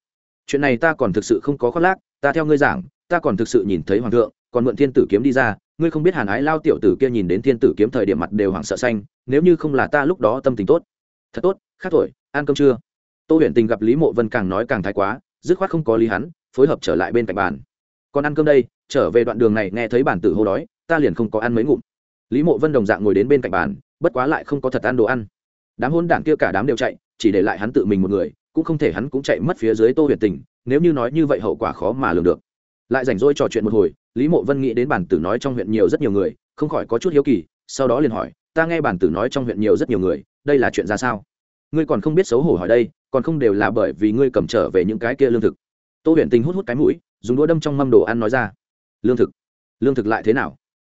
Chuyện này ta còn thực sự không có khoác lác, ta theo ngươi giảng, ta còn thực sự nhìn thấy hoàng thượng, còn mượn thiên tử kiếm đi ra ngươi không biết hàn ái lao tiểu tử kia nhìn đến thiên tử kiếm thời điểm mặt đều hoảng sợ xanh, nếu như không là ta lúc đó tâm tình tốt. Thật tốt, khác thổi ăn cơm chưa tô Huyền tình gặp lý mộ vân càng nói càng thái quá, dứt khoát không có lý hắn, phối hợp trở lại bên cạnh bàn. Còn ăn cơm đây, trở về đoạn đường này nghe thấy bản tử hô đói, ta liền không có ăn mấy ngụm. Lý mộ vân đồng dạng ngồi đến bên cạnh bàn, bất quá lại không có thật ăn đồ ăn. Đám hôn đảng kia cả đám đều chạy, chỉ để lại hắn tự mình một người, cũng không thể hắn cũng chạy mất phía dưới tô huyền tình, nếu như nói như vậy hậu quả khó mà lường được lại rảnh rỗi trò chuyện một hồi, lý mộ vân nghĩ đến bản tử nói trong huyện nhiều rất nhiều người, không khỏi có chút hiếu kỳ, sau đó liền hỏi, ta nghe bản tử nói trong huyện nhiều rất nhiều người, đây là chuyện ra sao? Ngươi còn không biết xấu hổ hỏi đây, còn không đều là bởi vì ngươi cầm trở về những cái kia lương thực. Tô huyền tình hút hút cái mũi, dùng đũa đâm trong mâm đồ ăn nói ra, lương thực? Lương thực lại thế nào?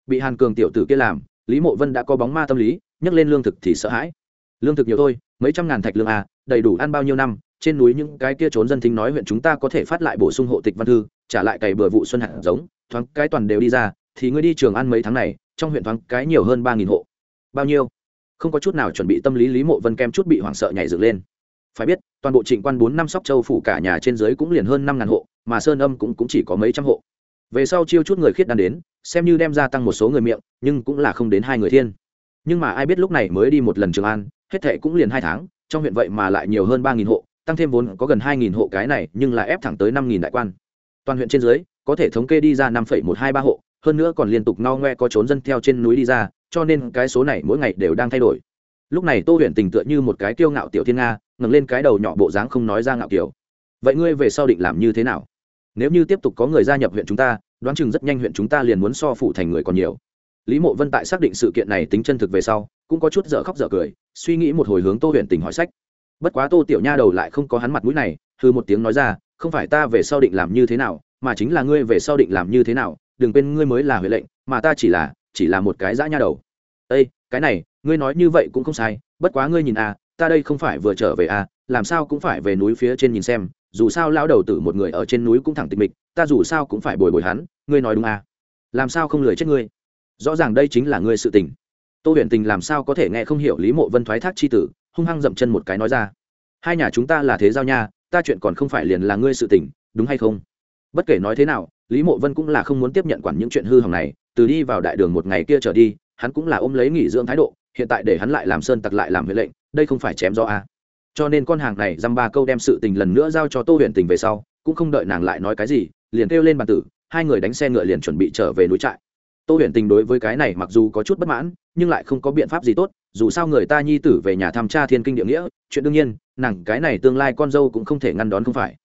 Bị hàn cường tiểu tử kia làm, lý mộ vân đã có bóng ma tâm lý, nhắc lên lương thực thì sợ hãi. Lương thực nhiều thôi, mấy trăm ngàn thạch lương à đầy đủ ăn bao nhiêu năm, trên núi những cái kia trốn dân thính nói huyện chúng ta có thể phát lại bổ sung hộ tịch văn thư trả lại cày bừa vụ xuân hạt giống thoáng cái toàn đều đi ra thì ngươi đi trường ăn mấy tháng này trong huyện thoáng cái nhiều hơn ba nghìn hộ. Bao nhiêu? Không có chút nào chuẩn bị tâm lý lý mộ vân kem chút bị hoảng sợ nhảy dựng lên. Phải biết toàn bộ trịnh quan bốn năm sóc châu phủ cả nhà trên dưới cũng liền hơn năm ngàn hộ mà sơn âm cũng, cũng chỉ có mấy trăm hộ. Về sau chiêu chút người khiết đan đến xem như đem ra tăng một số người miệng nhưng cũng là không đến hai người thiên. Nhưng mà ai biết lúc này mới đi một lần trường an hết thệ cũng liền hai tháng trong huyện vậy mà lại nhiều hơn ba nghìn hộ tăng thêm vốn có gần hai nghìn hộ cái này nhưng là ép thẳng tới năm nghìn đại quan toàn huyện trên dưới, có thể thống kê đi ra năm phẩy một hai ba hộ, hơn nữa còn liên tục no ngoe có trốn dân theo trên núi đi ra, cho nên cái số này mỗi ngày đều đang thay đổi. Lúc này tô huyện tình tựa như một cái kiêu ngạo tiểu thiên nga, ngẩng lên cái đầu nhỏ bộ dáng không nói ra ngạo kiểu. Vậy ngươi về sau định làm như thế nào? Nếu như tiếp tục có người gia nhập huyện chúng ta, đoán chừng rất nhanh huyện chúng ta liền muốn so phủ thành người còn nhiều. Lý mộ vân tại xác định sự kiện này tính chân thực về sau, cũng có chút dở khóc dở cười, suy nghĩ một hồi hướng tô huyện tình hỏi sách. Bất quá tô tiểu nha đầu lại không có hắn mặt mũi này thư một tiếng nói ra không phải ta về sau định làm như thế nào, mà chính là ngươi về sau định làm như thế nào, đừng quên ngươi mới là huệ lệnh, mà ta chỉ là chỉ là một cái dã nha đầu. Ây cái này, ngươi nói như vậy cũng không sai, bất quá ngươi nhìn à ta đây không phải vừa trở về à làm sao cũng phải về núi phía trên nhìn xem, dù sao lão đầu tử một người ở trên núi cũng thẳng tịch mịch, ta dù sao cũng phải bồi bồi hắn, ngươi nói đúng à? Làm sao không lười chết ngươi? Rõ ràng đây chính là ngươi sự tình. Tô huyền tình làm sao có thể nghe không hiểu lý mộ vân thoái thác c h i tử, hung hăng dậm chân một cái nói ra. Hai nhà chúng ta là thế giao nha ta chuyện còn không phải liền là ngươi sự tình, đúng hay không? Bất kể nói thế nào, lý mộ vân cũng là không muốn tiếp nhận quản những chuyện hư hỏng này, từ đi vào đại đường một ngày kia trở đi, hắn cũng là ôm lấy nghỉ dưỡng thái độ, hiện tại để hắn lại làm sơn tặc lại làm huệ lệnh, đây không phải chém do a à. cho nên con hàng này dăm ba câu đem sự tình lần nữa giao cho tô Huyền tình về sau, cũng không đợi nàng lại nói cái gì, liền kêu lên bàn tử, hai người đánh xe ngựa liền chuẩn bị trở về núi trại. Tô Huyền tình đối với cái này mặc dù có chút bất mãn, nhưng lại không có biện pháp gì tốt dù sao người ta nhi tử về nhà thăm cha thiên kinh địa nghĩa chuyện đương nhiên nàng cái này tương lai con dâu cũng không thể ngăn đón không phải.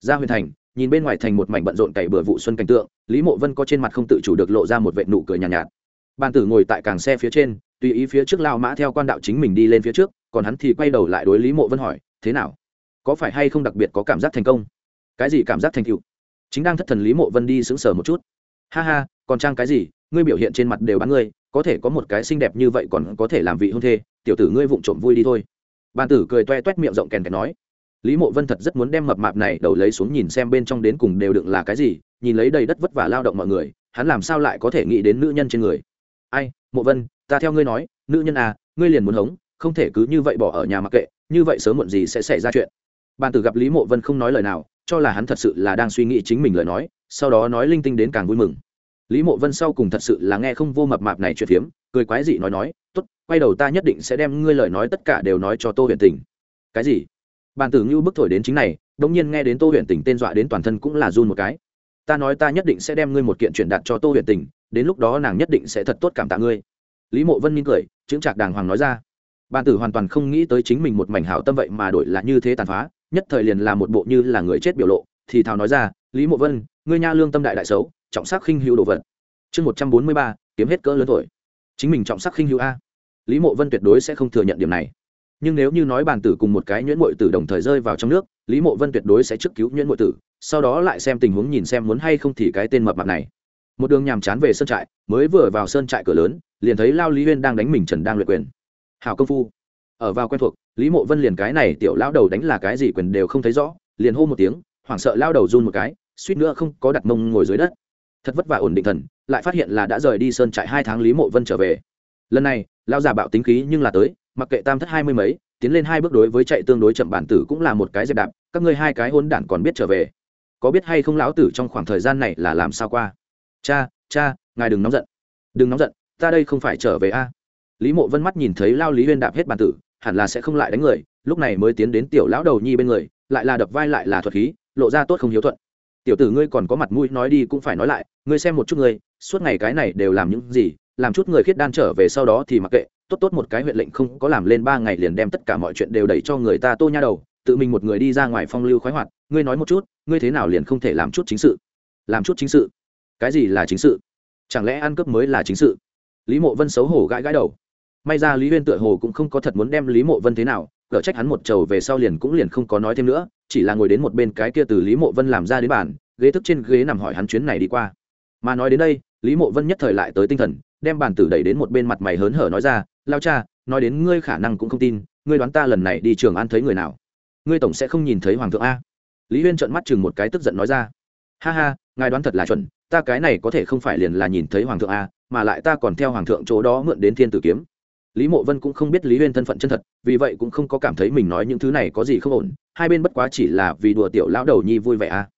Ra Huyền thành nhìn bên ngoài thành một mảnh bận rộn cày bừa vụ xuân cảnh tượng lý mộ vân có trên mặt không tự chủ được lộ ra một vệ nụ cười nhàn nhạt, nhạt. Bàn tử ngồi tại càng xe phía trên tùy ý phía trước lao mã theo quan đạo chính mình đi lên phía trước còn hắn thì quay đầu lại đối lý mộ vân hỏi thế nào? Có phải hay không đặc biệt có cảm giác thành công? Cái gì cảm giác thành tựu? Chính đang thất thần lý mộ vân đi sững sờ một chút. Ha ha còn trang cái gì? Ngươi biểu hiện trên mặt đều bán ngươi có thể có một cái xinh đẹp như vậy còn có thể làm vị hôn thê, tiểu tử ngươi vụng trộm vui đi thôi. Bàn tử cười toe toét miệng rộng kèn kèn nói. Lý mộ vân thật rất muốn đem mập mạp này đầu lấy xuống nhìn xem bên trong đến cùng đều đựng là cái gì, nhìn lấy đầy đất vất vả lao động mọi người, hắn làm sao lại có thể nghĩ đến nữ nhân trên người. Ai, mộ vân, ta theo ngươi nói, nữ nhân à ngươi liền muốn hống, không thể cứ như vậy bỏ ở nhà mặc kệ, như vậy sớm muộn gì sẽ xảy ra chuyện. Bàn tử gặp lý mộ vân không nói lời nào, cho là hắn thật sự là đang suy nghĩ chính mình lời nói, sau đó nói linh tinh đến càng vui mừng lý mộ vân sau cùng thật sự là nghe không vô mập mạp này chuyện phiếm, cười quái dị nói nói, tốt, quay đầu ta nhất định sẽ đem ngươi lời nói tất cả đều nói cho tô huyền tình. Cái gì? Bàn tử ngưu bức thổi đến chính này, đống nhiên nghe đến tô huyền tình tên dọa đến toàn thân cũng là run một cái. Ta nói ta nhất định sẽ đem ngươi một kiện truyền đạt cho tô huyền tình, đến lúc đó nàng nhất định sẽ thật tốt cảm tạ ngươi. Lý mộ vân mỉm cười chứng trạc đàng hoàng nói ra. Bàn tử hoàn toàn không nghĩ tới chính mình một mảnh hảo tâm vậy mà đổi lại như thế tàn phá, nhất thời liền là một bộ như là người chết biểu lộ, thì thào nói ra, lý mộ vân, ngươi nha lương tâm đại đại xấu trọng sắc khinh hữu đồ vật. Chương một trăm bốn mươi ba, kiếm hết cỡ lớn tuổi chính mình trọng sắc khinh hữu a. Lý mộ vân tuyệt đối sẽ không thừa nhận điểm này. Nhưng nếu như nói bàn tử cùng một cái nhuyễn mội tử đồng thời rơi vào trong nước, lý mộ vân tuyệt đối sẽ trước cứu nhuyễn mội tử, sau đó lại xem tình huống nhìn xem muốn hay không thì cái tên mập mặt này. Một đường nhàm chán về sơn trại, mới vừa vào sơn trại cửa lớn, liền thấy lao lý huyên đang đánh mình trần đang luyện quyền. Hào công phu. Ở vào quen thuộc, lý mộ vân liền cái này tiểu lao đầu đánh là cái gì quyền đều không thấy rõ, liền hô một tiếng, hoảng sợ lao đầu run một cái, suýt nữa không có đặt mông ngồi dưới đất thật vất vả ổn định thần, lại phát hiện là đã rời đi sơn trại hai tháng lý mộ vân trở về. Lần này lao già bạo tính khí nhưng là tới, mặc kệ tam thất hai mươi mấy, tiến lên hai bước đối với chạy tương đối chậm bản tử cũng là một cái dẹp đạp, các ngươi hai cái hôn đản còn biết trở về. Có biết hay không lão tử trong khoảng thời gian này là làm sao qua? Cha cha, ngài đừng nóng giận. Đừng nóng giận, ta đây không phải trở về a. Lý mộ vân mắt nhìn thấy lao lý huyên đạp hết bản tử, hẳn là sẽ không lại đánh người, lúc này mới tiến đến tiểu lão đầu nhi bên người, lại là đập vai lại là thuật khí, lộ ra tốt không hiếu thuận tiểu tử ngươi còn có mặt mũi nói đi cũng phải nói lại, ngươi xem một chút ngươi, suốt ngày cái này đều làm những gì, làm chút người khiết đan trở về sau đó thì mặc kệ, tốt tốt một cái huyện lệnh không có làm lên ba ngày liền đem tất cả mọi chuyện đều đẩy cho người ta tô nha đầu, tự mình một người đi ra ngoài phong lưu khoái hoạt, ngươi nói một chút, ngươi thế nào liền không thể làm chút chính sự? Làm chút chính sự? Cái gì là chính sự? Chẳng lẽ ăn cướp mới là chính sự? Lý mộ vân xấu hổ gãi gãi đầu. May ra lý huyên tựa hồ cũng không có thật muốn đem lý mộ vân thế nào cở trách hắn một trầu về sau liền cũng liền không có nói thêm nữa chỉ là ngồi đến một bên cái kia từ lý mộ vân làm ra đến bàn, ghế thức trên ghế nằm hỏi hắn chuyến này đi qua. Mà nói đến đây, lý mộ vân nhất thời lại tới tinh thần, đem bàn tử đẩy đến một bên mặt mày hớn hở nói ra, lao cha, nói đến ngươi khả năng cũng không tin, ngươi đoán ta lần này đi trường an thấy người nào? Ngươi tổng sẽ không nhìn thấy hoàng thượng a. Lý huyên trợn mắt chừng một cái tức giận nói ra, ha ha, ngài đoán thật là chuẩn, ta cái này có thể không phải liền là nhìn thấy hoàng thượng a, mà lại ta còn theo hoàng thượng chỗ đó mượn đến thiên tử kiếm lý mộ vân cũng không biết lý huyên thân phận chân thật, vì vậy cũng không có cảm thấy mình nói những thứ này có gì không ổn, hai bên bất quá chỉ là vì đùa tiểu lão đầu nhi vui vẻ a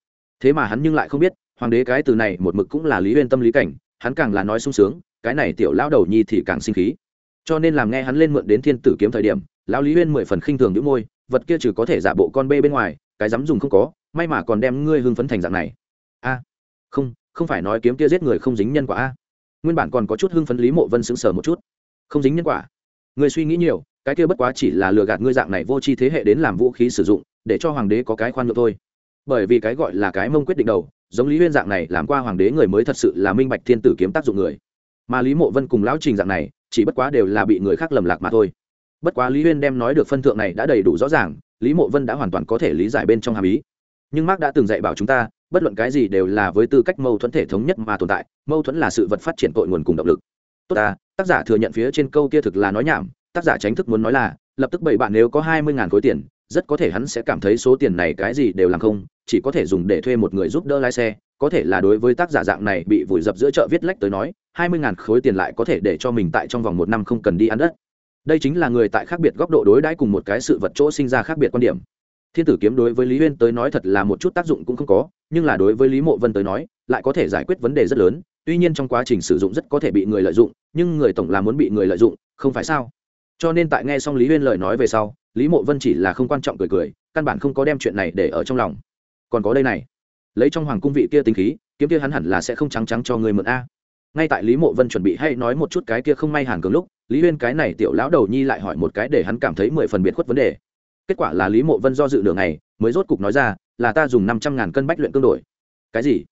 thế mà hắn nhưng lại không biết, hoàng đế cái từ này một mực cũng là lý huyên tâm lý cảnh, hắn càng là nói sung sướng, cái này tiểu lão đầu nhi thì càng sinh khí. Cho nên làm nghe hắn lên mượn đến thiên tử kiếm thời điểm, lão lý huyên mười phần khinh thường những môi, vật kia trừ có thể giả bộ con bê bên ngoài, cái dám dùng không có, may mà còn đem ngươi hưng phấn thành dạng này. A, không không phải nói kiếm kia giết người không dính nhân quả a. Nguyên bản còn có chút hưng phấn lý mộ vân sững sờ một chút không dính nhân quả. Người suy nghĩ nhiều, cái kia bất quá chỉ là lừa gạt ngươi dạng này vô tri thế hệ đến làm vũ khí sử dụng, để cho hoàng đế có cái khoan nhượng thôi. Bởi vì cái gọi là cái mông quyết định đầu, giống lý huyên dạng này làm qua hoàng đế người mới thật sự là minh bạch thiên tử kiếm tác dụng người. Mà lý mộ vân cùng lão trình dạng này, chỉ bất quá đều là bị người khác lầm lạc mà thôi. Bất quá lý huyên đem nói được phân thượng này đã đầy đủ rõ ràng, lý mộ vân đã hoàn toàn có thể lý giải bên trong hàm ý. Nhưng mark đã từng dạy bảo chúng ta, bất luận cái gì đều là với tư cách mâu thuẫn thể thống nhất mà tồn tại, mâu thuẫn là sự vật phát triển tội nguồn cùng động lực tốt ta, tác giả thừa nhận phía trên câu kia thực là nói nhảm, tác giả tránh thức muốn nói là, lập tức bảy bạn nếu có hai mươi ngàn khối tiền, rất có thể hắn sẽ cảm thấy số tiền này cái gì đều làm không, chỉ có thể dùng để thuê một người giúp đỡ lái xe, có thể là đối với tác giả dạng này bị vùi dập giữa chợ viết lách tới nói, hai mươi ngàn khối tiền lại có thể để cho mình tại trong vòng một năm không cần đi ăn đất. Đây chính là người tại khác biệt góc độ đối đãi cùng một cái sự vật chỗ sinh ra khác biệt quan điểm. Thiên tử kiếm đối với lý huyên tới nói thật là một chút tác dụng cũng không có, nhưng là đối với lý mộ vân tới nói, lại có thể giải quyết vấn đề rất lớn tuy nhiên trong quá trình sử dụng rất có thể bị người lợi dụng, nhưng người tổng là muốn bị người lợi dụng, không phải sao? Cho nên tại nghe xong lý huyên lời nói về sau, lý mộ vân chỉ là không quan trọng cười cười, căn bản không có đem chuyện này để ở trong lòng. Còn có đây này. Lấy trong hoàng cung vị kia tính khí, kiếm kia hắn hẳn là sẽ không trắng trắng cho người mượn a. Ngay tại lý mộ vân chuẩn bị hay nói một chút cái kia không may hàn cường lúc, lý huyên cái này tiểu lão đầu nhi lại hỏi một cái để hắn cảm thấy mười phần biệt khuất vấn đề. Kết quả là lý mộ vân do dự nửa ngày, mới rốt cục nói ra, là ta dùng năm trăm ngàn cân bách luyện cương đổi. Cái gì?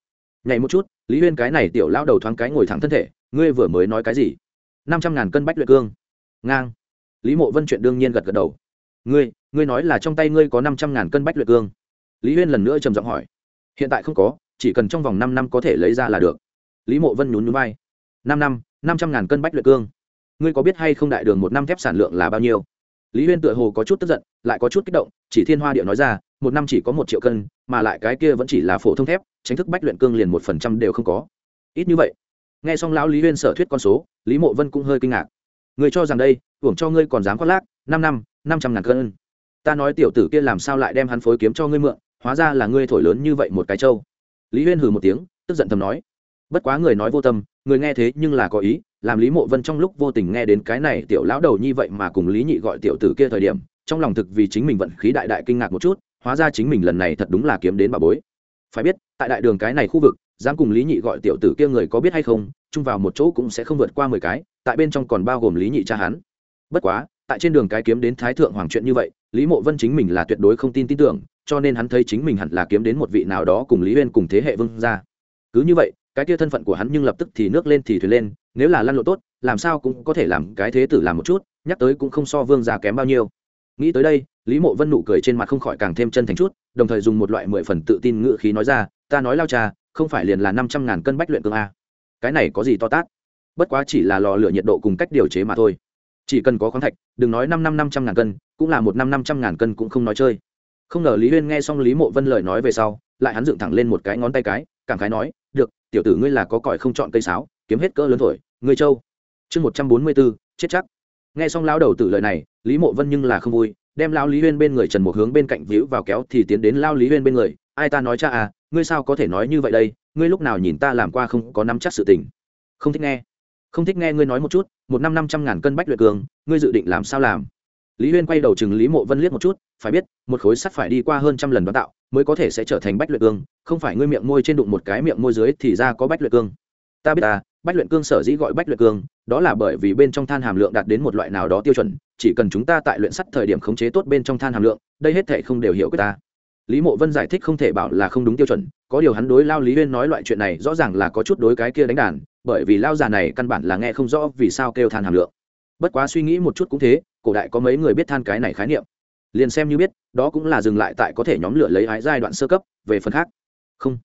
Nhảy một chút lý huyên cái này tiểu lão đầu thoáng cái ngồi thẳng thân thể, ngươi vừa mới nói cái gì? Năm trăm ngàn cân bách luyện cương. Ngang. Lý mộ vân chuyện đương nhiên gật gật đầu. Ngươi ngươi nói là trong tay ngươi có năm trăm ngàn cân bách luyện cương? Lý huyên lần nữa trầm giọng hỏi. Hiện tại không có, chỉ cần trong vòng năm năm có thể lấy ra là được. Lý mộ vân nhún nhún vai. Năm năm năm trăm ngàn cân bách luyện cương? Ngươi có biết hay không đại đường một năm thép sản lượng là bao nhiêu? Lý huyên tựa hồ có chút tức giận, lại có chút kích động, chỉ thiên hoa điệu nói ra, một năm chỉ có một triệu cân, mà lại cái kia vẫn chỉ là phổ thông thép, tránh thức bách luyện cương liền một phần trăm đều không có. Ít như vậy. Nghe xong lão lý huyên sở thuyết con số, lý mộ vân cũng hơi kinh ngạc. Người cho rằng đây, hưởng cho ngươi còn dám khoác lác, năm năm năm trăm ngàn cân. Ta nói tiểu tử kia làm sao lại đem hắn phối kiếm cho ngươi mượn, hóa ra là ngươi thổi lớn như vậy một cái trâu. Lý huyên hừ một tiếng, tức giận thầm nói. Bất quá người nói vô tâm, người nghe thế nhưng là có ý làm lý mộ vân trong lúc vô tình nghe đến cái này tiểu lão đầu như vậy mà cùng lý nhị gọi tiểu tử kia thời điểm, trong lòng thực vì chính mình vận khí đại đại kinh ngạc một chút, hóa ra chính mình lần này thật đúng là kiếm đến bà bối. Phải biết, tại đại đường cái này khu vực, dám cùng lý nhị gọi tiểu tử kia người có biết hay không, chung vào một chỗ cũng sẽ không vượt qua mười cái, tại bên trong còn bao gồm lý nhị cha hắn. Bất quá, tại trên đường cái kiếm đến thái thượng hoàng chuyện như vậy, lý mộ vân chính mình là tuyệt đối không tin tin tưởng, cho nên hắn thấy chính mình hẳn là kiếm đến một vị nào đó cùng lý uyên cùng thế hệ vương gia. Cứ như vậy, cái kia thân phận của hắn nhưng lập tức thì nước lên thì thuyền lên nếu là lăn lộ tốt, làm sao cũng có thể làm cái thế tử làm một chút, nhắc tới cũng không so vương gia kém bao nhiêu. Nghĩ tới đây, lý mộ vân nụ cười trên mặt không khỏi càng thêm chân thành chút, đồng thời dùng một loại mười phần tự tin ngự khí nói ra, ta nói lao trà không phải liền là năm trăm ngàn cân bách luyện cương a. Cái này có gì to tát? Bất quá chỉ là lò lửa nhiệt độ cùng cách điều chế mà thôi. Chỉ cần có khoáng thạch, đừng nói năm năm năm trăm ngàn cân, cũng là một năm năm trăm ngàn cân cũng không nói chơi. Không ngờ lý huyên nghe xong lý mộ vân lời nói về sau, lại hắn dựng thẳng lên một cái ngón tay cái, cảm khái nói, được, tiểu tử ngươi là có còi không chọn cây sáo kiếm hết cỡ lớn thổi, ngươi châu chương một trăm bốn mươi bốn chết chắc. Nghe xong lão đầu tử lời này, lý mộ vân nhưng là không vui, đem lao lý huyên bên người trần một hướng bên cạnh víu vào kéo thì tiến đến lao lý huyên bên người, ai ta nói cha à ngươi sao có thể nói như vậy đây? Ngươi lúc nào nhìn ta làm qua không có nắm chắc sự tình? Không thích nghe. Không thích nghe ngươi nói một chút, một năm năm trăm ngàn cân bách luyện cường, ngươi dự định làm sao làm? Lý huyên quay đầu chừng lý mộ vân liếc một chút, phải biết, một khối sắt phải đi qua hơn trăm lần đón tạo, mới có thể sẽ trở thành bách luyện cương không phải ngươi miệng môi trên đụng một cái miệng môi dưới thì ra có bách luyện cương ta biết ta, bách luyện cương sở dĩ gọi bách luyện cương, đó là bởi vì bên trong than hàm lượng đạt đến một loại nào đó tiêu chuẩn, chỉ cần chúng ta tại luyện sắt thời điểm khống chế tốt bên trong than hàm lượng, đây hết thể không đều hiểu quyết ta. Lý mộ vân giải thích không thể bảo là không đúng tiêu chuẩn, có điều hắn đối lao lý huyên nói loại chuyện này rõ ràng là có chút đối cái kia đánh đàn, bởi vì lao già này căn bản là nghe không rõ vì sao kêu than hàm lượng. Bất quá suy nghĩ một chút cũng thế, cổ đại có mấy người biết than cái này khái niệm. Liền xem như biết, đó cũng là dừng lại tại có thể nhóm lửa lấy ái giai đoạn sơ cấp, về phần khác. Không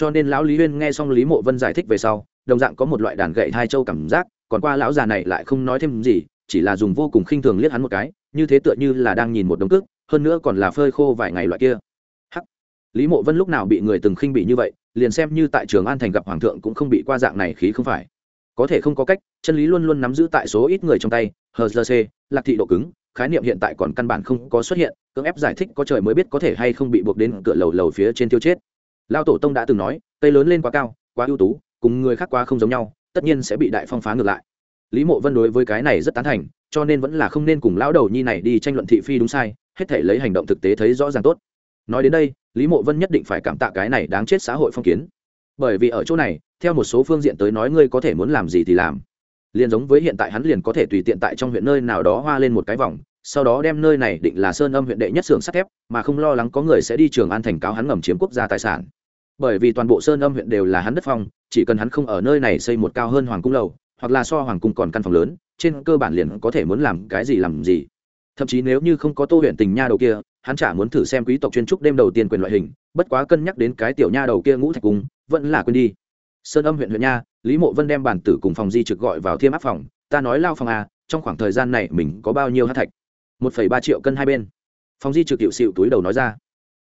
cho nên lão lý huyên nghe xong lý mộ vân giải thích về sau, đồng dạng có một loại đàn gậy hai châu cảm giác, còn qua lão già này lại không nói thêm gì, chỉ là dùng vô cùng khinh thường liếc hắn một cái, như thế tựa như là đang nhìn một đống cước, hơn nữa còn là phơi khô vài ngày loại kia. Hắc. Lý mộ vân lúc nào bị người từng khinh bị như vậy, liền xem như tại trường an thành gặp hoàng thượng cũng không bị qua dạng này khí không phải. Có thể không có cách, chân lý luôn luôn nắm giữ tại số ít người trong tay, hờ giờ c lạc thị độ cứng, khái niệm hiện tại còn căn bản không có xuất hiện, cưỡng ép giải thích có trời mới biết có thể hay không bị buộc đến cửa lầu lầu phía trên tiêu chết lao tổ tông đã từng nói, cây lớn lên quá cao, quá ưu tú, cùng người khác quá không giống nhau, tất nhiên sẽ bị đại phong phá ngược lại. Lý mộ vân đối với cái này rất tán thành, cho nên vẫn là không nên cùng lão đầu nhi này đi tranh luận thị phi đúng sai, hết thể lấy hành động thực tế thấy rõ ràng tốt. Nói đến đây, lý mộ vân nhất định phải cảm tạ cái này đáng chết xã hội phong kiến. Bởi vì ở chỗ này, theo một số phương diện tới nói ngươi có thể muốn làm gì thì làm. Liền giống với hiện tại hắn liền có thể tùy tiện tại trong huyện nơi nào đó hoa lên một cái vòng, sau đó đem nơi này định là sơn âm huyện đệ nhất xưởng sắt thép, mà không lo lắng có người sẽ đi trường an thành cáo hắn ngầm chiếm quốc gia tài sản bởi vì toàn bộ sơn âm huyện đều là hắn đất phong, chỉ cần hắn không ở nơi này xây một cao hơn hoàng cung lầu, hoặc là so hoàng cung còn căn phòng lớn, trên cơ bản liền có thể muốn làm cái gì làm gì. Thậm chí nếu như không có tô huyện tình nha đầu kia, hắn chả muốn thử xem quý tộc chuyên trúc đêm đầu tiên quyền loại hình, bất quá cân nhắc đến cái tiểu nha đầu kia ngũ thạch cung, vẫn là quên đi. Sơn âm huyện huyện nha, lý mộ vân đem bản tử cùng phòng di trực gọi vào thiêm áp phòng, ta nói lao phòng a trong khoảng thời gian này mình có bao nhiêu hát thạch? Một phẩy ba triệu cân hai bên. Phòng di trực hiệu xịu túi đầu nói ra.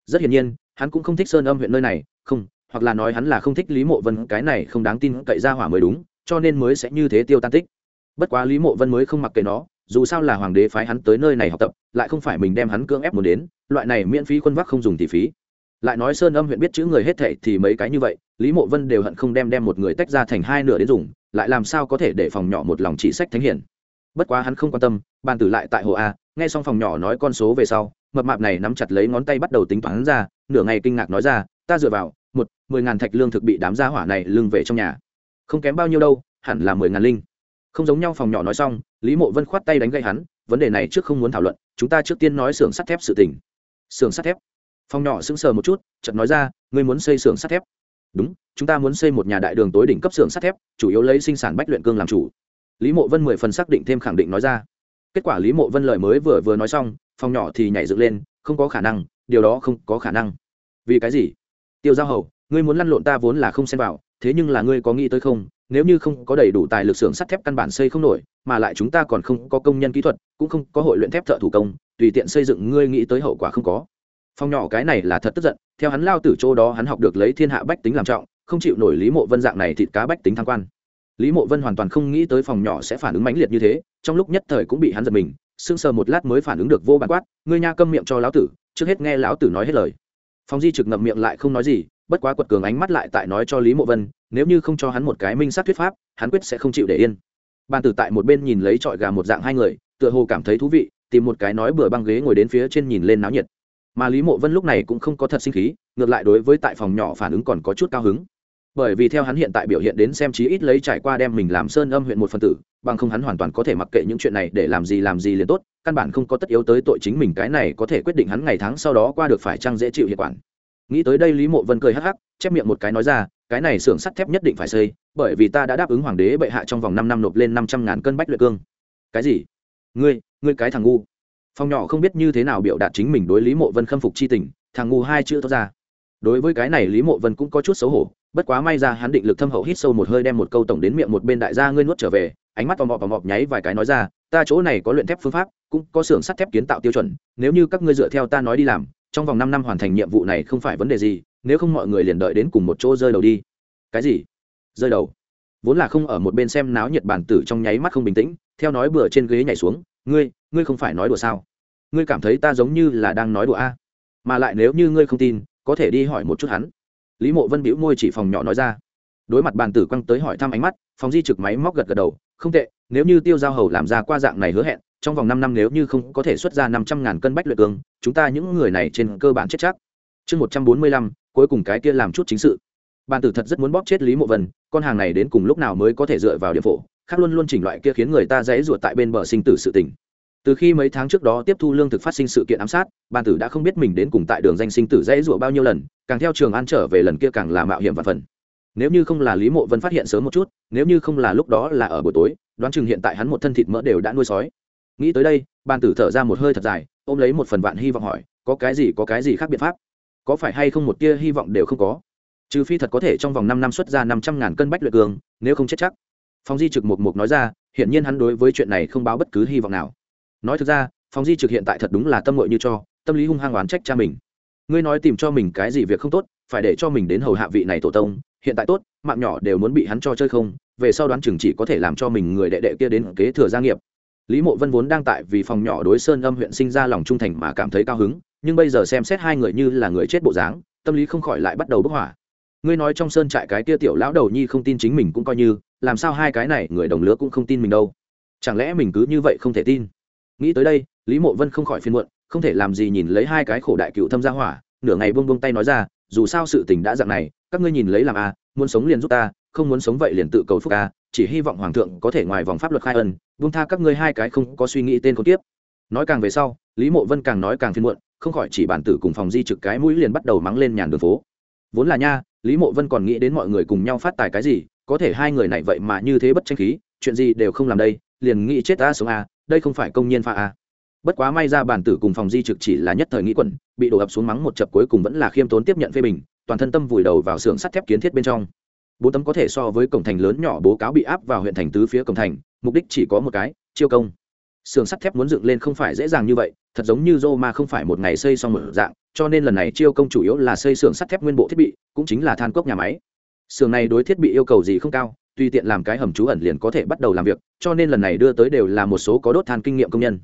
Rất hiển nhiên, hắn cũng không thích sơn âm huyện nơi này không, hoặc là nói hắn là không thích lý mộ vân, cái này không đáng tin cậy ra hỏa mới đúng, cho nên mới sẽ như thế tiêu tan tích. Bất quá lý mộ vân mới không mặc kệ nó, dù sao là hoàng đế phái hắn tới nơi này học tập, lại không phải mình đem hắn cưỡng ép muốn đến, loại này miễn phí quân vác không dùng tỷ phí. Lại nói sơn âm huyện biết chữ người hết thệ thì mấy cái như vậy, lý mộ vân đều hận không đem đem một người tách ra thành hai nửa đến dùng, lại làm sao có thể để phòng nhỏ một lòng chỉ sách thánh hiển. Bất quá hắn không quan tâm, bàn tử lại tại hồ a, nghe xong phòng nhỏ nói con số về sau, mập mạp này nắm chặt lấy ngón tay bắt đầu tính toán ra, nửa ngày kinh ngạc nói ra, ta dựa vào một, mười ngàn thạch lương thực bị đám gia hỏa này lưng về trong nhà. Không kém bao nhiêu đâu, hẳn là mười ngàn linh. Không giống nhau phòng nhỏ nói xong, lý mộ vân khoát tay đánh gây hắn, vấn đề này trước không muốn thảo luận, chúng ta trước tiên nói xưởng sắt thép sự tình. Xưởng sắt thép? Phòng nhỏ sững sờ một chút, chợt nói ra, ngươi muốn xây xưởng sắt thép? Đúng, chúng ta muốn xây một nhà đại đường tối đỉnh cấp xưởng sắt thép, chủ yếu lấy sinh sản bách luyện cương làm chủ. Lý mộ vân mười phần xác định thêm khẳng định nói ra. Kết quả lý mộ vân lời mới vừa vừa nói xong, phòng nhỏ thì nhảy dựng lên, không có khả năng, điều đó không có khả năng. Vì cái gì? Tiêu giao hầu, ngươi muốn lăn lộn ta vốn là không xem vào, thế nhưng là ngươi có nghĩ tới không? Nếu như không có đầy đủ tài lực xưởng sắt thép căn bản xây không nổi, mà lại chúng ta còn không có công nhân kỹ thuật, cũng không có hội luyện thép thợ thủ công, tùy tiện xây dựng ngươi nghĩ tới hậu quả không có. Phong nhỏ cái này là thật tức giận, theo hắn lao từ chỗ đó hắn học được lấy thiên hạ bách tính làm trọng, không chịu nổi lý mộ vân dạng này thịt cá bách tính tham quan. Lý mộ vân hoàn toàn không nghĩ tới phòng nhỏ sẽ phản ứng mãnh liệt như thế, trong lúc nhất thời cũng bị hắn giật mình, sững sờ một lát mới phản ứng được vô bản quát, ngươi nha câm miệng cho lão tử, trước hết nghe lão tử nói hết lời phong di trực ngậm miệng lại không nói gì, bất quá quật cường ánh mắt lại tại nói cho lý mộ vân, nếu như không cho hắn một cái minh sát thuyết pháp, hắn quyết sẽ không chịu để yên. Ban tử tại một bên nhìn lấy trọi gà một dạng hai người, tựa hồ cảm thấy thú vị, tìm một cái nói bừa băng ghế ngồi đến phía trên nhìn lên náo nhiệt. Mà lý mộ vân lúc này cũng không có thật sinh khí, ngược lại đối với tại phòng nhỏ phản ứng còn có chút cao hứng. Bởi vì theo hắn hiện tại biểu hiện đến xem chí ít lấy trải qua đem mình làm sơn âm huyện một phần tử, bằng không hắn hoàn toàn có thể mặc kệ những chuyện này để làm gì làm gì liền tốt căn bản không có tất yếu tới tội chính mình, cái này có thể quyết định hắn ngày tháng sau đó qua được phải chăng dễ chịu hiệu quản. Nghĩ tới đây lý mộ vân cười hắc hắc, chép miệng một cái nói ra, cái này xưởng sắt thép nhất định phải xây, bởi vì ta đã đáp ứng hoàng đế bệ hạ trong vòng năm năm nộp lên năm trăm ngàn cân bách luyện cương. Cái gì? Ngươi ngươi cái thằng ngu. Phong nhỏ không biết như thế nào biểu đạt chính mình đối lý mộ vân khâm phục c h i tình, thằng ngu hai chữ thoát ra. Đối với cái này lý mộ vân cũng có chút xấu hổ, bất quá may ra hắn định lực thâm hậu hít sâu một hơi đem một câu tổng đến miệng một bên đại gia ngươi nuốt trở về, ánh mắt tò mò tò mò nháy vài cái nói ra, ta chỗ này có luyện thép phương pháp cũng có xưởng sắt thép kiến tạo tiêu chuẩn, nếu như các ngươi dựa theo ta nói đi làm, trong vòng năm năm hoàn thành nhiệm vụ này không phải vấn đề gì, nếu không mọi người liền đợi đến cùng một chỗ rơi đầu đi. Cái gì? Rơi đầu? Vốn là không ở một bên xem náo nhiệt bản tử trong nháy mắt không bình tĩnh, theo nói bừa trên ghế nhảy xuống, ngươi ngươi không phải nói đùa sao? Ngươi cảm thấy ta giống như là đang nói đùa a? Mà lại nếu như ngươi không tin, có thể đi hỏi một chút hắn. Lý mộ vân bĩu môi chỉ phòng nhỏ nói ra. Đối mặt bàn tử quăng tới hỏi thăm ánh mắt phòng di trực máy móc gật gật đầu, không tệ, nếu như tiêu giao hầu làm ra qua dạng này hứa hẹn trong vòng năm năm nếu như không có thể xuất ra năm trăm ngàn cân bách luyện cương, chúng ta những người này trên cơ bản chết chắc. Chương một trăm bốn mươi lăm, cuối cùng cái kia làm chút chính sự. Bàn tử thật rất muốn bóp chết lý mộ vân, con hàng này đến cùng lúc nào mới có thể dựa vào địa phổ khác luôn luôn chỉnh loại kia khiến người ta dãy ruột tại bên bờ sinh tử sự tình. Từ khi mấy tháng trước đó tiếp thu lương thực phát sinh sự kiện ám sát, bàn tử đã không biết mình đến cùng tại đường danh sinh tử dãy ruột bao nhiêu lần, càng theo trường an trở về lần kia càng là mạo hiểm và phần. Nếu như không là lý mộ vân phát hiện sớm một chút, nếu như không là lúc đó là ở buổi tối, đoán chừng hiện tại hắn một thân thịt mỡ đều đã nuôi sói nghĩ tới đây, bàn tử thở ra một hơi thật dài, ôm lấy một phần vạn hy vọng hỏi, có cái gì, có cái gì khác biện pháp? Có phải hay không một tia hy vọng đều không có? Trừ phi thật có thể trong vòng năm năm xuất ra năm trăm ngàn cân bách luyện cường, nếu không chết chắc. Phong di trực một mục nói ra, hiển nhiên hắn đối với chuyện này không báo bất cứ hy vọng nào. Nói thực ra, phong di trực hiện tại thật đúng là tâm ngội như cho, tâm lý hung hăng oán trách cha mình. Ngươi nói tìm cho mình cái gì việc không tốt, phải để cho mình đến hầu hạ vị này tổ tông, hiện tại tốt, mạng nhỏ đều muốn bị hắn cho chơi không, về sau đoán chừng chỉ có thể làm cho mình người đệ đệ kia đến kế thừa gia nghiệp lý mộ vân vốn đang tại vì phòng nhỏ đối sơn âm huyện sinh ra lòng trung thành mà cảm thấy cao hứng nhưng bây giờ xem xét hai người như là người chết bộ dáng tâm lý không khỏi lại bắt đầu bức hỏa ngươi nói trong sơn trại cái kia tiểu lão đầu nhi không tin chính mình cũng coi như làm sao hai cái này người đồng lứa cũng không tin mình đâu? Chẳng lẽ mình cứ như vậy không thể tin? Nghĩ tới đây lý mộ vân không khỏi phiên muộn không thể làm gì nhìn lấy hai cái khổ đại cựu thâm gia hỏa nửa ngày buông buông tay nói ra dù sao sự tình đã dạng này các ngươi nhìn lấy làm a à, muốn sống liền giúp ta không muốn sống vậy liền tự cầu phúc a à, chỉ hy vọng hoàng thượng có thể ngoài vòng pháp luật khai ân, buông tha các ngươi hai cái không có suy nghĩ tên con tiếp nói càng về sau, lý mộ vân càng nói càng phiên muộn, không khỏi chỉ bản tử cùng phòng di trực cái mũi liền bắt đầu mắng lên nhàn đường phố. Vốn là nha, lý mộ vân còn nghĩ đến mọi người cùng nhau phát tài cái gì, có thể hai người này vậy mà như thế bất tranh khí, chuyện gì đều không làm đây, liền nghĩ chết ta sống a đây không phải công nhiên pha a bất quá may ra bản tử cùng phòng di trực chỉ là nhất thời nghĩ quẩn, bị đổ ập xuống mắng một chập cuối cùng vẫn là khiêm tốn tiếp nhận phê bình, toàn thân tâm vùi đầu vào xưởng sắt thép kiến thiết bên trong bốn tấm có thể so với cổng thành lớn nhỏ bố cáo bị áp vào huyện thành tứ phía cổng thành, mục đích chỉ có một cái, chiêu công. Xưởng sắt thép muốn dựng lên không phải dễ dàng như vậy, thật giống như rô mà không phải một ngày xây xong một dạng, cho nên lần này chiêu công chủ yếu là xây xưởng sắt thép nguyên bộ thiết bị, cũng chính là than cốc nhà máy. Xưởng này đối thiết bị yêu cầu gì không cao, tùy tiện làm cái hầm trú ẩn liền có thể bắt đầu làm việc, cho nên lần này đưa tới đều là một số có đốt than kinh nghiệm công nhân.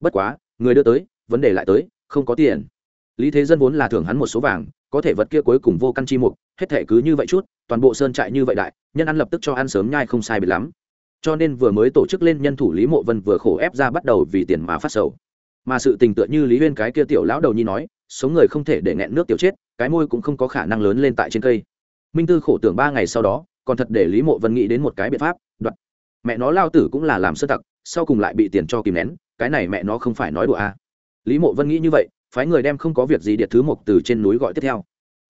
Bất quá, người đưa tới, vấn đề lại tới, không có tiền. Lý thế dân vốn là thưởng hắn một số vàng có thể vật kia cuối cùng vô căn chi mục, hết thể cứ như vậy chút, toàn bộ sơn trại như vậy đại, nhân ăn lập tức cho ăn sớm nhai không sai biệt lắm. Cho nên vừa mới tổ chức lên nhân thủ lý mộ vân vừa khổ ép ra bắt đầu vì tiền mà phát sầu. Mà sự tình tựa như lý huyên cái kia tiểu lão đầu nhi nói, sống người không thể để nghẹn nước tiểu chết, cái môi cũng không có khả năng lớn lên tại trên cây. Minh tư khổ tưởng ba ngày sau đó, còn thật để lý mộ vân nghĩ đến một cái biện pháp, đoạt. Mẹ nó lao tử cũng là làm sơ tặc, sau cùng lại bị tiền cho kìm nén, cái này mẹ nó không phải nói đùa à. lý mộ vân nghĩ như vậy phái người đem không có việc gì điện thứ mục từ trên núi gọi tiếp theo.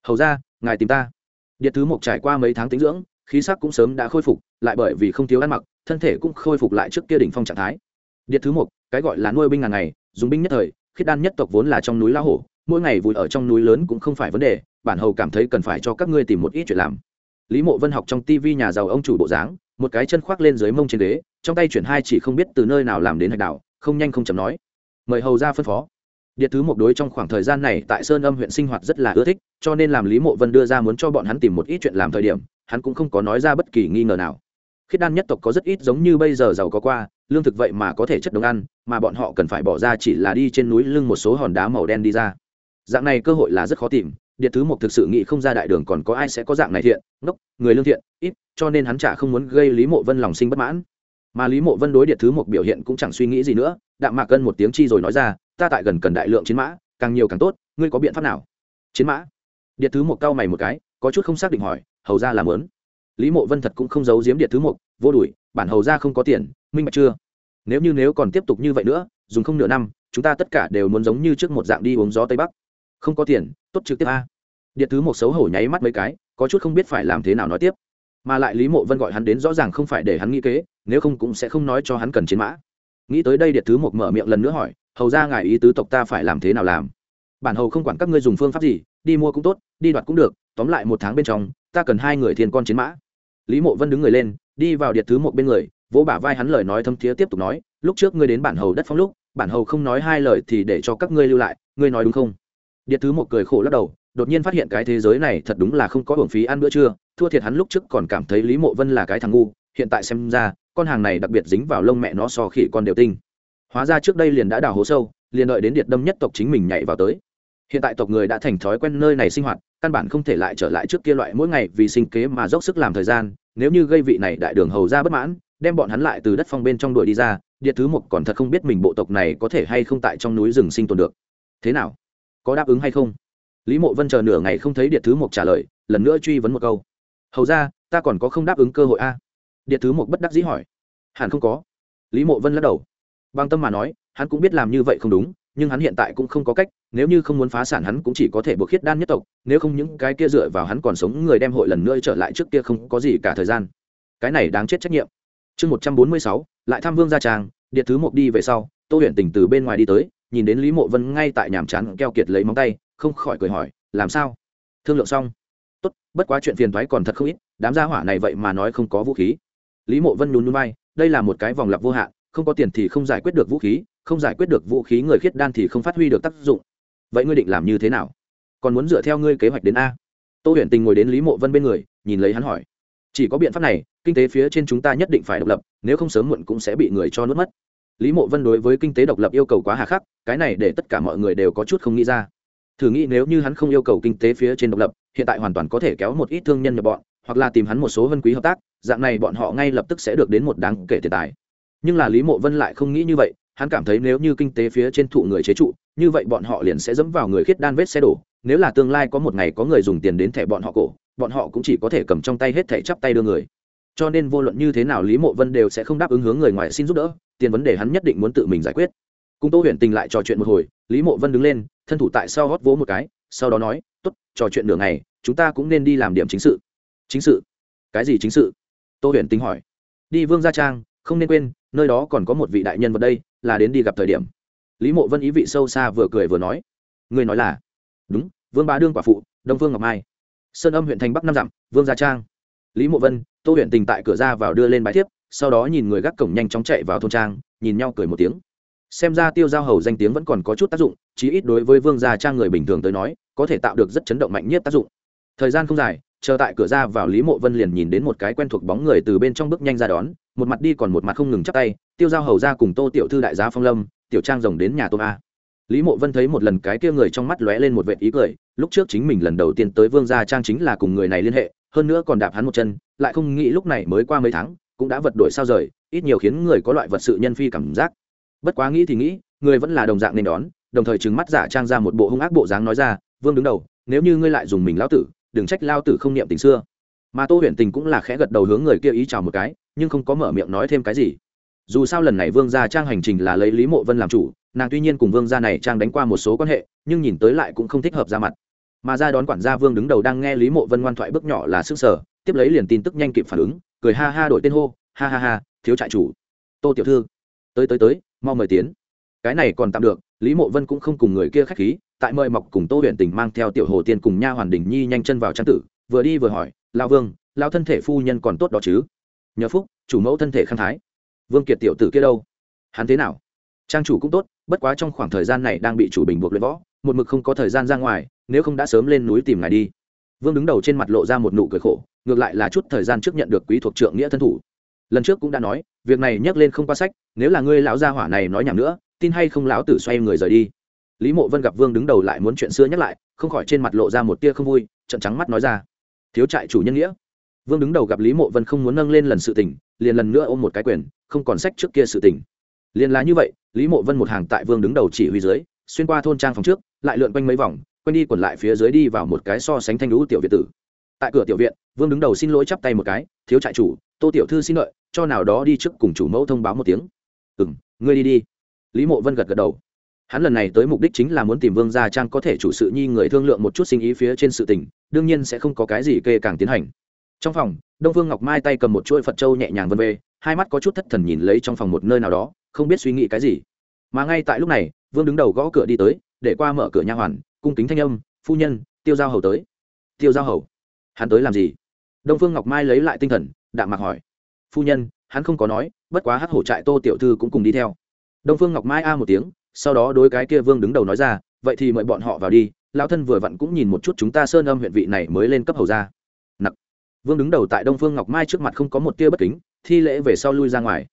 Hầu ra, ngài tìm ta. Điện thứ mục trải qua mấy tháng tính dưỡng, khí sắc cũng sớm đã khôi phục, lại bởi vì không thiếu ăn mặc, thân thể cũng khôi phục lại trước kia đỉnh phong trạng thái. Điện thứ mục cái gọi là nuôi binh ngàn ngày, dùng binh nhất thời, khiết đan nhất tộc vốn là trong núi la hổ, mỗi ngày vùi ở trong núi lớn cũng không phải vấn đề, bản hầu cảm thấy cần phải cho các ngươi tìm một ít chuyện làm. Lý mộ vân học trong tivi nhà giàu ông chủ bộ dáng, một cái chân khoác lên dưới mông trên đế trong tay chuyển hai chỉ không biết từ nơi nào làm đến hạch đảo, không nhanh không chậm nói. Mời hầu ra phân phó. Điệt thứ một đối trong khoảng thời gian này tại Sơn Âm huyện sinh hoạt rất là ưa thích, cho nên làm Lý Mộ Vân đưa ra muốn cho bọn hắn tìm một ít chuyện làm thời điểm, hắn cũng không có nói ra bất kỳ nghi ngờ nào. Khiết đan nhất tộc có rất ít giống như bây giờ giàu có qua, lương thực vậy mà có thể chất đống ăn, mà bọn họ cần phải bỏ ra chỉ là đi trên núi lưng một số hòn đá màu đen đi ra. Dạng này cơ hội là rất khó tìm, Điệt thứ một thực sự nghĩ không ra đại đường còn có ai sẽ có dạng này thiện, ngốc, người lương thiện, ít, cho nên hắn chả không muốn gây Lý Mộ Vân lòng sinh bất mãn. Mà Lý Mộ Vân đối Điệt thứ một biểu hiện cũng chẳng suy nghĩ gì nữa, đạm mạc cân một tiếng chi rồi nói ra, ta tại gần cần đại lượng chiến mã, càng nhiều càng tốt, ngươi có biện pháp nào? Chiến mã? Điện thứ một cao mày một cái, có chút không xác định hỏi, hầu ra làm lớn lý mộ vân thật cũng không giấu giếm điện thứ một vô đuổi, bản hầu ra không có tiền, minh bạch chưa? Nếu như nếu còn tiếp tục như vậy nữa, dùng không nửa năm, chúng ta tất cả đều muốn giống như trước một dạng đi uống gió tây bắc. Không có tiền, tốt trực tiếp a. Điện thứ một xấu hổ nháy mắt mấy cái, có chút không biết phải làm thế nào nói tiếp. Mà lại lý mộ vân gọi hắn đến rõ ràng không phải để hắn nghĩ kế, nếu không cũng sẽ không nói cho hắn cần chiến mã. Nghĩ tới đây điện thứ một mở miệng lần nữa hỏi hầu ra ngài ý tứ tộc ta phải làm thế nào làm? Bản hầu không quản các ngươi dùng phương pháp gì, đi mua cũng tốt, đi đoạt cũng được, tóm lại một tháng bên trong, ta cần hai người thiên con chiến mã. Lý mộ vân đứng người lên, đi vào điện thứ một bên người, vỗ bả vai hắn lời nói thâm thiế tiếp tục nói, lúc trước ngươi đến bản hầu đất phong lúc, bản hầu không nói hai lời thì để cho các ngươi lưu lại, ngươi nói đúng không? Điện thứ một cười khổ lắc đầu, đột nhiên phát hiện cái thế giới này thật đúng là không có hưởng phí ăn bữa trưa, thua thiệt hắn lúc trước còn cảm thấy lý mộ vân là cái thằng ngu, hiện tại xem ra, con hàng này đặc biệt dính vào lông mẹ nó so khỉ con đều tinh hóa ra trước đây liền đã đào hố sâu, liền đợi đến điệt đâm nhất tộc chính mình nhảy vào tới. Hiện tại tộc người đã thành thói quen nơi này sinh hoạt, căn bản không thể lại trở lại trước kia loại mỗi ngày vì sinh kế mà dốc sức làm thời gian, nếu như gây vị này đại đường hầu ra bất mãn, đem bọn hắn lại từ đất phong bên trong đuổi đi ra điện thứ một còn thật không biết mình bộ tộc này có thể hay không tại trong núi rừng sinh tồn được. Thế nào? Có đáp ứng hay không? Lý mộ vân chờ nửa ngày không thấy điện thứ một trả lời, lần nữa truy vấn một câu. Hầu ra, ta còn có không đáp ứng cơ hội a? À? điện thứ một bất đắc dĩ hỏi. Hẳn không có. Lý mộ vân lắc đầu bằng tâm mà nói, hắn cũng biết làm như vậy không đúng, nhưng hắn hiện tại cũng không có cách, nếu như không muốn phá sản hắn cũng chỉ có thể buộc khiết đan nhất tộc, nếu không những cái kia dựa vào hắn còn sống người đem hội lần nữa trở lại trước kia không có gì cả thời gian. Cái này đáng chết trách nhiệm. Chương một trăm bốn mươi sáu, lại tham vương gia tràng điện thứ một đi về sau, tô huyện tỉnh từ bên ngoài đi tới, nhìn đến lý mộ vân ngay tại nhàm chán keo kiệt lấy móng tay, không khỏi cười hỏi, làm sao? Thương lượng xong. Tốt, bất quá chuyện phiền thoái còn thật không ít, đám gia hỏa này vậy mà nói không có vũ khí. Lý mộ vân nhún nhún bay đây là một cái vòng lặp vô hạn không có tiền thì không giải quyết được vũ khí, không giải quyết được vũ khí người khiết đan thì không phát huy được tác dụng. Vậy ngươi định làm như thế nào? Còn muốn dựa theo ngươi kế hoạch đến a. Tô huyền tình ngồi đến lý mộ vân bên người, nhìn lấy hắn hỏi. Chỉ có biện pháp này, kinh tế phía trên chúng ta nhất định phải độc lập, nếu không sớm muộn cũng sẽ bị người cho nuốt mất. Lý mộ vân đối với kinh tế độc lập yêu cầu quá hà khắc, cái này để tất cả mọi người đều có chút không nghĩ ra. Thử nghĩ nếu như hắn không yêu cầu kinh tế phía trên độc lập, hiện tại hoàn toàn có thể kéo một ít thương nhân nhập bọn, hoặc là tìm hắn một số vân quý hợp tác, dạng này bọn họ ngay lập tức sẽ được đến một đáng kể tiền tài nhưng là lý mộ vân lại không nghĩ như vậy, hắn cảm thấy nếu như kinh tế phía trên thụ người chế trụ, như vậy bọn họ liền sẽ dẫm vào người khiết đan vết xe đổ, nếu là tương lai có một ngày có người dùng tiền đến thẻ bọn họ cổ, bọn họ cũng chỉ có thể cầm trong tay hết thẻ chắp tay đưa người. Cho nên vô luận như thế nào lý mộ vân đều sẽ không đáp ứng hướng người ngoài xin giúp đỡ, tiền vấn đề hắn nhất định muốn tự mình giải quyết. Cùng tô huyền tình lại trò chuyện một hồi, lý mộ vân đứng lên, thân thủ tại sau hót vỗ một cái, sau đó nói t ố t trò chuyện nửa ngày, chúng ta cũng nên đi làm điểm chính sự. Chính sự? Cái gì chính sự? Tô huyền tình hỏi. Đi vương gia trang, không nên quên nơi đó còn có một vị đại nhân vật đây, là đến đi gặp thời điểm. Lý mộ vân ý vị sâu xa vừa cười vừa nói người nói là? Đúng, vương bá đương quả phụ, đông vương ngọc mai. Sơn âm huyện thành bắc năm dặm, vương gia trang. Lý mộ vân, tô huyện tình tại cửa ra vào đưa lên bài thiếp, sau đó nhìn người gác cổng nhanh chóng chạy vào thôn trang, nhìn nhau cười một tiếng. Xem ra tiêu giao hầu danh tiếng vẫn còn có chút tác dụng, chí ít đối với vương gia trang người bình thường tới nói, có thể tạo được rất chấn động mạnh nhất tác dụng. Thời gian không dài, chờ tại cửa ra vào lý mộ vân liền nhìn đến một cái quen thuộc bóng người từ bên trong bước nhanh ra đón một mặt đi còn một mặt không ngừng chắp tay, tiêu giao hầu ra cùng tô tiểu thư đại gia phong lâm, tiểu trang rồng đến nhà tôm a. Lý mộ vân thấy một lần cái kia người trong mắt lóe lên một vệ ý cười, lúc trước chính mình lần đầu tiên tới vương gia trang chính là cùng người này liên hệ, hơn nữa còn đạp hắn một chân, lại không nghĩ lúc này mới qua mấy tháng, cũng đã vật đổi sao rời, ít nhiều khiến người có loại vật sự nhân phi cảm giác. Bất quá nghĩ thì nghĩ, người vẫn là đồng dạng nên đón, đồng thời trừng mắt giả trang ra một bộ hung ác bộ dáng nói ra, vương đứng đầu, nếu như ngươi lại dùng mình lao tử, đừng trách lao tử không niệm tình xưa. Mà tô huyền tình cũng là khẽ gật đầu hướng người kia ý chào một cái nhưng không có mở miệng nói thêm cái gì. Dù sao lần này vương gia trang hành trình là lấy lý mộ vân làm chủ, nàng tuy nhiên cùng vương gia này trang đánh qua một số quan hệ, nhưng nhìn tới lại cũng không thích hợp ra mặt. Mà ra đón quản gia vương đứng đầu đang nghe lý mộ vân ngoan thoại bước nhỏ là sức sở tiếp lấy liền tin tức nhanh kịp phản ứng, cười ha ha đổi tên hô, ha ha ha, thiếu trại chủ. Tô tiểu thư, tới tới tới, mau mời tiến. Cái này còn tạm được, lý mộ vân cũng không cùng người kia khách khí, tại mời mọc cùng tô huyện tình mang theo tiểu hồ tiên cùng nha hoàn đình nhi nhanh chân vào trang tử, vừa đi vừa hỏi lao vương lao thân thể phu nhân còn tốt đó chứ? Nhờ phúc, chủ mẫu thân thể khang thái. Vương kiệt tiểu tử kia đâu? Hắn thế nào? Trang chủ cũng tốt, bất quá trong khoảng thời gian này đang bị chủ bình buộc luyện võ, một mực không có thời gian ra ngoài, nếu không đã sớm lên núi tìm ngài đi. Vương đứng đầu trên mặt lộ ra một nụ cười khổ, ngược lại là chút thời gian trước nhận được quý thuộc trượng nghĩa thân thủ. Lần trước cũng đã nói, việc này nhắc lên không qua sách, nếu là ngươi lão gia hỏa này nói nhảm nữa, tin hay không lão tử xoay người rời đi. Lý mộ vân gặp vương đứng đầu lại muốn chuyện xưa nhắc lại, không khỏi trên mặt lộ ra một tia không vui trận trắng mắt nói ra. Thiếu trại chủ nhân nghĩa vương đứng đầu gặp lý mộ vân không muốn nâng lên lần sự tình, liền lần nữa ôm một cái quyền, không còn sách trước kia sự tình. Liền là như vậy, lý mộ vân một hàng tại vương đứng đầu chỉ huy dưới, xuyên qua thôn trang phòng trước, lại lượn quanh mấy vòng, quanh đi quẩn lại phía dưới đi vào một cái so sánh thanh lũ tiểu viện tử. Tại cửa tiểu viện, vương đứng đầu xin lỗi chắp tay một cái, thiếu trại chủ, tô tiểu thư xin lợi cho nào đó đi trước cùng chủ mẫu thông báo một tiếng. Ừ m ngươi đi đi. Lý mộ vân gật gật đầu. Hắn lần này tới mục đích chính là muốn tìm vương gia trang có thể chủ sự nhi người thương lượng một chút sinh ý phía trên sự tình, đương nhiên sẽ không có cái gì kê càng tiến hành trong phòng, đông vương ngọc mai tay cầm một chuỗi phật trâu nhẹ nhàng vân về hai mắt có chút thất thần nhìn lấy trong phòng một nơi nào đó, không biết suy nghĩ cái gì. Mà ngay tại lúc này, vương đứng đầu gõ cửa đi tới, để qua mở cửa nha hoàn, cung kính thanh âm, phu nhân, tiêu giao hầu tới. Tiêu giao hầu? Hắn tới làm gì? Đông phương ngọc mai lấy lại tinh thần, đạm mạc hỏi. Phu nhân, hắn không có nói, bất quá hát hổ trại tô tiểu thư cũng cùng đi theo. Đông phương ngọc mai a một tiếng, sau đó đối cái kia vương đứng đầu nói ra, vậy thì mời bọn họ vào đi, lão thân vừa vặn cũng nhìn một chút chúng ta sơn âm huyện vị này mới lên cấp hầu ra vương đứng đầu tại đông phương ngọc mai trước mặt không có một tia bất kính, thi lễ về sau lui ra ngoài.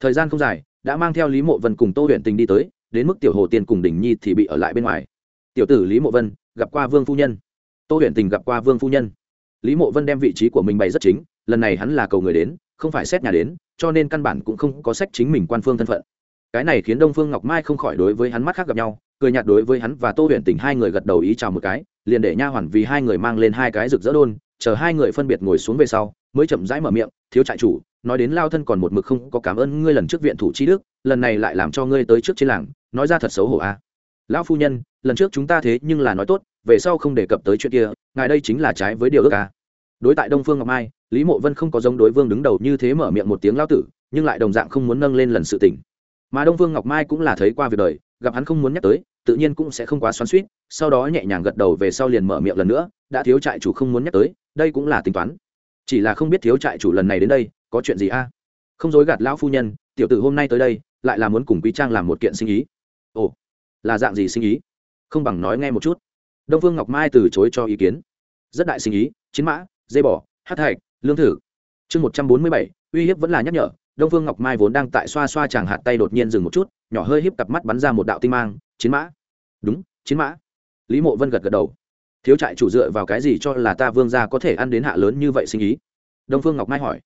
Thời gian không dài, đã mang theo lý mộ vân cùng tô huyện tình đi tới, đến mức tiểu hồ tiên cùng đình nhi thì bị ở lại bên ngoài. Tiểu tử lý mộ vân, gặp qua vương phu nhân. Tô huyện tình gặp qua vương phu nhân. Lý mộ vân đem vị trí của mình bày rất chính, lần này hắn là cầu người đến, không phải xét nhà đến, cho nên căn bản cũng không có sách chính mình quan phương thân phận. Cái này khiến đông phương ngọc mai không khỏi đối với hắn mắt khác gặp nhau, cười nhạt đối với hắn và tô huyện tình hai người gật đầu ý chào một cái, liền để nha hoàn vì hai người mang lên hai cái rực rỡ đôn chờ hai người phân biệt ngồi xuống về sau, mới chậm rãi mở miệng, thiếu trại chủ, nói đến lao thân còn một mực không có cảm ơn ngươi lần trước viện thủ chi đức, lần này lại làm cho ngươi tới trước trên làng, nói ra thật xấu hổ a à. lão phu nhân, lần trước chúng ta thế nhưng là nói tốt, về sau không đề cập tới chuyện kia, ngài đây chính là trái với điều ước a đối tại đông phương ngọc mai, lý mộ vân không có giống đối vương đứng đầu như thế mở miệng một tiếng lao tử, nhưng lại đồng dạng không muốn nâng lên lần sự tình mà đông phương ngọc mai cũng là thấy qua việc đời, gặp hắn không muốn nhắc tới, tự nhiên cũng sẽ không quá xoắn suýt sau đó nhẹ nhàng gật đầu về sau liền mở miệng lần nữa, đã thiếu trại chủ không muốn nhắc tới đây cũng là tính toán. Chỉ là không biết thiếu trại chủ lần này đến đây, có chuyện gì a? Không dối gạt lão phu nhân, tiểu tử hôm nay tới đây, lại là muốn cùng quý trang làm một kiện sinh ý. Ồ, là dạng gì sinh ý? Không bằng nói nghe một chút. Đông vương ngọc mai từ chối cho ý kiến. Rất đại sinh ý, chiến mã dây bỏ hát thạch lương thử. Chương một trăm bốn mươi bảy, uy hiếp vẫn là nhắc nhở. Đông phương ngọc mai vốn đang tại xoa xoa chàng hạt tay đột nhiên dừng một chút, nhỏ hơi híp cặp mắt bắn ra một đạo tinh mang, chiến mã. Đúng, chiến mã. Lý mộ vân gật gật đầu thiếu trại chủ dựa vào cái gì cho là ta vương gia có thể ăn đến hạ lớn như vậy sinh ý? Đông phương ngọc mai hỏi.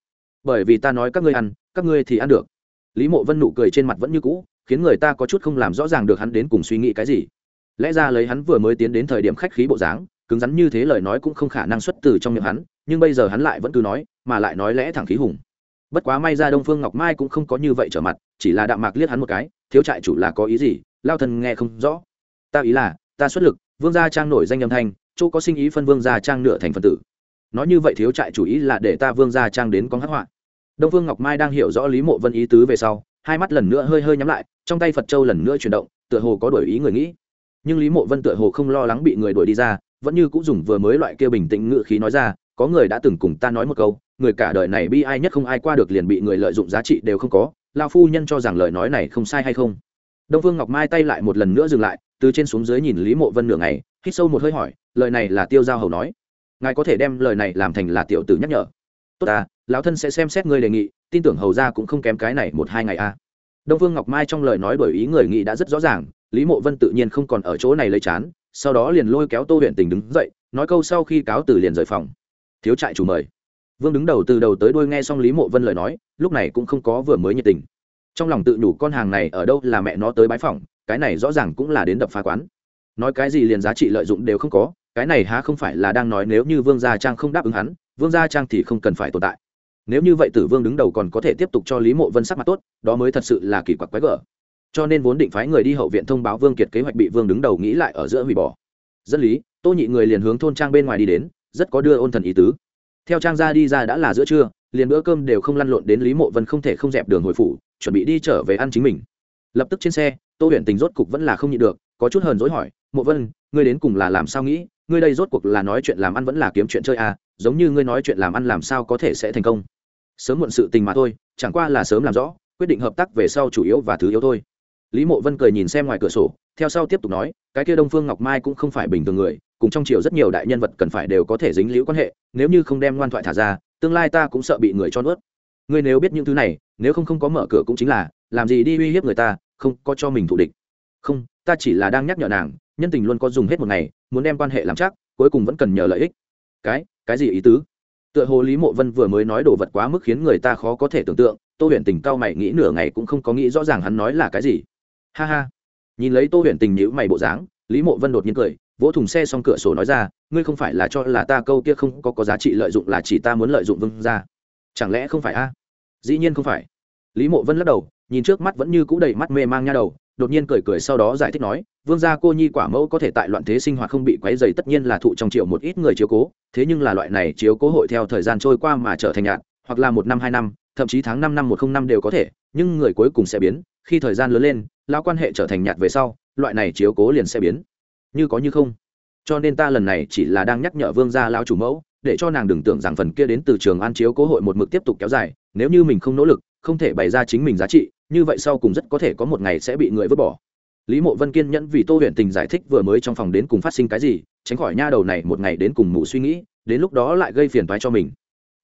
Bởi vì ta nói các ngươi ăn, các ngươi thì ăn được. Lý mộ vân nụ cười trên mặt vẫn như cũ, khiến người ta có chút không làm rõ ràng được hắn đến cùng suy nghĩ cái gì. Lẽ ra lấy hắn vừa mới tiến đến thời điểm khách khí bộ dáng, cứng rắn như thế lời nói cũng không khả năng xuất từ trong miệng hắn, nhưng bây giờ hắn lại vẫn cứ nói, mà lại nói lẽ thẳng khí hùng. Bất quá may ra đông phương ngọc mai cũng không có như vậy trở mặt, chỉ là đạm mạc liếc hắn một cái, thiếu trại chủ là có ý gì? Lao thần nghe không rõ. Ta ý là, ta xuất lực. Vương gia trang nổi danh âm thanh chỗ có sinh ý phân vương gia trang nửa thành phần tử. Nói như vậy thiếu trại chủ ý là để ta vương gia trang đến con hắc họa. Đông vương ngọc mai đang hiểu rõ lý mộ vân ý tứ về sau, hai mắt lần nữa hơi hơi nhắm lại, trong tay phật châu lần nữa chuyển động, tựa hồ có đổi ý người nghĩ. Nhưng lý mộ vân tựa hồ không lo lắng bị người đuổi đi ra, vẫn như cũng dùng vừa mới loại kia bình tĩnh ngự khí nói ra, có người đã từng cùng ta nói một câu, người cả đời này bi ai nhất không ai qua được liền bị người lợi dụng giá trị đều không có lao phu nhân cho rằng lời nói này không sai hay không? Đông phương ngọc mai tay lại một lần nữa dừng lại, từ trên xuống dưới nhìn lý mộ vân nửa ngày, hít sâu một hơi hỏi, lời này là tiêu giao hầu nói. Ngài có thể đem lời này làm thành là tiểu tử nhắc nhở. Tốt à lão thân sẽ xem xét ngươi đề nghị, tin tưởng hầu ra cũng không kém cái này một hai ngày a à. đông phương ngọc mai trong lời nói đổi ý người nghị đã rất rõ ràng, lý mộ vân tự nhiên không còn ở chỗ này lấy chán, sau đó liền lôi kéo tô huyện tình đứng dậy, nói câu sau khi cáo từ liền rời phòng. Thiếu trại chủ mời. Vương đứng đầu từ đầu tới đuôi nghe xong lý mộ vân lời nói, lúc này cũng không có vừa mới nhiệt tình trong lòng tự nhủ con hàng này ở đâu là mẹ nó tới bái phỏng, cái này rõ ràng cũng là đến đập phá quán. Nói cái gì liền giá trị lợi dụng đều không có cái này há không phải là đang nói nếu như vương gia trang không đáp ứng hắn vương gia trang thì không cần phải tồn tại. Nếu như vậy tử vương đứng đầu còn có thể tiếp tục cho lý mộ vân sắc mặt tốt đó mới thật sự là kỳ quặc quái gở. Cho nên vốn định phái người đi hậu viện thông báo vương kiệt kế hoạch bị vương đứng đầu nghĩ lại ở giữa hủy bỏ. Dân lý tô nhị người liền hướng thôn trang bên ngoài đi đến rất có đưa ôn thần ý tứ. Theo trang ra đi ra đã là giữa trưa liền bữa cơm đều không lăn lộn đến lý mộ vân không thể không dẹp đường hồi phủ chuẩn bị đi trở về ăn chính mình. Lập tức trên xe, tô huyện tình rốt cục vẫn là không nhịn được, có chút hờn dỗi hỏi, mộ vân, ngươi đến cùng là làm sao nghĩ? Ngươi đây rốt cuộc là nói chuyện làm ăn vẫn là kiếm chuyện chơi à? Giống như ngươi nói chuyện làm ăn làm sao có thể sẽ thành công? Sớm muộn sự tình mà thôi, chẳng qua là sớm làm rõ, quyết định hợp tác về sau chủ yếu và thứ yếu thôi. Lý mộ vân cười nhìn xem ngoài cửa sổ, theo sau tiếp tục nói, cái kia đông phương ngọc mai cũng không phải bình thường người, cùng trong triều rất nhiều đại nhân vật cần phải đều có thể dính liễu quan hệ, nếu như không đem ngoan thoại thả ra, tương lai ta cũng sợ bị người cho nuốt ngươi nếu biết những thứ này, nếu không không có mở cửa cũng chính là, làm gì đi uy hiếp người ta, không có cho mình thù địch. Không, ta chỉ là đang nhắc nhở nàng, nhân tình luôn có dùng hết một ngày, muốn đem quan hệ làm chắc, cuối cùng vẫn cần nhờ lợi ích. Cái cái gì ý tứ? Tựa hồ lý mộ vân vừa mới nói đồ vật quá mức khiến người ta khó có thể tưởng tượng, tô huyền tình cao mày nghĩ nửa ngày cũng không có nghĩ rõ ràng hắn nói là cái gì. Ha ha. Nhìn lấy tô huyền tình nhữ mày bộ dáng, lý mộ vân đột nhiên cười, vỗ thùng xe xong cửa sổ nói ra, ngươi không phải là cho là ta câu kia không có có giá trị lợi dụng là chỉ ta muốn lợi dụng vương ra chẳng lẽ không phải a? Dĩ nhiên không phải. Lý mộ vân lắc đầu, nhìn trước mắt vẫn như cũ đầy mắt mê mang nha đầu, đột nhiên cười cười sau đó giải thích nói, vương gia cô nhi quả mẫu có thể tại loạn thế sinh hoạt không bị quấy dày tất nhiên là thụ trong triệu một ít người chiếu cố, thế nhưng là loại này chiếu cố hội theo thời gian trôi qua mà trở thành nhạt, hoặc là một năm, hai năm, thậm chí tháng năm năm một không năm đều có thể, nhưng người cuối cùng sẽ biến, khi thời gian lớn lên lao quan hệ trở thành nhạt về sau, loại này chiếu cố liền sẽ biến. Như có như không. Cho nên ta lần này chỉ là đang nhắc nhở vương gia lao chủ mẫu để cho nàng đừng tưởng rằng phần kia đến từ trường an chiếu cố hội một mực tiếp tục kéo dài, nếu như mình không nỗ lực, không thể bày ra chính mình giá trị, như vậy sau cùng rất có thể có một ngày sẽ bị người vứt bỏ. Lý mộ vân kiên nhẫn vì tô huyện tình giải thích vừa mới trong phòng đến cùng phát sinh cái gì, tránh khỏi nha đầu này một ngày đến cùng mụ suy nghĩ, đến lúc đó lại gây phiền toái cho mình.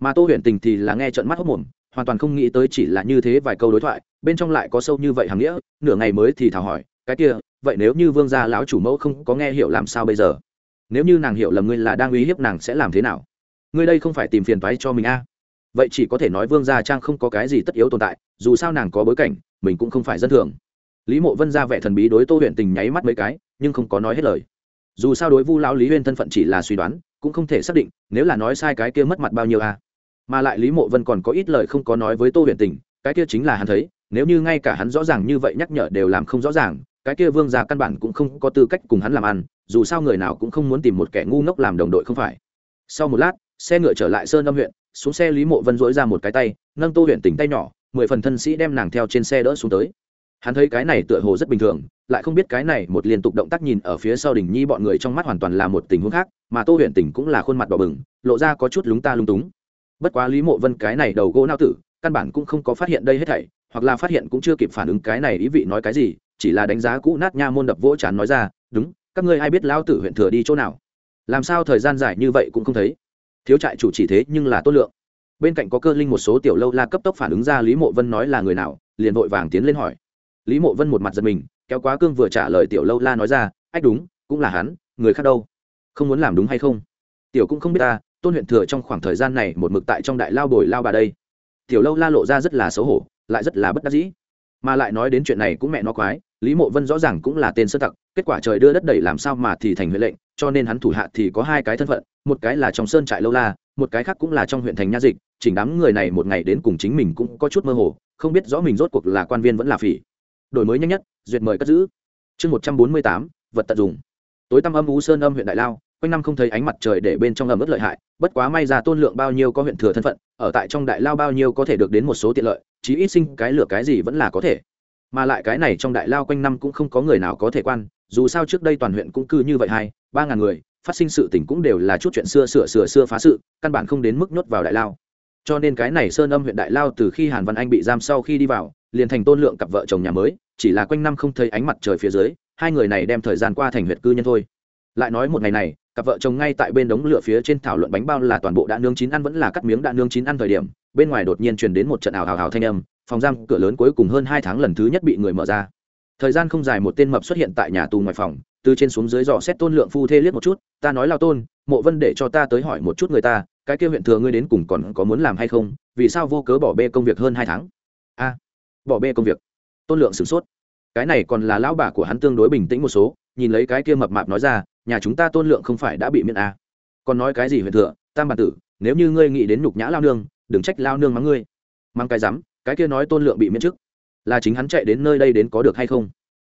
Mà tô huyện tình thì là nghe trận mắt hốc mồm, hoàn toàn không nghĩ tới chỉ là như thế vài câu đối thoại, bên trong lại có sâu như vậy hằng nghĩa, nửa ngày mới thì thảo hỏi, cái kia, vậy nếu như vương gia lão chủ mẫu không có nghe hiểu làm sao bây giờ? Nếu như nàng hiểu lầm ngươi là đang uy hiếp nàng sẽ làm thế nào? Ngươi đây không phải tìm phiền toái cho mình a à? vậy chỉ có thể nói vương gia trang không có cái gì tất yếu tồn tại, dù sao nàng có bối cảnh, mình cũng không phải dân thường. Lý mộ vân ra vẻ thần bí đối tô huyện tình nháy mắt mấy cái, nhưng không có nói hết lời. Dù sao đối vu lão lý huyên thân phận chỉ là suy đoán, cũng không thể xác định nếu là nói sai cái kia mất mặt bao nhiêu à. Mà lại lý mộ vân còn có ít lời không có nói với tô huyện tình, cái kia chính là hắn thấy, nếu như ngay cả hắn rõ ràng như vậy nhắc nhở đều làm không rõ ràng, cái kia vương gia căn bản cũng không có tư cách cùng hắn làm ăn, dù sao người nào cũng không muốn tìm một kẻ ngu ngốc làm đồng đội không phải. Sau một lát xe ngựa trở lại sơn âm huyện, xuống xe lý mộ vân dỗi ra một cái tay, nâng tô huyện tỉnh tay nhỏ, mười phần thân sĩ đem nàng theo trên xe đỡ xuống tới. Hắn thấy cái này tựa hồ rất bình thường, lại không biết cái này một liên tục động tác nhìn ở phía sau đình nhi bọn người trong mắt hoàn toàn là một tình huống khác, mà tô huyện tỉnh cũng là khuôn mặt đỏ bừng, lộ ra có chút lúng ta lung túng. Bất quá lý mộ vân cái này đầu gỗ nao tử, căn bản cũng không có phát hiện đây hết thảy, hoặc là phát hiện cũng chưa kịp phản ứng cái này ý vị nói cái gì, chỉ là đánh giá cũ nát nha môn đập vỗ chán nói ra, đúng, các ngươi ai biết lao tử huyện thừa đi chỗ nào? Làm sao thời gian dài như vậy cũng không thấy? Thiếu trại chủ chỉ thế nhưng là tốt lượng. Bên cạnh có cơ linh một số tiểu lâu la cấp tốc phản ứng ra lý mộ vân nói là người nào, liền vội vàng tiến lên hỏi. Lý mộ vân một mặt giật mình, kéo quá cương vừa trả lời tiểu lâu la nói ra, ách đúng, cũng là hắn, người khác đâu? Không muốn làm đúng hay không? Tiểu cũng không biết ta, tôn huyện thừa trong khoảng thời gian này một mực tại trong đại lao bồi lao bà đây. Tiểu lâu la lộ ra rất là xấu hổ, lại rất là bất đắc dĩ. Mà lại nói đến chuyện này cũng mẹ nó quái, lý mộ vân rõ ràng cũng là tên sơ tặc, kết quả trời đưa đất đẩy làm sao mà thì thành huệ lệnh cho nên hắn thủ hạ thì có hai cái thân phận, một cái là trong sơn trại lâu la, một cái khác cũng là trong huyện thành nha dịch, chỉnh đám người này một ngày đến cùng chính mình cũng có chút mơ hồ, không biết rõ mình rốt cuộc là quan viên vẫn là phỉ. Đổi mới nhanh nhất, duyệt mời cất giữ. Chương một trăm bốn mươi tám, vật tận dụng tối tăm âm ú sơn âm huyện đại lao, quanh năm không thấy ánh mặt trời để bên trong ẩm ướt lợi hại, bất quá may ra tôn lượng bao nhiêu có huyện thừa thân phận, ở tại trong đại lao bao nhiêu có thể được đến một số tiện lợi, chí ít sinh cái lửa cái gì vẫn là có thể. Mà lại cái này trong đại lao quanh năm cũng không có người nào có thể quan dù sao trước đây toàn huyện cũng cư như vậy hai, ba ngàn người, phát sinh sự tình cũng đều là chút chuyện xưa sửa sửa xưa phá sự, căn bản không đến mức nhốt vào đại lao. Cho nên cái này sơn âm huyện đại lao từ khi hàn văn anh bị giam sau khi đi vào, liền thành tôn lượng cặp vợ chồng nhà mới, chỉ là quanh năm không thấy ánh mặt trời phía dưới, hai người này đem thời gian qua thành huyện cư nhân thôi. Lại nói một ngày này, cặp vợ chồng ngay tại bên đống lửa phía trên thảo luận bánh bao là toàn bộ đã nướng chín ăn vẫn là cắt miếng đã nướng chín ăn thời điểm, bên ngoài đột nhiên truyền đến một trận ảo hào hào thanh âm, phòng giam cửa lớn cuối cùng hơn hai tháng lần thứ nhất bị người mở ra thời gian không dài một tên mập xuất hiện tại nhà tù ngoài phòng, từ trên xuống dưới dò xét tôn lượng phu thê liếc một chút, ta nói lao tôn, mộ vân để cho ta tới hỏi một chút người ta, cái kia huyện thừa ngươi đến cùng còn có muốn làm hay không, vì sao vô cớ bỏ bê công việc hơn hai tháng? A, bỏ bê công việc. Tôn lượng sửng sốt. Cái này còn là lão bà của hắn tương đối bình tĩnh một số, nhìn lấy cái kia mập mạp nói ra, nhà chúng ta tôn lượng không phải đã bị miễn a. Còn nói cái gì huyện thừa, tam bản tử, nếu như ngươi nghĩ đến nhục nhã lao nương, đừng trách lao nương mắng ngươi. Mang cái rắm, cái kia nói tôn lượng bị miễn chức là chính hắn chạy đến nơi đây đến có được hay không?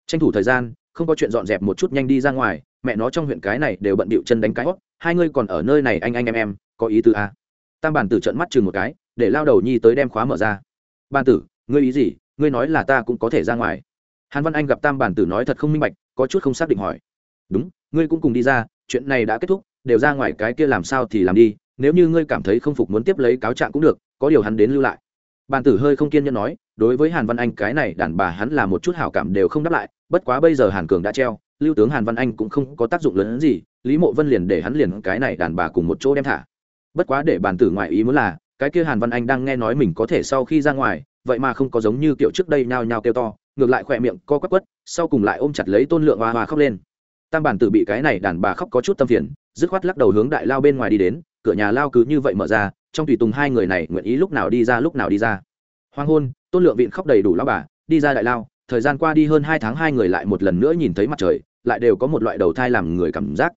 Tranh thủ thời gian, không có chuyện dọn dẹp một chút nhanh đi ra ngoài, mẹ nó trong huyện cái này đều bận bịu chân đánh cái hót hai ngươi còn ở nơi này anh anh em em, có ý tư à? tam bản tử trợn mắt chừng một cái, để lao đầu nhi tới đem khóa mở ra. Ban tử, ngươi ý gì? Ngươi nói là ta cũng có thể ra ngoài. Hàn văn anh gặp tam bản tử nói thật không minh bạch, có chút không xác định hỏi. Đúng, ngươi cũng cùng đi ra, chuyện này đã kết thúc, đều ra ngoài cái kia làm sao thì làm đi, nếu như ngươi cảm thấy không phục muốn tiếp lấy cáo trạng cũng được, có điều hắn đến lưu lại bàn tử hơi không kiên nhẫn nói, đối với hàn văn anh cái này đàn bà hắn là một chút hảo cảm đều không đáp lại, bất quá bây giờ hàn cường đã treo, lưu tướng hàn văn anh cũng không có tác dụng lớn hơn gì, lý mộ vân liền để hắn liền cái này đàn bà cùng một chỗ đem thả. Bất quá để bàn tử ngoại ý muốn là, cái kia hàn văn anh đang nghe nói mình có thể sau khi ra ngoài, vậy mà không có giống như kiểu trước đây nhao nhao kêu to, ngược lại khỏe miệng co quắp quất, sau cùng lại ôm chặt lấy tôn lượng hoa hoa khóc lên. Tam bản tử bị cái này đàn bà khóc có chút tâm phiền, dứt khoát lắc đầu hướng đại lao bên ngoài đi đến cửa nhà lao cứ như vậy mở ra, trong tùy tùng hai người này nguyện ý lúc nào đi ra lúc nào đi ra. Hoang hôn, tôn lượng vịn khóc đầy đủ lao bà, đi ra đại lao, thời gian qua đi hơn hai tháng hai người lại một lần nữa nhìn thấy mặt trời, lại đều có một loại đầu thai làm người cảm giác.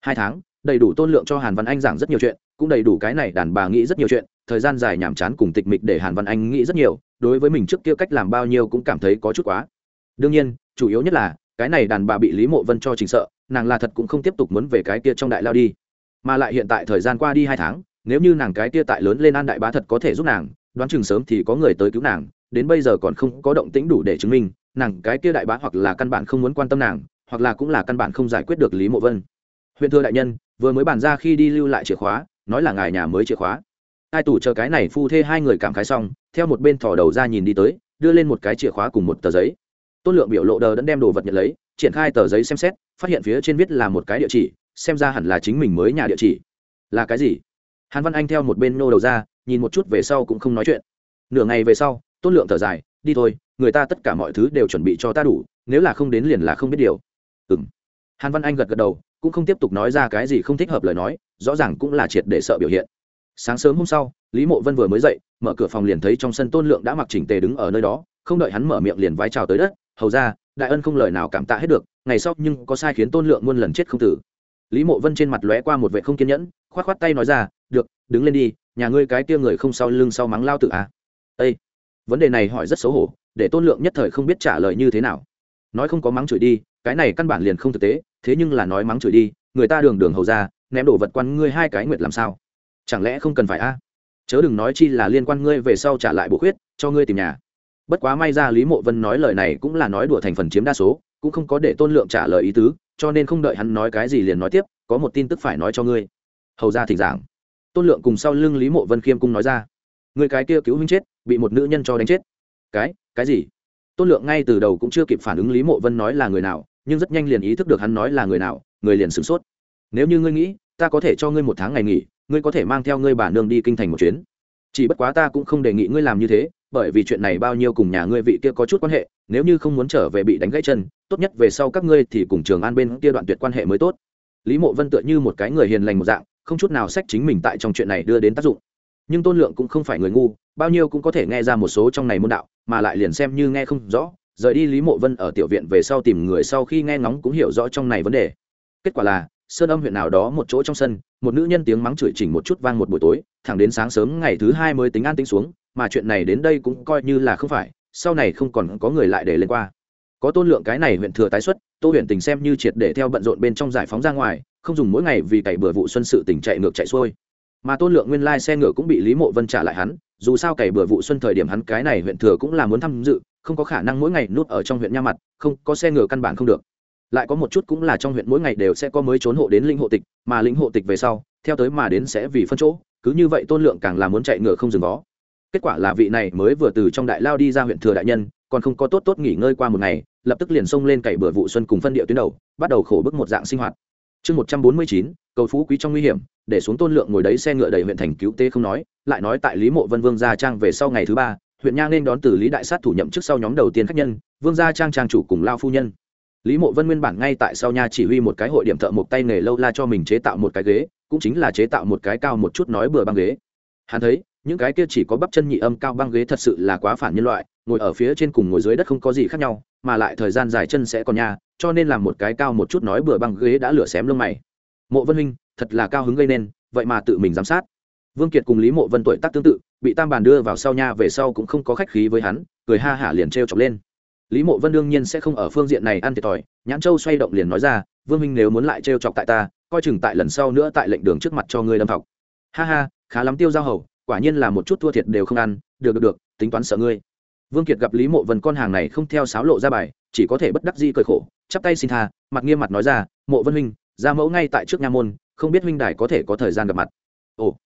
Hai tháng, đầy đủ tôn lượng cho hàn văn anh giảng rất nhiều chuyện, cũng đầy đủ cái này đàn bà nghĩ rất nhiều chuyện, thời gian dài nhàm chán cùng tịch mịch để hàn văn anh nghĩ rất nhiều, đối với mình trước kia cách làm bao nhiêu cũng cảm thấy có chút quá. Đương nhiên, chủ yếu nhất là, cái này đàn bà bị lý mộ vân cho trình sợ, nàng là thật cũng không tiếp tục muốn về cái kia trong đại lao đi mà lại hiện tại thời gian qua đi hai tháng, nếu như nàng cái kia tại lớn lên an đại bá thật có thể giúp nàng, đoán chừng sớm thì có người tới cứu nàng, đến bây giờ còn không có động tĩnh đủ để chứng minh, nàng cái kia đại bá hoặc là căn bản không muốn quan tâm nàng, hoặc là cũng là căn bản không giải quyết được lý mộ vân. Huyện thưa đại nhân, vừa mới bàn ra khi đi lưu lại chìa khóa, nói là ngài nhà mới chìa khóa. Hai tủ chờ cái này phu thê hai người cảm khái xong, theo một bên thò đầu ra nhìn đi tới, đưa lên một cái chìa khóa cùng một tờ giấy. Tôn lượng biểu lộ đờ đẫn đem đồ vật nhận lấy, triển khai tờ giấy xem xét, phát hiện phía trên viết là một cái địa chỉ xem ra hẳn là chính mình mới nhà địa chỉ. Là cái gì? Hàn văn anh theo một bên nô đầu ra, nhìn một chút về sau cũng không nói chuyện. Nửa ngày về sau, tôn lượng thở dài, đi thôi, người ta tất cả mọi thứ đều chuẩn bị cho ta đủ, nếu là không đến liền là không biết điều. Ừ m hàn văn anh gật gật đầu, cũng không tiếp tục nói ra cái gì không thích hợp lời nói, rõ ràng cũng là triệt để sợ biểu hiện. Sáng sớm hôm sau, lý mộ vân vừa mới dậy, mở cửa phòng liền thấy trong sân tôn lượng đã mặc chỉnh tề đứng ở nơi đó, không đợi hắn mở miệng liền vái chào tới đất, hầu ra đại ân không lời nào cảm tạ hết được, ngày sau nhưng có sai khiến tôn lượng muôn lần chết không tử lý mộ vân trên mặt lóe qua một vệ không kiên nhẫn k h o á t k h o á t tay nói ra, được, đứng lên đi, nhà ngươi cái kia người không sau lưng sau mắng lao tự à. â vấn đề này hỏi rất xấu hổ, để tôn lượng nhất thời không biết trả lời như thế nào. Nói không có mắng chửi đi, cái này căn bản liền không thực tế, thế nhưng là nói mắng chửi đi, người ta đường đường hầu ra, ném đổ vật quan ngươi hai cái nguyệt làm sao? Chẳng lẽ không cần phải a? Chớ đừng nói chi là liên quan ngươi về sau trả lại bộ khuyết, cho ngươi tìm nhà. Bất quá may ra lý mộ vân nói lời này cũng là nói đùa thành phần chiếm đa số, cũng không có để tôn lượng trả lời ý tứ cho nên không đợi hắn nói cái gì liền nói tiếp, có một tin tức phải nói cho ngươi. Hầu ra thỉnh giảng. Tôn lượng cùng sau lưng lý mộ vân khiêm cung nói ra. Người cái kia cứu huynh chết, bị một nữ nhân cho đánh chết. Cái cái gì? Tôn lượng ngay từ đầu cũng chưa kịp phản ứng lý mộ vân nói là người nào, nhưng rất nhanh liền ý thức được hắn nói là người nào, người liền sửng sốt. Nếu như ngươi nghĩ, ta có thể cho ngươi một tháng ngày nghỉ, ngươi có thể mang theo ngươi bà nương đi kinh thành một chuyến. Chỉ bất quá ta cũng không đề nghị ngươi làm như thế bởi vì chuyện này bao nhiêu cùng nhà ngươi vị kia có chút quan hệ, nếu như không muốn trở về bị đánh gãy chân, tốt nhất về sau các ngươi thì cùng trường an bên kia đoạn tuyệt quan hệ mới tốt. Lý mộ vân tựa như một cái người hiền lành một dạng, không chút nào sách chính mình tại trong chuyện này đưa đến tác dụng. Nhưng tôn lượng cũng không phải người ngu, bao nhiêu cũng có thể nghe ra một số trong này môn đạo, mà lại liền xem như nghe không rõ. Rời đi lý mộ vân ở tiểu viện về sau tìm người sau khi nghe ngóng cũng hiểu rõ trong này vấn đề. Kết quả là, sơn âm huyện nào đó một chỗ trong sân, một nữ nhân tiếng mắng chửi chỉnh một chút vang một buổi tối, thẳng đến sáng sớm ngày thứ hai mới tính an tính xuống mà chuyện này đến đây cũng coi như là không phải, sau này không còn có người lại để lên qua. Có tôn lượng cái này huyện thừa tái xuất, tô huyện tình xem như triệt để theo bận rộn bên trong giải phóng ra ngoài, không dùng mỗi ngày vì cày bừa vụ xuân sự tỉnh chạy ngược chạy xuôi. Mà tôn lượng nguyên lai xe ngựa cũng bị lý mộ vân trả lại hắn, dù sao cày bừa vụ xuân thời điểm hắn cái này huyện thừa cũng là muốn tham dự, không có khả năng mỗi ngày nút ở trong huyện nha mặt, không, có xe ngựa căn bản không được. Lại có một chút cũng là trong huyện mỗi ngày đều sẽ có mới trốn hộ đến linh hộ tịch, mà linh hộ tịch về sau, theo tới mà đến sẽ vì phân chỗ, cứ như vậy tôn lượng càng là muốn chạy ngựa không dừng có kết quả là vị này mới vừa từ trong đại lao đi ra huyện thừa đại nhân, còn không có tốt tốt nghỉ ngơi qua một ngày, lập tức liền xông lên cày bừa vụ xuân cùng phân địa tuyến đầu, bắt đầu khổ bức một dạng sinh hoạt. Chương một trăm bốn mươi chín, cầu phú quý trong nguy hiểm, để xuống tôn lượng ngồi đấy xe ngựa đầy huyện thành cứu tế không nói, lại nói tại lý mộ vân vương gia trang về sau ngày thứ ba, huyện nha nên đón từ lý đại sát thủ nhậm trước sau nhóm đầu tiên khách nhân, vương gia trang trang chủ cùng lao phu nhân. Lý mộ vân nguyên bản ngay tại sau nha chỉ huy một cái hội điểm thợ một tay nghề lâu la cho mình chế tạo một cái ghế, cũng chính là chế tạo một cái cao một chút nói bừa băng ghế. Hắn thấy những cái kia chỉ có bắp chân nhị âm cao băng ghế thật sự là quá phản nhân loại, ngồi ở phía trên cùng ngồi dưới đất không có gì khác nhau, mà lại thời gian dài chân sẽ còn nha, cho nên làm một cái cao một chút nói bừa băng ghế đã lửa xém lông mày. Mộ vân huynh, thật là cao hứng gây nên, vậy mà tự mình giám sát. Vương kiệt cùng lý mộ vân tuổi tác tương tự, bị tam bàn đưa vào sau nha về sau cũng không có khách khí với hắn, cười ha hả liền t chọc lên. Lý mộ vân đương nhiên sẽ không ở phương diện này ăn thiệt thòi, nhãn châu xoay động liền nói ra, vương minh nếu muốn lại t chọc tại ta, coi chừng tại lần sau nữa tại lệnh đường trước mặt cho ngươi đâm học ha ha, khá lắm tiêu giao hầu quả nhiên là một chút thua thiệt đều không ăn, được được được, tính toán sợ ngươi. Vương kiệt gặp lý mộ vân con hàng này không theo sáo lộ ra bài, chỉ có thể bất đắc di cởi khổ, chắp tay xin tha, mặt nghiêm mặt nói ra, mộ vân huynh, ra mẫu ngay tại trước nha môn, không biết huynh đài có thể có thời gian gặp mặt. Ồ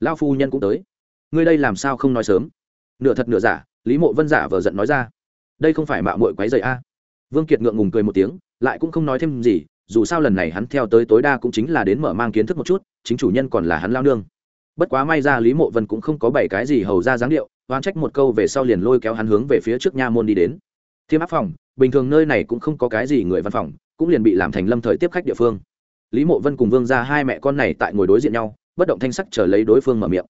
lao phu nhân cũng tới. Ngươi đây làm sao không nói sớm? Nửa thật nửa giả, lý mộ vân giả vờ giận nói ra. Đây không phải mạo muội quấy rầy a. Vương kiệt ngượng ngùng cười một tiếng, lại cũng không nói thêm gì, dù sao lần này hắn theo tới tối đa cũng chính là đến mở mang kiến thức một chút, chính chủ nhân còn là hắn lao nương bất quá may ra lý mộ vân cũng không có bảy cái gì hầu ra dáng điệu oan trách một câu về sau liền lôi kéo hắn hướng về phía trước nha môn đi đến. Thiêm áp phòng, bình thường nơi này cũng không có cái gì người văn phòng, cũng liền bị làm thành lâm thời tiếp khách địa phương. Lý mộ vân cùng vương ra hai mẹ con này tại ngồi đối diện nhau, bất động thanh sắc chờ lấy đối phương mở miệng.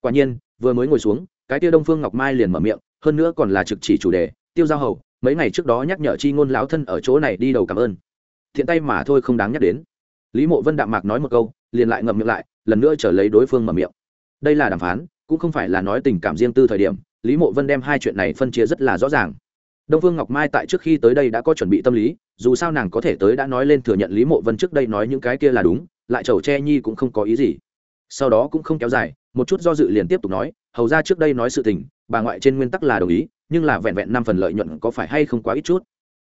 Quả nhiên, vừa mới ngồi xuống, cái tia đông phương ngọc mai liền mở miệng, hơn nữa còn là trực chỉ chủ đề, tiêu giao hầu, mấy ngày trước đó nhắc nhở chi ngôn lão thân ở chỗ này đi đầu cảm ơn. Thiện tay mà thôi không đáng nhắc đến. Lý mộ vân đạm mạc nói một câu, liền lại ngậm miệng lại, lần nữa trở lấy đối phương mở miệng đây là đàm phán, cũng không phải là nói tình cảm riêng tư thời điểm, lý mộ vân đem hai chuyện này phân chia rất là rõ ràng. Đông phương ngọc mai tại trước khi tới đây đã có chuẩn bị tâm lý, dù sao nàng có thể tới đã nói lên thừa nhận lý mộ vân trước đây nói những cái kia là đúng, lại chầu che nhi cũng không có ý gì. Sau đó cũng không kéo dài, một chút do dự liền tiếp tục nói, hầu ra trước đây nói sự tình, bà ngoại trên nguyên tắc là đồng ý, nhưng là vẹn vẹn năm phần lợi nhuận có phải hay không quá ít chút.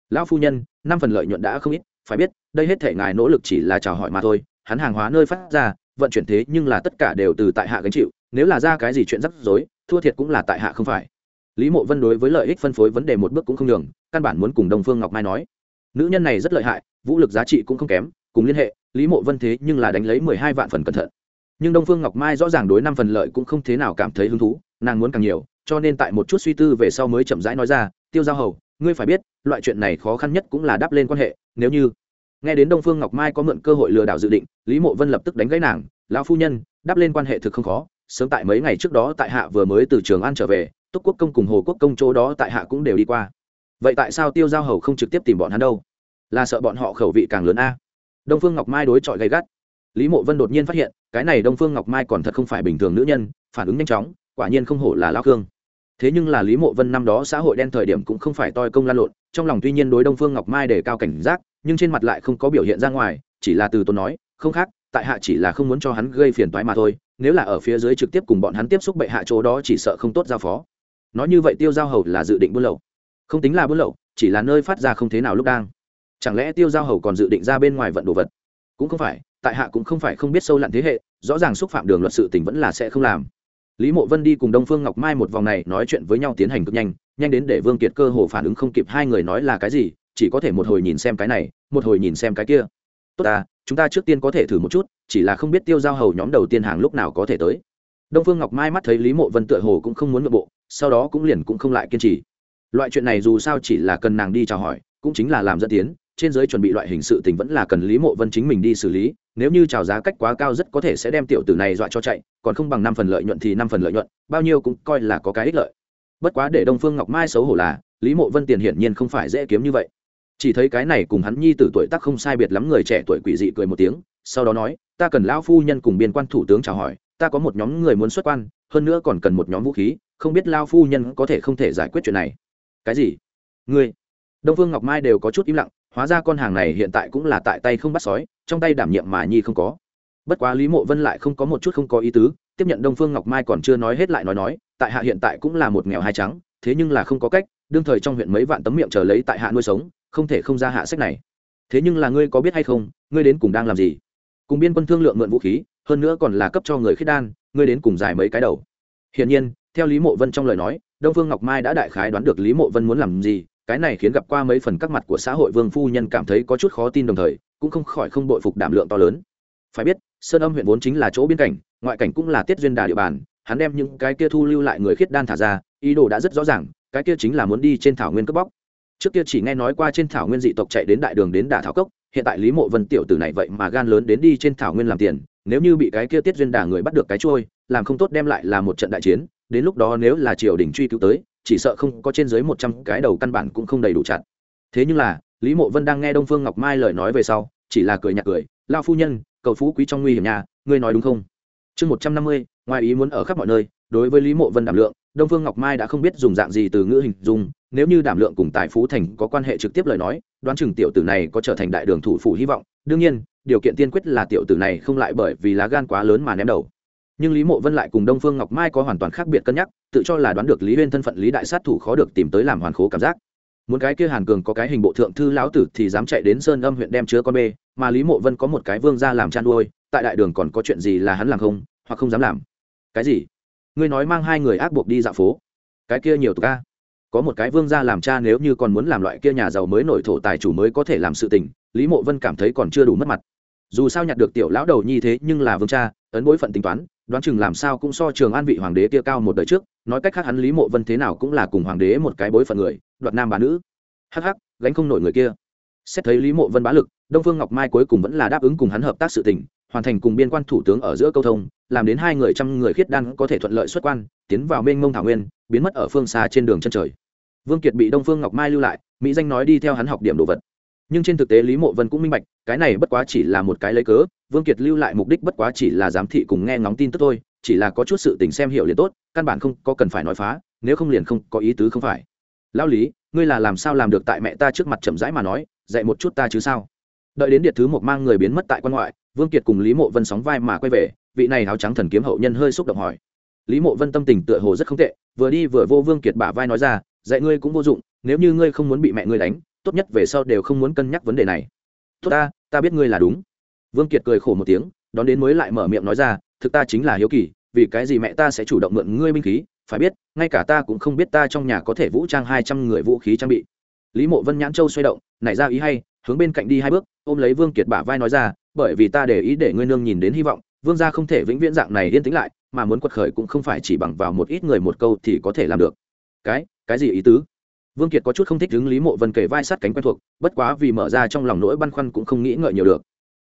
Lão phu nhân, năm phần lợi nhuận đã không ít, phải biết, đây hết thể ngài nỗ lực chỉ là chào hỏi mà thôi, hắn hàng hóa nơi phát ra vận chuyển thế nhưng là tất cả đều từ tại hạ gánh chịu, nếu là ra cái gì chuyện rắc rối, thua thiệt cũng là tại hạ không phải. Lý mộ vân đối với lợi ích phân phối vấn đề một bước cũng không nhường, căn bản muốn cùng đồng phương ngọc mai nói. Nữ nhân này rất lợi hại, vũ lực giá trị cũng không kém, cùng liên hệ, lý mộ vân thế nhưng là đánh lấy mười hai vạn phần cẩn thận. Nhưng đông phương ngọc mai rõ ràng đối năm phần lợi cũng không thế nào cảm thấy hứng thú, nàng muốn càng nhiều, cho nên tại một chút suy tư về sau mới chậm rãi nói ra, tiêu giao hầu, ngươi phải biết, loại chuyện này khó khăn nhất cũng là đáp lên quan hệ, nếu như nghe đến đông phương ngọc mai có mượn cơ hội lừa đảo dự định, lý mộ vân lập tức đánh gãy nàng, lão phu nhân, đáp lên quan hệ thực không khó, sớm tại mấy ngày trước đó tại hạ vừa mới từ trường an trở về, túc quốc công cùng hồ quốc công chỗ đó tại hạ cũng đều đi qua. Vậy tại sao tiêu giao hầu không trực tiếp tìm bọn hắn đâu? Là sợ bọn họ khẩu vị càng lớn a? Đông phương ngọc mai đối chọi gay gắt. Lý mộ vân đột nhiên phát hiện, cái này đông phương ngọc mai còn thật không phải bình thường nữ nhân, phản ứng nhanh chóng, quả nhiên không hổ là lao khương. Thế nhưng là lý mộ vân năm đó xã hội đen thời điểm cũng không phải toi công lan lộn, trong lòng tuy nhiên đối đông phương ngọc mai đề cao cảnh giác nhưng trên mặt lại không có biểu hiện ra ngoài, chỉ là từ tôi nói, không khác, tại hạ chỉ là không muốn cho hắn gây phiền toái mà thôi, nếu là ở phía dưới trực tiếp cùng bọn hắn tiếp xúc bệ hạ chỗ đó chỉ sợ không tốt giao phó. Nói như vậy tiêu giao hầu là dự định buôn lậu. Không tính là buôn lậu, chỉ là nơi phát ra không thế nào lúc đang. Chẳng lẽ tiêu giao hầu còn dự định ra bên ngoài vận đồ vật? Cũng không phải, tại hạ cũng không phải không biết sâu lặn thế hệ, rõ ràng xúc phạm đường luật sự tình vẫn là sẽ không làm. Lý mộ vân đi cùng đông phương ngọc mai một vòng này nói chuyện với nhau tiến hành cực nhanh nhanh đến để vương kiệt cơ hồ phản ứng không kịp hai người nói là cái gì chỉ có thể một hồi nhìn xem cái này, một hồi nhìn xem cái kia. Tốt à chúng ta trước tiên có thể thử một chút, chỉ là không biết tiêu giao hầu nhóm đầu tiên hàng lúc nào có thể tới. Đông phương ngọc mai mắt thấy lý mộ vân tựa hồ cũng không muốn nội bộ, sau đó cũng liền cũng không lại kiên trì. Loại chuyện này dù sao chỉ là cần nàng đi chào hỏi, cũng chính là làm dẫn tiến, trên giới chuẩn bị loại hình sự tình vẫn là cần lý mộ vân chính mình đi xử lý, nếu như chào giá cách quá cao rất có thể sẽ đem tiểu tử này dọa cho chạy, còn không bằng năm phần lợi nhuận thì năm phần lợi nhuận, bao nhiêu cũng coi là có cái ích lợi. Bất quá để đông phương ngọc mai xấu hổ là, lý mộ vân tiền hiển nhiên không phải dễ kiếm như vậy chỉ thấy cái này cùng hắn nhi tử tuổi tác không sai biệt lắm người trẻ tuổi quỷ dị cười một tiếng, sau đó nói, ta cần lão phu nhân cùng biên quan thủ tướng chào hỏi, ta có một nhóm người muốn xuất quan, hơn nữa còn cần một nhóm vũ khí, không biết lao phu nhân có thể không thể giải quyết chuyện này. Cái gì? Ngươi. Đông phương ngọc mai đều có chút im lặng, hóa ra con hàng này hiện tại cũng là tại tay không bắt sói, trong tay đảm nhiệm mà nhi không có. Bất quá lý mộ vân lại không có một chút không có ý tứ, tiếp nhận đông phương ngọc mai còn chưa nói hết lại nói nói, tại hạ hiện tại cũng là một nghèo hai trắng, thế nhưng là không có cách đương thời trong huyện mấy vạn tấm miệng chờ lấy tại hạ nuôi sống, không thể không ra hạ sách này. Thế nhưng là ngươi có biết hay không, ngươi đến cùng đang làm gì? Cùng biên quân thương lượng mượn vũ khí, hơn nữa còn là cấp cho người khiết đan, ngươi đến cùng giải mấy cái đầu? Hiển nhiên, theo lý mộ vân trong lời nói, đông phương ngọc mai đã đại khái đoán được lý mộ vân muốn làm gì, cái này khiến gặp qua mấy phần các mặt của xã hội vương phu nhân cảm thấy có chút khó tin đồng thời, cũng không khỏi không bội phục đảm lượng to lớn. Phải biết, sơn âm huyện vốn chính là chỗ biên cảnh, ngoại cảnh cũng là tiết duyên đà địa bàn, hắn đem những cái kia thu lưu lại người khiết đan thả ra, ý đồ đã rất rõ ràng cái kia chính là muốn đi trên thảo nguyên cướp bóc. Trước kia chỉ nghe nói qua trên thảo nguyên dị tộc chạy đến đại đường đến đả thảo cốc, hiện tại lý mộ vân tiểu tử này vậy mà gan lớn đến đi trên thảo nguyên làm tiền, nếu như bị cái kia tiết duyên đà người bắt được cái trôi, làm không tốt đem lại là một trận đại chiến, đến lúc đó nếu là triều đình truy cứu tới, chỉ sợ không có trên dưới một trăm cái đầu căn bản cũng không đầy đủ chặt. Thế nhưng là, lý mộ vân đang nghe đông phương ngọc mai lời nói về sau, chỉ là cười nhạt cười lao phu nhân, cầu phú quý trong nguy hiểm nhà ngươi nói đúng không? Chương một trăm năm mươi, ngoài ý muốn ở khắp mọi nơi, đối với lý mộ vân đảm lượng đông phương ngọc mai đã không biết dùng dạng gì từ ngữ hình dung, nếu như đảm lượng cùng tài phú thành có quan hệ trực tiếp lời nói, đoán chừng tiểu tử này có trở thành đại đường thủ phủ hy vọng. Đương nhiên, điều kiện tiên quyết là tiểu tử này không lại bởi vì lá gan quá lớn mà ném đầu. Nhưng lý mộ vân lại cùng đông phương ngọc mai có hoàn toàn khác biệt cân nhắc, tự cho là đoán được lý huyên thân phận lý đại sát thủ khó được tìm tới làm hoàn khố cảm giác. Muốn cái kia hàn cường có cái hình bộ thượng thư lão tử thì dám chạy đến sơn âm huyện đem chứa con bê, mà lý mộ vân có một cái vương ra làm chăn nuôi, tại đại đường còn có chuyện gì là hắn làm không, hoặc không dám làm. Cái gì? Ngươi nói mang hai người ác buộc đi dạo phố. Cái kia nhiều tục ca có một cái vương gia làm cha nếu như còn muốn làm loại kia nhà giàu mới nổi thổ tài chủ mới có thể làm sự tình, lý mộ vân cảm thấy còn chưa đủ mất mặt. Dù sao nhặt được tiểu lão đầu như thế nhưng là vương cha, ấn bối phận tính toán, đoán chừng làm sao cũng so trường an vị hoàng đế kia cao một đời trước, nói cách khác hắn lý mộ vân thế nào cũng là cùng hoàng đế một cái bối phận người, đoạt nam bà nữ. Hắc hắc, gánh không nổi người kia. Xét thấy lý mộ vân bá lực, đông phương ngọc mai cuối cùng vẫn là đáp ứng cùng hắn hợp tác sự tình hoàn thành cùng biên quan thủ tướng ở giữa câu thông, làm đến hai người trăm người khiết đan có thể thuận lợi xuất quan, tiến vào mênh mông thảo nguyên, biến mất ở phương xa trên đường chân trời. Vương kiệt bị đông phương ngọc mai lưu lại, mỹ danh nói đi theo hắn học điểm đồ vật. Nhưng trên thực tế lý mộ vân cũng minh bạch, cái này bất quá chỉ là một cái lấy cớ, vương kiệt lưu lại mục đích bất quá chỉ là giám thị cùng nghe ngóng tin tức thôi, chỉ là có chút sự tình xem hiểu liền tốt, căn bản không có cần phải nói phá, nếu không liền không có ý tứ không phải. Lao lý, ngươi là làm sao làm được tại mẹ ta trước mặt chậm rãi mà nói, dạy một chút ta chứ sao? Đợi đến điện thứ một mang người biến mất tại quan ngoại vương kiệt cùng lý mộ vân sóng vai mà quay về, vị này áo trắng thần kiếm hậu nhân hơi xúc động hỏi. Lý mộ vân tâm tình tựa hồ rất không tệ, vừa đi vừa vô vương kiệt bả vai nói ra, dạy ngươi cũng vô dụng, nếu như ngươi không muốn bị mẹ ngươi đánh, tốt nhất về sau đều không muốn cân nhắc vấn đề này. Tốt ta ta biết ngươi là đúng. Vương kiệt cười khổ một tiếng, đón đến mới lại mở miệng nói ra, thực ta chính là hiếu kỳ, vì cái gì mẹ ta sẽ chủ động mượn ngươi binh khí, phải biết, ngay cả ta cũng không biết ta trong nhà có thể vũ trang hai trăm người vũ khí trang bị. Lý mộ vân nhãn châu xoay động, nảy ra ý hay, hướng bên cạnh đi hai bước, ôm lấy vương kiệt bả vai nói ra bởi vì ta để ý để ngươi nương nhìn đến hy vọng, vương gia không thể vĩnh viễn dạng này yên tĩnh lại, mà muốn quật khởi cũng không phải chỉ bằng vào một ít người một câu thì có thể làm được. Cái cái gì ý tứ? Vương kiệt có chút không thích đứng lý mộ vân kể vai sát cánh quen thuộc, bất quá vì mở ra trong lòng nỗi băn khoăn cũng không nghĩ ngợi nhiều được.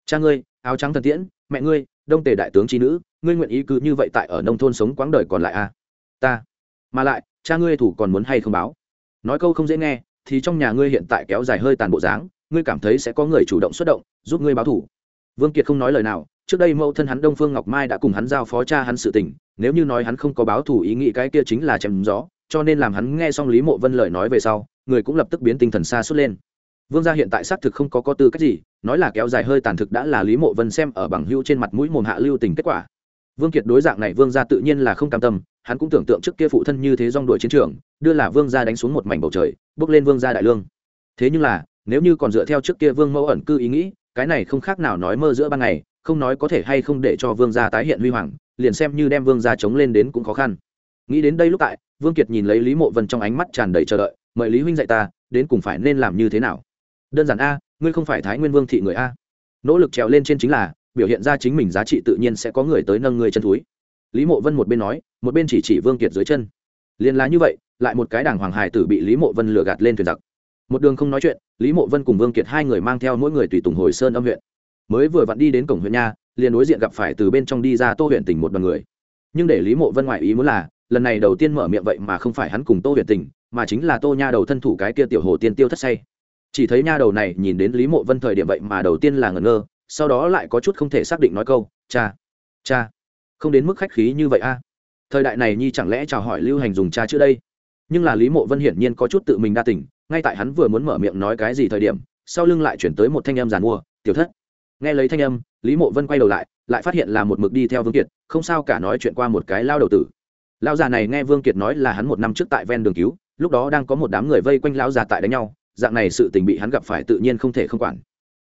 Cha ngươi, áo trắng thần tiễn, mẹ ngươi, đông tề đại tướng trí nữ, ngươi nguyện ý cứ như vậy tại ở nông thôn sống quãng đời còn lại à? Ta. Mà lại, cha ngươi thủ còn muốn hay không báo? Nói câu không dễ nghe, thì trong nhà ngươi hiện tại kéo dài hơi tàn bộ dáng, ngươi cảm thấy sẽ có người chủ động xuất động, giúp ngươi báo thủ vương kiệt không nói lời nào, trước đây mẫu thân hắn đông phương ngọc mai đã cùng hắn giao phó cha hắn sự tình, nếu như nói hắn không có báo thủ ý nghĩ cái kia chính là chém gió, cho nên làm hắn nghe xong lý mộ vân lời nói về sau, người cũng lập tức biến tinh thần xa suốt lên. Vương gia hiện tại xác thực không có có tư cách gì, nói là kéo dài hơi tàn thực đã là lý mộ vân xem ở bằng hưu trên mặt mũi mồm hạ lưu tình kết quả. Vương kiệt đối dạng này vương gia tự nhiên là không cam tâm, hắn cũng tưởng tượng trước kia phụ thân như thế rong đuổi chiến trường, đưa là vương gia đánh xuống một mảnh bầu trời, bước lên vương gia đại lương. Thế nhưng là, nếu như còn dựa theo trước kia vương mẫu ẩn cư ý nghĩ cái này không khác nào nói mơ giữa ban ngày, không nói có thể hay không để cho vương gia tái hiện huy hoàng, liền xem như đem vương gia chống lên đến cũng khó khăn. Nghĩ đến đây lúc tại, vương kiệt nhìn lấy lý mộ vân trong ánh mắt tràn đầy chờ đợi, mời lý huynh dạy ta, đến cùng phải nên làm như thế nào? Đơn giản a, ngươi không phải thái nguyên vương thị người a. Nỗ lực trèo lên trên chính là, biểu hiện ra chính mình giá trị tự nhiên sẽ có người tới nâng người chân túi. Lý mộ vân một bên nói, một bên chỉ chỉ vương kiệt dưới chân. Liền là như vậy, lại một cái đảng hoàng hải tử bị lý mộ vân lừa gạt lên thuyền giặc một đường không nói chuyện, lý mộ vân cùng vương kiệt hai người mang theo mỗi người tùy tùng hồi sơn âm huyện. Mới vừa vặn đi đến cổng huyện nha, liền đối diện gặp phải từ bên trong đi ra tô huyện tỉnh một đoàn người. Nhưng để lý mộ vân ngoại ý muốn là, lần này đầu tiên mở miệng vậy mà không phải hắn cùng tô huyện tỉnh, mà chính là tô nha đầu thân thủ cái kia tiểu hồ tiên tiêu thất say. Chỉ thấy nha đầu này nhìn đến lý mộ vân thời điểm vậy mà đầu tiên là ngẩn ngơ, sau đó lại có chút không thể xác định nói câu, cha cha, không đến mức khách khí như vậy a. Thời đại này nhi chẳng lẽ chào hỏi lưu hành dùng cha chữ đây? Nhưng là lý mộ vân hiển nhiên có chút tự mình đa tỉnh ngay tại hắn vừa muốn mở miệng nói cái gì thời điểm, sau lưng lại chuyển tới một thanh âm giàn mua, tiểu thất. Nghe lấy thanh âm, lý mộ vân quay đầu lại lại phát hiện là một mực đi theo vương kiệt, không sao cả nói chuyện qua một cái lao đầu tử. Lão già này nghe vương kiệt nói là hắn một năm trước tại ven đường cứu, lúc đó đang có một đám người vây quanh lão già tại đánh nhau, dạng này sự tình bị hắn gặp phải tự nhiên không thể không quản.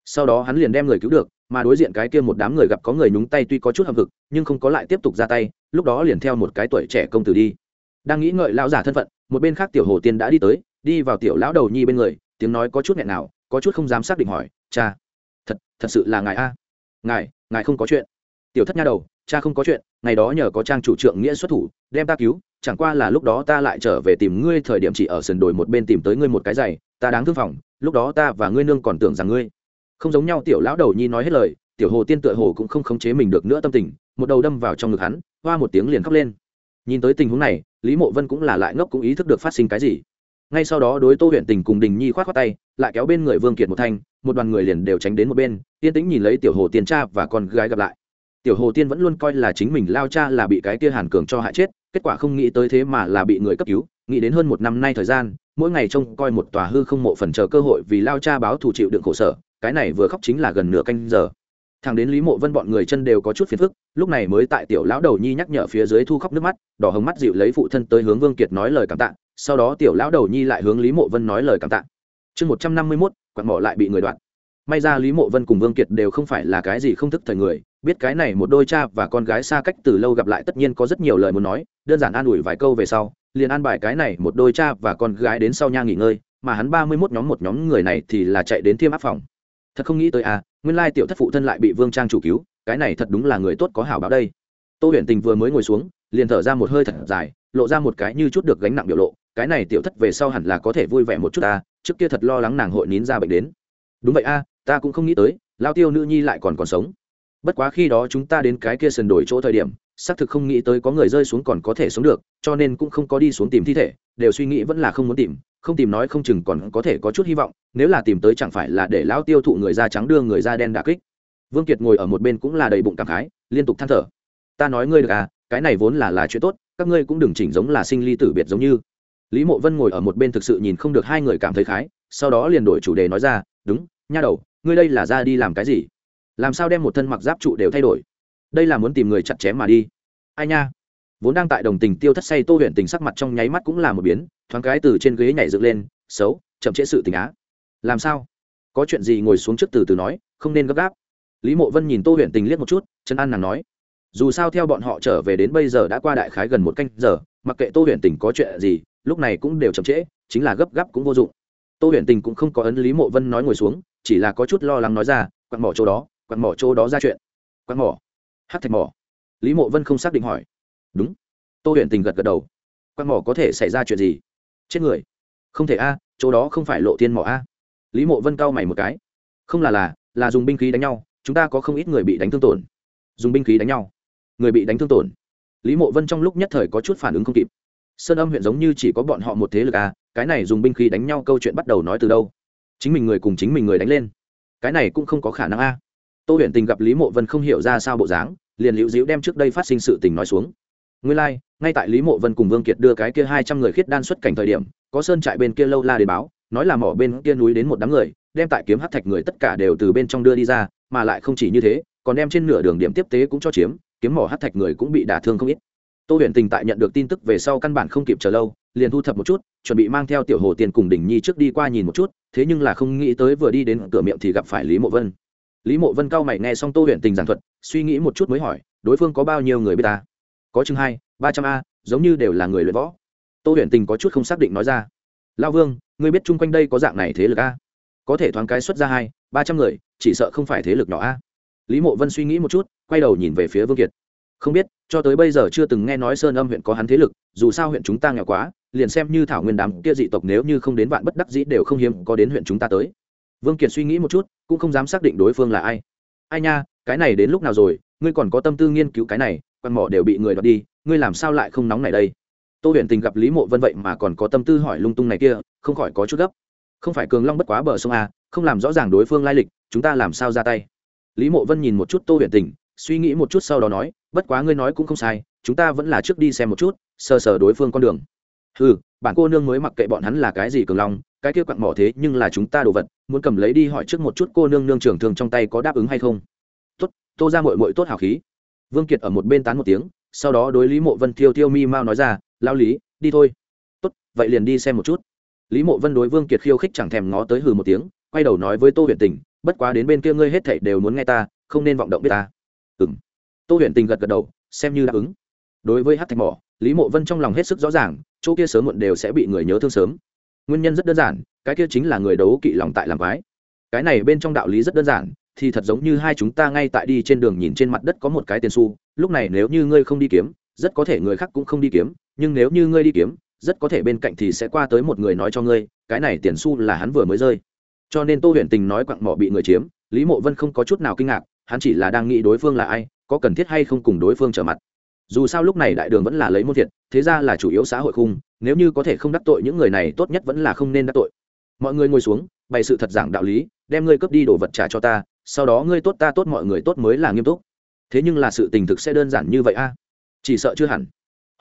Sau đó hắn liền đem người cứu được, mà đối diện cái kia một đám người gặp có người nhúng tay tuy có chút hậm hực, nhưng không có lại tiếp tục ra tay, lúc đó liền theo một cái tuổi trẻ công tử đi. Đang nghĩ ngợi lão giả thân phận, một bên khác tiểu hồ tiên đã đi tới đi vào tiểu lão đầu nhi bên người, tiếng nói có chút nghẹn nào, có chút không dám xác định hỏi, cha, thật thật sự là ngài a? Ngài ngài không có chuyện. Tiểu thất nha đầu, cha không có chuyện, ngày đó nhờ có trang chủ trượng nghĩa xuất thủ, đem ta cứu, chẳng qua là lúc đó ta lại trở về tìm ngươi thời điểm chỉ ở sườn đồi một bên tìm tới ngươi một cái giày, ta đáng thương phòng, lúc đó ta và ngươi nương còn tưởng rằng ngươi. Không giống nhau, tiểu lão đầu nhi nói hết lời, tiểu hồ tiên tựa hồ cũng không khống chế mình được nữa tâm tình, một đầu đâm vào trong ngực hắn, hoa một tiếng liền khóc lên. Nhìn tới tình huống này, lý mộ vân cũng là lại ngốc cũng ý thức được phát sinh cái gì ngay sau đó đối tô huyện tình cùng đình nhi khoát khoát tay, lại kéo bên người vương kiệt một thanh, một đoàn người liền đều tránh đến một bên, yên tĩnh nhìn lấy tiểu hồ tiên cha và con gái gặp lại. Tiểu hồ tiên vẫn luôn coi là chính mình lao cha là bị cái kia hàn cường cho hại chết, kết quả không nghĩ tới thế mà là bị người cấp cứu, nghĩ đến hơn một năm nay thời gian, mỗi ngày trông coi một tòa hư không mộ phần chờ cơ hội vì lao cha báo thù chịu đựng khổ sở, cái này vừa khóc chính là gần nửa canh giờ thằng đến lý mộ vân bọn người chân đều có chút phiền phức, lúc này mới tại tiểu lão đầu nhi nhắc nhở phía dưới thu khóc nước mắt, đỏ hồng mắt dịu lấy phụ thân tới hướng vương kiệt nói lời cảm tạ, sau đó tiểu lão đầu nhi lại hướng lý mộ vân nói lời cảm tạ. Chương một trăm năm mươi mốt quạt mỏ lại bị người đoạn may ra lý mộ vân cùng vương kiệt đều không phải là cái gì không thức thời người, biết cái này một đôi cha và con gái xa cách từ lâu gặp lại tất nhiên có rất nhiều lời muốn nói, đơn giản an ủi vài câu về sau, liền an bài cái này một đôi cha và con gái đến sau nha nghỉ ngơi, mà hắn ba mươi mốt nhóm một nhóm người này thì là chạy đến thiêm áp phòng. Thật không nghĩ tới à nguyên lai tiểu thất phụ thân lại bị vương trang chủ cứu, cái này thật đúng là người tốt có hảo báo đây. Tô huyền tình vừa mới ngồi xuống, liền thở ra một hơi thật dài, lộ ra một cái như chút được gánh nặng biểu lộ, cái này tiểu thất về sau hẳn là có thể vui vẻ một chút ta trước kia thật lo lắng nàng hội nín ra bệnh đến. Đúng vậy a ta cũng không nghĩ tới, lao tiêu nữ nhi lại còn còn sống. Bất quá khi đó chúng ta đến cái kia sườn đổi chỗ thời điểm, xác thực không nghĩ tới có người rơi xuống còn có thể sống được, cho nên cũng không có đi xuống tìm thi thể, đều suy nghĩ vẫn là không muốn tìm không tìm nói không chừng còn có thể có chút hy vọng, nếu là tìm tới chẳng phải là để lão tiêu thụ người da trắng đưa người da đen đà kích. Vương kiệt ngồi ở một bên cũng là đầy bụng cảm khái, liên tục than thở. Ta nói ngươi được à cái này vốn là là chuyện tốt, các ngươi cũng đừng chỉnh giống là sinh ly tử biệt giống như. Lý mộ vân ngồi ở một bên thực sự nhìn không được hai người cảm thấy khái, sau đó liền đổi chủ đề nói ra, đúng, nha đầu, ngươi đây là ra đi làm cái gì? Làm sao đem một thân mặc giáp trụ đều thay đổi? Đây là muốn tìm người chặt chém mà đi. Ai nha vốn đang tại đồng tình tiêu thất say tô huyện tình sắc mặt trong nháy mắt cũng là một biến, thoáng cái từ trên ghế nhảy dựng lên, xấu, chậm trễ sự tình á. Làm sao? Có chuyện gì ngồi xuống trước từ từ nói, không nên gấp gáp. Lý mộ vân nhìn tô huyện tình liếc một chút, chân an nàng nói, dù sao theo bọn họ trở về đến bây giờ đã qua đại khái gần một canh giờ, mặc kệ tô huyện tình có chuyện gì, lúc này cũng đều chậm trễ, chính là gấp gáp cũng vô dụng. Tô huyện tình cũng không có ấn lý mộ vân nói ngồi xuống, chỉ là có chút lo lắng nói ra, quặn mỏ chỗ đó, quặn mỏ chỗ đó ra chuyện. Quặn mỏ? Hát thạch mỏ? Lý mộ vân không xác định hỏi đúng. Tô huyện tình gật gật đầu. Quan mỏ có thể xảy ra chuyện gì? Chết người. Không thể a, chỗ đó không phải lộ thiên mỏ a. Lý mộ vân cau mày một cái. Không là là là dùng binh khí đánh nhau, chúng ta có không ít người bị đánh thương tổn. Dùng binh khí đánh nhau. Người bị đánh thương tổn. Lý mộ vân trong lúc nhất thời có chút phản ứng không kịp. Sơn âm huyện giống như chỉ có bọn họ một thế lực à cái này dùng binh khí đánh nhau câu chuyện bắt đầu nói từ đâu? Chính mình người cùng chính mình người đánh lên. Cái này cũng không có khả năng a. Tô huyện tình gặp lý mộ vân không hiểu ra sao bộ dáng, liền liễu diễu đem trước đây phát sinh sự tình nói xuống nguyên lai、like, ngay tại lý mộ vân cùng vương kiệt đưa cái kia hai trăm người khiết đan xuất cảnh thời điểm có sơn trại bên kia lâu la đến báo nói là mỏ bên kia núi đến một đám người đem tại kiếm hắc thạch người tất cả đều từ bên trong đưa đi ra mà lại không chỉ như thế còn đem trên nửa đường điểm tiếp tế cũng cho chiếm kiếm mỏ hắc thạch người cũng bị đả thương không ít. Tô huyền tình tại nhận được tin tức về sau căn bản không kịp chờ lâu liền thu thập một chút chuẩn bị mang theo tiểu hồ tiền cùng đỉnh nhi trước đi qua nhìn một chút thế nhưng là không nghĩ tới vừa đi đến cửa miệng thì gặp phải lý mộ vân. Lý mộ vân cao mày nghe xong tô huyền tình giảng thuật suy nghĩ một chút mới hỏi đối phương có bao nhiêu người biết ta? Có chừng hai, ba trăm a, giống như đều là người luyện võ. Tô huyền tình có chút không xác định nói ra. Lao vương, ngươi biết chung quanh đây có dạng này thế lực a? Có thể thoáng cái xuất ra hai, ba trăm người, chỉ sợ không phải thế lực nhỏ a. Lý mộ vân suy nghĩ một chút, quay đầu nhìn về phía vương kiệt. Không biết, cho tới bây giờ chưa từng nghe nói sơn âm huyện có hắn thế lực, dù sao huyện chúng ta nghèo quá, liền xem như thảo nguyên đám kia dị tộc nếu như không đến vạn bất đắc dĩ đều không hiếm có đến huyện chúng ta tới. Vương kiệt suy nghĩ một chút, cũng không dám xác định đối phương là ai. Ai nha, cái này đến lúc nào rồi, ngươi còn có tâm tư nghiên cứu cái này quan mỏ đều bị người đoạt đi, ngươi làm sao lại không nóng này đây? Tô huyền tình gặp lý mộ vân vậy mà còn có tâm tư hỏi lung tung này kia, không khỏi có chút gấp. Không phải cường long bất quá bờ sông a không làm rõ ràng đối phương lai lịch, chúng ta làm sao ra tay? Lý mộ vân nhìn một chút tô huyền tình, suy nghĩ một chút sau đó nói, bất quá ngươi nói cũng không sai, chúng ta vẫn là trước đi xem một chút, sờ sờ đối phương con đường. Ừ bản cô nương mới mặc kệ bọn hắn là cái gì cường long, cái kia quặng mỏ thế nhưng là chúng ta đồ vật, muốn cầm lấy đi hỏi trước một chút cô nương nương trưởng thường trong tay có đáp ứng hay không? Tốt, tô ra mội mội tốt hào khí vương kiệt ở một bên tán một tiếng, sau đó đối lý mộ vân thiêu thiêu mi mau nói ra lao lý, đi thôi. Tốt, vậy liền đi xem một chút. Lý mộ vân đối vương kiệt khiêu khích chẳng thèm ngó tới hừ một tiếng, quay đầu nói với tô Huyền tình, bất quá đến bên kia ngươi hết thảy đều muốn nghe ta, không nên vọng động biết ta. Ừng tô Huyền tình gật gật đầu, xem như đáp ứng. Đối với hát thạch mỏ, lý mộ vân trong lòng hết sức rõ ràng, chỗ kia sớm muộn đều sẽ bị người nhớ thương sớm. Nguyên nhân rất đơn giản, cái kia chính là người đấu kỵ lòng tại làm quái. Cái này bên trong đạo lý rất đơn giản thì thật giống như hai chúng ta ngay tại đi trên đường nhìn trên mặt đất có một cái tiền xu. Lúc này nếu như ngươi không đi kiếm, rất có thể người khác cũng không đi kiếm, nhưng nếu như ngươi đi kiếm, rất có thể bên cạnh thì sẽ qua tới một người nói cho ngươi, cái này tiền xu là hắn vừa mới rơi. Cho nên tô huyền tình nói quặng mỏ bị người chiếm, lý mộ vân không có chút nào kinh ngạc, hắn chỉ là đang nghĩ đối phương là ai, có cần thiết hay không cùng đối phương trở mặt. Dù sao lúc này đại đường vẫn là lấy môn thiệt, thế ra là chủ yếu xã hội khung, nếu như có thể không đắc tội những người này tốt nhất vẫn là không nên đắc tội. Mọi người ngồi xuống, bày sự thật giảng đạo lý, đem ngươi cướp đi đồ vật trả cho ta sau đó ngươi tốt ta tốt mọi người tốt mới là nghiêm túc. Thế nhưng là sự tình thực sẽ đơn giản như vậy a. Chỉ sợ chưa hẳn.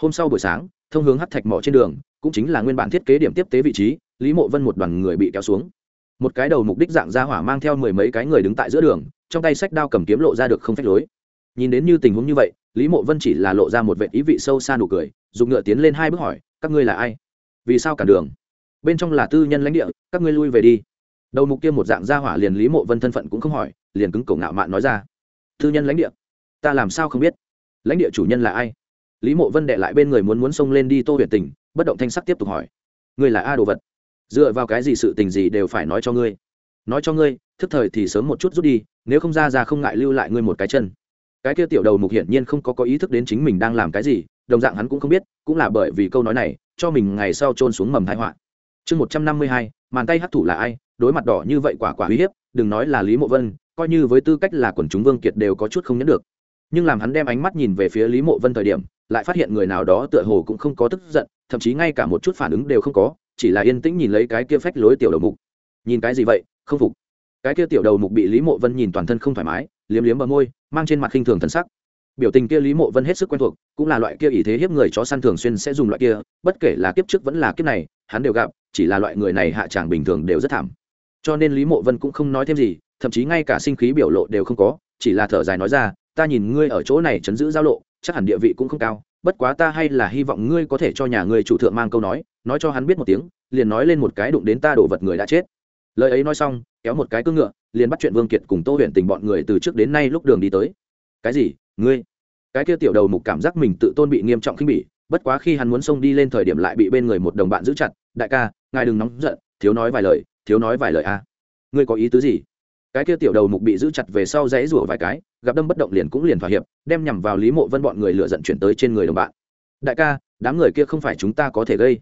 Hôm sau buổi sáng, thông hướng hắt thạch mỏ trên đường, cũng chính là nguyên bản thiết kế điểm tiếp tế vị trí, lý mộ vân một đoàn người bị kéo xuống. Một cái đầu mục đích dạng ra hỏa mang theo mười mấy cái người đứng tại giữa đường, trong tay sách đao cầm kiếm lộ ra được không phép lối. Nhìn đến như tình huống như vậy, lý mộ vân chỉ là lộ ra một vệ ý vị sâu xa nụ cười, dùng ngựa tiến lên hai bước hỏi, các ngươi là ai? Vì sao cả đường? Bên trong là tư nhân lãnh địa, các ngươi lui về đi đầu mục kia một dạng gia hỏa liền lý mộ vân thân phận cũng không hỏi, liền cứng cổ ngạo mạn nói ra. Tư nhân lãnh địa. Ta làm sao không biết? Lãnh địa chủ nhân là ai? Lý mộ vân đệ lại bên người muốn muốn xông lên đi tô huyền tình, bất động thanh sắc tiếp tục hỏi. Ngươi là a đồ vật. Dựa vào cái gì sự tình gì đều phải nói cho ngươi? Nói cho ngươi, thức thời thì sớm một chút rút đi, nếu không ra ra không ngại lưu lại ngươi một cái chân. Cái kia tiểu đầu mục hiển nhiên không có có ý thức đến chính mình đang làm cái gì, đồng dạng hắn cũng không biết, cũng là bởi vì câu nói này, cho mình ngày sau trôn xuống mầm thái họa. Chương một trăm năm mươi hai màn tay hắc thủ là ai, đối mặt đỏ như vậy quả quả uy hiếp, đừng nói là lý mộ vân, coi như với tư cách là quần chúng vương kiệt đều có chút không nhẫn được. Nhưng làm hắn đem ánh mắt nhìn về phía lý mộ vân thời điểm, lại phát hiện người nào đó tựa hồ cũng không có tức giận, thậm chí ngay cả một chút phản ứng đều không có, chỉ là yên tĩnh nhìn lấy cái kia phách lối tiểu đầu mục. Nhìn cái gì vậy, không phục. Cái kia tiểu đầu mục bị lý mộ vân nhìn toàn thân không thoải mái, liếm liếm bờ môi, mang trên mặt khinh thường thân sắc biểu tình kia lý mộ vân hết sức quen thuộc, cũng là loại kia ý thế hiếp người chó săn thường xuyên sẽ dùng loại kia, bất kể là kiếp trước vẫn là kiếp này, hắn đều gặp, chỉ là loại người này hạ tràng bình thường đều rất thảm. Cho nên lý mộ vân cũng không nói thêm gì, thậm chí ngay cả sinh khí biểu lộ đều không có, chỉ là thở dài nói ra, ta nhìn ngươi ở chỗ này chấn giữ giao lộ, chắc hẳn địa vị cũng không cao, bất quá ta hay là hy vọng ngươi có thể cho nhà ngươi chủ thượng mang câu nói nói cho hắn biết một tiếng, liền nói lên một cái đụng đến ta đổ vật người đã chết. Lời ấy nói xong, kéo một cái cưỡng ngựa, liền bắt chuyện vương kiệt cùng tô huyện tình bọn người từ trước đến nay lúc đường đi tới. Cái gì? Ngươi, cái kia tiểu đầu mục cảm giác mình tự tôn bị nghiêm trọng khinh bỉ, bất quá khi hắn muốn xông đi lên thời điểm lại bị bên người một đồng bạn giữ chặt, đại ca, ngài đừng nóng giận, thiếu nói vài lời, thiếu nói vài lời a. À. ngươi có ý tứ gì? Cái kia tiểu đầu mục bị giữ chặt về sau dãy rủa vài cái, gặp đâm bất động liền cũng liền thỏa hiệp, đem nhằm vào lý mộ vân bọn người lựa giận chuyển tới trên người đồng bạn. Đại ca, đám người kia không phải chúng ta có thể gây.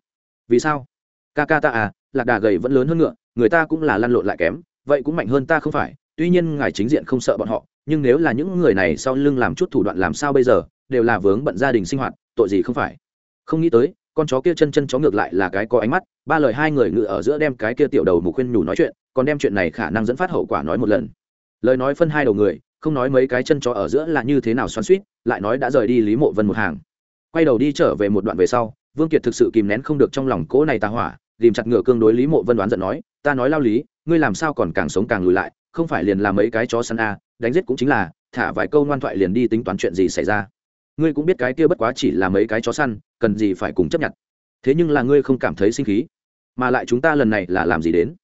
Vì sao? Ca ca ta à lạc đà gầy vẫn lớn hơn ngựa, người ta cũng là lăn lộn lại kém, vậy cũng mạnh hơn ta không phải, tuy nhiên ngài chính diện không sợ bọn họ nhưng nếu là những người này sau lưng làm chút thủ đoạn làm sao bây giờ, đều là vướng bận gia đình sinh hoạt, tội gì không phải? Không nghĩ tới, con chó kia chân chân chó ngược lại là cái có ánh mắt, ba lời hai người ngự ở giữa đem cái kia tiểu đầu mục khuyên nhủ nói chuyện, còn đem chuyện này khả năng dẫn phát hậu quả nói một lần. Lời nói phân hai đầu người, không nói mấy cái chân chó ở giữa là như thế nào xoắn suýt lại nói đã rời đi lý mộ vân một hàng. Quay đầu đi trở về một đoạn về sau, vương kiệt thực sự kìm nén không được trong lòng cỗ này tà hỏa, ghìm chặt ngựa cương đối lý mộ vân đoán giận nói, ta nói lao lý, ngươi làm sao còn càng sống càng lùi lại, không phải liền làm mấy cái chó săn a đánh giết cũng chính là, thả vài câu ngoan thoại liền đi tính toán chuyện gì xảy ra. Ngươi cũng biết cái kia bất quá chỉ là mấy cái chó săn, cần gì phải cùng chấp nhận. Thế nhưng là ngươi không cảm thấy sinh khí, mà lại chúng ta lần này là làm gì đến?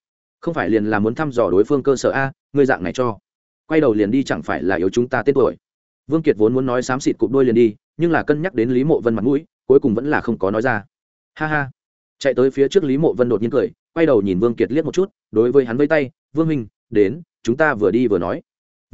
Không phải liền là muốn thăm dò đối phương cơ sở a, ngươi dạng này cho. Quay đầu liền đi chẳng phải là yếu chúng ta tên tuổi. Vương kiệt vốn muốn nói xám xịt cụp đôi liền đi, nhưng là cân nhắc đến lý mộ vân mặt mũi, cuối cùng vẫn là không có nói ra. Ha ha. Chạy tới phía trước lý mộ vân đột nhiên cười, quay đầu nhìn vương kiệt liếc một chút, đối với hắn vây tay, vương minh đến, chúng ta vừa đi vừa nói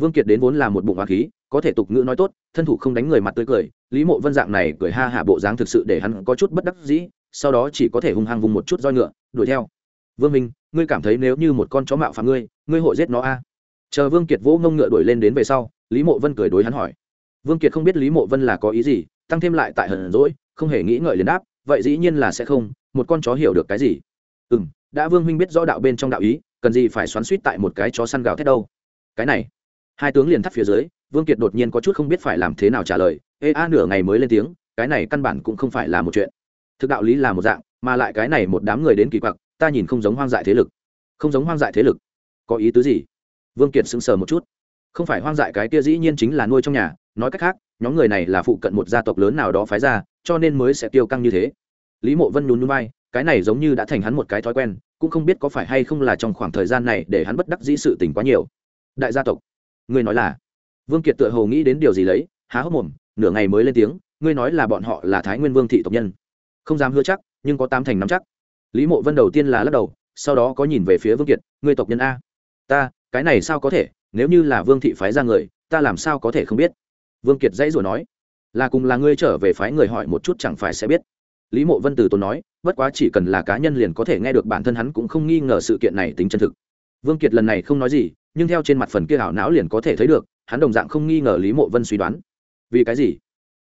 vương kiệt đến vốn là một bụng hoa khí, có thể tục ngữ nói tốt, thân thủ không đánh người mặt tươi cười, lý mộ vân dạng này cười ha hả bộ dáng thực sự để hắn có chút bất đắc dĩ, sau đó chỉ có thể hung hăng vùng một chút roi ngựa, đuổi theo. Vương minh, ngươi cảm thấy nếu như một con chó mạo phạm ngươi ngươi hội giết nó a? Chờ vương kiệt vỗ ngông ngựa đuổi lên đến về sau, lý mộ vân cười đối hắn hỏi. Vương kiệt không biết lý mộ vân là có ý gì, tăng thêm lại tại hờn rỗi không hề nghĩ ngợi liền đáp, vậy dĩ nhiên là sẽ không, một con chó hiểu được cái gì? Ừ m đã vương huynh biết rõ đạo bên trong đạo ý, cần gì phải xoắn suýt tại một cái chó săn gào thét đâu? Cái này hai tướng liền thắt phía dưới, vương kiệt đột nhiên có chút không biết phải làm thế nào trả lời, ê, a, nửa ngày mới lên tiếng, cái này căn bản cũng không phải là một chuyện. Thực đạo lý là một dạng, mà lại cái này một đám người đến kỳ quặc, ta nhìn không giống hoang dại thế lực. Không giống hoang dại thế lực? Có ý tứ gì? Vương kiệt sững sờ một chút. Không phải hoang dại cái kia dĩ nhiên chính là nuôi trong nhà, nói cách khác, nhóm người này là phụ cận một gia tộc lớn nào đó phái ra, cho nên mới sẽ tiêu căng như thế. Lý mộ vân nhún nhún vai, cái này giống như đã thành hắn một cái thói quen, cũng không biết có phải hay không là trong khoảng thời gian này để hắn bất đắc dĩ sự tình quá nhiều. Đại gia tộc ngươi nói là, vương kiệt tựa hồ nghĩ đến điều gì lấy, há hốc mồm, nửa ngày mới lên tiếng, ngươi nói là bọn họ là thái nguyên vương thị tộc nhân. Không dám hứa chắc, nhưng có tám thành nắm chắc. Lý mộ vân đầu tiên là lắc đầu, sau đó có nhìn về phía vương kiệt, ngươi tộc nhân a. Ta, cái này sao có thể, nếu như là vương thị phái ra người, ta làm sao có thể không biết? Vương kiệt dãy rồi nói, là cùng là ngươi trở về phái người hỏi một chút chẳng phải sẽ biết. Lý mộ vân từ tốn nói, bất quá chỉ cần là cá nhân liền có thể nghe được bản thân hắn cũng không nghi ngờ sự kiện này tính chân thực. Vương kiệt lần này không nói gì nhưng theo trên mặt phần kia ảo não liền có thể thấy được, hắn đồng dạng không nghi ngờ lý mộ vân suy đoán. Vì cái gì?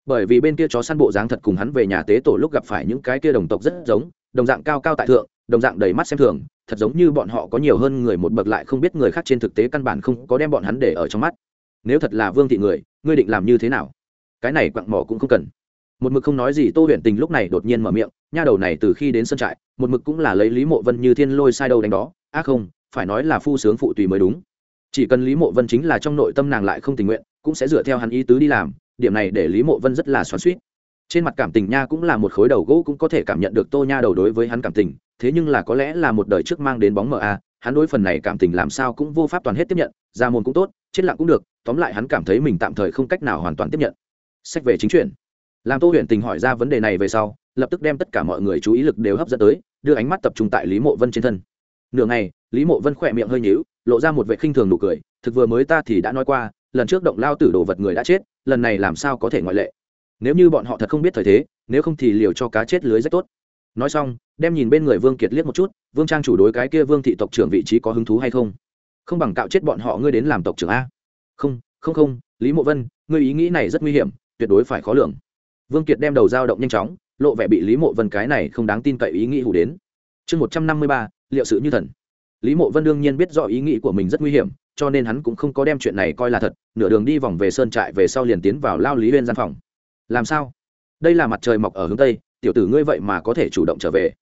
Bởi vì bên kia chó săn bộ dáng thật cùng hắn về nhà tế tổ lúc gặp phải những cái kia đồng tộc rất giống, đồng dạng cao cao tại thượng, đồng dạng đầy mắt xem thường, thật giống như bọn họ có nhiều hơn người một bậc lại không biết người khác trên thực tế căn bản không có đem bọn hắn để ở trong mắt. Nếu thật là vương thị người, ngươi định làm như thế nào? Cái này quặng mỏ cũng không cần. Một mực không nói gì, tô Huyền tình lúc này đột nhiên mở miệng, nha đầu này từ khi đến sân trại, một mực cũng là lấy lý mộ vân như thiên lôi sai đầu đánh đó. Á không, phải nói là phu sướng phụ tùy mới đúng chỉ cần lý mộ vân chính là trong nội tâm nàng lại không tình nguyện, cũng sẽ dựa theo hắn ý tứ đi làm, điểm này để lý mộ vân rất là xoắn suýt trên mặt cảm tình nha cũng là một khối đầu gỗ cũng có thể cảm nhận được tô nha đầu đối với hắn cảm tình, thế nhưng là có lẽ là một đời trước mang đến bóng mờ a, hắn đối phần này cảm tình làm sao cũng vô pháp toàn hết tiếp nhận, ra môn cũng tốt, chết lặng cũng được, tóm lại hắn cảm thấy mình tạm thời không cách nào hoàn toàn tiếp nhận. Sách về chính chuyện làm tô huyện tình hỏi ra vấn đề này về sau, lập tức đem tất cả mọi người chú ý lực đều hấp dẫn tới, đưa ánh mắt tập trung tại lý mộ vân trên thân. Nửa ngày, lý mộ vân khỏe miệng hơi nhíu lộ ra một vệ khinh thường nụ cười, thực vừa mới ta thì đã nói qua, lần trước động lao tử đồ vật người đã chết, lần này làm sao có thể ngoại lệ? Nếu như bọn họ thật không biết thời thế, nếu không thì liều cho cá chết lưới rất tốt. Nói xong, đem nhìn bên người vương kiệt liếc một chút, vương trang chủ đối cái kia vương thị tộc trưởng vị trí có hứng thú hay không? Không bằng cạo chết bọn họ ngươi đến làm tộc trưởng a. Không không không, lý mộ vân, ngươi ý nghĩ này rất nguy hiểm, tuyệt đối phải khó lường. Vương kiệt đem đầu dao động nhanh chóng, lộ vẻ bị lý mộ vân cái này không đáng tin cậy ý nghĩ hủ đến. Chương một trăm năm mươi ba, liệu sự như thần lý mộ vân đương nhiên biết rõ ý nghĩ của mình rất nguy hiểm, cho nên hắn cũng không có đem chuyện này coi là thật, nửa đường đi vòng về sơn trại về sau liền tiến vào lao lý huyên gian phòng. Làm sao? Đây là mặt trời mọc ở hướng tây, tiểu tử ngươi vậy mà có thể chủ động trở về.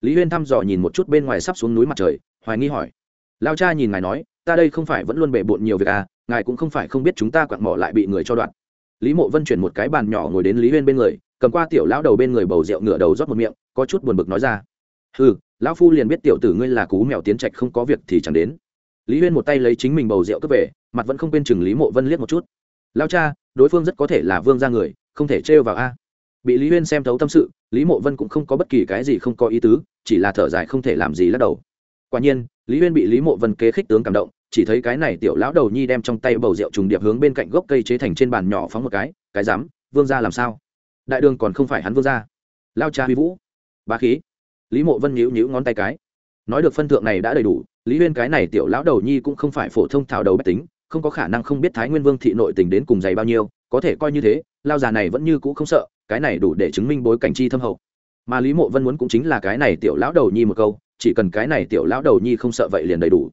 Lý huyên thăm dò nhìn một chút bên ngoài sắp xuống núi mặt trời, hoài nghi hỏi. Lao cha nhìn ngài nói, ta đây không phải vẫn luôn bể bộn nhiều việc à ngài cũng không phải không biết chúng ta quặn mỏ lại bị người cho đoạn. Lý mộ vân chuyển một cái bàn nhỏ ngồi đến lý huyên bên người, cầm qua tiểu lão đầu bên người bầu rượu ngửa đầu rót một miệng, có chút buồn bực nói ra ừ lão phu liền biết tiểu tử ngươi là cú mèo tiến trạch không có việc thì chẳng đến. Lý huyên một tay lấy chính mình bầu rượu cướp về, mặt vẫn không quên chừng lý mộ vân liếc một chút. Lao cha, đối phương rất có thể là vương ra người, không thể trêu vào a. Bị lý huyên xem thấu tâm sự, lý mộ vân cũng không có bất kỳ cái gì không có ý tứ, chỉ là thở dài không thể làm gì lắc đầu. Quả nhiên, lý huyên bị lý mộ vân kế khích tướng cảm động, chỉ thấy cái này tiểu lão đầu nhi đem trong tay bầu rượu trùng điệp hướng bên cạnh gốc cây chế thành trên bàn nhỏ phóng một cái cái dám, vương ra làm sao? Đại đường còn không phải hắn vương ra lao cha huy vũ. Ba khí lý mộ vân nhíu nhíu ngón tay cái. Nói được phân thượng này đã đầy đủ, lý huyên cái này tiểu lão đầu nhi cũng không phải phổ thông thảo đầu bách tính, không có khả năng không biết thái nguyên vương thị nội tình đến cùng dày bao nhiêu, có thể coi như thế, lao già này vẫn như cũ không sợ, cái này đủ để chứng minh bối cảnh chi thâm hậu. Mà lý mộ vân muốn cũng chính là cái này tiểu lão đầu nhi một câu, chỉ cần cái này tiểu lão đầu nhi không sợ vậy liền đầy đủ.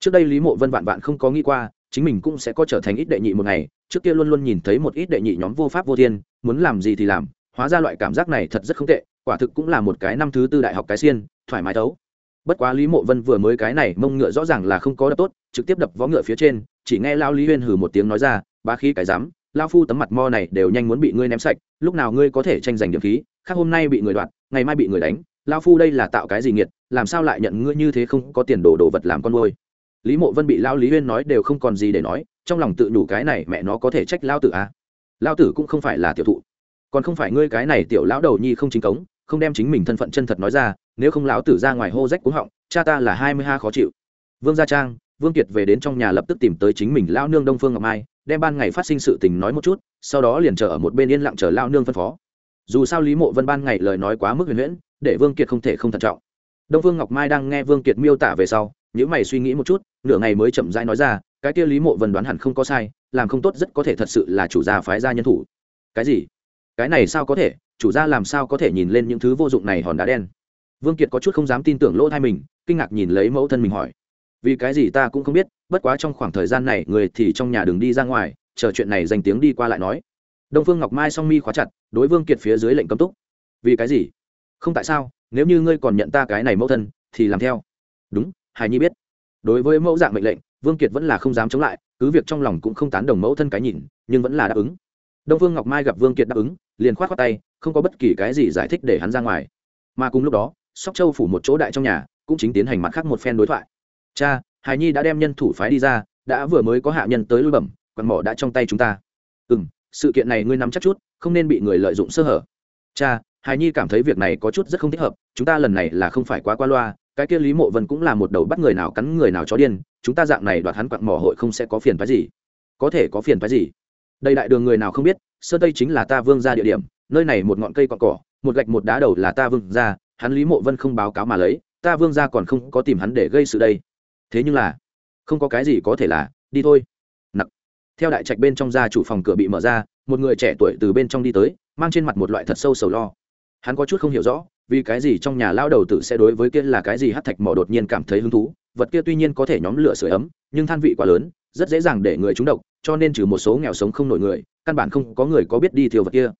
Trước đây lý mộ vân vạn vạn không có nghĩ qua, chính mình cũng sẽ có trở thành ít đệ nhị một ngày, trước kia luôn luôn nhìn thấy một ít đệ nhị nhóm vô pháp vô thiên, muốn làm gì thì làm, hóa ra loại cảm giác này thật rất không tệ quả thực cũng là một cái năm thứ tư đại học cái xiên, thoải mái thấu. Bất quá lý mộ vân vừa mới cái này mông ngựa rõ ràng là không có đập tốt, trực tiếp đập vó ngựa phía trên, chỉ nghe lao lý huyên hừ một tiếng nói ra, bá khí cái dám lao phu tấm mặt mo này đều nhanh muốn bị ngươi ném sạch, lúc nào ngươi có thể tranh giành điểm khí, khác hôm nay bị người đoạt, ngày mai bị người đánh lao phu đây là tạo cái gì nghiệt, làm sao lại nhận ngươi như thế không có tiền đồ đồ vật làm con môi lý mộ vân bị lao lý huyên nói đều không còn gì để nói, trong lòng tự nhủ cái này mẹ nó có thể trách lao tử à. lao tử cũng không phải là tiểu thụ. Còn không phải ngươi cái này tiểu lão đầu nhi không chính cống không đem chính mình thân phận chân thật nói ra, nếu không lão tử ra ngoài hô rách cúng họng, cha ta là hai mươi ha khó chịu. Vương gia trang, vương kiệt về đến trong nhà lập tức tìm tới chính mình lao nương đông phương ngọc mai, đem ban ngày phát sinh sự tình nói một chút, sau đó liền chờ ở một bên yên lặng chờ lao nương phân phó. Dù sao lý mộ vân ban ngày lời nói quá mức huyền huyễn, để vương kiệt không thể không thận trọng. Đông phương ngọc mai đang nghe vương kiệt miêu tả về sau những mày suy nghĩ một chút, nửa ngày mới chậm rãi nói ra, cái kia lý mộ vân đoán hẳn không có sai, làm không tốt rất có thể thật sự là chủ gia phái gia nhân thủ. Cái gì? Cái này sao có thể? Chủ gia làm sao có thể nhìn lên những thứ vô dụng này hòn đá đen? Vương kiệt có chút không dám tin tưởng lỗ thai mình, kinh ngạc nhìn lấy mẫu thân mình hỏi. Vì cái gì ta cũng không biết, bất quá trong khoảng thời gian này người thì trong nhà đường đi ra ngoài, chờ chuyện này danh tiếng đi qua lại nói. Đông phương ngọc mai song mi khóa chặt, đối vương kiệt phía dưới lệnh cấm túc. Vì cái gì? Không tại sao, nếu như ngươi còn nhận ta cái này mẫu thân, thì làm theo. Đúng, hài nhi biết. Đối với mẫu dạng mệnh lệnh, vương kiệt vẫn là không dám chống lại, cứ việc trong lòng cũng không tán đồng mẫu thân cái nhìn, nhưng vẫn là đáp ứng. Đông phương ngọc mai gặp vương kiệt đáp ứng liền khoát khoát tay, không có bất kỳ cái gì giải thích để hắn ra ngoài. Mà cùng lúc đó, sóc châu phủ một chỗ đại trong nhà, cũng chính tiến hành mặt khác một phen đối thoại. Cha hài nhi đã đem nhân thủ phái đi ra, đã vừa mới có hạ nhân tới lui bẩm, quằn mỏ đã trong tay chúng ta. Ừ m sự kiện này ngươi nắm chắc chút, không nên bị người lợi dụng sơ hở. Cha hài nhi cảm thấy việc này có chút rất không thích hợp, chúng ta lần này là không phải quá qua loa, cái kia lý mộ vân cũng là một đầu bắt người nào cắn người nào chó điên, chúng ta dạng này đoạt hắn quặng mỏ hội không sẽ có phiền phái gì. Có thể có phiền phái gì? Đây đại đường người nào không biết sơn tây chính là ta vương ra địa điểm, nơi này một ngọn cây cọn cỏ, một gạch một đá đầu là ta vương ra hắn lý mộ vân không báo cáo mà lấy, ta vương ra còn không có tìm hắn để gây sự đây. Thế nhưng là, không có cái gì có thể là, đi thôi. Nặc. Theo đại trạch bên trong ra chủ phòng cửa bị mở ra, một người trẻ tuổi từ bên trong đi tới, mang trên mặt một loại thật sâu sầu lo. Hắn có chút không hiểu rõ, vì cái gì trong nhà lao đầu tử sẽ đối với kia là cái gì hát thạch mỏ đột nhiên cảm thấy hứng thú, vật kia tuy nhiên có thể nhóm lửa sửa ấm, nhưng than vị quá lớn, rất dễ dàng để người trúng độc, cho nên trừ một số nghèo sống không nổi người căn bản không có người có biết đi thiêu vật kia.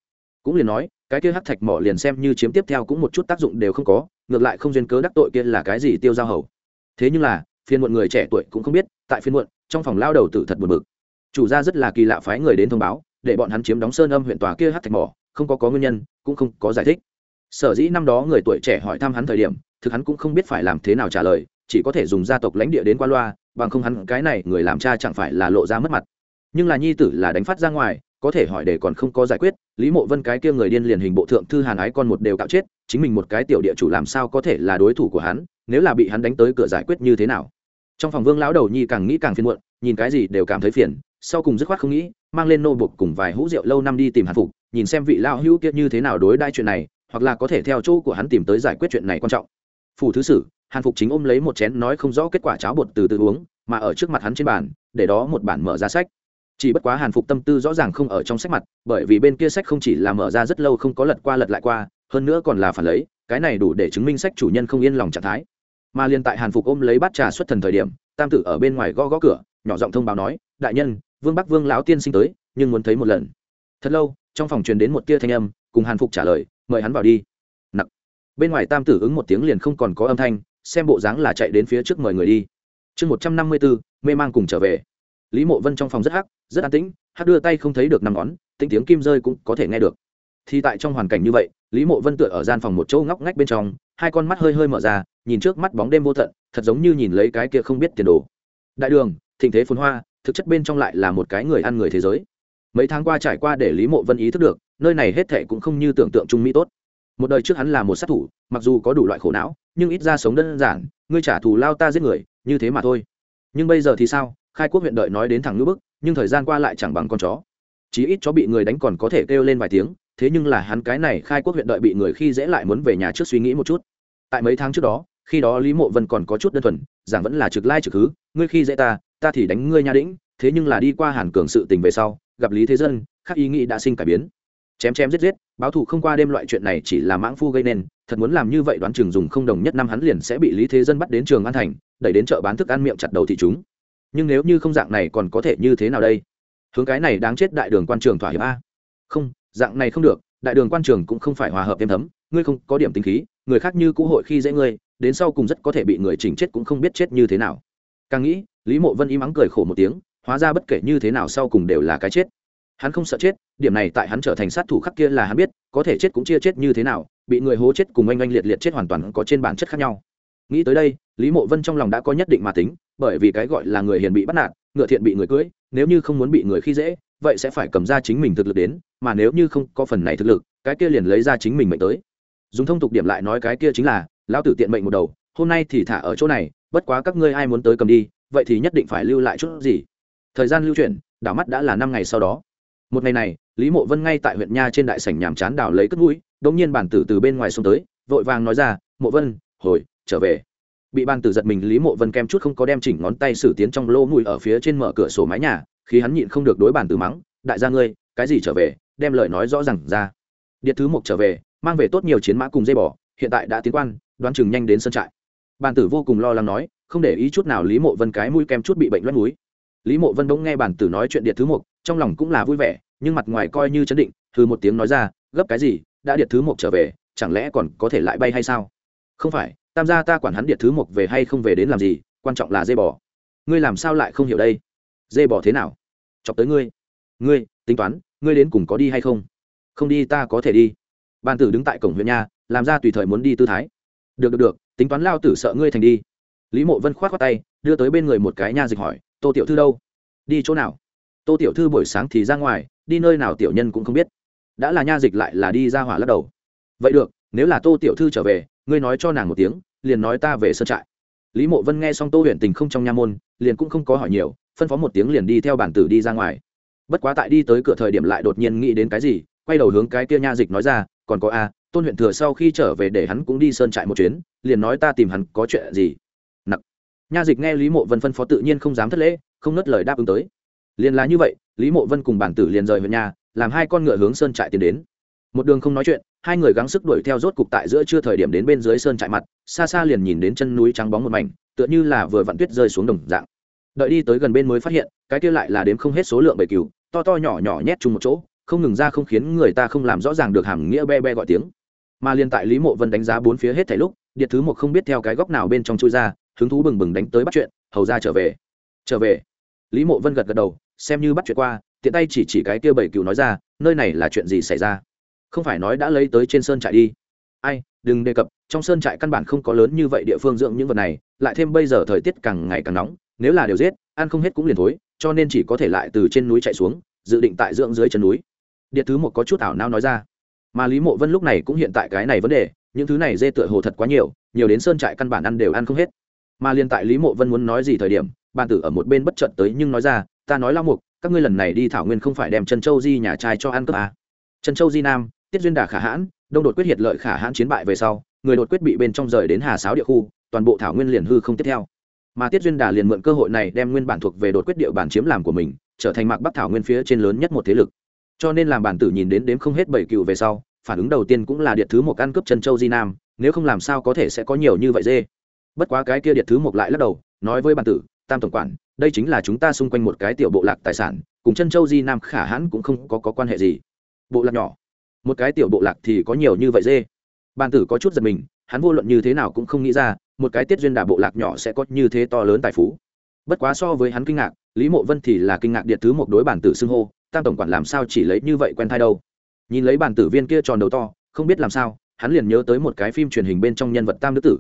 Cũng liền nói, cái kia hát thạch mỏ liền xem như chiếm tiếp theo cũng một chút tác dụng đều không có, ngược lại không duyên cớ đắc tội kia là cái gì tiêu giao hầu. Thế nhưng là phiên muộn người trẻ tuổi cũng không biết, tại phiên muộn, trong phòng lao đầu tử thật buồn bực. Chủ gia rất là kỳ lạ phái người đến thông báo, để bọn hắn chiếm đóng sơn âm huyện tòa kia hát thạch mỏ, không có có nguyên nhân, cũng không có giải thích. Sở dĩ năm đó người tuổi trẻ hỏi thăm hắn thời điểm, thực hắn cũng không biết phải làm thế nào trả lời, chỉ có thể dùng gia tộc lãnh địa đến qua loa, bằng không hắn cái này người làm cha chẳng phải là lộ ra mất mặt. Nhưng là nhi tử là đánh phát ra ngoài có thể hỏi để còn không có giải quyết, lý mộ vân cái kia người điên liền hình bộ thượng thư hàn ái con một đều cạo chết, chính mình một cái tiểu địa chủ làm sao có thể là đối thủ của hắn, nếu là bị hắn đánh tới cửa giải quyết như thế nào? Trong phòng vương lão đầu nhi càng nghĩ càng phiền muộn, nhìn cái gì đều cảm thấy phiền, sau cùng dứt khoát không nghĩ, mang lên nô buộc cùng vài hũ rượu lâu năm đi tìm hàn phục, nhìn xem vị lão hữu kia như thế nào đối đai chuyện này, hoặc là có thể theo chỗ của hắn tìm tới giải quyết chuyện này quan trọng. Phủ thứ sử, hàn phục chính ôm lấy một chén nói không rõ kết quả cháo bột từ từ uống, mà ở trước mặt hắn trên bàn, để đó một bản mở ra sách chỉ bất quá hàn phục tâm tư rõ ràng không ở trong sách mặt, bởi vì bên kia sách không chỉ là mở ra rất lâu không có lật qua lật lại qua, hơn nữa còn là phản lấy, cái này đủ để chứng minh sách chủ nhân không yên lòng trạng thái. Mà liên tại hàn phục ôm lấy bát trà xuất thần thời điểm, tam tử ở bên ngoài gõ gõ cửa, nhỏ giọng thông báo nói, đại nhân, vương bắc vương lão tiên sinh tới, nhưng muốn thấy một lần. Thật lâu, trong phòng truyền đến một tia thanh âm, cùng hàn phục trả lời, mời hắn vào đi. Nặc. Bên ngoài tam tử ứng một tiếng liền không còn có âm thanh, xem bộ dáng là chạy đến phía trước mời người đi. Chương một trăm năm mươi bốn mê mang cùng trở về lý mộ vân trong phòng rất hắc, rất an tĩnh, hắc đưa tay không thấy được năm ngón tính tiếng kim rơi cũng có thể nghe được. Thì tại trong hoàn cảnh như vậy, lý mộ vân tựa ở gian phòng một chỗ ngóc ngách bên trong, hai con mắt hơi hơi mở ra, nhìn trước mắt bóng đêm vô tận, thật giống như nhìn lấy cái kia không biết tiền đồ. Đại đường, thịnh thế phồn hoa, thực chất bên trong lại là một cái người ăn người thế giới. Mấy tháng qua trải qua để lý mộ vân ý thức được, nơi này hết thệ cũng không như tưởng tượng trung mỹ tốt. Một đời trước hắn là một sát thủ, mặc dù có đủ loại khổ não, nhưng ít ra sống đơn giản, ngươi trả thù lao ta giết người, như thế mà thôi. Nhưng bây giờ thì sao? Khai quốc huyện đợi nói đến thẳng ngữ bức, nhưng thời gian qua lại chẳng bằng con chó. Chí ít chó bị người đánh còn có thể kêu lên vài tiếng, thế nhưng là hắn cái này khai quốc huyện đợi bị người khi dễ lại muốn về nhà trước suy nghĩ một chút. Tại mấy tháng trước đó, khi đó lý mộ vân còn có chút đơn thuần, giảng vẫn là trực lai trực hứ, ngươi khi dễ ta ta thì đánh ngươi nha đĩnh. Thế nhưng là đi qua hàn cường sự tình về sau, gặp lý thế dân khác ý nghĩ đã sinh cải biến. Chém chém giết giết, báo thù không qua đêm loại chuyện này chỉ là mãng phu gây nên, thật muốn làm như vậy đoán chừng dùng không đồng nhất năm hắn liền sẽ bị lý thế dân bắt đến trường an thành, đẩy đến chợ bán thức ăn miệng chặt đầu thị chúng nhưng nếu như không dạng này còn có thể như thế nào đây? Hướng cái này đáng chết đại đường quan trường thỏa hiệp a. Không, dạng này không được, đại đường quan trường cũng không phải hòa hợp êm thấm, ngươi không có điểm tính khí, người khác như cũ hội khi dễ ngươi, đến sau cùng rất có thể bị người chỉnh chết cũng không biết chết như thế nào. Càng nghĩ, lý mộ vân im ắng cười khổ một tiếng, hóa ra bất kể như thế nào sau cùng đều là cái chết. Hắn không sợ chết, điểm này tại hắn trở thành sát thủ khắc kia là hắn biết, có thể chết cũng chia chết như thế nào, bị người hố chết cùng oanh oanh liệt liệt chết hoàn toàn có trên bản chất khác nhau. Nghĩ tới đây, lý mộ vân trong lòng đã có nhất định mà tính bởi vì cái gọi là người hiền bị bắt nạt, ngựa thiện bị người cưỡi nếu như không muốn bị người khi dễ, vậy sẽ phải cầm ra chính mình thực lực đến, mà nếu như không có phần này thực lực, cái kia liền lấy ra chính mình mệnh tới. Dùng thông tục điểm lại nói cái kia chính là, lão tử tiện mệnh một đầu, hôm nay thì thả ở chỗ này, bất quá các ngươi ai muốn tới cầm đi, vậy thì nhất định phải lưu lại chút gì. Thời gian lưu chuyển, đảo mắt đã là năm ngày sau đó. Một ngày này, lý mộ vân ngay tại huyện nha trên đại sảnh nhàm chán đảo lấy cất mũi đống nhiên bản tử từ bên ngoài xông tới, vội vàng nói ra, mộ vân, hồi, trở về bị ban tử giật mình, lý mộ vân kem chút không có đem chỉnh ngón tay xử tiến trong lỗ mùi ở phía trên mở cửa sổ mái nhà, khi hắn nhịn không được đối bản tử mắng, đại gia ngươi, cái gì trở về, đem lời nói rõ ràng ra. Điện thứ một trở về, mang về tốt nhiều chiến mã cùng dây bò, hiện tại đã tiến quan, đoán chừng nhanh đến sân trại. Bàn tử vô cùng lo lắng nói, không để ý chút nào lý mộ vân cái mũi kem chút bị bệnh loét núi lý mộ vân bỗng nghe bàn tử nói chuyện điện thứ một trong lòng cũng là vui vẻ, nhưng mặt ngoài coi như chấn định thư một tiếng nói ra, gấp cái gì, đã điện thứ một trở về, chẳng lẽ còn có thể lại bay hay sao? Không phải tam gia ta quản hắn điện thứ một về hay không về đến làm gì, quan trọng là dây bò. Ngươi làm sao lại không hiểu đây? Dây bò thế nào? Chọc tới ngươi. Ngươi, tính toán, ngươi đến cùng có đi hay không? Không đi ta có thể đi. Ban tử đứng tại cổng huyện nha, làm ra tùy thời muốn đi tư thái. Được được được, tính toán lao tử sợ ngươi thành đi. Lý mộ vân k h o á t khoác tay, đưa tới bên người một cái nha dịch hỏi, tô tiểu thư đâu? Đi chỗ nào? Tô tiểu thư buổi sáng thì ra ngoài, đi nơi nào tiểu nhân cũng không biết. Đã là nha dịch lại là đi ra hỏa lắc đầu. Vậy được nếu là tô tiểu thư trở về, ngươi nói cho nàng một tiếng, liền nói ta về sơn trại. Lý mộ vân nghe xong tô huyện tình không trong nha môn, liền cũng không có hỏi nhiều, phân phó một tiếng liền đi theo bản tử đi ra ngoài. Bất quá tại đi tới cửa thời điểm lại đột nhiên nghĩ đến cái gì, quay đầu hướng cái kia nha dịch nói ra, còn có a, tôn huyện thừa sau khi trở về để hắn cũng đi sơn trại một chuyến, liền nói ta tìm hắn có chuyện gì. Nặc nha dịch nghe lý mộ vân phân phó tự nhiên không dám thất lễ, không nớt lời đáp ứng tới. Liền là như vậy, lý mộ vân cùng bản tử liền rời về nhà, làm hai con ngựa hướng sơn trại tiến đến một đường không nói chuyện, hai người gắng sức đuổi theo rốt cục tại giữa trưa thời điểm đến bên dưới sơn trại mặt, xa xa liền nhìn đến chân núi trắng bóng một mảnh, tựa như là vừa vặn tuyết rơi xuống đồng dạng. Đợi đi tới gần bên mới phát hiện, cái kia lại là đếm không hết số lượng bầy cừu, to to nhỏ nhỏ nhét chung một chỗ, không ngừng ra không khiến người ta không làm rõ ràng được hàm nghĩa be be gọi tiếng. Mà liên tại lý mộ vân đánh giá bốn phía hết thảy lúc điện thứ một không biết theo cái góc nào bên trong chui ra, hứng thú bừng bừng đánh tới bắt chuyện, hầu ra trở về. Trở về. Lý mộ vân gật gật đầu, xem như bắt chuyện qua, tiện tay chỉ chỉ cái kia bảy cừu nói ra, nơi này là chuyện gì xảy ra? Không phải nói đã lấy tới trên sơn trại đi. Ai, đừng đề cập, trong sơn trại căn bản không có lớn như vậy địa phương dưỡng những vật này, lại thêm bây giờ thời tiết càng ngày càng nóng, nếu là đều giết, ăn không hết cũng liền thối, cho nên chỉ có thể lại từ trên núi chạy xuống, dự định tại dưỡng dưới chân núi. Điện thứ một có chút ảo nao nói ra. Mà lý mộ vân lúc này cũng hiện tại cái này vấn đề, những thứ này dê tựa hồ thật quá nhiều nhiều đến sơn trại căn bản ăn đều ăn không hết. Mà liên tại lý mộ vân muốn nói gì thời điểm, bàn tử ở một bên bất chợt tới nhưng nói ra, ta nói lao mục, các ngươi lần này đi thảo nguyên không phải đem chân châu di nhà trai cho ăn cướp à. chân châu di nam tiết duyên đà khả hãn đông đột quyết hiệt lợi khả hãn chiến bại về sau người đột quyết bị bên trong rời đến hà sáo địa khu toàn bộ thảo nguyên liền hư không tiếp theo. Mà tiết duyên đà liền mượn cơ hội này đem nguyên bản thuộc về đột quyết địa bản chiếm làm của mình trở thành mạc bắc thảo nguyên phía trên lớn nhất một thế lực. Cho nên làm bản tử nhìn đến đếm không hết bảy cựu về sau phản ứng đầu tiên cũng là điện thứ một ăn cướp chân châu di nam nếu không làm sao có thể sẽ có nhiều như vậy dê. Bất quá cái kia điện thứ một lại lắc đầu nói với bản tử tam tổng quản đây chính là chúng ta xung quanh một cái tiểu bộ lạc tài sản cùng chân châu di nam khả hãn cũng không có, có quan hệ gì. Bộ lạc nhỏ một cái tiểu bộ lạc thì có nhiều như vậy dê. Bàn tử có chút giật mình, hắn vô luận như thế nào cũng không nghĩ ra, một cái tiết duyên đà bộ lạc nhỏ sẽ có như thế to lớn tài phú. Bất quá so với hắn kinh ngạc, lý mộ vân thì là kinh ngạc điện thứ một đối bản tử xưng hô, tam tổng quản làm sao chỉ lấy như vậy quen thai đâu? Nhìn lấy bản tử viên kia tròn đầu to, không biết làm sao, hắn liền nhớ tới một cái phim truyền hình bên trong nhân vật tam đức tử.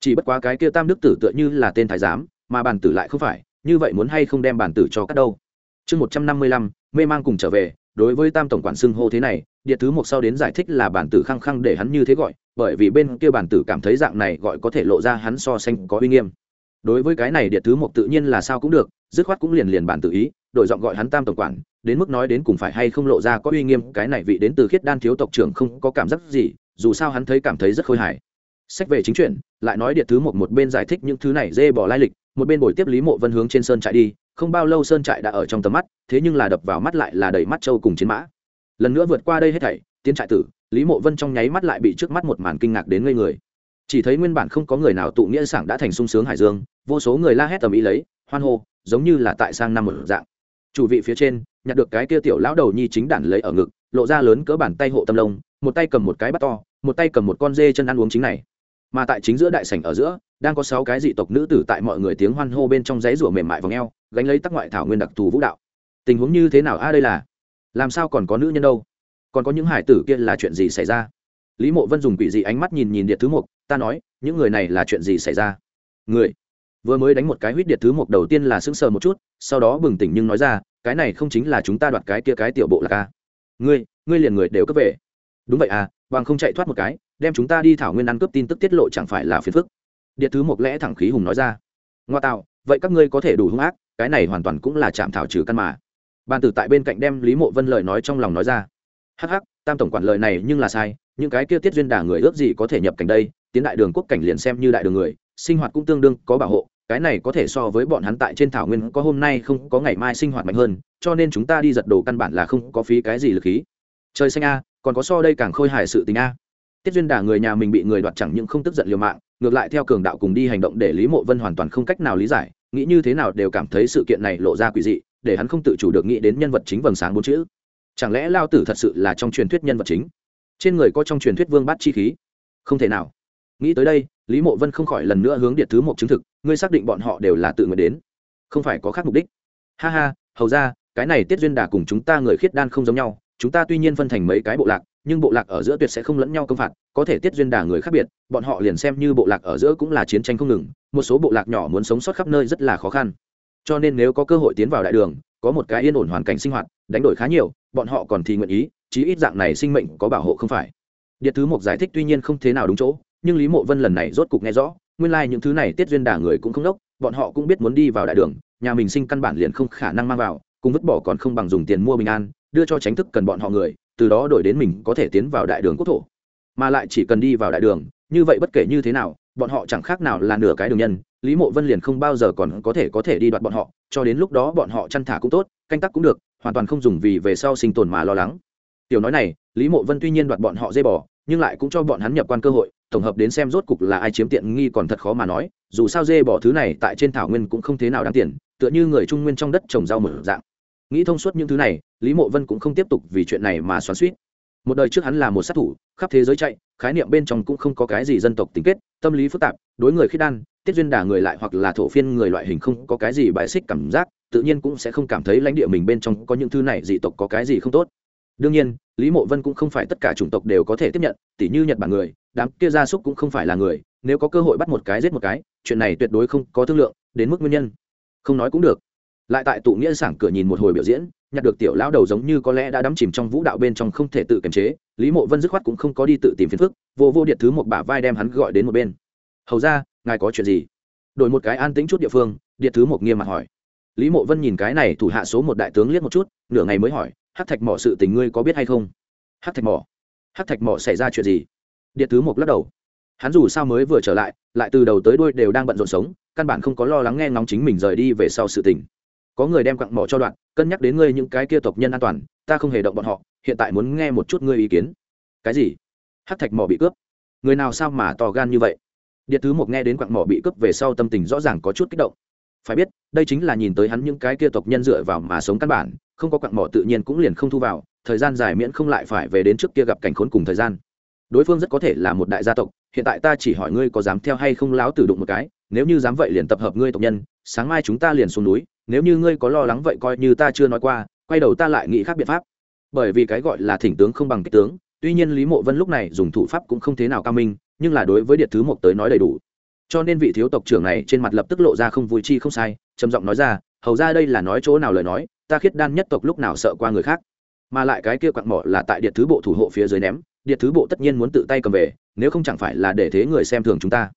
Chỉ bất quá cái kia tam đức tử tựa như là tên thái giám, mà bản tử lại không phải, như vậy muốn hay không đem bản tử cho cắt đâu? Chương một trăm năm mươi lăm, mê mang cùng trở về, đối với tam tổng quản xưng hô thế này điện thứ một sau đến giải thích là bản tử khăng khăng để hắn như thế gọi, bởi vì bên kia bản tử cảm thấy dạng này gọi có thể lộ ra hắn so sánh có uy nghiêm. Đối với cái này điện thứ một tự nhiên là sao cũng được, dứt khoát cũng liền liền bản tử ý, đổi giọng gọi hắn tam tổng quản, đến mức nói đến cùng phải hay không lộ ra có uy nghiêm, cái này vị đến từ khiết đan thiếu tộc trưởng không có cảm giác gì, dù sao hắn thấy cảm thấy rất khôi hài. Sách về chính chuyện lại nói điện thứ một một bên giải thích những thứ này dê bỏ lai lịch, một bên bồi tiếp lý mộ vân hướng trên sơn trại đi, không bao lâu sơn trại đã ở trong tầm mắt, thế nhưng là đập vào mắt lại là đầy mắt trâu cùng chiến mã lần nữa vượt qua đây hết thảy, tiến trại tử, lý mộ vân trong nháy mắt lại bị trước mắt một màn kinh ngạc đến ngây người. Chỉ thấy nguyên bản không có người nào tụ nghĩa sảng đã thành sung sướng hải dương, vô số người la hét tầm ý lấy, hoan hô, giống như là tại sang năm một dạng. Chủ vị phía trên, nhặt được cái kia tiểu lão đầu nhi chính đản lấy ở ngực, lộ ra lớn cỡ bàn tay hộ tâm lông, một tay cầm một cái bắt to, một tay cầm một con dê chân ăn uống chính này. Mà tại chính giữa đại sảnh ở giữa, đang có sáu cái dị tộc nữ tử tại mọi người tiếng hoan hô bên trong giấy rủa mềm mại vòng eo, gánh lấy tắc ngoại thảo nguyên đặc thù vũ đạo. Tình huống như thế nào? A, đây là làm sao còn có nữ nhân đâu? Còn có những hải tử kia là chuyện gì xảy ra? Lý mộ vân dùng quỷ dị ánh mắt nhìn nhìn điện thứ Một, ta nói những người này là chuyện gì xảy ra? Người vừa mới đánh một cái huýt điện thứ Một đầu tiên là sững sờ một chút sau đó bừng tỉnh nhưng nói ra cái này không chính là chúng ta đoạt cái kia cái tiểu bộ là ca ngươi ngươi liền người đều cấp về. Đúng vậy à bằng không chạy thoát một cái đem chúng ta đi thảo nguyên ăn cướp tin tức tiết lộ chẳng phải là phiền phức. Điện thứ một lẽ thẳng khí hùng nói ra. Ngoa tạo vậy các ngươi có thể đủ hung ác cái này hoàn toàn cũng là chạm thảo trừ căn mà bàn tử tại bên cạnh đem lý mộ vân lời nói trong lòng nói ra. Hắc hắc, tam tổng quản lời này nhưng là sai, những cái kia tiết duyên Đả người ước gì có thể nhập cảnh đây, tiến đại đường quốc cảnh liền xem như đại đường người, sinh hoạt cũng tương đương, có bảo hộ, cái này có thể so với bọn hắn tại trên thảo nguyên có hôm nay không có ngày mai sinh hoạt mạnh hơn, cho nên chúng ta đi giật đồ căn bản là không có phí cái gì lực khí. Trời xanh a, còn có so đây càng khôi hài sự tình a. Tiết duyên Đả người nhà mình bị người đoạt chẳng những không tức giận liều mạng, ngược lại theo cường đạo cùng đi hành động để lý mộ vân hoàn toàn không cách nào lý giải, nghĩ như thế nào đều cảm thấy sự kiện này lộ ra quỷ dị để hắn không tự chủ được nghĩ đến nhân vật chính vầng sáng bốn chữ. Chẳng lẽ lao tử thật sự là trong truyền thuyết nhân vật chính? Trên người có trong truyền thuyết vương bát chi khí? Không thể nào. Nghĩ tới đây, lý mộ vân không khỏi lần nữa hướng điện thứ một chứng thực, ngươi xác định bọn họ đều là tự nguyện đến. Không phải có khác mục đích. Ha ha, hầu ra, cái này tiết duyên đà cùng chúng ta người khiết đan không giống nhau, chúng ta tuy nhiên phân thành mấy cái bộ lạc, nhưng bộ lạc ở giữa tuyệt sẽ không lẫn nhau công phạt, có thể tiết duyên đà người khác biệt, bọn họ liền xem như bộ lạc ở giữa cũng là chiến tranh không ngừng, một số bộ lạc nhỏ muốn sống sót khắp nơi rất là khó khăn cho nên nếu có cơ hội tiến vào đại đường, có một cái yên ổn hoàn cảnh sinh hoạt, đánh đổi khá nhiều, bọn họ còn thì nguyện ý, chí ít dạng này sinh mệnh có bảo hộ không phải. Điện thứ một giải thích tuy nhiên không thế nào đúng chỗ, nhưng lý mộ vân lần này rốt cục nghe rõ, nguyên lai、like、những thứ này tiết duyên đả người cũng không đốc, bọn họ cũng biết muốn đi vào đại đường, nhà mình sinh căn bản liền không khả năng mang vào, cùng vứt bỏ còn không bằng dùng tiền mua bình an, đưa cho tránh thức cần bọn họ người, từ đó đổi đến mình có thể tiến vào đại đường quốc thổ. Mà lại chỉ cần đi vào đại đường, như vậy bất kể như thế nào, bọn họ chẳng khác nào là nửa cái đường nhân lý mộ vân liền không bao giờ còn có thể có thể đi đoạt bọn họ, cho đến lúc đó bọn họ chăn thả cũng tốt, canh tắc cũng được, hoàn toàn không dùng vì về sau sinh tồn mà lo lắng. Tiểu nói này, lý mộ vân tuy nhiên đoạt bọn họ dây bỏ nhưng lại cũng cho bọn hắn nhập quan cơ hội, tổng hợp đến xem rốt cục là ai chiếm tiện nghi còn thật khó mà nói, dù sao dê bỏ thứ này tại trên thảo nguyên cũng không thế nào đáng tiền, tựa như người trung nguyên trong đất trồng rau mở dạng. Nghĩ thông suốt những thứ này, lý mộ vân cũng không tiếp tục vì chuyện này mà xoắn suýt một đời trước hắn là một sát thủ, khắp thế giới chạy, khái niệm bên trong cũng không có cái gì dân tộc tính kết, tâm lý phức tạp, đối người khiết đan, tiết duyên đà người lại hoặc là thổ phiên người loại hình không có cái gì bài xích cảm giác, tự nhiên cũng sẽ không cảm thấy lãnh địa mình bên trong có những thứ này dị tộc có cái gì không tốt. Đương nhiên, lý mộ vân cũng không phải tất cả chủng tộc đều có thể tiếp nhận, tỉ như nhật bản người, đám kia gia súc cũng không phải là người, nếu có cơ hội bắt một cái giết một cái, chuyện này tuyệt đối không có thương lượng, đến mức nguyên nhân. Không nói cũng được. Lại tại tụ nghĩa sảng cửa nhìn một hồi biểu diễn nhặt được tiểu lão đầu giống như có lẽ đã đắm chìm trong vũ đạo bên trong không thể tự kiềm chế, lý mộ vân dứt khoát cũng không có đi tự tìm phiền phức, vô vô điện thứ một bả vai đem hắn gọi đến một bên. Hầu ra, ngài có chuyện gì? Đổi một cái an tĩnh chút địa phương, điện thứ một nghiêm mặt hỏi. Lý mộ vân nhìn cái này thủ hạ số một đại tướng liếc một chút, nửa ngày mới hỏi hát thạch mỏ sự tình ngươi có biết hay không? Hát thạch mỏ? Hát thạch mỏ xảy ra chuyện gì? Điện thứ một lắc đầu. Hắn dù sao mới vừa trở lại lại từ đầu tới đuôi đều đang bận rộn sống, căn bản không có lo lắng nghe ngóng chính mình rời đi về sau sự tình. Có người đem quặng mỏ cho đoạn cân nhắc đến ngươi những cái kia tộc nhân an toàn, ta không hề động bọn họ, hiện tại muốn nghe một chút ngươi ý kiến. Cái gì? Hát thạch mỏ bị cướp. Người nào sao mà to gan như vậy? Điện thứ một nghe đến quặng mỏ bị cướp về sau tâm tình rõ ràng có chút kích động. Phải biết, đây chính là nhìn tới hắn những cái kia tộc nhân dựa vào mà sống căn bản, không có quặng mỏ tự nhiên cũng liền không thu vào, thời gian dài miễn không lại phải về đến trước kia gặp cảnh khốn cùng thời gian. Đối phương rất có thể là một đại gia tộc, hiện tại ta chỉ hỏi ngươi có dám theo hay không láo tử đụng một cái, nếu như dám vậy liền tập hợp ngươi tộc nhân, sáng mai chúng ta liền xuống núi nếu như ngươi có lo lắng vậy coi như ta chưa nói qua, quay đầu ta lại nghĩ khác biện pháp. Bởi vì cái gọi là thỉnh tướng không bằng kích tướng, tuy nhiên lý mộ vân lúc này dùng thủ pháp cũng không thế nào cao minh, nhưng là đối với điện thứ một tới nói đầy đủ. Cho nên vị thiếu tộc trưởng này trên mặt lập tức lộ ra không vui chi không sai, trầm giọng nói ra, hầu ra đây là nói chỗ nào lời nói, ta khiết đan nhất tộc lúc nào sợ qua người khác. Mà lại cái kia quặn mỏ là tại điện thứ bộ thủ hộ phía dưới ném điện thứ bộ tất nhiên muốn tự tay cầm về, nếu không chẳng phải là để thế người xem thường chúng ta.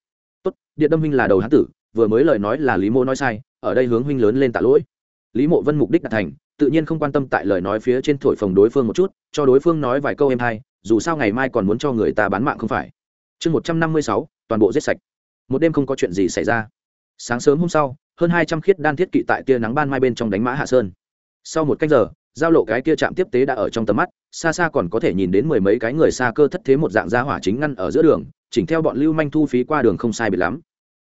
Tốt điện đâm Minh là đầu hán tử, vừa mới lời nói là lý mô nói sai ở đây hướng huynh lớn lên tạ lỗi. Lý mộ vân mục đích đạt thành, tự nhiên không quan tâm tại lời nói phía trên thổi phồng đối phương một chút, cho đối phương nói vài câu em hay, dù sao ngày mai còn muốn cho người ta bán mạng không phải. Chương một trăm năm mươi sáu, toàn bộ giết sạch. Một đêm không có chuyện gì xảy ra. Sáng sớm hôm sau, hơn hai trăm khiết đan thiết kỵ tại tia nắng ban mai bên trong đánh mã hạ sơn. Sau một cách giờ, giao lộ cái kia trạm tiếp tế đã ở trong tầm mắt, xa xa còn có thể nhìn đến mười mấy cái người xa cơ thất thế một dạng gia hỏa chính ngăn ở giữa đường, chỉnh theo bọn lưu manh thu phí qua đường không sai biệt lắm.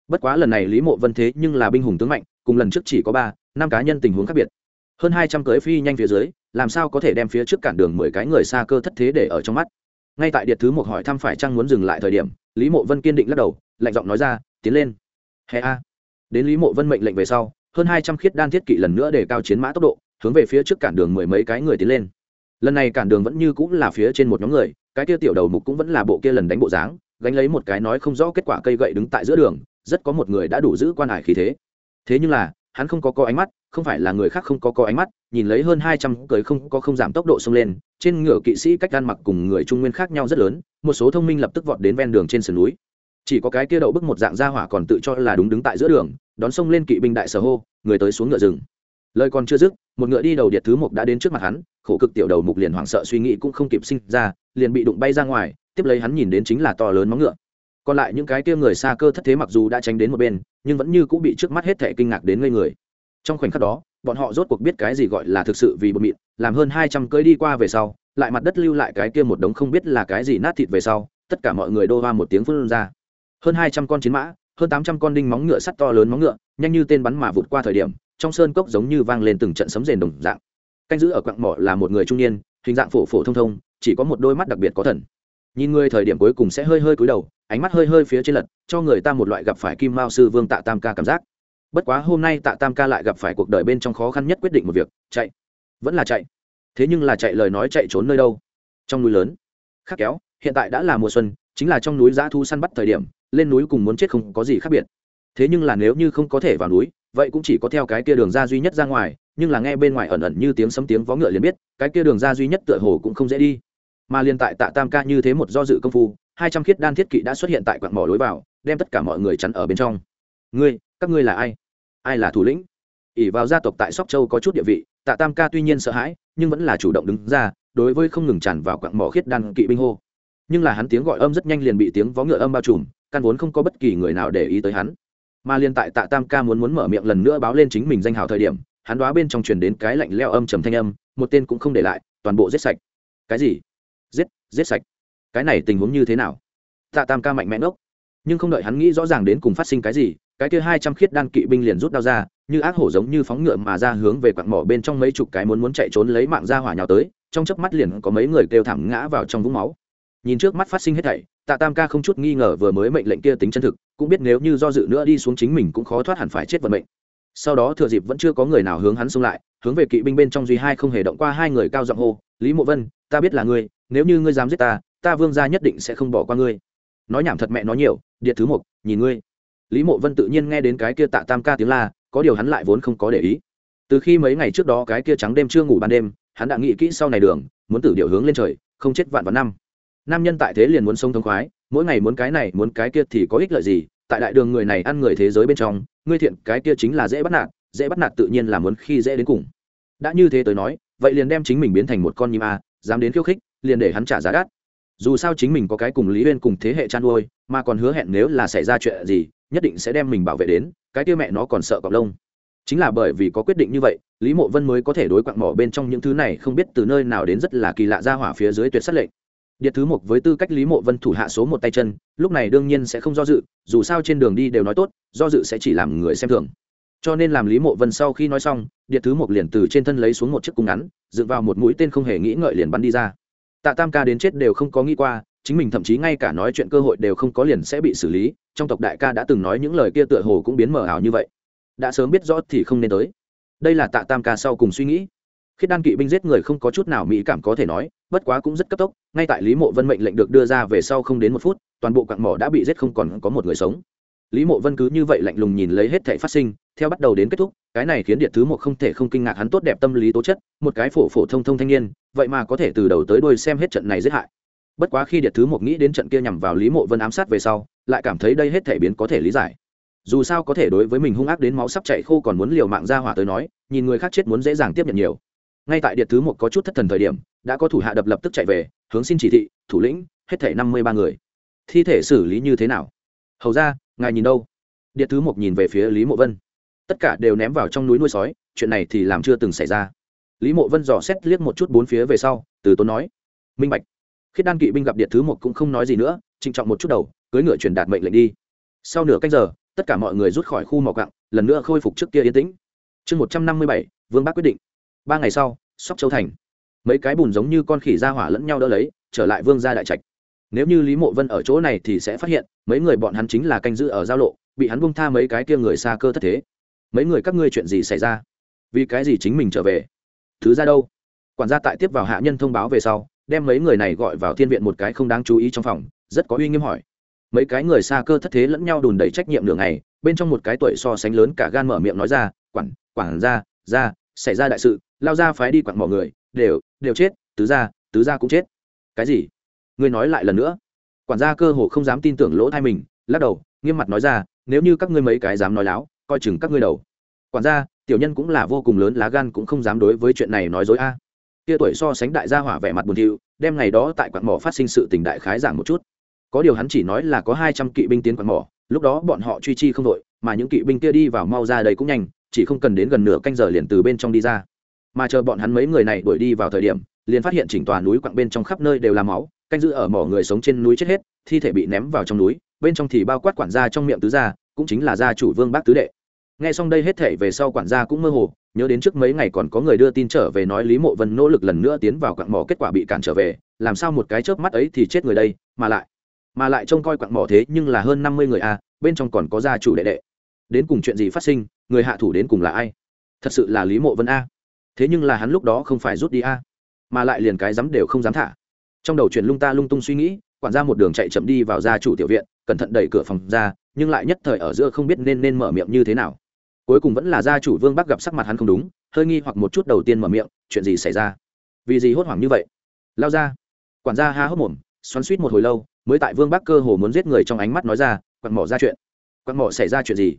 Bất quá lần này lý mộ vân thế nhưng là binh hùng tướng mạnh cùng lần trước chỉ có ba, năm cá nhân tình huống khác biệt. Hơn hai trăm cưới phi nhanh phía dưới, làm sao có thể đem phía trước cản đường mười cái người xa cơ thất thế để ở trong mắt? Ngay tại điện thứ một hỏi thăm phải chăng muốn dừng lại thời điểm, lý mộ vân kiên định lắc đầu, lạnh giọng nói ra, tiến lên. Hè a. Đến lý mộ vân mệnh lệnh về sau, hơn hai trăm khiết đan thiết kỵ lần nữa để cao chiến mã tốc độ, hướng về phía trước cản đường mười mấy cái người tiến lên. Lần này cản đường vẫn như cũng là phía trên một nhóm người, cái kia tiểu đầu mục cũng vẫn là bộ kia lần đánh bộ dáng, gánh lấy một cái nói không rõ kết quả cây gậy đứng tại giữa đường, rất có một người đã đủ giữ quan hải khí thế thế nhưng là, hắn không có có ánh mắt, không phải là người khác không có có ánh mắt, nhìn lấy hơn hai trăm cưới không có không giảm tốc độ xông lên, trên ngựa kỵ sĩ cách gan mặc cùng người trung nguyên khác nhau rất lớn, một số thông minh lập tức vọt đến ven đường trên sườn núi. Chỉ có cái kia đậu bức một dạng gia hỏa còn tự cho là đúng đứng tại giữa đường, đón sông lên kỵ binh đại sở hô, người tới xuống ngựa rừng lời còn chưa dứt, một ngựa đi đầu điện thứ một đã đến trước mặt hắn, khổ cực tiểu đầu mục liền hoảng sợ suy nghĩ cũng không kịp sinh ra, liền bị đụng bay ra ngoài, tiếp lấy hắn nhìn đến chính là to lớn móng ngựa còn lại những cái kia người xa cơ thất thế mặc dù đã tránh đến một bên, nhưng vẫn như cũng bị trước mắt hết thẻ kinh ngạc đến ngây người. Trong khoảnh khắc đó, bọn họ rốt cuộc biết cái gì gọi là thực sự vì bột mịn, làm hơn hai trăm cơi đi qua về sau, lại mặt đất lưu lại cái kia một đống không biết là cái gì nát thịt về sau, tất cả mọi người đô hoa một tiếng phun ra. Hơn hai trăm con chiến mã, hơn tám trăm con đinh móng ngựa sắt to lớn móng ngựa, nhanh như tên bắn mà vụt qua thời điểm, trong sơn cốc giống như vang lên từng trận sấm rền đồng dạng. Canh giữ ở quặng mỏ là một người trung niên, hình dạng phổ phổ thông thông, chỉ có một đôi mắt đặc biệt có thần nhìn người thời điểm cuối cùng sẽ hơi hơi cúi đầu, ánh mắt hơi hơi phía trên lật, cho người ta một loại gặp phải kim mao sư vương tạ tam ca cảm giác. Bất quá hôm nay tạ tam ca lại gặp phải cuộc đời bên trong khó khăn nhất quyết định một việc, chạy. Vẫn là chạy. Thế nhưng là chạy lời nói chạy trốn nơi đâu? Trong núi lớn. Khắc kéo, hiện tại đã là mùa xuân, chính là trong núi giã thu săn bắt thời điểm, lên núi cùng muốn chết không có gì khác biệt. Thế nhưng là nếu như không có thể vào núi, vậy cũng chỉ có theo cái kia đường ra duy nhất ra ngoài, nhưng là nghe bên ngoài ẩn ẩn như tiếng sấm tiếng vó ngựa liền biết, cái kia đường ra duy nhất tựa hồ cũng không dễ đi mà liên tại tạ tam ca như thế một do dự công phu, hai trăm khiết đan thiết kỵ đã xuất hiện tại quặng mỏ lối vào, đem tất cả mọi người chắn ở bên trong. Ngươi, các ngươi là ai? Ai là thủ lĩnh? ỷ vào gia tộc tại sóc châu có chút địa vị, tạ tam ca tuy nhiên sợ hãi, nhưng vẫn là chủ động đứng ra, đối với không ngừng tràn vào quặng mỏ khiết đan kỵ binh hô. Nhưng là hắn tiếng gọi âm rất nhanh liền bị tiếng vó ngựa âm bao trùm, căn vốn không có bất kỳ người nào để ý tới hắn. Mà liên tại tạ tam ca muốn muốn mở miệng lần nữa báo lên chính mình danh hào thời điểm, hắn đoá bên trong truyền đến cái lạnh leo âm trầm thanh âm, một tên cũng không để lại, toàn bộ giết sạch. Cái gì? Giết sạch. Cái này tình huống như thế nào? Tạ tam ca mạnh mẽ ngốc. Nhưng không đợi hắn nghĩ rõ ràng đến cùng phát sinh cái gì, cái kia hai trăm khiết đan kỵ binh liền rút đao ra, như ác hổ giống như phóng ngựa mà ra hướng về quặng mỏ bên trong mấy chục cái muốn muốn chạy trốn lấy mạng ra hỏa nhào tới, trong chớp mắt liền có mấy người kêu thảm ngã vào trong vũng máu. Nhìn trước mắt phát sinh hết thảy, tạ tam ca không chút nghi ngờ vừa mới mệnh lệnh kia tính chân thực, cũng biết nếu như do dự nữa đi xuống chính mình cũng khó thoát hẳn phải chết vận mệnh. Sau đó thừa dịp vẫn chưa có người nào hướng hắn xông lại, hướng về kỵ binh bên trong duy hai không hề động qua hai người cao giọng hô, lý mộ vân, ta biết là ngươi nếu như ngươi dám giết ta ta vương gia nhất định sẽ không bỏ qua ngươi. Nói nhảm thật mẹ nói nhiều, điện thứ một nhìn ngươi. Lý mộ vân tự nhiên nghe đến cái kia tạ tam ca tiếng la, có điều hắn lại vốn không có để ý. Từ khi mấy ngày trước đó cái kia trắng đêm chưa ngủ ban đêm, hắn đã nghĩ kỹ sau này đường, muốn tử điệu hướng lên trời, không chết vạn vào năm. Nam nhân tại thế liền muốn sông thông khoái, mỗi ngày muốn cái này, muốn cái kia thì có ích lợi gì, tại đại đường người này ăn người thế giới bên trong, ngươi thiện, cái kia chính là dễ bắt nạt, dễ bắt nạt tự nhiên là muốn khi dễ đến cùng. Đã như thế tới nói, vậy liền đem chính mình biến thành một con nhím a, dám đến khiêu khích liền để hắn trả giá đắt dù sao chính mình có cái cùng lý uyên cùng thế hệ chăn nuôi mà còn hứa hẹn nếu là xảy ra chuyện gì nhất định sẽ đem mình bảo vệ đến cái kia mẹ nó còn sợ cọp lông chính là bởi vì có quyết định như vậy lý mộ vân mới có thể đối quặng mỏ bên trong những thứ này không biết từ nơi nào đến rất là kỳ lạ ra hỏa phía dưới tuyệt sát lệnh Điện thứ một với tư cách Lý Mộ Vân thủ hạ số một tay chân, lúc này đương nhiên sẽ không do dự, dù sao trên đường đi đều nói tốt, do dự sẽ chỉ làm người xem thường. Cho nên làm Lý Mộ Vân sau khi nói xong, Điện thứ một liền từ trên thân lấy xuống một chiếc cung ngắn, dựng vào một mũi tên không hề nghĩ ngợi liền bắn đi ra. Tạ Tam ca đến chết đều không có nghĩ qua, chính mình thậm chí ngay cả nói chuyện cơ hội đều không có liền sẽ bị xử lý, trong tộc đại ca đã từng nói những lời kia tựa hồ cũng biến mờ ảo như vậy. Đã sớm biết rõ thì không nên tới. Đây là Tạ Tam ca sau cùng suy nghĩ khiết đan kỵ binh giết người không có chút nào mỹ cảm có thể nói bất quá cũng rất cấp tốc ngay tại lý mộ vân mệnh lệnh được đưa ra về sau không đến một phút toàn bộ quặng mỏ đã bị giết không còn có một người sống lý mộ vân cứ như vậy lạnh lùng nhìn lấy hết thể phát sinh theo bắt đầu đến kết thúc, cái này khiến điện thứ một không thể không kinh ngạc hắn tốt đẹp tâm lý tố chất, một cái phổ phổ thông thông thanh niên, vậy mà có thể từ đầu tới đuôi xem hết trận này giết hại. Bất quá khi điện thứ một nghĩ đến trận kia nhằm vào lý mộ vân ám sát về sau, lại cảm thấy đây hết thể biến có thể lý giải. Dù sao có thể đối với mình hung ác đến máu sắp chạy khô còn muốn liều mạng ra hỏa tới nói, nhìn người khác chết muốn dễ dàng tiếp nhận nhiều. Ngay tại điện thứ một có chút thất thần thời điểm, đã có thủ hạ đập lập tức chạy về, hướng xin chỉ thị, thủ lĩnh, hết thể năm mươi ba người. Thi thể xử lý như thế nào? Hầu ra, ngài nhìn đâu? Điện thứ một nhìn về phía lý mộ vân tất cả đều ném vào trong núi nuôi sói, chuyện này thì làm chưa từng xảy ra. Lý mộ vân dò xét liếc một chút bốn phía về sau, từ tốn nói, minh bạch, khiết đan kỵ binh gặp điện thứ một cũng không nói gì nữa, trịnh trọng một chút đầu cưới ngựa truyền đạt mệnh lệnh đi. Sau nửa cách giờ, tất cả mọi người rút khỏi khu mỏ cặng lần nữa khôi phục trước kia yên tĩnh. Chương một trăm năm mươi bảy, vương bác quyết định. Ba ngày sau, sóc châu thành. Mấy cái bùn giống như con khỉ ra hỏa lẫn nhau đỡ lấy, trở lại vương gia đại trạch. Nếu như lý mộ vân ở chỗ này thì sẽ phát hiện, mấy người bọn hắn chính là canh giữ ở giao lộ, bị hắn bung tha mấy cái kia người xa cơ thất thế mấy người các ngươi chuyện gì xảy ra? Vì cái gì chính mình trở về? Thứ ra đâu? Quản gia tại tiếp vào hạ nhân thông báo về sau, đem mấy người này gọi vào thiên viện một cái không đáng chú ý trong phòng, rất có uy nghiêm hỏi. Mấy cái người xa cơ thất thế lẫn nhau đùn đẩy trách nhiệm nửa ngày, bên trong một cái tuổi so sánh lớn cả gan mở miệng nói ra, quản quản ra ra xảy ra đại sự, lao ra phái đi quặn mọi người, đều đều chết, tứ gia tứ gia cũng chết. Cái gì? Ngươi nói lại lần nữa. Quản gia cơ hồ không dám tin tưởng lỗ thai mình, lắc đầu, nghiêm mặt nói ra, nếu như các ngươi mấy cái dám nói láo coi chừng các ngươi đầu. Quản gia, tiểu nhân cũng là vô cùng lớn lá gan cũng không dám đối với chuyện này nói dối a. Kia tuổi so sánh đại gia hỏa vẻ mặt buồn thiu, đem ngày đó tại quặng mỏ phát sinh sự tình đại khái giảng một chút. Có điều hắn chỉ nói là có hai trăm kỵ binh tiến quặng mỏ, lúc đó bọn họ truy chi không đội, mà những kỵ binh kia đi vào mau ra đây cũng nhanh, chỉ không cần đến gần nửa canh giờ liền từ bên trong đi ra. Mà chờ bọn hắn mấy người này đuổi đi vào thời điểm, liền phát hiện chỉnh tòa núi quặng bên trong khắp nơi đều là máu, canh giữ ở mỏ người sống trên núi chết hết, thi thể bị ném vào trong núi, bên trong thì bao quát quản gia trong miệng tứ gia cũng chính là gia chủ vương bác tứ đệ. Nghe xong đây hết thể về sau quản gia cũng mơ hồ nhớ đến trước mấy ngày còn có người đưa tin trở về nói lý mộ vân nỗ lực lần nữa tiến vào quặng mỏ kết quả bị cản trở về làm sao một cái chớp mắt ấy thì chết người đây mà lại mà lại trông coi quặng mỏ thế nhưng là hơn năm mươi người a à, bên trong còn có gia chủ đệ đệ. Đến cùng chuyện gì phát sinh người hạ thủ đến cùng là ai? Thật sự là lý mộ vân a. Thế nhưng là hắn lúc đó không phải rút đi a mà lại liền cái dám đều không dám thả. Trong đầu chuyện lung ta lung tung suy nghĩ quản gia một đường chạy chậm đi vào gia chủ tiểu viện, cẩn thận đẩy cửa phòng ra, nhưng lại nhất thời ở giữa không biết nên nên mở miệng như thế nào. Cuối cùng vẫn là gia chủ vương bắc gặp sắc mặt hắn không đúng, hơi nghi hoặc một chút đầu tiên mở miệng, chuyện gì xảy ra? Vì gì hốt hoảng như vậy? Lao ra. Quản gia há hốc mồm, xoắn suýt một hồi lâu, mới tại vương bắc cơ hồ muốn giết người trong ánh mắt nói ra, quặn mỏ ra chuyện. Quặn mỏ xảy ra chuyện gì?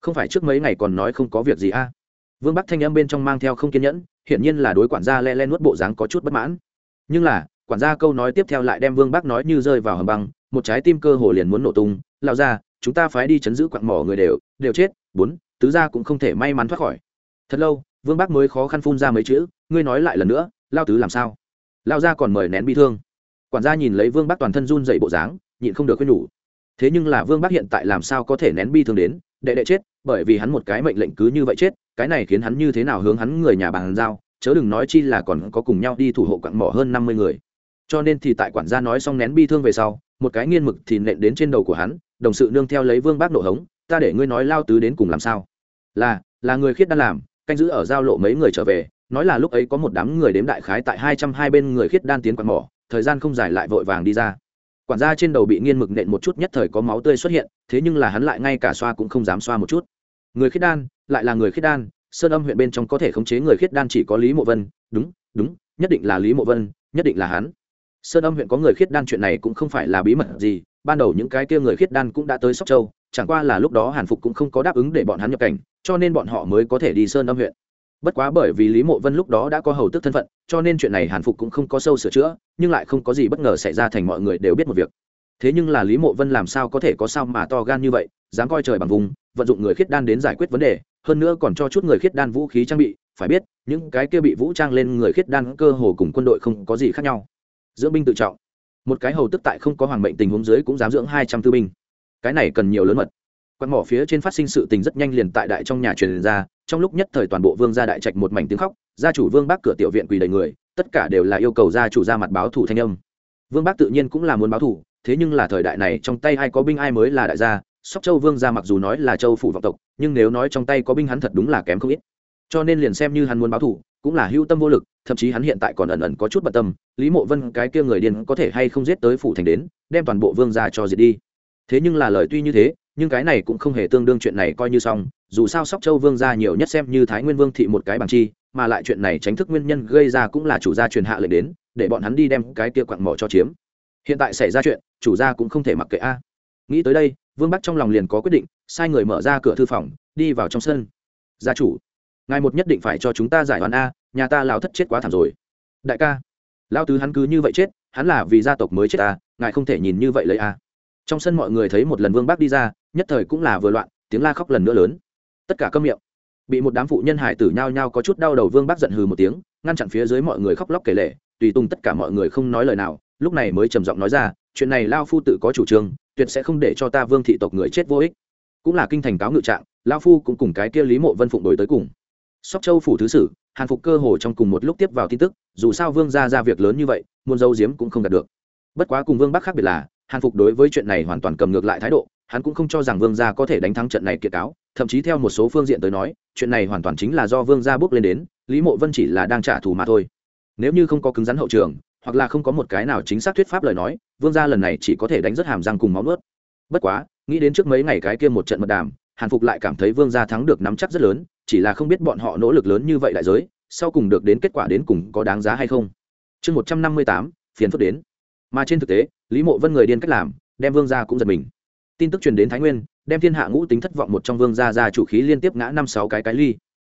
Không phải trước mấy ngày còn nói không có việc gì a. À? vương bắc thanh âm bên trong mang theo không kiên nhẫn, hiển nhiên là đối quản gia le le nuốt bộ dáng có chút bất mãn. Nhưng là quản gia câu nói tiếp theo lại đem vương Bác nói như rơi vào hầm băng, một trái tim cơ hồ liền muốn nổ tung lao ra chúng ta phái đi chấn giữ quặng mỏ người đều đều chết, bốn, tứ gia cũng không thể may mắn thoát khỏi. Thật lâu, vương Bác mới khó khăn phun ra mấy chữ, ngươi nói lại lần nữa lao tứ làm sao? Lao ra còn mời nén bi thương. Quản gia nhìn lấy vương Bác toàn thân run dậy bộ dáng, nhịn không được khuyên nhủ. Thế nhưng là vương Bác hiện tại làm sao có thể nén bi thương đến, đệ đệ chết, bởi vì hắn một cái mệnh lệnh cứ như vậy chết, cái này khiến hắn như thế nào hướng hắn người nhà bàn giao, chớ đừng nói chi là còn có cùng nhau đi thủ hộ quặng mỏ hơn năm mươi người cho nên thì tại quản gia nói xong nén bi thương về sau, một cái nghiên mực thì nện đến trên đầu của hắn, đồng sự nương theo lấy vương bác nộ hống, ta để ngươi nói lao tứ đến cùng làm sao? Là là người khiết đan làm, canh giữ ở giao lộ mấy người trở về, nói là lúc ấy có một đám người đếm đại khái tại hai trăm hai bên người khiết đan tiến quạt mỏ, thời gian không dài lại vội vàng đi ra. Quản gia trên đầu bị nghiên mực nện một chút nhất thời có máu tươi xuất hiện, thế nhưng là hắn lại ngay cả xoa cũng không dám xoa một chút. Người khiết đan, lại là người khiết đan, sơn âm huyện bên trong có thể khống chế người khiết đan chỉ có lý mộ vân. Đúng đúng, nhất định là lý mộ vân, nhất định là hắn sơn âm huyện có người khiết đan chuyện này cũng không phải là bí mật gì, ban đầu những cái kia người khiết đan cũng đã tới sóc châu, chẳng qua là lúc đó hàn phục cũng không có đáp ứng để bọn hắn nhập cảnh, cho nên bọn họ mới có thể đi sơn âm huyện. Bất quá bởi vì lý mộ vân lúc đó đã có hầu tức thân phận, cho nên chuyện này hàn phục cũng không có sâu sửa chữa, nhưng lại không có gì bất ngờ xảy ra thành mọi người đều biết một việc. Thế nhưng là lý mộ vân làm sao có thể có sao mà to gan như vậy, dám coi trời bằng vùng, vận dụng người khiết đan đến giải quyết vấn đề, hơn nữa còn cho chút người khiết đan vũ khí trang bị, phải biết, những cái kia bị vũ trang lên người khiết đan cơ hồ cùng quân đội không có gì khác nhau dưỡng binh tự trọng. Một cái hầu tức tại không có hoàng mệnh tình huống dưới cũng dám dưỡng hai trăm tư binh. Cái này cần nhiều lớn mật. Quan mỏ phía trên phát sinh sự tình rất nhanh liền tại đại trong nhà truyền ra, trong lúc nhất thời toàn bộ vương gia đại trạch một mảnh tiếng khóc, gia chủ vương bác cửa tiểu viện quỳ đầy người, tất cả đều là yêu cầu gia chủ ra mặt báo thủ thanh âm. Vương bác tự nhiên cũng là muốn báo thủ thế nhưng là thời đại này trong tay ai có binh ai mới là đại gia, sóc châu vương gia mặc dù nói là châu phủ vọng tộc, nhưng nếu nói trong tay có binh hắn thật đúng là kém không ít. Cho nên liền xem như hắn muốn báo thủ cũng là hưu tâm vô lực, thậm chí hắn hiện tại còn ẩn ẩn có chút bận tâm, lý mộ vân cái kia người điên có thể hay không giết tới phủ thành đến, đem toàn bộ vương gia cho diệt đi. Thế nhưng là lời tuy như thế, nhưng cái này cũng không hề tương đương chuyện này coi như xong, dù sao sóc châu vương gia nhiều nhất xem như thái nguyên vương thị một cái bằng chi, mà lại chuyện này tránh thức nguyên nhân gây ra cũng là chủ gia truyền hạ lệnh đến, để bọn hắn đi đem cái kia quặng mỏ cho chiếm. Hiện tại xảy ra chuyện, chủ gia cũng không thể mặc kệ a. Nghĩ tới đây, vương bắc trong lòng liền có quyết định, sai người mở ra cửa thư phòng, đi vào trong sân. Gia chủ, ngài một nhất định phải cho chúng ta giải đoán a nhà ta lao thất chết quá thảm rồi. Đại ca lao tứ hắn cứ như vậy chết hắn là vì gia tộc mới chết à, ngài không thể nhìn như vậy lấy à? trong sân mọi người thấy một lần vương bác đi ra nhất thời cũng là vừa loạn tiếng la khóc lần nữa lớn. Tất cả câm miệng. Bị một đám phụ nhân hải tử nhao nhao có chút đau đầu vương bác giận hừ một tiếng ngăn chặn phía dưới mọi người khóc lóc kể lệ tùy tung tất cả mọi người không nói lời nào lúc này mới trầm giọng nói ra chuyện này lao phu tự có chủ trương tuyệt sẽ không để cho ta vương thị tộc người chết vô ích. Cũng là kinh thành cáo ngự trạng lao phu cũng cùng cái kia lý mộ vân phụng đổi tới cùng sóc châu phủ thứ sử, hàn phục cơ hồ trong cùng một lúc tiếp vào tin tức, dù sao vương ra ra việc lớn như vậy muôn dâu diếm cũng không đạt được. Bất quá cùng vương bắc khác biệt là, hàn phục đối với chuyện này hoàn toàn cầm ngược lại thái độ, hắn cũng không cho rằng vương gia có thể đánh thắng trận này kiệt cáo, thậm chí theo một số phương diện tới nói, chuyện này hoàn toàn chính là do vương gia bước lên đến, lý mộ vân chỉ là đang trả thù mà thôi. Nếu như không có cứng rắn hậu trường, hoặc là không có một cái nào chính xác thuyết pháp lời nói, vương gia lần này chỉ có thể đánh rất hàm răng cùng máu nuốt. Bất quá, nghĩ đến trước mấy ngày cái kia một trận mật đàm, hàn phục lại cảm thấy vương gia thắng được nắm chắc rất lớn chỉ là không biết bọn họ nỗ lực lớn như vậy đại giới, sau cùng được đến kết quả đến cùng có đáng giá hay không. Chương một trăm năm mươi tám, phiền phức đến. Mà trên thực tế, lý mộ vân người điên cách làm, đem vương gia cũng giật mình. Tin tức truyền đến thái nguyên, đem thiên hạ ngũ tính thất vọng một trong vương gia ra chủ khí liên tiếp ngã năm sáu cái cái ly.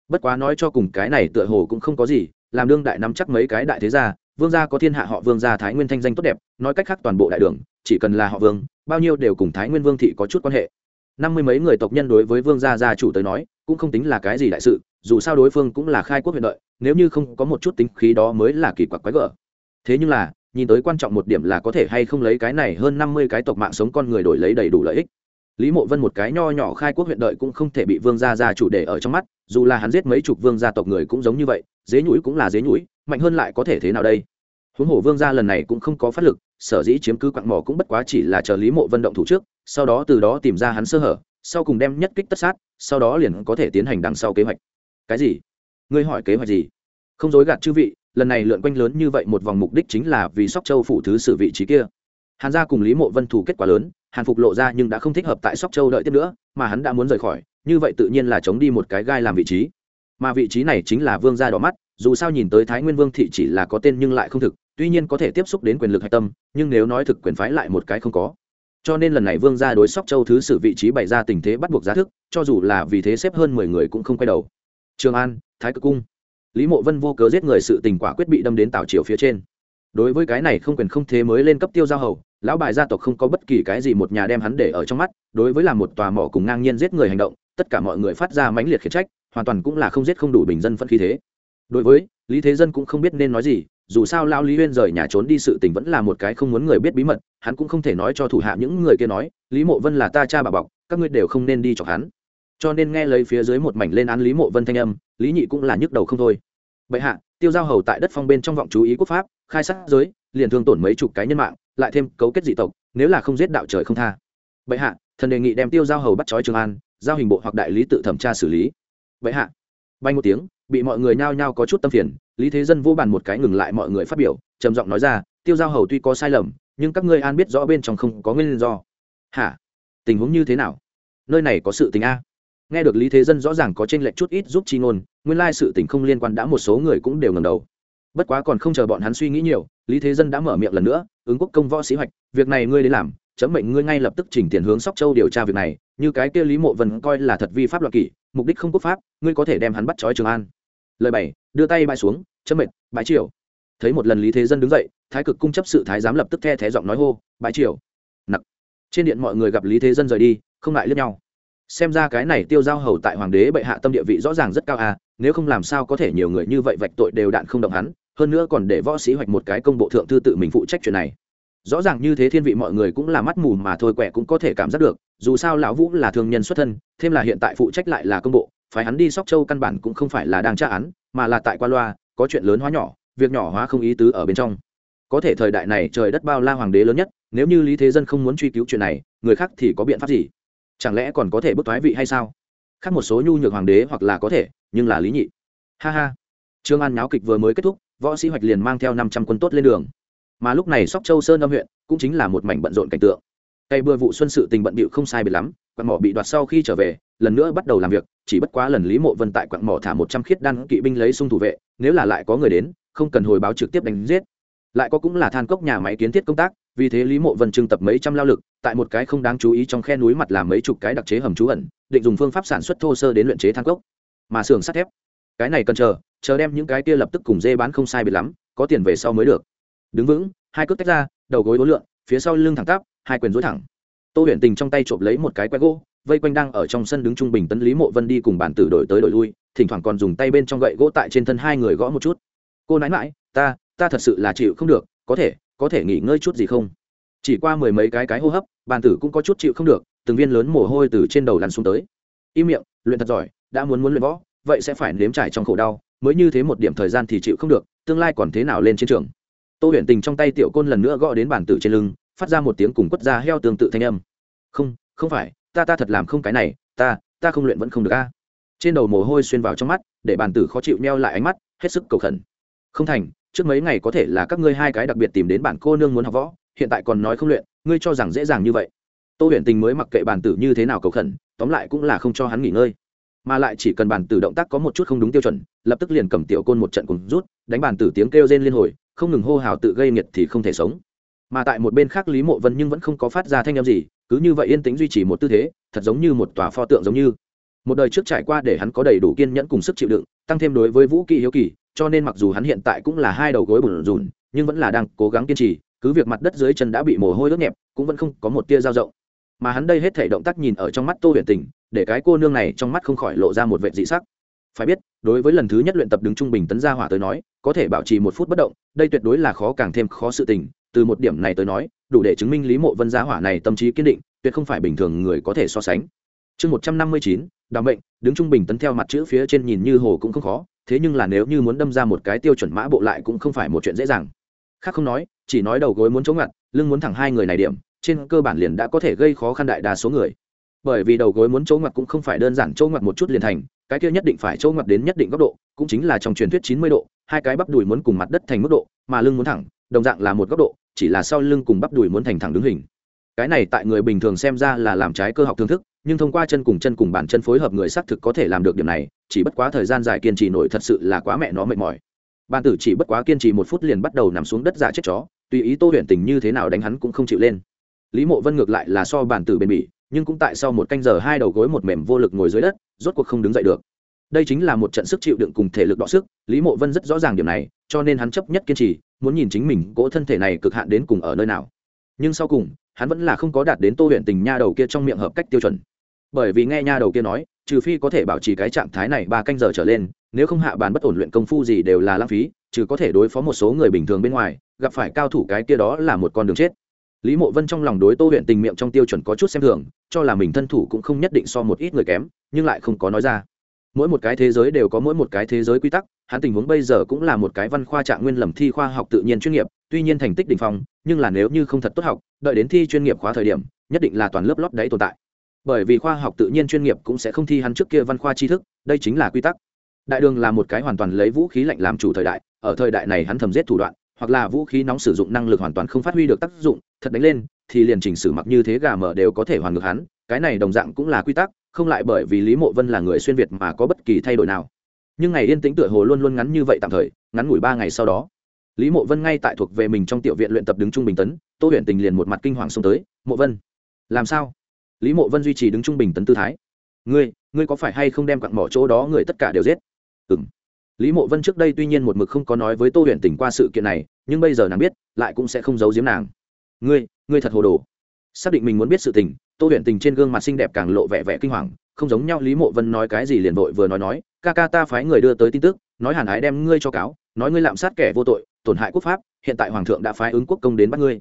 Bất quá nói cho cùng cái này tựa hồ cũng không có gì, làm đương đại nắm chắc mấy cái đại thế gia, vương gia có thiên hạ họ vương gia thái nguyên thanh danh tốt đẹp, nói cách khác toàn bộ đại đường, chỉ cần là họ vương, bao nhiêu đều cùng thái nguyên vương thị có chút quan hệ. Năm mươi mấy người tộc nhân đối với vương gia gia chủ tới nói cũng không tính là cái gì đại sự, dù sao đối phương cũng là khai quốc huyện đợi, nếu như không có một chút tính khí đó mới là kỳ quặc quái gở. Thế nhưng là, nhìn tới quan trọng một điểm là có thể hay không lấy cái này hơn năm mươi cái tộc mạng sống con người đổi lấy đầy đủ lợi ích. Lý mộ vân một cái nho nhỏ khai quốc huyện đợi cũng không thể bị vương gia gia chủ đề ở trong mắt, dù là hắn giết mấy chục vương gia tộc người cũng giống như vậy, dế nhũi cũng là dế nhũi mạnh hơn lại có thể thế nào đây? Huống hồ vương gia lần này cũng không có phát lực, sở dĩ chiếm cứ quặng mỏ cũng bất quá chỉ là chờ lý mộ vân động thủ trước, sau đó từ đó tìm ra hắn sơ hở sau cùng đem nhất kích tất sát, sau đó liền có thể tiến hành đằng sau kế hoạch. Cái gì? Ngươi hỏi kế hoạch gì? Không dối gạt chư vị, lần này lượn quanh lớn như vậy một vòng mục đích chính là vì sóc châu phụ thứ sự vị trí kia. Hàn gia cùng lý mộ vân thủ kết quả lớn, hàn phục lộ ra nhưng đã không thích hợp tại sóc châu đợi tiếp nữa, mà hắn đã muốn rời khỏi, như vậy tự nhiên là chống đi một cái gai làm vị trí. Mà vị trí này chính là vương gia đỏ mắt, dù sao nhìn tới thái nguyên vương thị chỉ là có tên nhưng lại không thực, tuy nhiên có thể tiếp xúc đến quyền lực hạch tâm, nhưng nếu nói thực quyền phái lại một cái không có cho nên lần này vương gia đối sóc châu thứ sử vị trí bày ra tình thế bắt buộc giá thức, cho dù là vì thế xếp hơn mười người cũng không quay đầu. Trường an, thái cực cung. Lý mộ vân vô cớ giết người sự tình quả quyết bị đâm đến tảo triều phía trên. Đối với cái này không quyền không thế mới lên cấp tiêu giao hầu, lão bài gia tộc không có bất kỳ cái gì một nhà đem hắn để ở trong mắt, đối với là một tòa mỏ cùng ngang nhiên giết người hành động, tất cả mọi người phát ra mãnh liệt khiển trách, hoàn toàn cũng là không giết không đủ bình dân phân khí thế đối với, lý thế dân cũng không biết nên nói gì, dù sao lao lý huyên rời nhà trốn đi sự tình vẫn là một cái không muốn người biết bí mật, hắn cũng không thể nói cho thủ hạ những người kia nói, lý mộ vân là ta cha bà bọc, các ngươi đều không nên đi chọc hắn. Cho nên nghe lấy phía dưới một mảnh lên án lý mộ vân thanh âm, lý nhị cũng là nhức đầu không thôi. Bệ hạ, tiêu giao hầu tại đất phong bên trong vọng chú ý quốc pháp, khai sát giới, liền thương tổn mấy chục cái nhân mạng, lại thêm cấu kết dị tộc, nếu là không giết đạo trời không tha. Bệ hạ, thần đề nghị đem tiêu giao hầu bắt trói trường an, giao hình bộ hoặc đại lý tự thẩm tra xử lý. Bệ hạ bay một tiếng, bị mọi người nhao nhao có chút tâm phiền, lý thế dân vô bàn một cái ngừng lại mọi người phát biểu, trầm giọng nói ra, tiêu giao hầu tuy có sai lầm, nhưng các ngươi an biết rõ bên trong không có nguyên do. Hả? Tình huống như thế nào? Nơi này có sự tình a? Nghe được lý thế dân rõ ràng có t r ê n lệch chút ít giúp chi ngôn, nguyên lai sự tình không liên quan đã một số người cũng đều ngầm đầu. Bất quá còn không chờ bọn hắn suy nghĩ nhiều, lý thế dân đã mở miệng lần nữa, ứng quốc công võ sĩ hoạch, việc này ngươi đến làm chấm mệnh ngươi ngay lập tức chỉnh tiền hướng sóc châu điều tra việc này, như cái kia lý mộ vân coi là thật vi pháp luật kỷ, mục đích không quốc pháp, ngươi có thể đem hắn bắt trói trường an. Lời bảy, đưa tay bãi xuống, chấm mệnh, bãi triều. Thấy một lần lý thế dân đứng dậy, thái cực cung chấp sự thái giám lập tức the thé giọng nói hô, bãi triều. Nặc. Trên điện mọi người gặp lý thế dân rời đi, không lại lướt nhau. Xem ra cái này tiêu giao hầu tại hoàng đế bệ hạ tâm địa vị rõ ràng rất cao à nếu không làm sao có thể nhiều người như vậy vạch tội đều đạn không động hắn, hơn nữa còn để võ sĩ hoạch một cái công bộ thượng thư tự mình phụ trách chuyện này rõ ràng như thế thiên vị mọi người cũng là mắt mù mà thôi, quẻ cũng có thể cảm giác được, dù sao lão vũ là thương nhân xuất thân, thêm là hiện tại phụ trách lại là công bộ phải hắn đi sóc châu căn bản cũng không phải là đang tra án, mà là tại qua loa, có chuyện lớn hóa nhỏ, việc nhỏ hóa không ý tứ ở bên trong. Có thể thời đại này trời đất bao la hoàng đế lớn nhất, nếu như lý thế dân không muốn truy cứu chuyện này, người khác thì có biện pháp gì? Chẳng lẽ còn có thể bức thoái vị hay sao? Khác một số nhu nhược hoàng đế hoặc là có thể, nhưng là lý nhị. Ha ha. Trương an nháo kịch vừa mới kết thúc, võ sĩ hoạch liền mang theo năm trăm quân tốt lên đường mà lúc này sóc châu sơn âm huyện cũng chính là một mảnh bận rộn cảnh tượng. Cây bừa vụ xuân sự tình bận bịu không sai biệt lắm, quặng mỏ bị đoạt sau khi trở về, lần nữa bắt đầu làm việc, chỉ bất quá lần lý mộ vân tại quặng mỏ thả một trăm khiết đan kỵ binh lấy sung thủ vệ, nếu là lại có người đến, không cần hồi báo trực tiếp đánh giết. Lại có cũng là than cốc nhà máy kiến thiết công tác, vì thế lý mộ vân trưng tập mấy trăm lao lực, tại một cái không đáng chú ý trong khe núi mặt làm mấy chục cái đặc chế hầm trú ẩn, định dùng phương pháp sản xuất thô sơ đến luyện chế than cốc. Mà xưởng sắt thép, cái này cần chờ chờ đem những cái kia lập tức cùng dê bán không sai biệt lắm, có tiền về sau mới được đứng vững, hai cước tách ra, đầu gối đối lượn, phía sau lưng thẳng tắp, hai quyền dối thẳng. Tô huyền tình trong tay trộm lấy một cái que gỗ, vây quanh đang ở trong sân đứng trung bình tấn lý mộ vân đi cùng bản tử đổi tới đổi lui, thỉnh thoảng còn dùng tay bên trong gậy gỗ tại trên thân hai người gõ một chút. Cô nãi mãi ta ta thật sự là chịu không được, có thể có thể nghỉ ngơi chút gì không? Chỉ qua mười mấy cái cái hô hấp bàn tử cũng có chút chịu không được, từng viên lớn mồ hôi từ trên đầu lăn xuống tới. Im miệng, luyện thật giỏi, đã muốn muốn luyện võ, vậy sẽ phải nếm trải trong khổ đau, mới như thế một điểm thời gian thì chịu không được, tương lai còn thế nào lên chiến trường? Tô huyền tình trong tay tiểu côn lần nữa gõ đến bản tử trên lưng, phát ra một tiếng cùng quất ra heo tương tự thanh âm. Không không phải, ta ta thật làm không cái này, ta ta không luyện vẫn không được a. Trên đầu mồ hôi xuyên vào trong mắt, để bàn tử khó chịu neo lại ánh mắt, hết sức cầu khẩn. Không thành, trước mấy ngày có thể là các ngươi hai cái đặc biệt tìm đến bản cô nương muốn học võ, hiện tại còn nói không luyện, ngươi cho rằng dễ dàng như vậy. Tô huyền tình mới mặc kệ bàn tử như thế nào cầu khẩn, tóm lại cũng là không cho hắn nghỉ ngơi. Mà lại chỉ cần bàn tử động tác có một chút không đúng tiêu chuẩn, lập tức liền cầm tiểu côn một trận cùng rút, đánh bàn tử tiếng kêu rên liên hồi không ngừng hô hào tự gây nghiệt thì không thể sống. Mà tại một bên khác lý mộ vân nhưng vẫn không có phát ra thanh âm gì, cứ như vậy yên tĩnh duy trì một tư thế, thật giống như một tòa pho tượng giống như. Một đời trước trải qua để hắn có đầy đủ kiên nhẫn cùng sức chịu đựng, tăng thêm đối với vũ khí hiếu kỳ cho nên mặc dù hắn hiện tại cũng là hai đầu gối bùn rùn, nhưng vẫn là đang cố gắng kiên trì, cứ việc mặt đất dưới chân đã bị mồ hôi ướt nhẹp, cũng vẫn không có một tia dao rộng mà hắn đây hết thể động tác nhìn ở trong mắt tô huyền tình, để cái cô nương này trong mắt không khỏi lộ ra một vệ dị sắc phải biết, đối với lần thứ nhất luyện tập đứng trung bình tấn gia hỏa tới nói, có thể bảo trì một phút bất động, đây tuyệt đối là khó càng thêm khó sự tình. Từ một điểm này tới nói, đủ để chứng minh lý mộ vân gia hỏa này tâm trí kiên định, tuyệt không phải bình thường người có thể so sánh. Chương một trăm năm mươi chín, đào mệnh, đứng trung bình tấn theo mặt chữ phía trên nhìn như hồ cũng không khó, thế nhưng là nếu như muốn đâm ra một cái tiêu chuẩn mã bộ lại cũng không phải một chuyện dễ dàng. Khác không nói, chỉ nói đầu gối muốn chống ngặt, lưng muốn thẳng hai người này điểm, trên cơ bản liền đã có thể gây khó khăn đại đa số người. Bởi vì đầu gối muốn chỗ ngoặt cũng không phải đơn giản chỗ ngoặt một chút liền thành cái kia nhất định phải chỗ ngoặt đến nhất định góc độ, cũng chính là trong truyền thuyết chín mươi độ, hai cái bắp đùi muốn cùng mặt đất thành mức độ, mà lưng muốn thẳng, đồng dạng là một góc độ, chỉ là sau lưng cùng bắp đùi muốn thành thẳng đứng hình. Cái này tại người bình thường xem ra là làm trái cơ học thương thức, nhưng thông qua chân cùng chân cùng bàn chân phối hợp người xác thực có thể làm được điểm này, chỉ bất quá thời gian dài kiên trì nổi thật sự là quá mẹ nó mệt mỏi. Bàn tử chỉ bất quá kiên trì một phút liền bắt đầu nằm xuống đất giả chết chó, tùy ý tô huyền tình như thế nào đánh hắn cũng không chịu lên. Lý mộ vân ngược lại là so bàn tử bền bỉ nhưng cũng tại sau một canh giờ hai đầu gối một mềm vô lực ngồi dưới đất, rốt cuộc không đứng dậy được. Đây chính là một trận sức chịu đựng cùng thể lực đọ sức, lý mộ vân rất rõ ràng điểm này, cho nên hắn chấp nhất kiên trì, muốn nhìn chính mình cỗ thân thể này cực hạn đến cùng ở nơi nào. Nhưng sau cùng, hắn vẫn là không có đạt đến tô huyện tình nha đầu kia trong miệng hợp cách tiêu chuẩn. Bởi vì nghe nha đầu kia nói, trừ phi có thể bảo trì cái trạng thái này ba canh giờ trở lên, nếu không hạ bàn bất ổn luyện công phu gì đều là lãng phí, trừ có thể đối phó một số người bình thường bên ngoài, gặp phải cao thủ cái kia đó là một con đường chết lý mộ vân trong lòng đối tô huyện tình miệng trong tiêu chuẩn có chút xem thường, cho là mình thân thủ cũng không nhất định so một ít người kém, nhưng lại không có nói ra. Mỗi một cái thế giới đều có mỗi một cái thế giới quy tắc, hắn tình huống bây giờ cũng là một cái văn khoa trạng nguyên lầm thi khoa học tự nhiên chuyên nghiệp, tuy nhiên thành tích đ ỉ n h phong, nhưng là nếu như không thật tốt học, đợi đến thi chuyên nghiệp khóa thời điểm, nhất định là toàn lớp lót đấy tồn tại. Bởi vì khoa học tự nhiên chuyên nghiệp cũng sẽ không thi hắn trước kia văn khoa tri thức, đây chính là quy tắc. Đại đường là một cái hoàn toàn lấy vũ khí lạnh làm chủ thời đại, ở thời đại này hắn thầm giết thủ đoạn hoặc là vũ khí nóng sử dụng năng lực hoàn toàn không phát huy được tác dụng, thật đánh lên, thì liền chỉnh sử mặc như thế gà mở đều có thể hoàn ngược hắn. Cái này đồng dạng cũng là quy tắc, không lại bởi vì lý mộ vân là người xuyên việt mà có bất kỳ thay đổi nào. Nhưng ngày yên tĩnh tựa hồ luôn luôn ngắn như vậy tạm thời, ngắn ngủi ba ngày sau đó, lý mộ vân ngay tại thuộc về mình trong tiểu viện luyện tập đứng trung bình tấn, tô huyện tình liền một mặt kinh hoàng xông tới, mộ vân, làm sao? Lý mộ vân duy trì đứng trung bình tấn tư thái, ngươi ngươi có phải hay không đem quặng mỏ chỗ đó người tất cả đều giết? Ừng lý mộ vân trước đây tuy nhiên một mực không có nói với tô Huyền tình qua sự kiện này, nhưng bây giờ nàng biết, lại cũng sẽ không giấu giếm nàng. Ngươi ngươi thật hồ đồ. Xác định mình muốn biết sự tình, tô Huyền tình trên gương mặt xinh đẹp càng lộ vẻ vẻ kinh hoàng, không giống nhau lý mộ vân nói cái gì liền vội vừa nói nói, ca ca ta phái người đưa tới tin tức, nói hàn ái đem ngươi cho cáo, nói ngươi lạm sát kẻ vô tội, tổn hại quốc pháp, hiện tại hoàng thượng đã phái ứng quốc công đến bắt ngươi.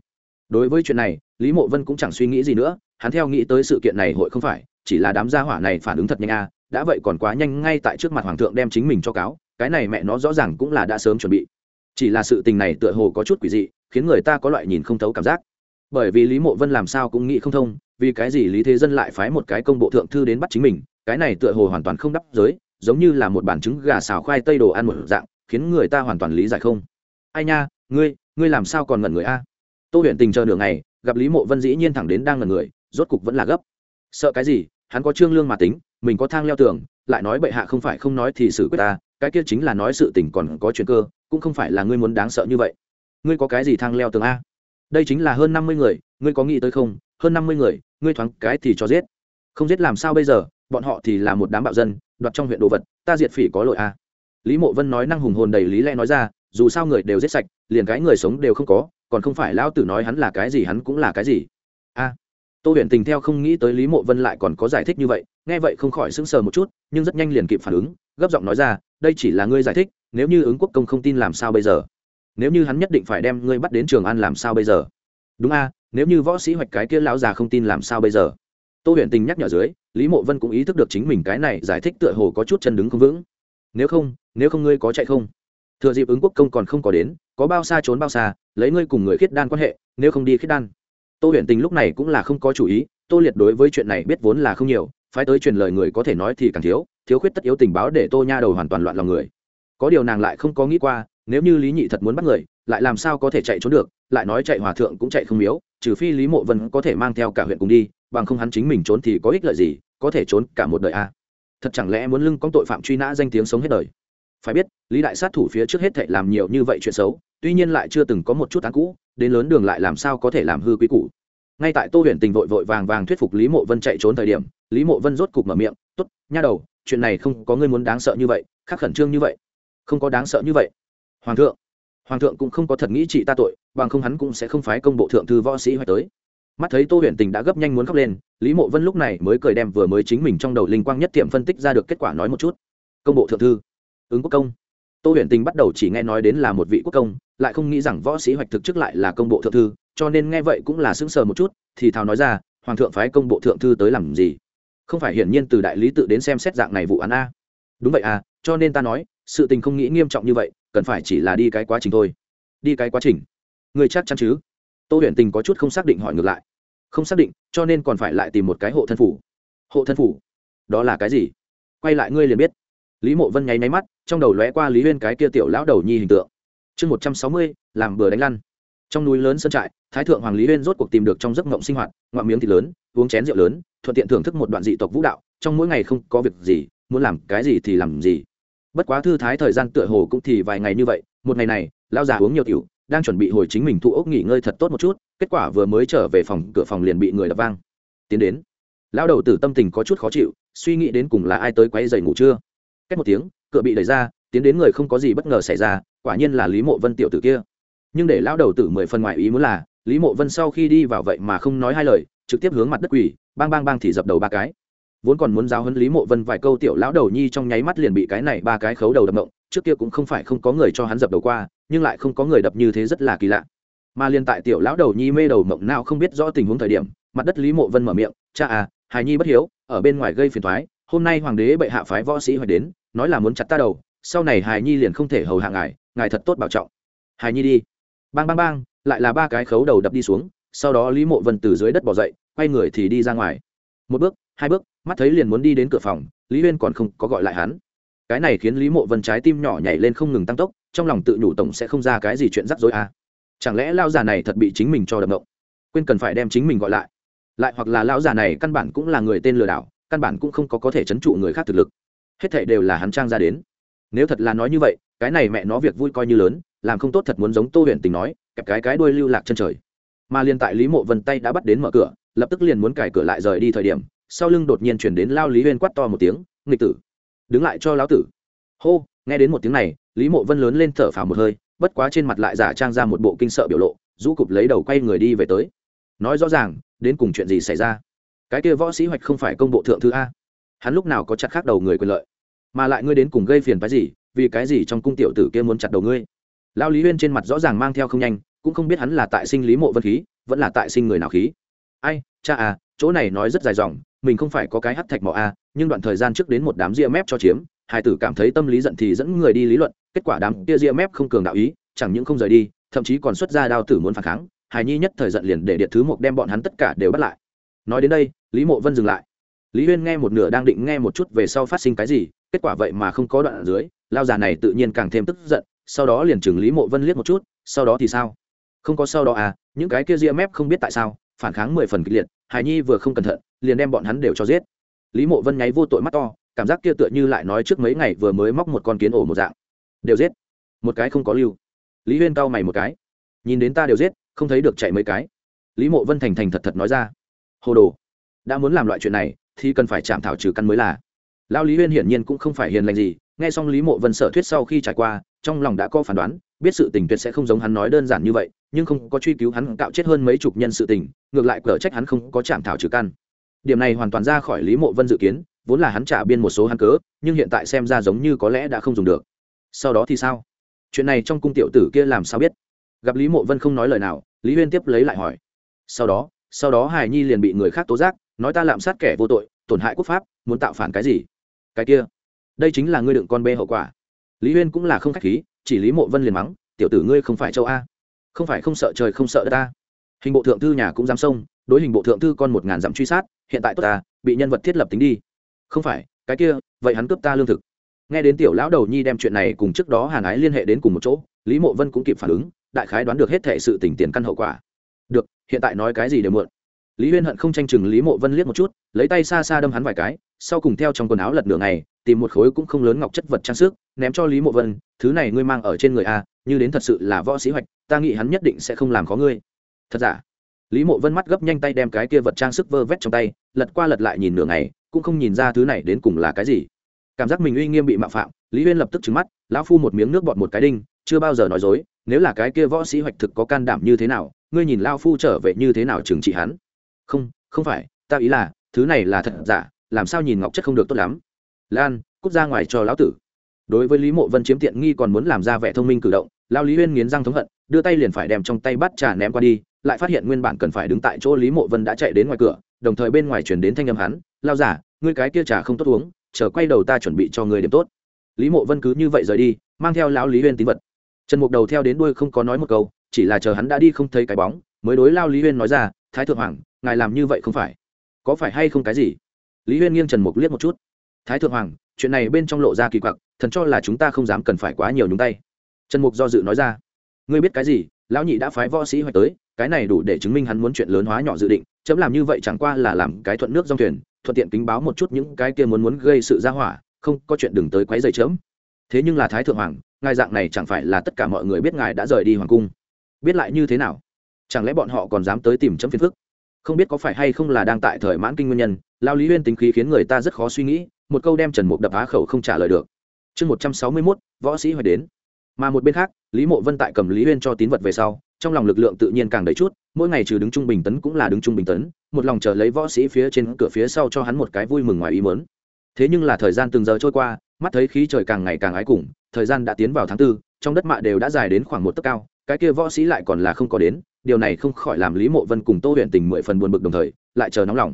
Đối với chuyện này, lý mộ vân cũng chẳng suy nghĩ gì nữa, hắn theo nghĩ tới sự kiện này hội không phải, chỉ là đám gia hỏa này phản ứng thật nhanh a, đã vậy còn quá nhanh ngay tại trước mặt hoàng thượng đem chính mình cho cáo cái này mẹ nó rõ ràng cũng là đã sớm chuẩn bị. Chỉ là sự tình này tựa hồ có chút quỷ dị, khiến người ta có loại nhìn không thấu cảm giác. Bởi vì lý mộ vân làm sao cũng nghĩ không thông, vì cái gì lý thế dân lại phái một cái công bộ thượng thư đến bắt chính mình, cái này tựa hồ hoàn toàn không đắp giới, giống như là một bản trứng gà xào khoai tây đồ ăn một dạng, khiến người ta hoàn toàn lý giải không. Ai nha, ngươi ngươi làm sao còn ngẩn người a? Tô huyện tình chờ nửa ngày, gặp lý mộ vân dĩ nhiên thẳng đến đang ngẩn người, rốt cục vẫn là gấp. Sợ cái gì, hắn có trương lương mà tính, mình có thang leo tường, lại nói bệ hạ không phải không nói thì xử quyết ta cái kia chính là nói sự tình còn có chuyện cơ cũng không phải là ngươi muốn đáng sợ như vậy. Ngươi có cái gì thang leo tường a? Đây chính là hơn năm mươi người ngươi có nghĩ tới không? Hơn năm mươi người ngươi thoáng cái thì cho giết. Không giết làm sao bây giờ? Bọn họ thì là một đám bạo dân đoạt trong huyện đồ vật ta diệt phỉ có lỗi à. lý mộ vân nói năng hùng hồn đầy lý lẽ nói ra dù sao người đều giết sạch liền cái người sống đều không có còn không phải lão tử nói hắn là cái gì hắn cũng là cái gì. A. À, tô huyền tình theo không nghĩ tới lý mộ vân lại còn có giải thích như vậy nghe vậy không khỏi sững sờ một chút nhưng rất nhanh liền kịp phản ứng gấp giọng nói ra, đây chỉ là ngươi giải thích, nếu như ứng quốc công không tin làm sao bây giờ? Nếu như hắn nhất định phải đem ngươi bắt đến trường an làm sao bây giờ? Đúng a, nếu như võ sĩ hoạch cái kia lão già không tin làm sao bây giờ? Tô huyền tình nhắc nhở dưới, lý mộ vân cũng ý thức được chính mình cái này giải thích tựa hồ có chút chân đứng không vững. Nếu không nếu không ngươi có chạy không? Thừa dịp ứng quốc công còn không có đến, có bao xa trốn bao xa, lấy ngươi cùng người khiết đan quan hệ, nếu không đi khiết đan. Tô huyền tình lúc này cũng là không có chủ ý, tô liệt đối với chuyện này biết vốn là không nhiều, phái tới truyền lời người có thể nói thì càng thiếu thiếu khuyết tất yếu tình báo để tô nha đầu hoàn toàn loạn lòng người. Có điều nàng lại không có nghĩ qua, nếu như lý nhị thật muốn bắt người, lại làm sao có thể chạy trốn được, lại nói chạy hòa thượng cũng chạy không miếu, trừ phi lý mộ vân có thể mang theo cả huyện cùng đi, bằng không hắn chính mình trốn thì có ích lợi gì, có thể trốn cả một đời a à. thật chẳng lẽ muốn lưng con tội phạm truy nã danh tiếng sống hết đời? Phải biết, lý đại sát thủ phía trước hết thệ làm nhiều như vậy chuyện xấu, tuy nhiên lại chưa từng có một chút án cũ, đến lớn đường lại làm sao có thể làm hư quý cũ ngay tại tô huyện tình vội vội vàng vàng thuyết phục lý mộ vân chạy trốn thời điểm, lý mộ vân rốt cục mở miệng t ố t nha đầu chuyện này không có ngươi muốn đáng sợ như vậy, khắc khẩn trương như vậy. Không có đáng sợ như vậy. Hoàng thượng hoàng thượng cũng không có thật nghĩ chị ta tội, bằng không hắn cũng sẽ không phái công bộ thượng thư võ sĩ hoài tới. Mắt thấy tô huyền tình đã gấp nhanh muốn khóc lên, lý mộ vân lúc này mới cười đem vừa mới chính mình trong đầu linh quang nhất tiệm phân tích ra được kết quả nói một chút. Công bộ thượng thư, ứng quốc công. Tô huyền tình bắt đầu chỉ nghe nói đến là một vị quốc công, lại không nghĩ rằng võ sĩ hoạch thực chức lại là công bộ thượng thư, cho nên nghe vậy cũng là sững sờ một chút, thì thào nói ra, hoàng thượng phái công bộ thượng thư tới làm gì? Không phải hiển nhiên từ đại lý tự đến xem xét dạng này vụ án a. Đúng vậy à cho nên ta nói, sự tình không nghĩ nghiêm trọng như vậy, cần phải chỉ là đi cái quá trình thôi. Đi cái quá trình? Người chắc chắn chứ? Tô huyền tình có chút không xác định hỏi ngược lại. Không xác định, cho nên còn phải lại tìm một cái hộ thân phủ. Hộ thân phủ? Đó là cái gì? Quay lại ngươi liền biết. Lý mộ vân nháy máy mắt, trong đầu lóe qua lý huyên cái kia tiểu lão đầu nhi hình tượng. Chương một trăm sáu mươi, làm bừa đánh lăn. Trong núi lớn sơn trại, thái thượng hoàng lý huyên rốt cuộc tìm được trong giấc ngộng sinh hoạt, ngoạm miếng thịt lớn uống chén rượu lớn, thuận tiện thưởng thức một đoạn dị tộc vũ đạo, trong mỗi ngày không có việc gì, muốn làm cái gì thì làm gì. Bất quá thư thái thời gian tựa hồ cũng thì vài ngày như vậy, một ngày này lao già uống nhiều tiểu, đang chuẩn bị hồi chính mình thụ ốc nghỉ ngơi thật tốt một chút, kết quả vừa mới trở về phòng, cửa phòng liền bị người đập vang. Tiến đến. Lao đầu tử tâm tình có chút khó chịu, suy nghĩ đến cùng là ai tới quấy giày ngủ trưa cách một tiếng, cửa bị đẩy ra, tiến đến người không có gì bất ngờ xảy ra, quả nhiên là lý mộ vân tiểu tử kia. Nhưng để lao đầu tử mười phần ngoài ý muốn là, lý mộ vân sau khi đi vào vậy mà không nói hai lời trực tiếp hướng mặt đất quỷ bang bang bang thì dập đầu ba cái. Vốn còn muốn giáo huấn lý mộ vân vài câu tiểu lão đầu nhi trong nháy mắt liền bị cái này ba cái khấu đầu đập động, trước kia cũng không phải không có người cho hắn dập đầu qua, nhưng lại không có người đập như thế rất là kỳ lạ. Mà liên tại tiểu lão đầu nhi mê đầu mộng nào không biết rõ tình huống thời điểm, mặt đất lý mộ vân mở miệng, cha à hài nhi bất hiếu, ở bên ngoài gây phiền thoái hôm nay hoàng đế bệ hạ phái võ sĩ hoạch đến, nói là muốn chặt ta đầu, sau này hài nhi liền không thể hầu hạ ngài ngài thật tốt bảo trọng. Hài nhi đi. Bang bang bang, lại là ba cái khấu đầu đập đi xuống sau đó lý mộ vân từ dưới đất bỏ dậy quay người thì đi ra ngoài. Một bước hai bước mắt thấy liền muốn đi đến cửa phòng lý huyên còn không có gọi lại hắn. Cái này khiến lý mộ vân trái tim nhỏ nhảy lên không ngừng tăng tốc trong lòng tự nhủ tổng sẽ không ra cái gì chuyện rắc rối à. chẳng lẽ lao già này thật bị chính mình cho đập động, quên cần phải đem chính mình gọi lại. Lại hoặc là lão già này căn bản cũng là người tên lừa đảo căn bản cũng không có có thể chấn trụ người khác thực lực. Hết thệ đều là hắn trang ra đến. Nếu thật là nói như vậy cái này mẹ nó việc vui coi như lớn làm không tốt thật muốn giống tô huyền tình nói kẹp cái cái đuôi lưu lạc chân trời mà liên tại lý mộ vân tay đã bắt đến mở cửa, lập tức liền muốn cài cửa lại rời đi thời điểm, sau lưng đột nhiên chuyển đến lao lý huyên quát to một tiếng, nghịch tử, đứng lại cho lão tử. Hô, nghe đến một tiếng này, lý mộ vân lớn lên thở phào một hơi, bất quá trên mặt lại giả trang ra một bộ kinh sợ biểu lộ, rũ cụp lấy đầu quay người đi về tới. Nói rõ ràng, đến cùng chuyện gì xảy ra? Cái kia võ sĩ hoạch không phải công bộ thượng thư a. Hắn lúc nào có chặt khác đầu người quyền lợi? Mà lại ngươi đến cùng gây phiền phái gì, vì cái gì trong cung tiểu tử kia muốn chặt đầu ngươi? Lao lý huyên trên mặt rõ ràng mang theo không nhanh cũng không biết hắn là tại sinh lý mộ vân khí, vẫn là tại sinh người nào khí. Ai, cha à chỗ này nói rất dài dòng, mình không phải có cái hắt thạch mỏ a nhưng đoạn thời gian trước đến một đám ria mép cho chiếm hải tử cảm thấy tâm lý giận thì dẫn người đi lý luận, kết quả đám kia ria mép không cường đạo ý, chẳng những không rời đi, thậm chí còn xuất ra đao tử muốn phản kháng hải nhi nhất thời giận liền để điện thứ một đem bọn hắn tất cả đều bắt lại. Nói đến đây, lý mộ vân dừng lại. Lý huyên nghe một nửa đang định nghe một chút về sau phát sinh cái gì, kết quả vậy mà không có đoạn ở dưới, lao già này tự nhiên càng thêm tức giận, sau đó liền chừng lý mộ vân liếc một chút, sau đó thì sao? Không có sau đó à những cái kia ria mép không biết tại sao, phản kháng mười phần kịch liệt, hải nhi vừa không cẩn thận, liền đem bọn hắn đều cho giết. Lý mộ vân nháy vô tội mắt to, cảm giác kia tựa như lại nói trước mấy ngày vừa mới móc một con kiến ổ một dạng. Đều giết. Một cái không có lưu. Lý huyên cau mày một cái. Nhìn đến ta đều giết, không thấy được chạy mấy cái. Lý mộ vân thành thành thật thật nói ra. Hồ đồ. Đã muốn làm loại chuyện này, thì cần phải chạm thảo trừ căn mới là. Lao lý huyên hiển nhiên cũng không phải hiền lành gì, nghe xong lý mộ vân sở thuyết sau khi trải qua trong lòng đã có phán đoán, biết sự tình tuyệt sẽ không giống hắn nói đơn giản như vậy, nhưng không có truy cứu hắn cạo chết hơn mấy chục nhân sự tình, ngược lại cở trách hắn không có chạm thảo trừ căn. Điểm này hoàn toàn ra khỏi lý mộ vân dự kiến, vốn là hắn trả biên một số hắn cớ, nhưng hiện tại xem ra giống như có lẽ đã không dùng được. Sau đó thì sao? Chuyện này trong cung tiểu tử kia làm sao biết? Gặp lý mộ vân không nói lời nào, lý huyên tiếp lấy lại hỏi. Sau đó sau đó hải nhi liền bị người khác tố giác, nói ta lạm sát kẻ vô tội, tổn hại quốc pháp, muốn tạo phản cái gì? Cái kia, đây chính là ngươi đựng con bê hậu quả lý huyên cũng là không khách khí, chỉ lý mộ vân liền mắng, tiểu tử ngươi không phải châu a. Không phải không sợ trời không sợ đất ta. Hình bộ thượng thư nhà cũng dám xông, đối hình bộ thượng thư con một ngàn dặm truy sát, hiện tại tốt ta, bị nhân vật thiết lập tính đi. Không phải, cái kia, vậy hắn cướp ta lương thực. Nghe đến tiểu lão đầu nhi đem chuyện này cùng trước đó hàn ái liên hệ đến cùng một chỗ, lý mộ vân cũng kịp phản ứng, đại khái đoán được hết thể sự tỉnh tiền căn hậu quả. Được, hiện tại nói cái gì đều muộn lý huyên hận không tranh chừng lý mộ vân liếc một chút, lấy tay xa xa đâm hắn vài cái, sau cùng theo trong quần áo lật nửa ngày tìm một khối cũng không lớn ngọc chất vật trang sức, ném cho lý mộ vân, thứ này ngươi mang ở trên người a như đến thật sự là võ sĩ hoạch, ta nghĩ hắn nhất định sẽ không làm khó ngươi. Thật giả? Lý mộ vân mắt gấp nhanh tay đem cái kia vật trang sức vơ vét trong tay, lật qua lật lại nhìn nửa ngày, cũng không nhìn ra thứ này đến cùng là cái gì. Cảm giác mình uy nghiêm bị mạo phạm, lý huyên lập tức trứng mắt, lão phu một miếng nước bọt một cái đinh, chưa bao giờ nói dối, nếu là cái kia võ sĩ hoạch thực có can đảm như thế nào, ngươi nhìn lao phu trở về như thế nào trừng trị hắn? Không không phải, ta ý là, thứ này là thật giả, làm sao nhìn ngọc chất không được tốt lắm lan, cút ra ngoài cho lão tử. Đối với lý mộ vân chiếm tiện nghi còn muốn làm ra vẻ thông minh cử động lao lý huyên nghiến răng thống hận, đưa tay liền phải đem trong tay bắt trà ném qua đi, lại phát hiện nguyên bản cần phải đứng tại chỗ lý mộ vân đã chạy đến ngoài cửa, đồng thời bên ngoài chuyển đến thanh âm hắn lao giả ngươi cái kia trà không tốt uống, chờ quay đầu ta chuẩn bị cho ngươi điểm tốt. Lý mộ vân cứ như vậy rời đi, mang theo lão lý huyên tín vật. Trần mục đầu theo đến đuôi không có nói một câu, chỉ là chờ hắn đã đi không thấy cái bóng, mới đối lao lý huyên nói ra, thái thượng hoàng, ngài làm như vậy không phải. Có phải hay không cái gì? Lý huyên nghiêng trần mục liếc một chút thái thượng hoàng, chuyện này bên trong lộ ra kỳ quặc, thần cho là chúng ta không dám cần phải quá nhiều nhúng tay. Trần mục do dự nói ra. Ngươi biết cái gì? Lão nhị đã phái võ sĩ hoạch tới, cái này đủ để chứng minh hắn muốn chuyện lớn hóa nhỏ dự định. Chấm làm như vậy chẳng qua là làm cái thuận nước dòng thuyền, thuận tiện kính báo một chút những cái kia muốn muốn gây sự ra hỏa, không có chuyện đừng tới quấy dày chớm thế nhưng là thái thượng hoàng, ngài dạng này chẳng phải là tất cả mọi người biết ngài đã rời đi hoàng cung. Biết lại như thế nào? Chẳng lẽ bọn họ còn dám tới tìm chấm phiền phức? Không biết có phải hay không là đang tại thời mãn kinh nguyên nhân lao lý huyên tính khí khiến người ta rất khó suy nghĩ một câu đem trần mục đập á khẩu không trả lời được. Chương một trăm sáu mươi mốt, võ sĩ hỏi đến. Mà một bên khác, lý mộ vân tại cầm lý huyên cho tín vật về sau, trong lòng lực lượng tự nhiên càng đầy chút, mỗi ngày trừ đứng trung bình tấn cũng là đứng trung bình tấn, một lòng chờ lấy võ sĩ phía trên cửa phía sau cho hắn một cái vui mừng ngoài ý mớn thế nhưng là thời gian từng giờ trôi qua, mắt thấy khí trời càng ngày càng ái cùng, thời gian đã tiến vào tháng tư, trong đất mạ đều đã dài đến khoảng một tấc cao, cái kia võ sĩ lại còn là không có đến, điều này không khỏi làm lý mộ vân cùng tô huyện tình mười phần buồn bực đồng thời, lại chờ nóng lòng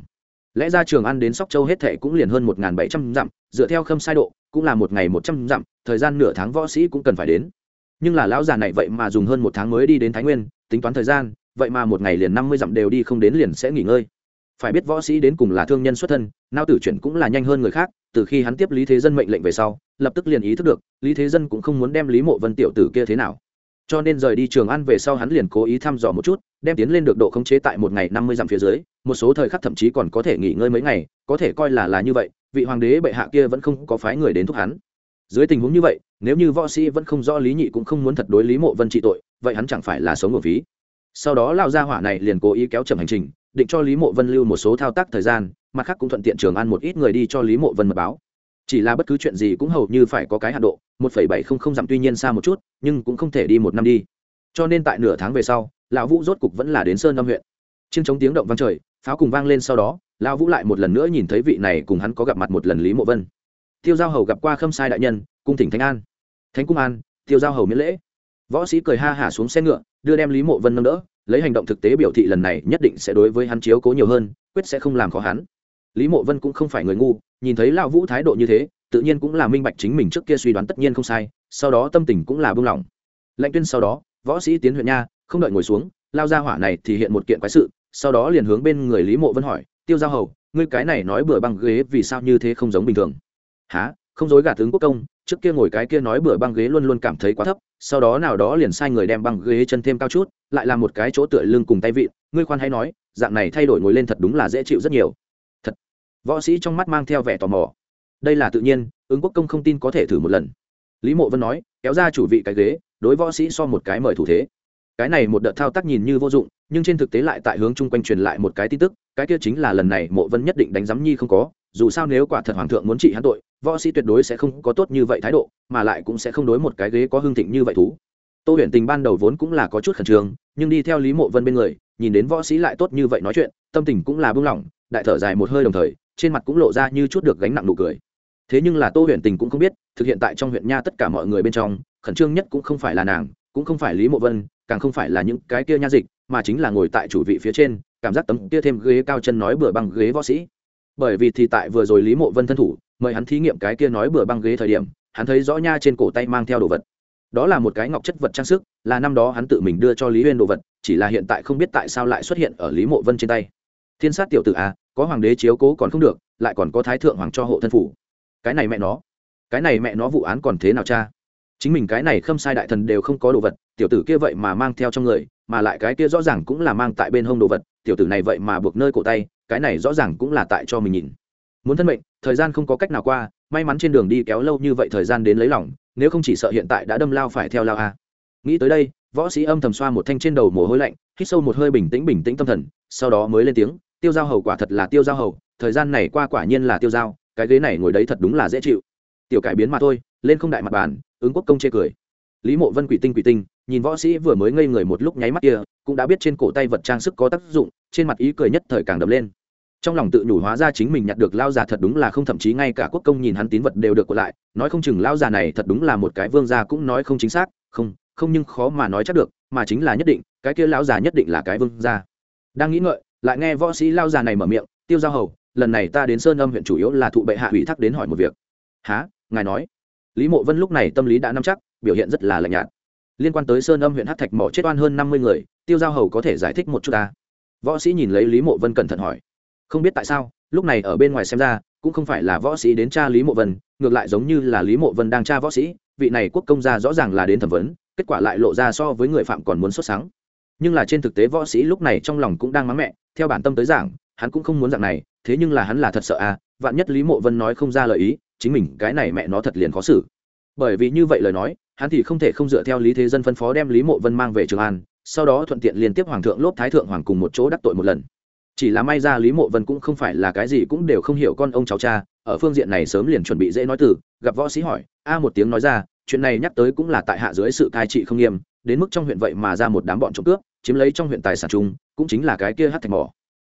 lẽ ra trường ăn đến sóc châu hết thệ cũng liền hơn một bảy trăm dặm, dựa theo khâm sai độ, cũng là một ngày một trăm dặm, thời gian nửa tháng võ sĩ cũng cần phải đến. Nhưng là lão già này vậy mà dùng hơn một tháng mới đi đến thái nguyên, tính toán thời gian, vậy mà một ngày liền năm mươi dặm đều đi không đến liền sẽ nghỉ ngơi. Phải biết võ sĩ đến cùng là thương nhân xuất thân, nao tử chuyển cũng là nhanh hơn người khác, từ khi hắn tiếp lý thế dân mệnh lệnh về sau, lập tức liền ý thức được, lý thế dân cũng không muốn đem lý mộ vân tiểu tử kia thế nào cho nên rời đi trường ăn về sau hắn liền cố ý thăm dò một chút, đem tiến lên được độ khống chế tại một ngày năm mươi dặm phía dưới, một số thời khắc thậm chí còn có thể nghỉ ngơi mấy ngày, có thể coi là là như vậy, vị hoàng đế bệ hạ kia vẫn không có phái người đến thúc hắn. Dưới tình huống như vậy, nếu như võ sĩ vẫn không rõ lý nhị cũng không muốn thật đối lý mộ vân trị tội, vậy hắn chẳng phải là sống nguồn phí. Sau đó lao gia hỏa này liền cố ý kéo chậm hành trình, định cho lý mộ vân lưu một số thao tác thời gian, mặt khác cũng thuận tiện trường ăn một ít người đi cho lý mộ vân mật báo chỉ là bất cứ chuyện gì cũng hầu như phải có cái hạ độ, một phẩy bảy không không dặm tuy nhiên xa một chút, nhưng cũng không thể đi một năm đi. Cho nên tại nửa tháng về sau, lão vũ rốt cục vẫn là đến sơn âm huyện. Chiêng chống tiếng động vang trời, pháo cùng vang lên sau đó, lão vũ lại một lần nữa nhìn thấy vị này cùng hắn có gặp mặt một lần lý mộ vân. Tiêu giao hầu gặp qua khâm sai đại nhân, cung thỉnh thánh an. Thánh cung an, tiêu giao hầu miễn lễ. Võ sĩ cười ha hả xuống xe ngựa, đưa đem lý mộ vân nâng đỡ, lấy hành động thực tế biểu thị lần này nhất định sẽ đối với hắn chiếu cố nhiều hơn, quyết sẽ không làm khó hắn lý mộ vân cũng không phải người ngu, nhìn thấy lão vũ thái độ như thế, tự nhiên cũng là minh bạch chính mình trước kia suy đoán tất nhiên không sai, sau đó tâm tình cũng là buông lỏng. Lệnh tuyên sau đó, võ sĩ tiến huyện nha, không đợi ngồi xuống lao ra hỏa này thì hiện một kiện quái sự, sau đó liền hướng bên người lý mộ vân hỏi, tiêu giao hầu, ngươi cái này nói bừa băng ghế vì sao như thế không giống bình thường? Há không dối gả tướng quốc công, trước kia ngồi cái kia nói bừa băng ghế luôn luôn cảm thấy quá thấp, sau đó nào đó liền sai người đem băng ghế chân thêm cao chút, lại làm một cái chỗ tựa lưng cùng tay vịn ngươi khoan hay nói, dạng này thay đổi ngồi lên thật đúng là dễ chịu rất nhiều võ sĩ trong mắt mang theo vẻ tò mò. Đây là tự nhiên, ứng quốc công không tin có thể thử một lần. Lý mộ vân nói, kéo ra chủ vị cái ghế, đối võ sĩ so một cái mời thủ thế. Cái này một đợt thao tác nhìn như vô dụng, nhưng trên thực tế lại tại hướng chung quanh truyền lại một cái tin tức, cái kia chính là lần này mộ vân nhất định đánh giám nhi không có, dù sao nếu quả thật hoàng thượng muốn trị hắn tội, võ sĩ tuyệt đối sẽ không có tốt như vậy thái độ, mà lại cũng sẽ không đối một cái ghế có hương thịnh như vậy thú. Tô huyền tình ban đầu vốn cũng là có chút khẩn trương, nhưng đi theo lý mộ vân bên người, nhìn đến võ sĩ lại tốt như vậy nói chuyện, tâm tình cũng là buông lỏng, đại thở dài một hơi đồng thời trên mặt cũng lộ ra như chút được gánh nặng nụ cười. Thế nhưng là tô huyền tình cũng không biết, thực hiện tại trong huyện nha tất cả mọi người bên trong, khẩn trương nhất cũng không phải là nàng, cũng không phải lý mộ vân, càng không phải là những cái kia nha dịch, mà chính là ngồi tại chủ vị phía trên, cảm giác tấm kia thêm ghế cao chân nói bừa băng ghế võ sĩ. Bởi vì thì tại vừa rồi lý mộ vân thân thủ, mời hắn thí nghiệm cái kia nói bừa băng ghế thời điểm, hắn thấy rõ nha trên cổ tay mang theo đồ vật. Đó là một cái ngọc chất vật trang sức, là năm đó hắn tự mình đưa cho lý huyên đồ vật, chỉ là hiện tại không biết tại sao lại xuất hiện ở lý mộ vân trên tay. Thiên sát tiểu tử à có hoàng đế chiếu cố còn không được, lại còn có thái thượng hoàng cho hộ thân phủ. Cái này mẹ nó, cái này mẹ nó vụ án còn thế nào cha? Chính mình cái này khâm sai đại thần đều không có đồ vật, tiểu tử kia vậy mà mang theo trong người, mà lại cái kia rõ ràng cũng là mang tại bên hông đồ vật, tiểu tử này vậy mà buộc nơi cổ tay, cái này rõ ràng cũng là tại cho mình nhìn. Muốn thân mệnh, thời gian không có cách nào qua, may mắn trên đường đi kéo lâu như vậy thời gian đến lấy lòng, nếu không chỉ sợ hiện tại đã đâm lao phải theo lao a. Nghĩ tới đây, võ sĩ âm thầm xoa một thanh trên đầu mồ hôi lạnh, hít sâu một hơi bình tĩnh bình tĩnh tâm thần, sau đó mới lên tiếng tiêu giao hầu quả thật là tiêu giao hầu, thời gian này qua quả nhiên là tiêu giao, cái ghế này ngồi đấy thật đúng là dễ chịu. Tiểu cải biến mà thôi, lên không đại mặt bàn, ứng quốc công chê cười. Lý mộ vân quỷ tinh quỷ tinh, nhìn võ sĩ vừa mới ngây người một lúc nháy mắt kia, cũng đã biết trên cổ tay vật trang sức có tác dụng, trên mặt ý cười nhất thời càng đập lên. Trong lòng tự nhủ hóa ra chính mình nhặt được lao già thật đúng là không thậm chí ngay cả quốc công nhìn hắn tín vật đều được của lại, nói không chừng lao già này thật đúng là một cái vương gia cũng nói không chính xác, không không nhưng khó mà nói chắc được, mà chính là nhất định, cái kia lão già nhất định là cái vương gia. Đang nghĩ ngợi lại nghe võ sĩ lao già này mở miệng, tiêu giao hầu, lần này ta đến sơn âm huyện chủ yếu là thụ bệ hạ ủy thác đến hỏi một việc. Há ngài nói? Lý mộ vân lúc này tâm lý đã nắm chắc, biểu hiện rất là lạnh nhạt. Liên quan tới sơn âm huyện hát thạch mỏ chết oan hơn năm mươi người, tiêu giao hầu có thể giải thích một chút ta? Võ sĩ nhìn lấy lý mộ vân cẩn thận hỏi. Không biết tại sao, lúc này ở bên ngoài xem ra, cũng không phải là võ sĩ đến tra lý mộ vân, ngược lại giống như là lý mộ vân đang tra võ sĩ, vị này quốc công gia rõ ràng là đến thẩm vấn, kết quả lại lộ ra so với người phạm còn muốn xuất sáng nhưng là trên thực tế võ sĩ lúc này trong lòng cũng đang mắng mẹ, theo bản tâm tới giảng, hắn cũng không muốn dạng này, thế nhưng là hắn là thật sợ à vạn nhất lý mộ vân nói không ra lời ý, chính mình cái này mẹ nó thật liền khó xử. Bởi vì như vậy lời nói, hắn thì không thể không dựa theo lý thế dân phân phó đem lý mộ vân mang về trường an, sau đó thuận tiện liên tiếp hoàng thượng, lốp thái thượng hoàng cùng một chỗ đắc tội một lần. Chỉ là may ra lý mộ vân cũng không phải là cái gì cũng đều không hiểu con ông cháu cha, ở phương diện này sớm liền chuẩn bị dễ nói từ, gặp võ sĩ hỏi, a một tiếng nói ra, chuyện này nhắc tới cũng là tại hạ dưới sự cai trị không nghiêm đến mức trong huyện vậy mà ra một đám bọn trộm cướp, chiếm lấy trong huyện tài sản chung, cũng chính là cái kia hát thạch mỏ.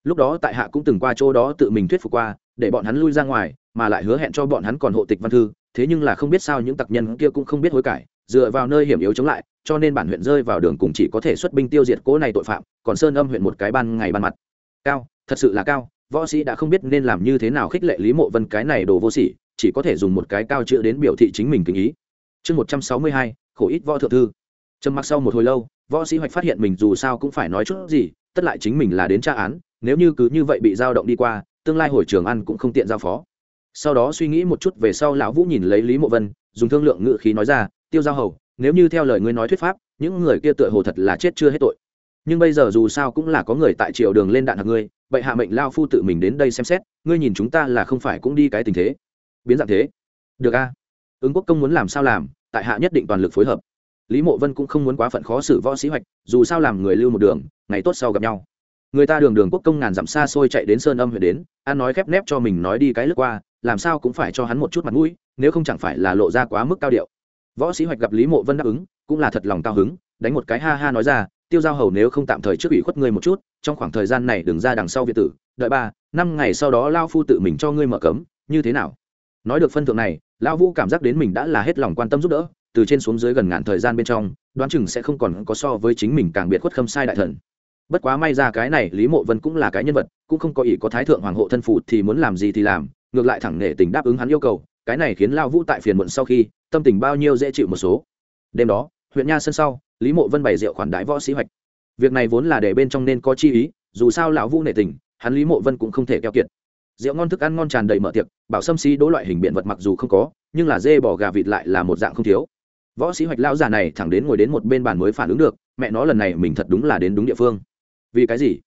Lúc đó tại hạ cũng từng qua chỗ đó tự mình thuyết phục qua, để bọn hắn lui ra ngoài, mà lại hứa hẹn cho bọn hắn còn hộ tịch văn thư, thế nhưng là không biết sao những tặc nhân kia cũng không biết hối cải, dựa vào nơi hiểm yếu chống lại, cho nên bản huyện rơi vào đường cùng chỉ có thể xuất binh tiêu diệt cố này tội phạm, còn sơn âm huyện một cái ban ngày ban mặt. Cao, thật sự là cao, võ sĩ đã không biết nên làm như thế nào khích lệ lý mộ vân cái này đồ vô sỉ, chỉ có thể dùng một cái cao chữ đến biểu thị chính mình kinh ý. Chương một trăm sáu mươi hai, khổ ít võ thượng thư trầm mặc sau một hồi lâu, võ sĩ hoạch phát hiện mình dù sao cũng phải nói chút gì, tất lại chính mình là đến tra án, nếu như cứ như vậy bị dao động đi qua, tương lai hồi trường ăn cũng không tiện giao phó. Sau đó suy nghĩ một chút về sau lão vũ nhìn lấy lý mộ vân, dùng thương lượng ngự khí nói ra, tiêu giao hầu, nếu như theo lời ngươi nói thuyết pháp, những người kia tựa hồ thật là chết chưa hết tội. Nhưng bây giờ dù sao cũng là có người tại triều đường lên đạn hạc ngươi, vậy hạ mệnh lao phu tự mình đến đây xem xét, ngươi nhìn chúng ta là không phải cũng đi cái tình thế. Biến dạng thế. Được a. Ứng quốc công muốn làm sao làm, tại hạ nhất định toàn lực phối hợp lý mộ vân cũng không muốn quá phận khó xử võ sĩ hoạch, dù sao làm người lưu một đường, ngày tốt sau gặp nhau. Người ta đường đường quốc công ngàn dặm xa xôi chạy đến sơn âm huyện đến, an nói khép nép cho mình nói đi cái lướt qua, làm sao cũng phải cho hắn một chút mặt mũi, nếu không chẳng phải là lộ ra quá mức cao điệu. Võ sĩ hoạch gặp lý mộ vân đáp ứng, cũng là thật lòng cao hứng, đánh một cái ha ha nói ra, tiêu giao hầu nếu không tạm thời trước ủy khuất ngươi một chút, trong khoảng thời gian này đừng ra đằng sau việt tử, đợi ba, năm ngày sau đó lao phu tự mình cho ngươi mở cấm, như thế nào? Nói được phân thượng này, lao vũ cảm giác đến mình đã là hết lòng quan tâm giúp đỡ từ trên xuống dưới gần ngàn thời gian bên trong, đoán chừng sẽ không còn có so với chính mình càng biệt khuất khâm sai đại thần. Bất quá may ra cái này, lý mộ vân cũng là cái nhân vật, cũng không có ý có thái thượng hoàng hộ thân phụ thì muốn làm gì thì làm, ngược lại thẳng nể tình đáp ứng hắn yêu cầu, cái này khiến lao vũ tại phiền muộn sau khi, tâm tình bao nhiêu dễ chịu một số. Đêm đó, huyện nha sân sau, lý mộ vân bày rượu khoản đái võ sĩ hoạch. Việc này vốn là để bên trong nên có chi ý, dù sao lão vũ nể tình, hắn lý mộ vân cũng không thể keo kiệt. Rượu ngon thức ăn ngon tràn đầy mở tiệc, bảo xâm xí đỗ loại hình biện vật mặc dù không có, nhưng là dê bò gà vịt lại là một dạng không thiếu võ sĩ hoạch lão già này thẳng đến ngồi đến một bên bàn mới phản ứng được, mẹ nó lần này mình thật đúng là đến đúng địa phương. Vì cái gì?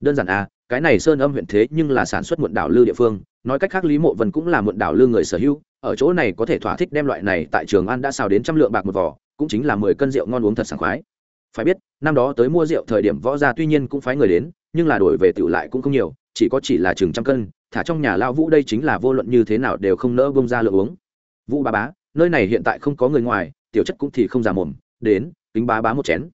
Đơn giản à cái này sơn âm huyện thế nhưng là sản xuất muộn đảo lư địa phương, nói cách khác lý mộ vân cũng là muộn đảo lư người sở hữu, ở chỗ này có thể thỏa thích đem loại này tại trường an đã xào đến trăm lượng bạc một vỏ cũng chính là mười cân rượu ngon uống thật sảng khoái. Phải biết, năm đó tới mua rượu thời điểm võ gia tuy nhiên cũng phái người đến, nhưng là đổi về tiểu lại cũng không nhiều, chỉ có chỉ là chừng trăm cân, thả trong nhà lao vũ đây chính là vô luận như thế nào đều không nỡ bông ra lượng uống. Vũ ba bá, nơi này hiện tại không có người ngoài tiểu chất cũng thì không già mồm, đến, kính bá bá một chén.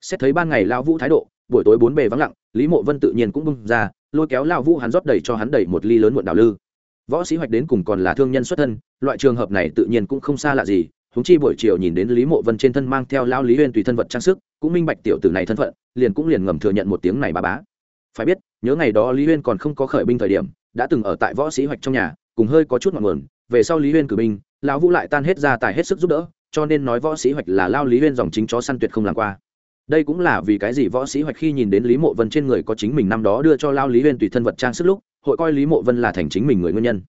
Xét thấy ban ngày lao vũ thái độ, buổi tối bốn bề vắng lặng, lý mộ vân tự nhiên cũng bưng ra, lôi kéo lao vũ hắn rót đầy cho hắn đầy một ly lớn muộn đào lư. Võ sĩ hoạch đến cùng còn là thương nhân xuất thân, loại trường hợp này tự nhiên cũng không xa lạ gì húng chi buổi chiều nhìn đến lý mộ vân trên thân mang theo lao lý huyên tùy thân vật trang sức, cũng minh bạch tiểu tử này thân phận, liền cũng liền ngầm thừa nhận một tiếng này bà bá. Phải biết, nhớ ngày đó lý huyên còn không có khởi binh thời điểm, đã từng ở tại võ sĩ hoạch trong nhà, cùng hơi có chút ngọn nguồn, về sau lý huyên cử binh, lão vũ lại tan hết ra tài hết sức giúp đỡ cho nên nói võ sĩ hoạch là lao lý huyên dòng chính chó săn tuyệt không làm qua. Đây cũng là vì cái gì võ sĩ hoạch khi nhìn đến lý mộ vân trên người có chính mình năm đó đưa cho lao lý huyên tùy thân vật trang sức lúc, hội coi lý mộ vân là thành chính mình người nguyên nhân.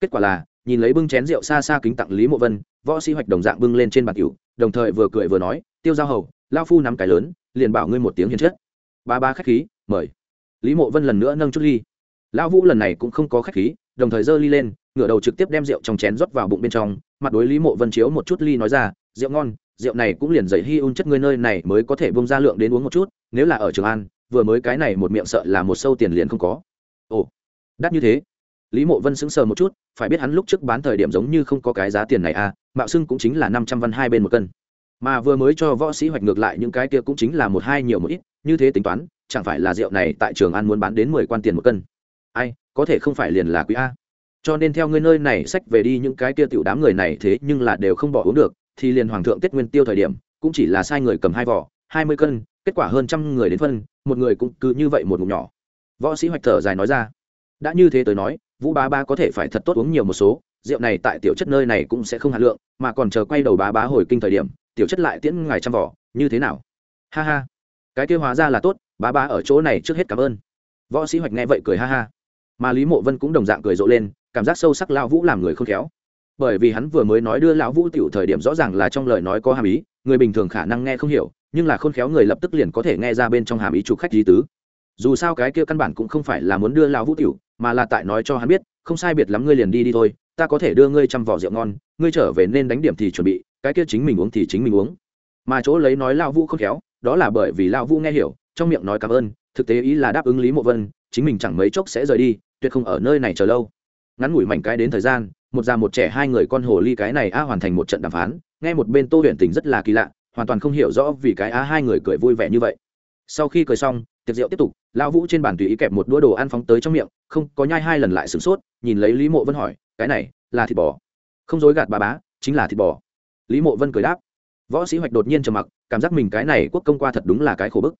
Kết quả là, nhìn lấy bưng chén rượu xa xa kính tặng lý mộ vân, võ sĩ hoạch đồng dạng bưng lên trên bàn cựu đồng thời vừa cười vừa nói, tiêu giao hầu, lao phu nắm cái lớn, liền bảo ngươi một tiếng hiền chất. Ba ba khách khí, mời. Lý mộ vân lần nữa nâng chút ly. Lão vũ lần này cũng không có khách khí, đồng thời giơ ly lên ngửa đầu trực tiếp đem rượu trong chén rót vào bụng bên trong, mặt đối lý mộ vân chiếu một chút ly nói ra, rượu ngon, rượu này cũng liền dậy hi un chất ngươi nơi này mới có thể bông ra lượng đến uống một chút, nếu là ở trường an, vừa mới cái này một miệng sợ là một sâu tiền liền không có. Ồ, đắt như thế. Lý mộ vân sững sờ một chút, phải biết hắn lúc trước bán thời điểm giống như không có cái giá tiền này à mạo xưng cũng chính là năm trăm văn hai bên một cân. Mà vừa mới cho võ sĩ hoạch ngược lại những cái kia cũng chính là một hai nhiều một ít, như thế tính toán, chẳng phải là rượu này tại trường an muốn bán đến mười quan tiền một cân. Ai, có thể không phải liền là quý a cho nên theo ngươi nơi này sách về đi những cái kia tiểu đám người này thế nhưng là đều không bỏ uống được, thì liền hoàng thượng tết nguyên tiêu thời điểm, cũng chỉ là sai người cầm hai vỏ, hai mươi cân, kết quả hơn trăm người đến phân, một người cũng cứ như vậy một ngụm nhỏ. Võ sĩ hoạch thở dài nói ra, đã như thế tới nói, vũ bá ba có thể phải thật tốt uống nhiều một số, rượu này tại tiểu chất nơi này cũng sẽ không hạt lượng, mà còn chờ quay đầu bá bá hồi kinh thời điểm, tiểu chất lại tiễn ngài trăm vỏ, như thế nào? Ha ha, cái kia hóa ra là tốt, bá bá ở chỗ này trước hết cảm ơn. Võ sĩ hoạch nghe vậy cười ha ha, mà lý mộ vân cũng đồng dạng cười rộ lên cảm giác sâu sắc Lão vũ làm người khôn khéo. Bởi vì hắn vừa mới nói đưa lão vũ tiểu thời điểm rõ ràng là trong lời nói có hàm ý, người bình thường khả năng nghe không hiểu, nhưng là khôn khéo người lập tức liền có thể nghe ra bên trong hàm ý chủ khách di tứ. Dù sao cái kia căn bản cũng không phải là muốn đưa lão vũ tiểu, mà là tại nói cho hắn biết, không sai biệt lắm ngươi liền đi đi thôi, ta có thể đưa ngươi trăm vỏ rượu ngon, ngươi trở về nên đánh điểm thì chuẩn bị, cái kia chính mình uống thì chính mình uống. Mà chỗ lấy nói Lão vũ không khéo, đó là bởi vì Lão vũ nghe hiểu, trong miệng nói cảm ơn, thực tế ý là đáp ứng lý mộ vân, chính mình chẳng mấy chốc sẽ rời đi, tuyệt không ở nơi này chờ lâu ngắn ngủi mảnh cái đến thời gian, một già một trẻ hai người con hồ ly cái này a hoàn thành một trận đàm phán, nghe một bên tô huyền tình rất là kỳ lạ, hoàn toàn không hiểu rõ vì cái a hai người cười vui vẻ như vậy. Sau khi cười xong, tiệc rượu tiếp tục, lão vũ trên bàn tùy ý kẹp một đũa đồ ăn phóng tới trong miệng, không, có nhai hai lần lại sửng sốt, nhìn lấy lý mộ vân hỏi, cái này là thịt bò? Không dối gạt bà bá, chính là thịt bò. Lý mộ vân cười đáp. Võ sĩ hoạch đột nhiên trầm mặc, cảm giác mình cái này quốc công qua thật đúng là cái khổ bức.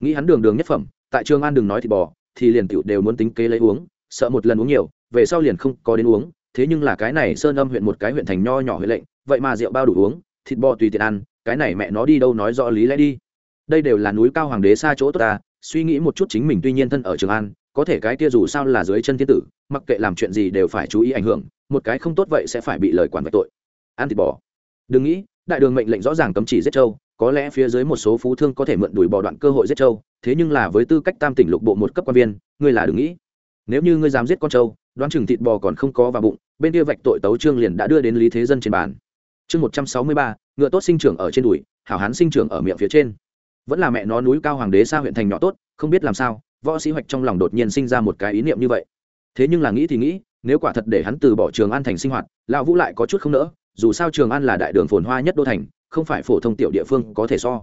Nghĩ hắn đường đường nhất phẩm, tại trường an đừng nói thịt bò, thì liền tựu đều muốn tính kế lấy uống, sợ một lần uống nhiều về sau liền không có đến uống, thế nhưng là cái này sơn âm huyện một cái huyện thành nho nhỏ huyện lệnh, vậy mà rượu bao đủ uống, thịt bò tùy tiện ăn, cái này mẹ nó đi đâu nói rõ lý lẽ đi. Đây đều là núi cao hoàng đế xa chỗ tốt ta, suy nghĩ một chút chính mình tuy nhiên thân ở trường an, có thể cái kia dù sao là dưới chân thiên tử, mặc kệ làm chuyện gì đều phải chú ý ảnh hưởng, một cái không tốt vậy sẽ phải bị lời quản vạch tội. Ăn thịt bò. Đừng nghĩ, đại đường mệnh lệnh rõ ràng cấm chỉ giết châu có lẽ phía dưới một số phú thương có thể mượn đuổi bỏ đoạn cơ hội giết châu thế nhưng là với tư cách tam tỉnh lục bộ một cấp quan viên, ngươi là đừng nghĩ. Nếu như ngươi dám giết con trâu đoán chừng thịt bò còn không có vào bụng, bên kia vạch tội tấu trương liền đã đưa đến lý thế dân trên bàn. Chương một trăm sáu mươi ba, ngựa tốt sinh trưởng ở trên đùi, hảo hán sinh trưởng ở miệng phía trên. Vẫn là mẹ nó núi cao hoàng đế xa huyện thành nhỏ tốt, không biết làm sao, võ sĩ hoạch trong lòng đột nhiên sinh ra một cái ý niệm như vậy. Thế nhưng là nghĩ thì nghĩ, nếu quả thật để hắn từ bỏ trường an thành sinh hoạt, lão vũ lại có chút không nỡ, dù sao trường an là đại đường phồn hoa nhất đô thành, không phải phổ thông tiểu địa phương có thể so.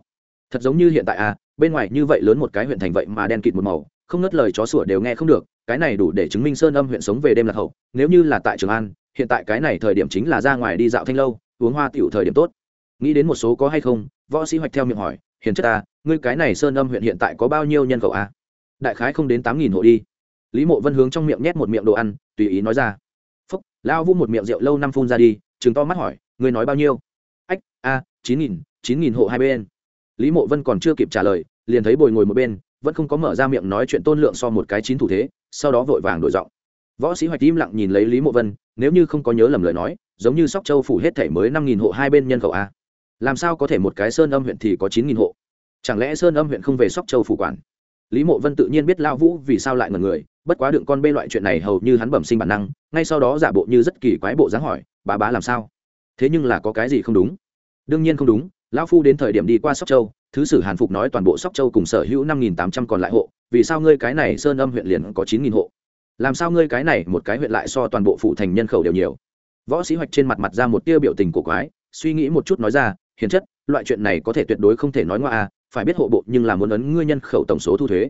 Thật giống như hiện tại à bên ngoài như vậy lớn một cái huyện thành vậy mà đen kịt một màu không ngớt lời chó sủa đều nghe không được, cái này đủ để chứng minh sơn âm huyện sống về đêm lạc hậu, nếu như là tại trường an, hiện tại cái này thời điểm chính là ra ngoài đi dạo thanh lâu, uống hoa tiểu thời điểm tốt. Nghĩ đến một số có hay không, võ sĩ hoạch theo miệng hỏi, hiền chất ta, ngươi cái này sơn âm huyện hiện tại có bao nhiêu nhân khẩu a? Đại khái không đến tám nghìn hộ đi. Lý mộ vân hướng trong miệng nhét một miệng đồ ăn, tùy ý nói ra. Phúc lao vu một miệng rượu lâu năm phun ra đi chừng to mắt hỏi, ngươi nói bao nhiêu? Ách, a, chín nghìn chín nghìn hộ hai bên. Lý mộ vân còn chưa kịp trả lời, liền thấy bồi ngồi một bên vẫn không có mở ra miệng nói chuyện tôn lượng so một cái chín thủ thế, sau đó vội vàng đổi giọng. Võ sĩ hoạch im lặng nhìn lấy lý mộ vân, nếu như không có nhớ lầm lời nói, giống như sóc châu phủ hết thể mới năm nghìn hộ hai bên nhân khẩu a. Làm sao có thể một cái sơn âm huyện thì có chín nghìn hộ? Chẳng lẽ sơn âm huyện không về sóc châu phủ quản? Lý mộ vân tự nhiên biết lao vũ vì sao lại ngần người, bất quá đựng con bê loại chuyện này hầu như hắn bẩm sinh bản năng, ngay sau đó giả bộ như rất kỳ quái bộ dáng hỏi bà bá làm sao? Thế nhưng là có cái gì không đúng? Đương nhiên không đúng lão phu đến thời điểm đi qua sóc châu, thứ sử hàn phục nói toàn bộ sóc châu cùng sở hữu năm nghìn tám trăm còn lại hộ, vì sao ngươi cái này sơn âm huyện liền có chín nghìn hộ? Làm sao ngươi cái này một cái huyện lại so toàn bộ phụ thành nhân khẩu đều nhiều? Võ sĩ hoạch trên mặt mặt ra một tia biểu tình của quái, suy nghĩ một chút nói ra, hiền chất, loại chuyện này có thể tuyệt đối không thể nói ngoa à phải biết hộ bộ nhưng là muốn ấn ngươi nhân khẩu tổng số thu thuế.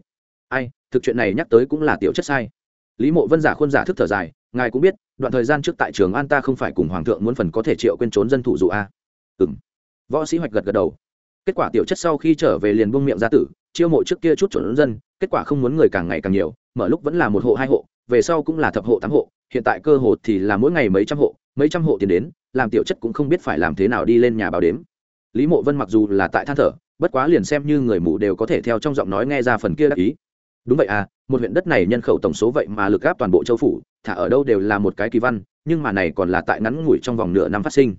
Ai, thực chuyện này nhắc tới cũng là tiểu chất sai. Lý mộ vân giả khuôn giả thức thở dài, ngài cũng biết, đoạn thời gian trước tại trường an ta không phải cùng hoàng thượng muốn phần có thể triệu quên trốn dân thủ dụ a. À? ừng võ sĩ hoạch gật gật đầu. Kết quả tiểu chất sau khi trở về liền buông miệng ra tử, chiêu mộ trước kia chút chuẩn dân, kết quả không muốn người càng ngày càng nhiều, mở lúc vẫn là một hộ, hai hộ, về sau cũng là thập hộ, tám hộ, hiện tại cơ hồ thì là mỗi ngày mấy trăm hộ, mấy trăm hộ tiền đến, làm tiểu chất cũng không biết phải làm thế nào đi lên nhà báo đếm. Lý mộ vân mặc dù là tại than thở, bất quá liền xem như người mù đều có thể theo trong giọng nói nghe ra phần kia đắc ý. Đúng vậy à một huyện đất này nhân khẩu tổng số vậy mà lực gáp toàn bộ châu phủ, thả ở đâu đều là một cái kỳ văn, nhưng mà này còn là tại ngắn ngủi trong vòng nửa năm phát sinh.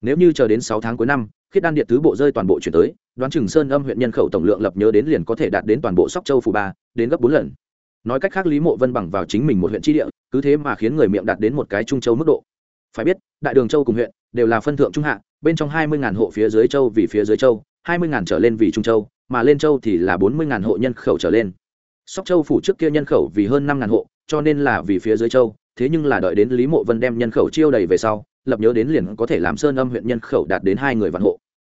Nếu như chờ đến sáu tháng cuối năm khiết đan điện tứ bộ rơi toàn bộ chuyển tới, đoán chừng sơn âm huyện nhân khẩu tổng lượng lập nhớ đến liền có thể đạt đến toàn bộ sóc châu phủ ba, đến gấp bốn lần. Nói cách khác lý mộ vân bằng vào chính mình một huyện tri địa, cứ thế mà khiến người miệng đạt đến một cái trung châu mức độ. Phải biết, đại đường châu cùng huyện đều là phân thượng trung hạ, bên trong hai mươi hộ phía dưới châu vì phía dưới châu, hai mươi trở lên vì trung châu, mà lên châu thì là bốn mươi hộ nhân khẩu trở lên. Sóc châu phủ trước kia nhân khẩu vì hơn năm hộ, cho nên là vì phía dưới châu, thế nhưng là đợi đến lý mộ vân đem nhân khẩu chiêu đầy về sau lập nhớ đến liền có thể làm sơn âm huyện nhân khẩu đạt đến hai người vạn hộ.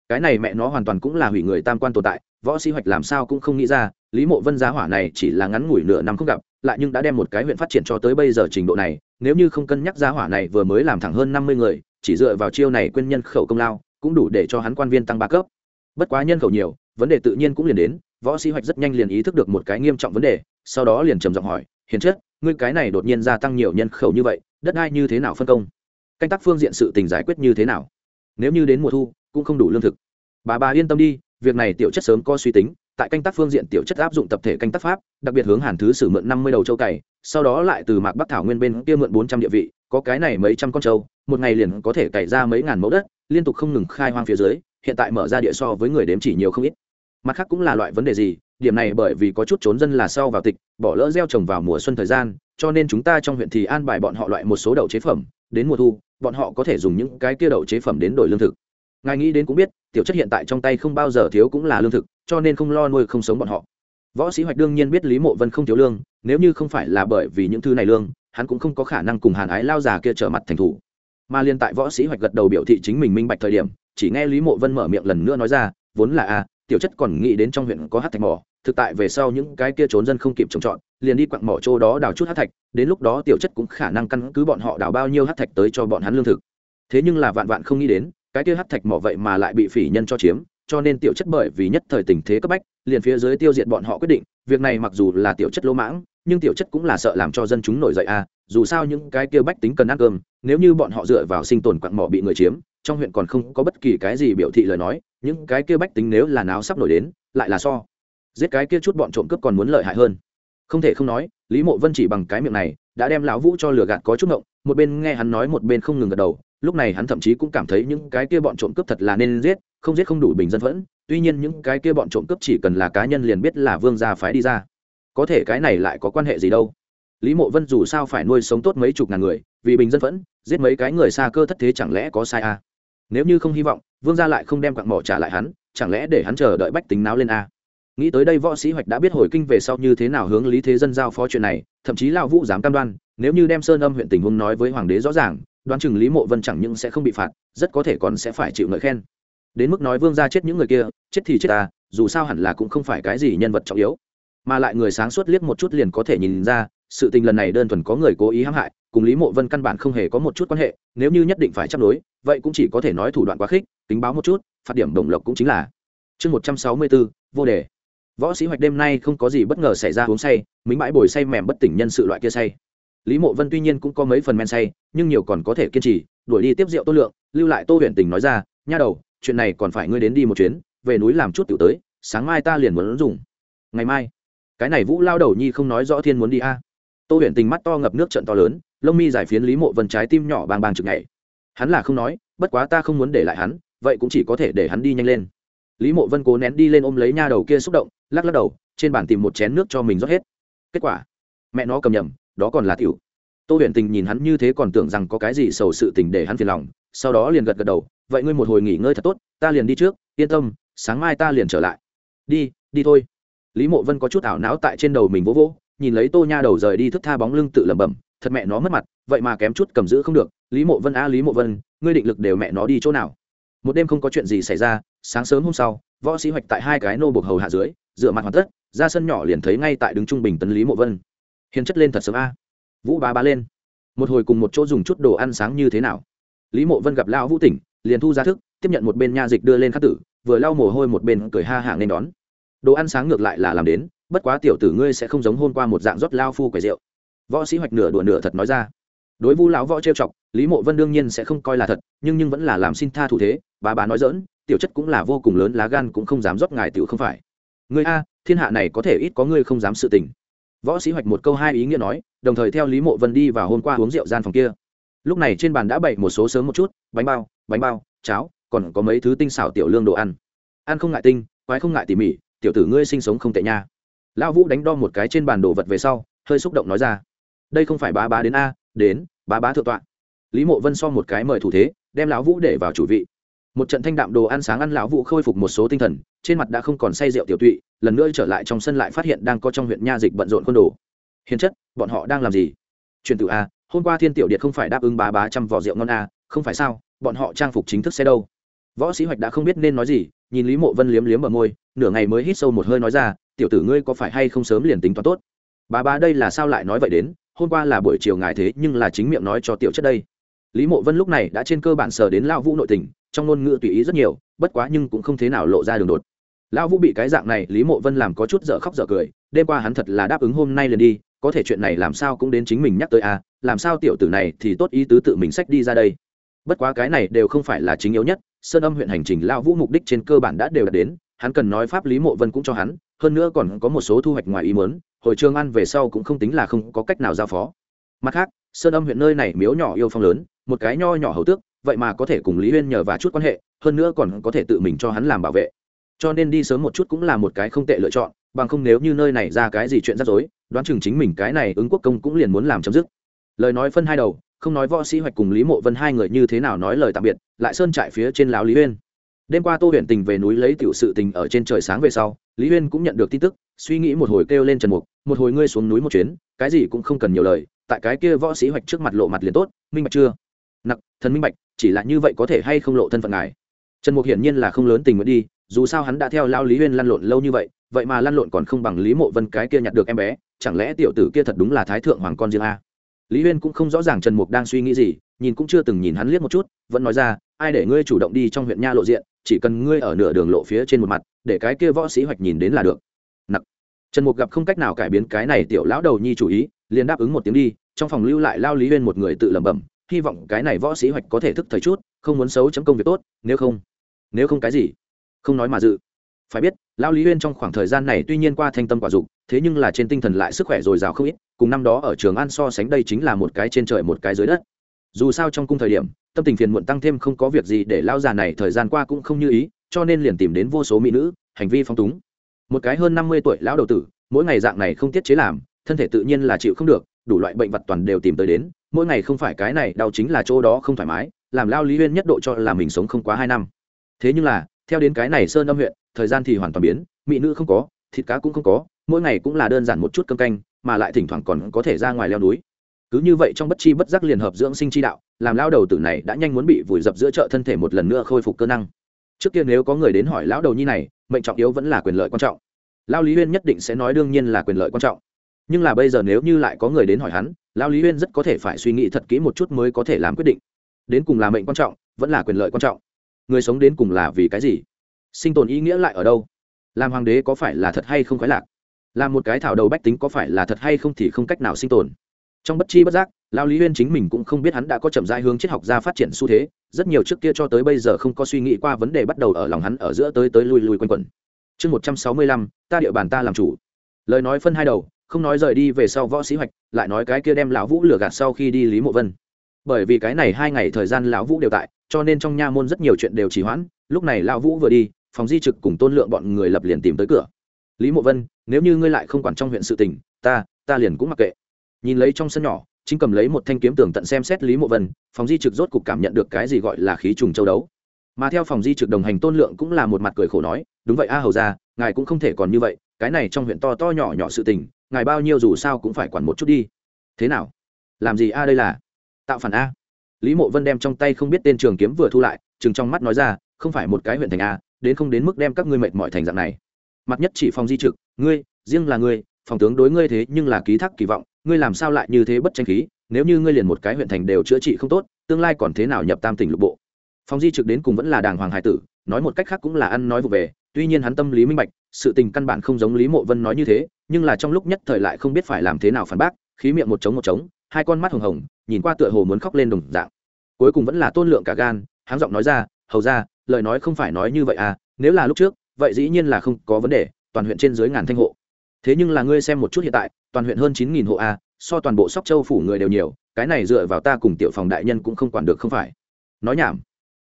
Cái này mẹ nó hoàn toàn cũng là hủy người tam quan tồn tại, võ sĩ hoạch làm sao cũng không nghĩ ra, lý mộ vân giá hỏa này chỉ là ngắn ngủi nửa năm không gặp, lại nhưng đã đem một cái huyện phát triển cho tới bây giờ trình độ này, nếu như không cân nhắc giá hỏa này vừa mới làm thẳng hơn năm mươi người, chỉ dựa vào chiêu này quên nhân khẩu công lao, cũng đủ để cho hắn quan viên tăng ba cấp. Bất quá nhân khẩu nhiều, vấn đề tự nhiên cũng liền đến, võ sĩ hoạch rất nhanh liền ý thức được một cái nghiêm trọng vấn đề, sau đó liền trầm giọng hỏi, hiền chất ngươi cái này đột nhiên gia tăng nhiều nhân khẩu như vậy, đất đai như thế nào phân công? Canh tác phương diện sự tình giải quyết như thế nào? Nếu như đến mùa thu, cũng không đủ lương thực. Bà bà yên tâm đi, việc này tiểu chất sớm có suy tính, tại canh tác phương diện tiểu chất áp dụng tập thể canh tác pháp, đặc biệt hướng hàn thứ sử mượn năm mươi đầu châu cày, sau đó lại từ mạc bắc thảo nguyên bên kia mượn bốn trăm địa vị, có cái này mấy trăm con trâu, một ngày liền có thể cày ra mấy ngàn mẫu đất, liên tục không ngừng khai hoang phía dưới, hiện tại mở ra địa so với người đếm chỉ nhiều không ít. Mặt khác cũng là loại vấn đề gì, điểm này bởi vì có chút trốn dân là sau vào tịch, bỏ lỡ gieo trồng vào mùa xuân thời gian, cho nên chúng ta trong huyện thì an bài bọn họ loại một số đậu chế phẩm, đến mùa thu bọn họ có thể dùng những cái kia đậu chế phẩm đến đổi lương thực. Ngài nghĩ đến cũng biết, tiểu chất hiện tại trong tay không bao giờ thiếu cũng là lương thực, cho nên không lo nuôi không sống bọn họ. Võ sĩ hoạch đương nhiên biết lý mộ vân không thiếu lương, nếu như không phải là bởi vì những thứ này lương, hắn cũng không có khả năng cùng hàn ái lao già kia trở mặt thành thủ. Mà liên tại võ sĩ hoạch gật đầu biểu thị chính mình minh bạch thời điểm, chỉ nghe lý mộ vân mở miệng lần nữa nói ra, vốn là a, tiểu chất còn nghĩ đến trong huyện có hát thạch mỏ thực tại về sau những cái kia trốn dân không kịp trồng trọt, liền đi quặng mỏ chỗ đó đào chút hát thạch, đến lúc đó tiểu chất cũng khả năng căn cứ bọn họ đào bao nhiêu hát thạch tới cho bọn hắn lương thực. Thế nhưng là vạn vạn không nghĩ đến, cái kia hát thạch mỏ vậy mà lại bị phỉ nhân cho chiếm, cho nên tiểu chất bởi vì nhất thời tình thế cấp bách, liền phía dưới tiêu diệt bọn họ quyết định, việc này mặc dù là tiểu chất lỗ mãng, nhưng tiểu chất cũng là sợ làm cho dân chúng nổi dậy à dù sao những cái kia bách tính cần ăn cơm, nếu như bọn họ dựa vào sinh tồn quặng mỏ bị người chiếm, trong huyện còn không có bất kỳ cái gì biểu thị lời nói, những cái kia bách tính nếu là náo sắp nổi đến, lại là so giết cái kia chút bọn trộm cướp còn muốn lợi hại hơn không thể không nói, lý mộ vân chỉ bằng cái miệng này, đã đem lão vũ cho lừa gạt có chút ngộng, một bên nghe hắn nói một bên không ngừng gật đầu, lúc này hắn thậm chí cũng cảm thấy những cái kia bọn trộm cướp thật là nên giết, không giết không đủ bình dân vẫn tuy nhiên những cái kia bọn trộm cướp chỉ cần là cá nhân liền biết là vương gia phái đi ra có thể cái này lại có quan hệ gì đâu lý mộ vân dù sao phải nuôi sống tốt mấy chục ngàn người, vì bình dân vẫn giết mấy cái người xa cơ thất thế chẳng lẽ có sai à? nếu như không hy vọng, vương gia lại không đem quặng mỏ trả lại hắn, chẳng lẽ để hắn chờ đợi bách tính náo lên à? Nghĩ tới đây võ sĩ hoạch đã biết hồi kinh về sau như thế nào hướng lý thế dân giao phó chuyện này, thậm chí lão vũ dám cam đoan, nếu như đem sơn âm huyện tình huống nói với hoàng đế rõ ràng, đoán chừng lý mộ vân chẳng những sẽ không bị phạt, rất có thể còn sẽ phải chịu ngợi khen. Đến mức nói vương gia chết những người kia, chết thì chết ta, dù sao hẳn là cũng không phải cái gì nhân vật trọng yếu. Mà lại người sáng suốt liếc một chút liền có thể nhìn ra, sự tình lần này đơn thuần có người cố ý hãm hại, cùng lý mộ vân căn bản không hề có một chút quan hệ, nếu như nhất định phải chấp đối vậy cũng chỉ có thể nói thủ đoạn quá khích tính báo một chút, phạt điểm đồng lộc cũng chính là. Chương một trăm sáu mươi bốn vô đề võ sĩ hoạch đêm nay không có gì bất ngờ xảy ra uống say mính bãi bồi say mềm bất tỉnh nhân sự loại kia say. Lý mộ vân tuy nhiên cũng có mấy phần men say, nhưng nhiều còn có thể kiên trì, đuổi đi tiếp rượu tô lượng, lưu lại tô huyện tình nói ra, nha đầu, chuyện này còn phải ngươi đến đi một chuyến, về núi làm chút tiểu tới, sáng mai ta liền muốn dùng. Ngày mai? Cái này vũ lao đầu nhi không nói rõ thiên muốn đi a? Tô huyện tình mắt to ngập nước trận to lớn, lông mi giải phiến lý mộ vân trái tim nhỏ bàng bàng chực ngày hắn là không nói, bất quá ta không muốn để lại hắn, vậy cũng chỉ có thể để hắn đi nhanh lên lý mộ vân cố nén đi lên ôm lấy nha đầu kia xúc động, lắc lắc đầu, trên bàn tìm một chén nước cho mình rót hết. Kết quả, mẹ nó cầm nhầm, đó còn là tiểu. Tô huyền tình nhìn hắn như thế còn tưởng rằng có cái gì sầu sự tình để hắn phiền lòng, sau đó liền gật gật đầu, vậy ngươi một hồi nghỉ ngơi thật tốt, ta liền đi trước, yên tâm, sáng mai ta liền trở lại. Đi đi thôi. Lý mộ vân có chút ảo não tại trên đầu mình vỗ vỗ, nhìn lấy tô nha đầu rời đi thức tha bóng lưng tự lẩm bẩm, thật mẹ nó mất mặt, vậy mà kém chút cầm giữ không được. Lý mộ vân, a, lý mộ vân, ngươi định lực đều mẹ nó đi chỗ nào? Một đêm không có chuyện gì xảy ra sáng sớm hôm sau, võ sĩ hoạch tại hai cái nô buộc hầu hạ dưới, dựa mặt hoàn tất, ra sân nhỏ liền thấy ngay tại đứng trung bình tấn lý mộ vân. Hiền chất lên thật sớm a. Vũ bá bá lên. Một hồi cùng một chỗ dùng chút đồ ăn sáng như thế nào? Lý mộ vân gặp lão vũ tỉnh, liền thu ra thức, tiếp nhận một bên nha dịch đưa lên khắc tử, vừa lau mồ hôi một bên cười ha hạng nên đón. Đồ ăn sáng ngược lại là làm đến, bất quá tiểu tử ngươi sẽ không giống hôn qua một dạng rót lao phu quầy rượu. Võ sĩ hoạch nửa đùa nửa thật nói ra. Đối vu lão võ trêu chọc, lý mộ vân đương nhiên sẽ không coi là thật, nhưng nhưng vẫn là làm xin tha thủ thế bà bà nói dỡn tiểu chất cũng là vô cùng lớn, lá gan cũng không dám rót ngài tiểu không phải. Ngươi a, thiên hạ này có thể ít có ngươi không dám sự tình. Võ sĩ hoạch một câu hai ý nghĩa nói, đồng thời theo lý mộ vân đi vào hôm qua uống rượu gian phòng kia. Lúc này trên bàn đã bày một số sớm một chút, bánh bao bánh bao, cháo, còn có mấy thứ tinh xảo tiểu lương đồ ăn. Ăn không ngại tinh, quái không ngại tỉ mỉ, tiểu tử ngươi sinh sống không tệ nha. Lão vũ đánh đo một cái trên bàn đồ vật về sau, hơi xúc động nói ra. Đây không phải bá bá đến a, đến, bá bá thượng tọa. Lý mộ vân so một cái mời thủ thế, đem lão vũ để vào chủ vị một trận thanh đạm đồ ăn sáng ăn lão vũ khôi phục một số tinh thần, trên mặt đã không còn say rượu tiểu tụy, lần nữa trở lại trong sân lại phát hiện đang có trong huyện nha dịch bận rộn côn đồ. Hiền chất, bọn họ đang làm gì? Truyền tự a, hôm qua thiên tiểu điện không phải đáp ứng bá bá trăm vỏ rượu ngon a, không phải sao, bọn họ trang phục chính thức xe đâu. Võ sĩ hoạch đã không biết nên nói gì, nhìn lý mộ vân liếm liếm ở môi, nửa ngày mới hít sâu một hơi nói ra, tiểu tử ngươi có phải hay không sớm liền tính toán tốt? Bá bá đây là sao lại nói vậy đến? Hôm qua là buổi chiều ngài thế nhưng là chính miệng nói cho tiểu chất đây. Lý mộ vân lúc này đã trên cơ bản sờ đến lao vũ nội tình trong ngôn ngữ tùy ý rất nhiều, bất quá nhưng cũng không thế nào lộ ra đường đột. Lão vũ bị cái dạng này, lý mộ vân làm có chút dở khóc dở cười, đêm qua hắn thật là đáp ứng hôm nay liền đi, có thể chuyện này làm sao cũng đến chính mình nhắc tới à làm sao tiểu tử này thì tốt ý tứ tự mình sách đi ra đây. Bất quá cái này đều không phải là chính yếu nhất, sơn âm huyện hành trình lao vũ mục đích trên cơ bản đã đều đạt đến, hắn cần nói pháp lý mộ vân cũng cho hắn, hơn nữa còn có một số thu hoạch ngoài ý mớn hồi trường ăn về sau cũng không tính là không có cách nào giao phó. Mặt khác, sơn âm huyện nơi này miếu nhỏ yêu phong lớn, một cái nho nhỏ hầu tước vậy mà có thể cùng lý huyên nhờ và chút quan hệ, hơn nữa còn có thể tự mình cho hắn làm bảo vệ. Cho nên đi sớm một chút cũng là một cái không tệ lựa chọn, bằng không nếu như nơi này ra cái gì chuyện rắc rối, đoán chừng chính mình cái này ứng quốc công cũng liền muốn làm chấm dứt. Lời nói phân hai đầu, không nói võ sĩ hoạch cùng lý mộ vân hai người như thế nào nói lời tạm biệt, lại sơn trại phía trên láo lý uyên đêm qua tô huyện tình về núi lấy tiểu sự tình ở trên trời sáng về sau, lý uyên cũng nhận được tin tức, suy nghĩ một hồi kêu lên trần mục, một hồi ngươi xuống núi một chuyến, cái gì cũng không cần nhiều lời, tại cái kia võ sĩ hoạch trước mặt lộ mặt liền tốt, minh bạch chưa? Nặc, thần minh bạch, chỉ là như vậy có thể hay không lộ thân phận ngài? Trần mục hiển nhiên là không lớn tình nguyện đi, dù sao hắn đã theo lao lý huyên lăn lộn lâu như vậy vậy mà lăn lộn còn không bằng lý mộ vân cái kia nhặt được em bé, chẳng lẽ tiểu tử kia thật đúng là thái thượng hoàng con riêng a? Lý huyên cũng không rõ ràng trần mục đang suy nghĩ gì, nhìn cũng chưa từng nhìn hắn liếc một chút, vẫn nói ra, ai để ngươi chủ động đi trong huyện nha lộ diện, chỉ cần ngươi ở nửa đường lộ phía trên một mặt, để cái kia võ sĩ hoạch nhìn đến là được. Nặc. Trần mục gặp không cách nào cải biến cái này tiểu lão đầu nhi chủ ý, liền đáp ứng một tiếng đi, trong phòng lưu lại lao lý huyên một người tự lẩm bẩm hy vọng cái này võ sĩ hoạch có thể thức thời chút, không muốn xấu chấm công việc tốt, nếu không nếu không cái gì? Không nói mà dự. Phải biết lao lý huyên trong khoảng thời gian này tuy nhiên qua thanh tâm quả dục, thế nhưng là trên tinh thần lại sức khỏe dồi dào không ít, cùng năm đó ở trường an so sánh đây chính là một cái trên trời một cái dưới đất. Dù sao trong cung thời điểm, tâm tình phiền muộn tăng thêm không có việc gì để lao già này thời gian qua cũng không như ý, cho nên liền tìm đến vô số mỹ nữ, hành vi phong túng. Một cái hơn năm mươi tuổi lão đầu tử, mỗi ngày dạng này không tiết chế làm, thân thể tự nhiên là chịu không được, đủ loại bệnh vật toàn đều tìm tới đến mỗi ngày không phải cái này, đau chính là chỗ đó không thoải mái, làm lao lý huyên nhất độ cho là mình sống không quá hai năm. Thế nhưng là, theo đến cái này sơn âm huyện, thời gian thì hoàn toàn biến, mỹ nữ không có, thịt cá cũng không có, mỗi ngày cũng là đơn giản một chút cơm canh, mà lại thỉnh thoảng còn có thể ra ngoài leo núi. Cứ như vậy trong bất chi bất giác liền hợp dưỡng sinh chi đạo, làm lao đầu tử này đã nhanh muốn bị vùi dập giữa chợ thân thể một lần nữa khôi phục cơ năng. Trước kia nếu có người đến hỏi lão đầu nhi này, mệnh trọng yếu vẫn là quyền lợi quan trọng. Lao lý huyên nhất định sẽ nói đương nhiên là quyền lợi quan trọng nhưng là bây giờ nếu như lại có người đến hỏi hắn, lao lý huyên rất có thể phải suy nghĩ thật kỹ một chút mới có thể làm quyết định. Đến cùng là mệnh quan trọng, vẫn là quyền lợi quan trọng. Người sống đến cùng là vì cái gì? Sinh tồn ý nghĩa lại ở đâu? Làm hoàng đế có phải là thật hay không khoái lạc? Làm một cái thảo đầu bách tính có phải là thật hay không thì không cách nào sinh tồn. Trong bất chi bất giác, lao lý huyên chính mình cũng không biết hắn đã có chậm rãi hướng triết học ra phát triển xu thế, rất nhiều trước kia cho tới bây giờ không có suy nghĩ qua vấn đề bắt đầu ở lòng hắn ở giữa tới tới lui lui quanh quẩn. Chương một trăm sáu mươi lăm, ta địa bàn ta làm chủ. Lời nói phân hai đầu không nói rời đi về sau võ sĩ hoạch, lại nói cái kia đem lão vũ lừa gạt sau khi đi lý mộ vân. Bởi vì cái này hai ngày thời gian lão vũ đều tại, cho nên trong nha môn rất nhiều chuyện đều trì hoãn, lúc này lão vũ vừa đi, phòng di trực cùng tôn lượng bọn người lập liền tìm tới cửa. Lý mộ vân, nếu như ngươi lại không quản trong huyện sự tình, ta ta liền cũng mặc kệ. Nhìn lấy trong sân nhỏ, chính cầm lấy một thanh kiếm tường tận xem xét lý mộ vân, phòng di trực rốt cục cảm nhận được cái gì gọi là khí trùng châu đấu. Mà theo phòng di trực đồng hành tôn lượng cũng là một mặt cười khổ nói, đúng vậy a hầu ra ngài cũng không thể còn như vậy cái này trong huyện to to nhỏ nhỏ sự tình, ngài bao nhiêu dù sao cũng phải quản một chút đi. Thế nào? Làm gì a đây là? Tạo phản a. Lý mộ vân đem trong tay không biết tên trường kiếm vừa thu lại chừng trong mắt nói ra, không phải một cái huyện thành a, đến không đến mức đem các ngươi mệt mỏi thành dạng này. Mặt nhất chỉ phòng di trực, ngươi, riêng là ngươi, phòng tướng đối ngươi thế nhưng là ký thác kỳ vọng, ngươi làm sao lại như thế bất tranh khí, nếu như ngươi liền một cái huyện thành đều chữa trị không tốt, tương lai còn thế nào nhập tam tỉnh lục bộ? Phòng di trực đến cùng vẫn là đàng hoàng hải tử, nói một cách khác cũng là ăn nói vụ về, tuy nhiên hắn tâm lý minh bạch sự tình căn bản không giống lý mộ vân nói như thế, nhưng là trong lúc nhất thời lại không biết phải làm thế nào phản bác, khí miệng một trống một trống, hai con mắt hồng hồng, nhìn qua tựa hồ muốn khóc lên đồng dạng. Cuối cùng vẫn là tôn lượng cả gan, háng giọng nói ra, hầu ra lời nói không phải nói như vậy à nếu là lúc trước, vậy dĩ nhiên là không có vấn đề, toàn huyện trên dưới ngàn thanh hộ. Thế nhưng là ngươi xem một chút hiện tại, toàn huyện hơn chín nghìn hộ a so toàn bộ sóc châu phủ người đều nhiều, cái này dựa vào ta cùng tiểu phòng đại nhân cũng không quản được không phải. Nói nhảm.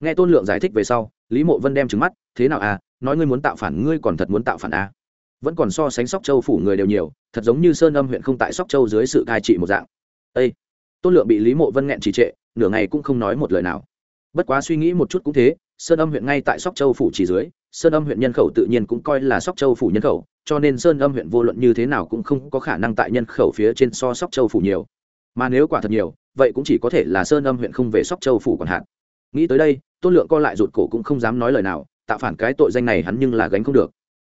Nghe tôn lượng giải thích về sau, lý mộ vân đem trứng mắt, thế nào à? Nói ngươi muốn tạo phản, ngươi còn thật muốn tạo phản a vẫn còn so sánh sóc châu phủ người đều nhiều, thật giống như sơn âm huyện không tại sóc châu dưới sự cai trị một dạng. Ây tôn lượng bị lý mộ vân nghẹn trì trệ, nửa ngày cũng không nói một lời nào. Bất quá suy nghĩ một chút cũng thế, sơn âm huyện ngay tại sóc châu phủ chỉ dưới, sơn âm huyện nhân khẩu tự nhiên cũng coi là sóc châu phủ nhân khẩu, cho nên sơn âm huyện vô luận như thế nào cũng không có khả năng tại nhân khẩu phía trên so sóc châu phủ nhiều. Mà nếu quả thật nhiều, vậy cũng chỉ có thể là sơn âm huyện không về sóc châu phủ còn hạn. Nghĩ tới đây, tôn lượng co lại rụt cổ cũng không dám nói lời nào tạo phản cái tội danh này hắn nhưng là gánh không được.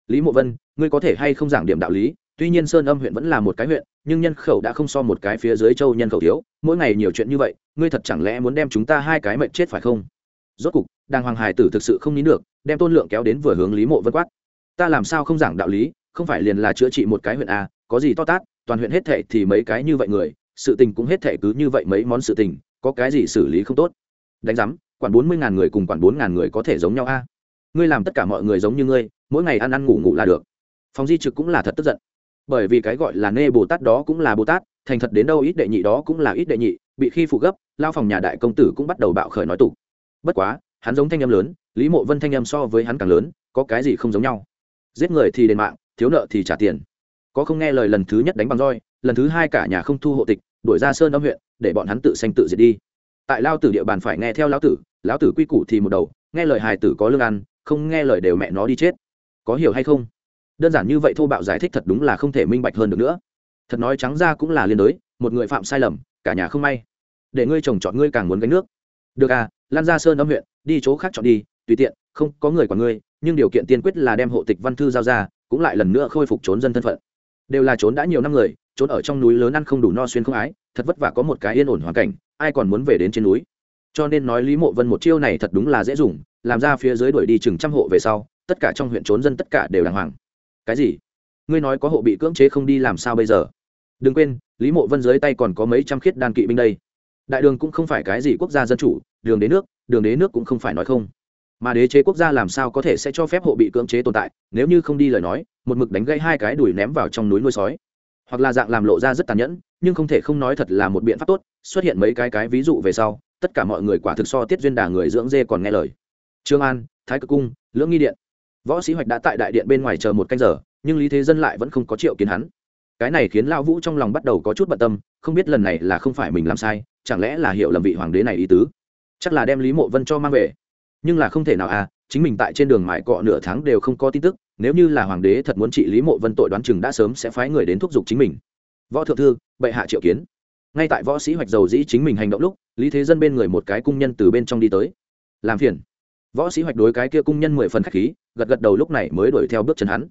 Lý mộ vân, ngươi có thể hay không giảng điểm đạo lý? Tuy nhiên sơn âm huyện vẫn là một cái huyện, nhưng nhân khẩu đã không so một cái phía dưới châu nhân khẩu thiếu. Mỗi ngày nhiều chuyện như vậy, ngươi thật chẳng lẽ muốn đem chúng ta hai cái mệnh chết phải không? Rốt cục, đàng hoàng hải tử thực sự không nín được, đem tôn lượng kéo đến vừa hướng lý mộ vân quát. Ta làm sao không giảng đạo lý? Không phải liền là chữa trị một cái huyện a có gì to tát? Toàn huyện hết thệ thì mấy cái như vậy người, sự tình cũng hết thệ cứ như vậy mấy món sự tình, có cái gì xử lý không tốt? Đánh giám, quản bốn mươi ngàn người cùng quản bốn ngàn người có thể giống nhau a ngươi làm tất cả mọi người giống như ngươi, mỗi ngày ăn ăn ngủ ngủ là được. Phóng di trực cũng là thật tức giận. Bởi vì cái gọi là nê bồ tát đó cũng là bồ tát, thành thật đến đâu ít đệ nhị đó cũng là ít đệ nhị, bị khi phụ gấp, lao phòng nhà đại công tử cũng bắt đầu bạo khởi nói tục. Bất quá, hắn giống thanh âm lớn, lý mộ vân thanh âm so với hắn càng lớn, có cái gì không giống nhau. Giết người thì đền mạng, thiếu nợ thì trả tiền. Có không nghe lời lần thứ nhất đánh bằng roi, lần thứ hai cả nhà không thu hộ tịch, đuổi ra sơn âm huyện, để bọn hắn tự sanh tự diệt đi. Tại lao tử địa bàn phải nghe theo lão tử lão tử quy củ thì một đầu, nghe lời hài tử có lương ăn không nghe lời đều mẹ nó đi chết. Có hiểu hay không? Đơn giản như vậy thô bạo giải thích thật đúng là không thể minh bạch hơn được nữa. Thật nói trắng ra cũng là liên đới một người phạm sai lầm, cả nhà không may. Để ngươi chồng chọn ngươi càng muốn gánh nước. Được à lan ra sơn âm huyện, đi chỗ khác chọn đi, tùy tiện, không có người quản ngươi, nhưng điều kiện tiên quyết là đem hộ tịch văn thư giao ra, cũng lại lần nữa khôi phục trốn dân thân phận. Đều là trốn đã nhiều năm người, trốn ở trong núi lớn ăn không đủ no xuyên không ái, thật vất vả có một cái yên ổn hoàn cảnh, ai còn muốn về đến trên núi. Cho nên nói lý mộ vân một chiêu này thật đúng là dễ dùng làm ra phía dưới đuổi đi chừng trăm hộ về sau, tất cả trong huyện trốn dân tất cả đều đàng hoàng. Cái gì? Ngươi nói có hộ bị cưỡng chế không đi làm sao bây giờ? Đừng quên, lý mộ vân dưới tay còn có mấy trăm khiết đan kỵ binh đây. Đại đường cũng không phải cái gì quốc gia dân chủ, đường đế nước, đường đế nước cũng không phải nói không. Mà đế chế quốc gia làm sao có thể sẽ cho phép hộ bị cưỡng chế tồn tại, nếu như không đi lời nói, một mực đánh gãy hai cái đùi ném vào trong núi nuôi sói. Hoặc là dạng làm lộ ra rất tàn nhẫn, nhưng không thể không nói thật là một biện pháp tốt, xuất hiện mấy cái cái ví dụ về sau, tất cả mọi người quả thực so tiết duyên đà người dưỡng dê còn nghe lời trương an, thái cực cung, lưỡng nghi điện. Võ sĩ hoạch đã tại đại điện bên ngoài chờ một canh giờ, nhưng lý thế dân lại vẫn không có triệu kiến hắn. Cái này khiến lão vũ trong lòng bắt đầu có chút bận tâm, không biết lần này là không phải mình làm sai, chẳng lẽ là hiểu lầm vị hoàng đế này ý tứ. Chắc là đem lý mộ vân cho mang về. Nhưng là không thể nào à chính mình tại trên đường mãi cọ nửa tháng đều không có tin tức, nếu như là hoàng đế thật muốn trị lý mộ vân tội đoán chừng đã sớm sẽ phái người đến thúc giục chính mình. Võ thượng thư, bệ hạ triệu kiến. Ngay tại võ sĩ hoạch dầu dĩ chính mình hành động lúc, lý thế dân bên người một cái cung nhân từ bên trong đi tới. Làm phiền võ sĩ hoạch đối cái kia cung nhân mười phần k h á c h khí, gật gật đầu lúc này mới đuổi theo bước chân hắn.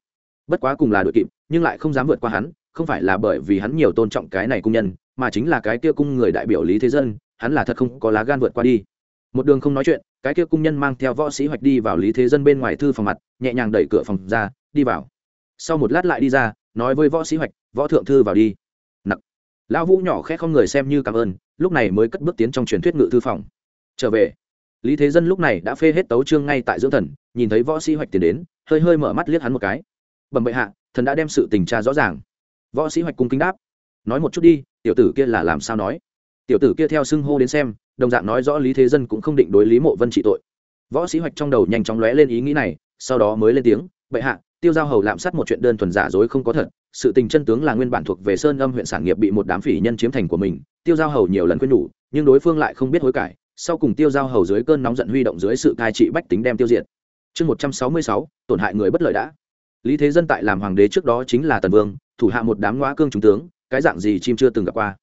Bất quá cùng là đội kịp, nhưng lại không dám vượt qua hắn, không phải là bởi vì hắn nhiều tôn trọng cái này cung nhân, mà chính là cái kia cung người đại biểu lý thế dân, hắn là thật không có lá gan vượt qua đi. Một đường không nói chuyện, cái kia cung nhân mang theo võ sĩ hoạch đi vào lý thế dân bên ngoài thư phòng mặt, nhẹ nhàng đẩy cửa phòng ra, đi vào. Sau một lát lại đi ra, nói với võ sĩ hoạch, võ thượng thư vào đi. Nặc. Lão vũ nhỏ khẽ không người xem như cảm ơn, lúc này mới cất bước tiến trong truyền thuyết ngự thư phòng. Trở về lý thế dân lúc này đã phê hết tấu trương ngay tại dưỡng thần, nhìn thấy võ sĩ hoạch tiến đến, hơi hơi mở mắt liếc hắn một cái. Bẩm bệ hạ, thần đã đem sự tình tra rõ ràng. Võ sĩ hoạch cung kính đáp. Nói một chút đi, tiểu tử kia là làm sao nói? Tiểu tử kia theo xưng hô đến xem, đồng dạng nói rõ lý thế dân cũng không định đối lý mộ vân trị tội. Võ sĩ hoạch trong đầu nhanh chóng lóe lên ý nghĩ này, sau đó mới lên tiếng, bệ hạ, tiêu giao hầu lạm sát một chuyện đơn thuần giả dối không có thật, sự tình chân tướng là nguyên bản thuộc về sơn âm huyện sản nghiệp bị một đám phỉ nhân chiếm thành của mình, tiêu giao hầu nhiều lần quên nhủ, nhưng đối phương lại không biết hối cải sau cùng tiêu giao hầu dưới cơn nóng giận huy động dưới sự cai trị bách tính đem tiêu diệt. Chương một trăm sáu mươi sáu, tổn hại người bất lợi đã. Lý thế dân tại làm hoàng đế trước đó chính là tần vương, thủ hạ một đám ngõ cương trung tướng, cái dạng gì chim chưa từng gặp qua.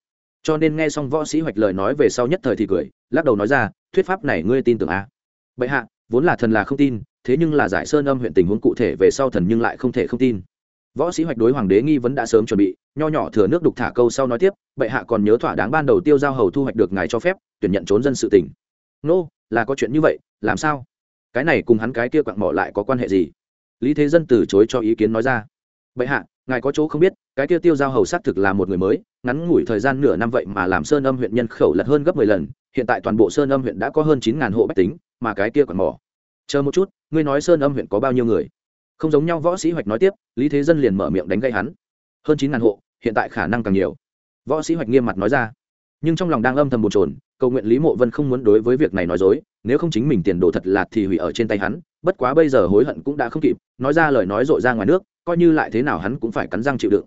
Cho nên nghe xong võ sĩ hoạch lời nói về sau nhất thời thì cười, lắc đầu nói ra, thuyết pháp này ngươi tin tưởng à? bệ hạ, vốn là thần là không tin, thế nhưng là giải sơn âm huyện tình huống cụ thể về sau thần nhưng lại không thể không tin võ sĩ hoạch đối hoàng đế nghi vấn đã sớm chuẩn bị nho nhỏ thừa nước đục thả câu sau nói tiếp bệ hạ còn nhớ thỏa đáng ban đầu tiêu giao hầu thu hoạch được ngài cho phép tuyển nhận trốn dân sự tỉnh nô、no, là có chuyện như vậy làm sao? Cái này cùng hắn cái kia quặng mỏ lại có quan hệ gì? Lý thế dân từ chối cho ý kiến nói ra. Bệ hạ ngài có chỗ không biết cái kia tiêu giao hầu xác thực là một người mới ngắn ngủi thời gian nửa năm vậy mà làm sơn âm huyện nhân khẩu lật hơn gấp mười lần hiện tại toàn bộ sơn âm huyện đã có hơn chín ngàn hộ bách tính mà cái kia còn mỏ. Chờ một chút ngươi nói sơn âm huyện có bao nhiêu người? Không giống nhau võ sĩ hoạch nói tiếp, lý thế dân liền mở miệng đánh gây hắn. Hơn chín ngàn hộ, hiện tại khả năng càng nhiều. Võ sĩ hoạch nghiêm mặt nói ra. Nhưng trong lòng đang âm thầm bồn trồn cầu nguyện lý mộ vân không muốn đối với việc này nói dối, nếu không chính mình tiền đồ thật lạt thì hủy ở trên tay hắn, bất quá bây giờ hối hận cũng đã không kịp, nói ra lời nói dội ra ngoài nước, coi như lại thế nào hắn cũng phải cắn răng chịu đựng.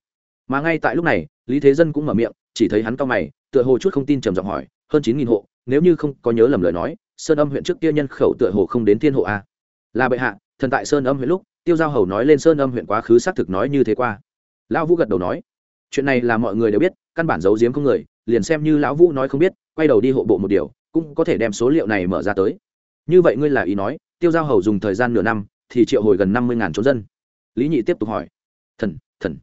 Mà ngay tại lúc này, lý thế dân cũng mở miệng, chỉ thấy hắn cao mày, tựa hồ chút không tin trầm giọng hỏi, hơn chín nghìn hộ, nếu như không có nhớ lầm lời nói, sơn âm huyện trước kia nhân khẩu tựa hồ không đến thiên hộ a. Là bệ hạ, thần tại sơn âm huyện lúc tiêu giao hầu nói lên sơn âm huyện quá khứ xác thực nói như thế qua. Lão vũ gật đầu nói, chuyện này là mọi người đều biết, căn bản giấu giếm không người, liền xem như lão vũ nói không biết, quay đầu đi hộ bộ một điều, cũng có thể đem số liệu này mở ra tới. Như vậy ngươi là ý nói, tiêu giao hầu dùng thời gian nửa năm, thì triệu hồi gần năm mươi ngàn trốn dân? Lý nhị tiếp tục hỏi. Thần thần.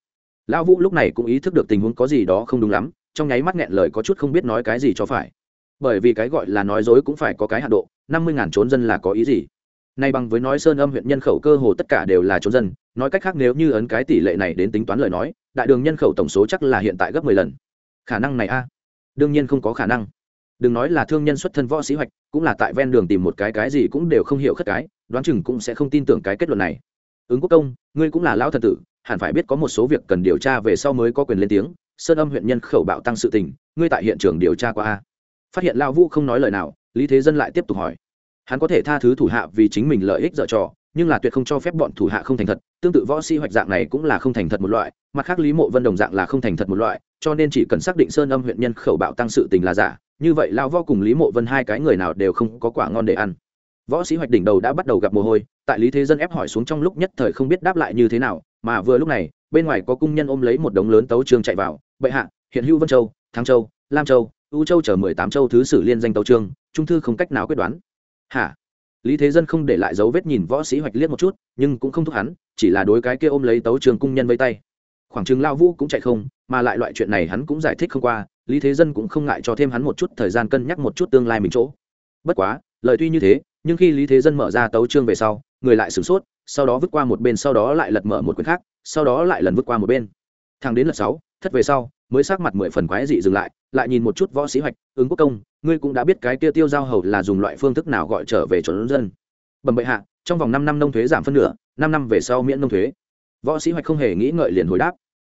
Lão vũ lúc này cũng ý thức được tình huống có gì đó không đúng lắm, trong nháy mắt nghẹn lời có chút không biết nói cái gì cho phải. Bởi vì cái gọi là nói dối cũng phải có cái hạ độ, năm mươi ngàn trốn dân là có ý gì? Nay bằng với nói sơn âm huyện nhân khẩu cơ hồ tất cả đều là trốn dân, nói cách khác nếu như ấn cái tỷ lệ này đến tính toán lời nói, đại đường nhân khẩu tổng số chắc là hiện tại gấp mười lần. Khả năng này a? Đương nhiên không có khả năng. Đừng nói là thương nhân xuất thân võ sĩ hoạch, cũng là tại ven đường tìm một cái cái gì cũng đều không hiểu khất cái, đoán chừng cũng sẽ không tin tưởng cái kết luận này. Ứng quốc công, ngươi cũng là lão thần tử, hẳn phải biết có một số việc cần điều tra về sau mới có quyền lên tiếng, sơn âm huyện nhân khẩu bạo tăng sự tình, ngươi tại hiện trường điều tra qua a? Phát hiện lao vũ không nói lời nào, lý thế dân lại tiếp tục hỏi hắn có thể tha thứ thủ hạ vì chính mình lợi ích dở trò, nhưng là tuyệt không cho phép bọn thủ hạ không thành thật. Tương tự võ sĩ hoạch dạng này cũng là không thành thật một loại, mặt khác lý mộ vân đồng dạng là không thành thật một loại, cho nên chỉ cần xác định sơn âm huyện nhân khẩu bạo tăng sự tình là giả, như vậy lao võ cùng lý mộ vân hai cái người nào đều không có quả ngon để ăn. Võ sĩ hoạch đỉnh đầu đã bắt đầu gặp mồ hôi, tại lý thế dân ép hỏi xuống trong lúc nhất thời không biết đáp lại như thế nào, mà vừa lúc này, bên ngoài có cung nhân ôm lấy một đống lớn tấu trương chạy vào, bệ hạ, hiện hữu vân châu, thắng châu, lam châu, u châu chở mười tám châu thứ sử liên danh tấu trương trung thư không cách nào quyết đoán hả? Lý thế dân không để lại dấu vết nhìn võ sĩ hoạch liếc một chút, nhưng cũng không thúc hắn, chỉ là đối cái kia ôm lấy tấu trường cung nhân vây tay. Khoảng chừng lao vũ cũng chạy không, mà lại loại chuyện này hắn cũng giải thích không qua, lý thế dân cũng không ngại cho thêm hắn một chút thời gian cân nhắc một chút tương lai mình chỗ. Bất quá, lời tuy như thế, nhưng khi lý thế dân mở ra tấu trương về sau, người lại sửng sốt, sau đó vứt qua một bên, sau đó lại lật mở một quyển khác, sau đó lại lần vứt qua một bên. Thằng đến lật sáu, thất về sau mới sắc mặt mười phần quái dị dừng lại lại nhìn một chút võ sĩ hoạch, ứng quốc công, ngươi cũng đã biết cái kia tiêu giao hầu là dùng loại phương thức nào gọi trở về trốn dân. Bẩm bệ hạ, trong vòng năm năm nông thuế giảm phân nửa, năm năm về sau miễn nông thuế. Võ sĩ hoạch không hề nghĩ ngợi liền hồi đáp.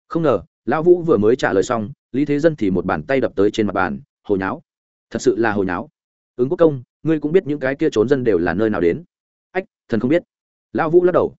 Không ngờ, lão vũ vừa mới trả lời xong, lý thế dân thì một bàn tay đập tới trên mặt bàn hồi nháo, thật sự là hồi nháo. Ứng quốc công, ngươi cũng biết những cái kia trốn dân đều là nơi nào đến. Ách, thần không biết. Lão vũ lắc đầu.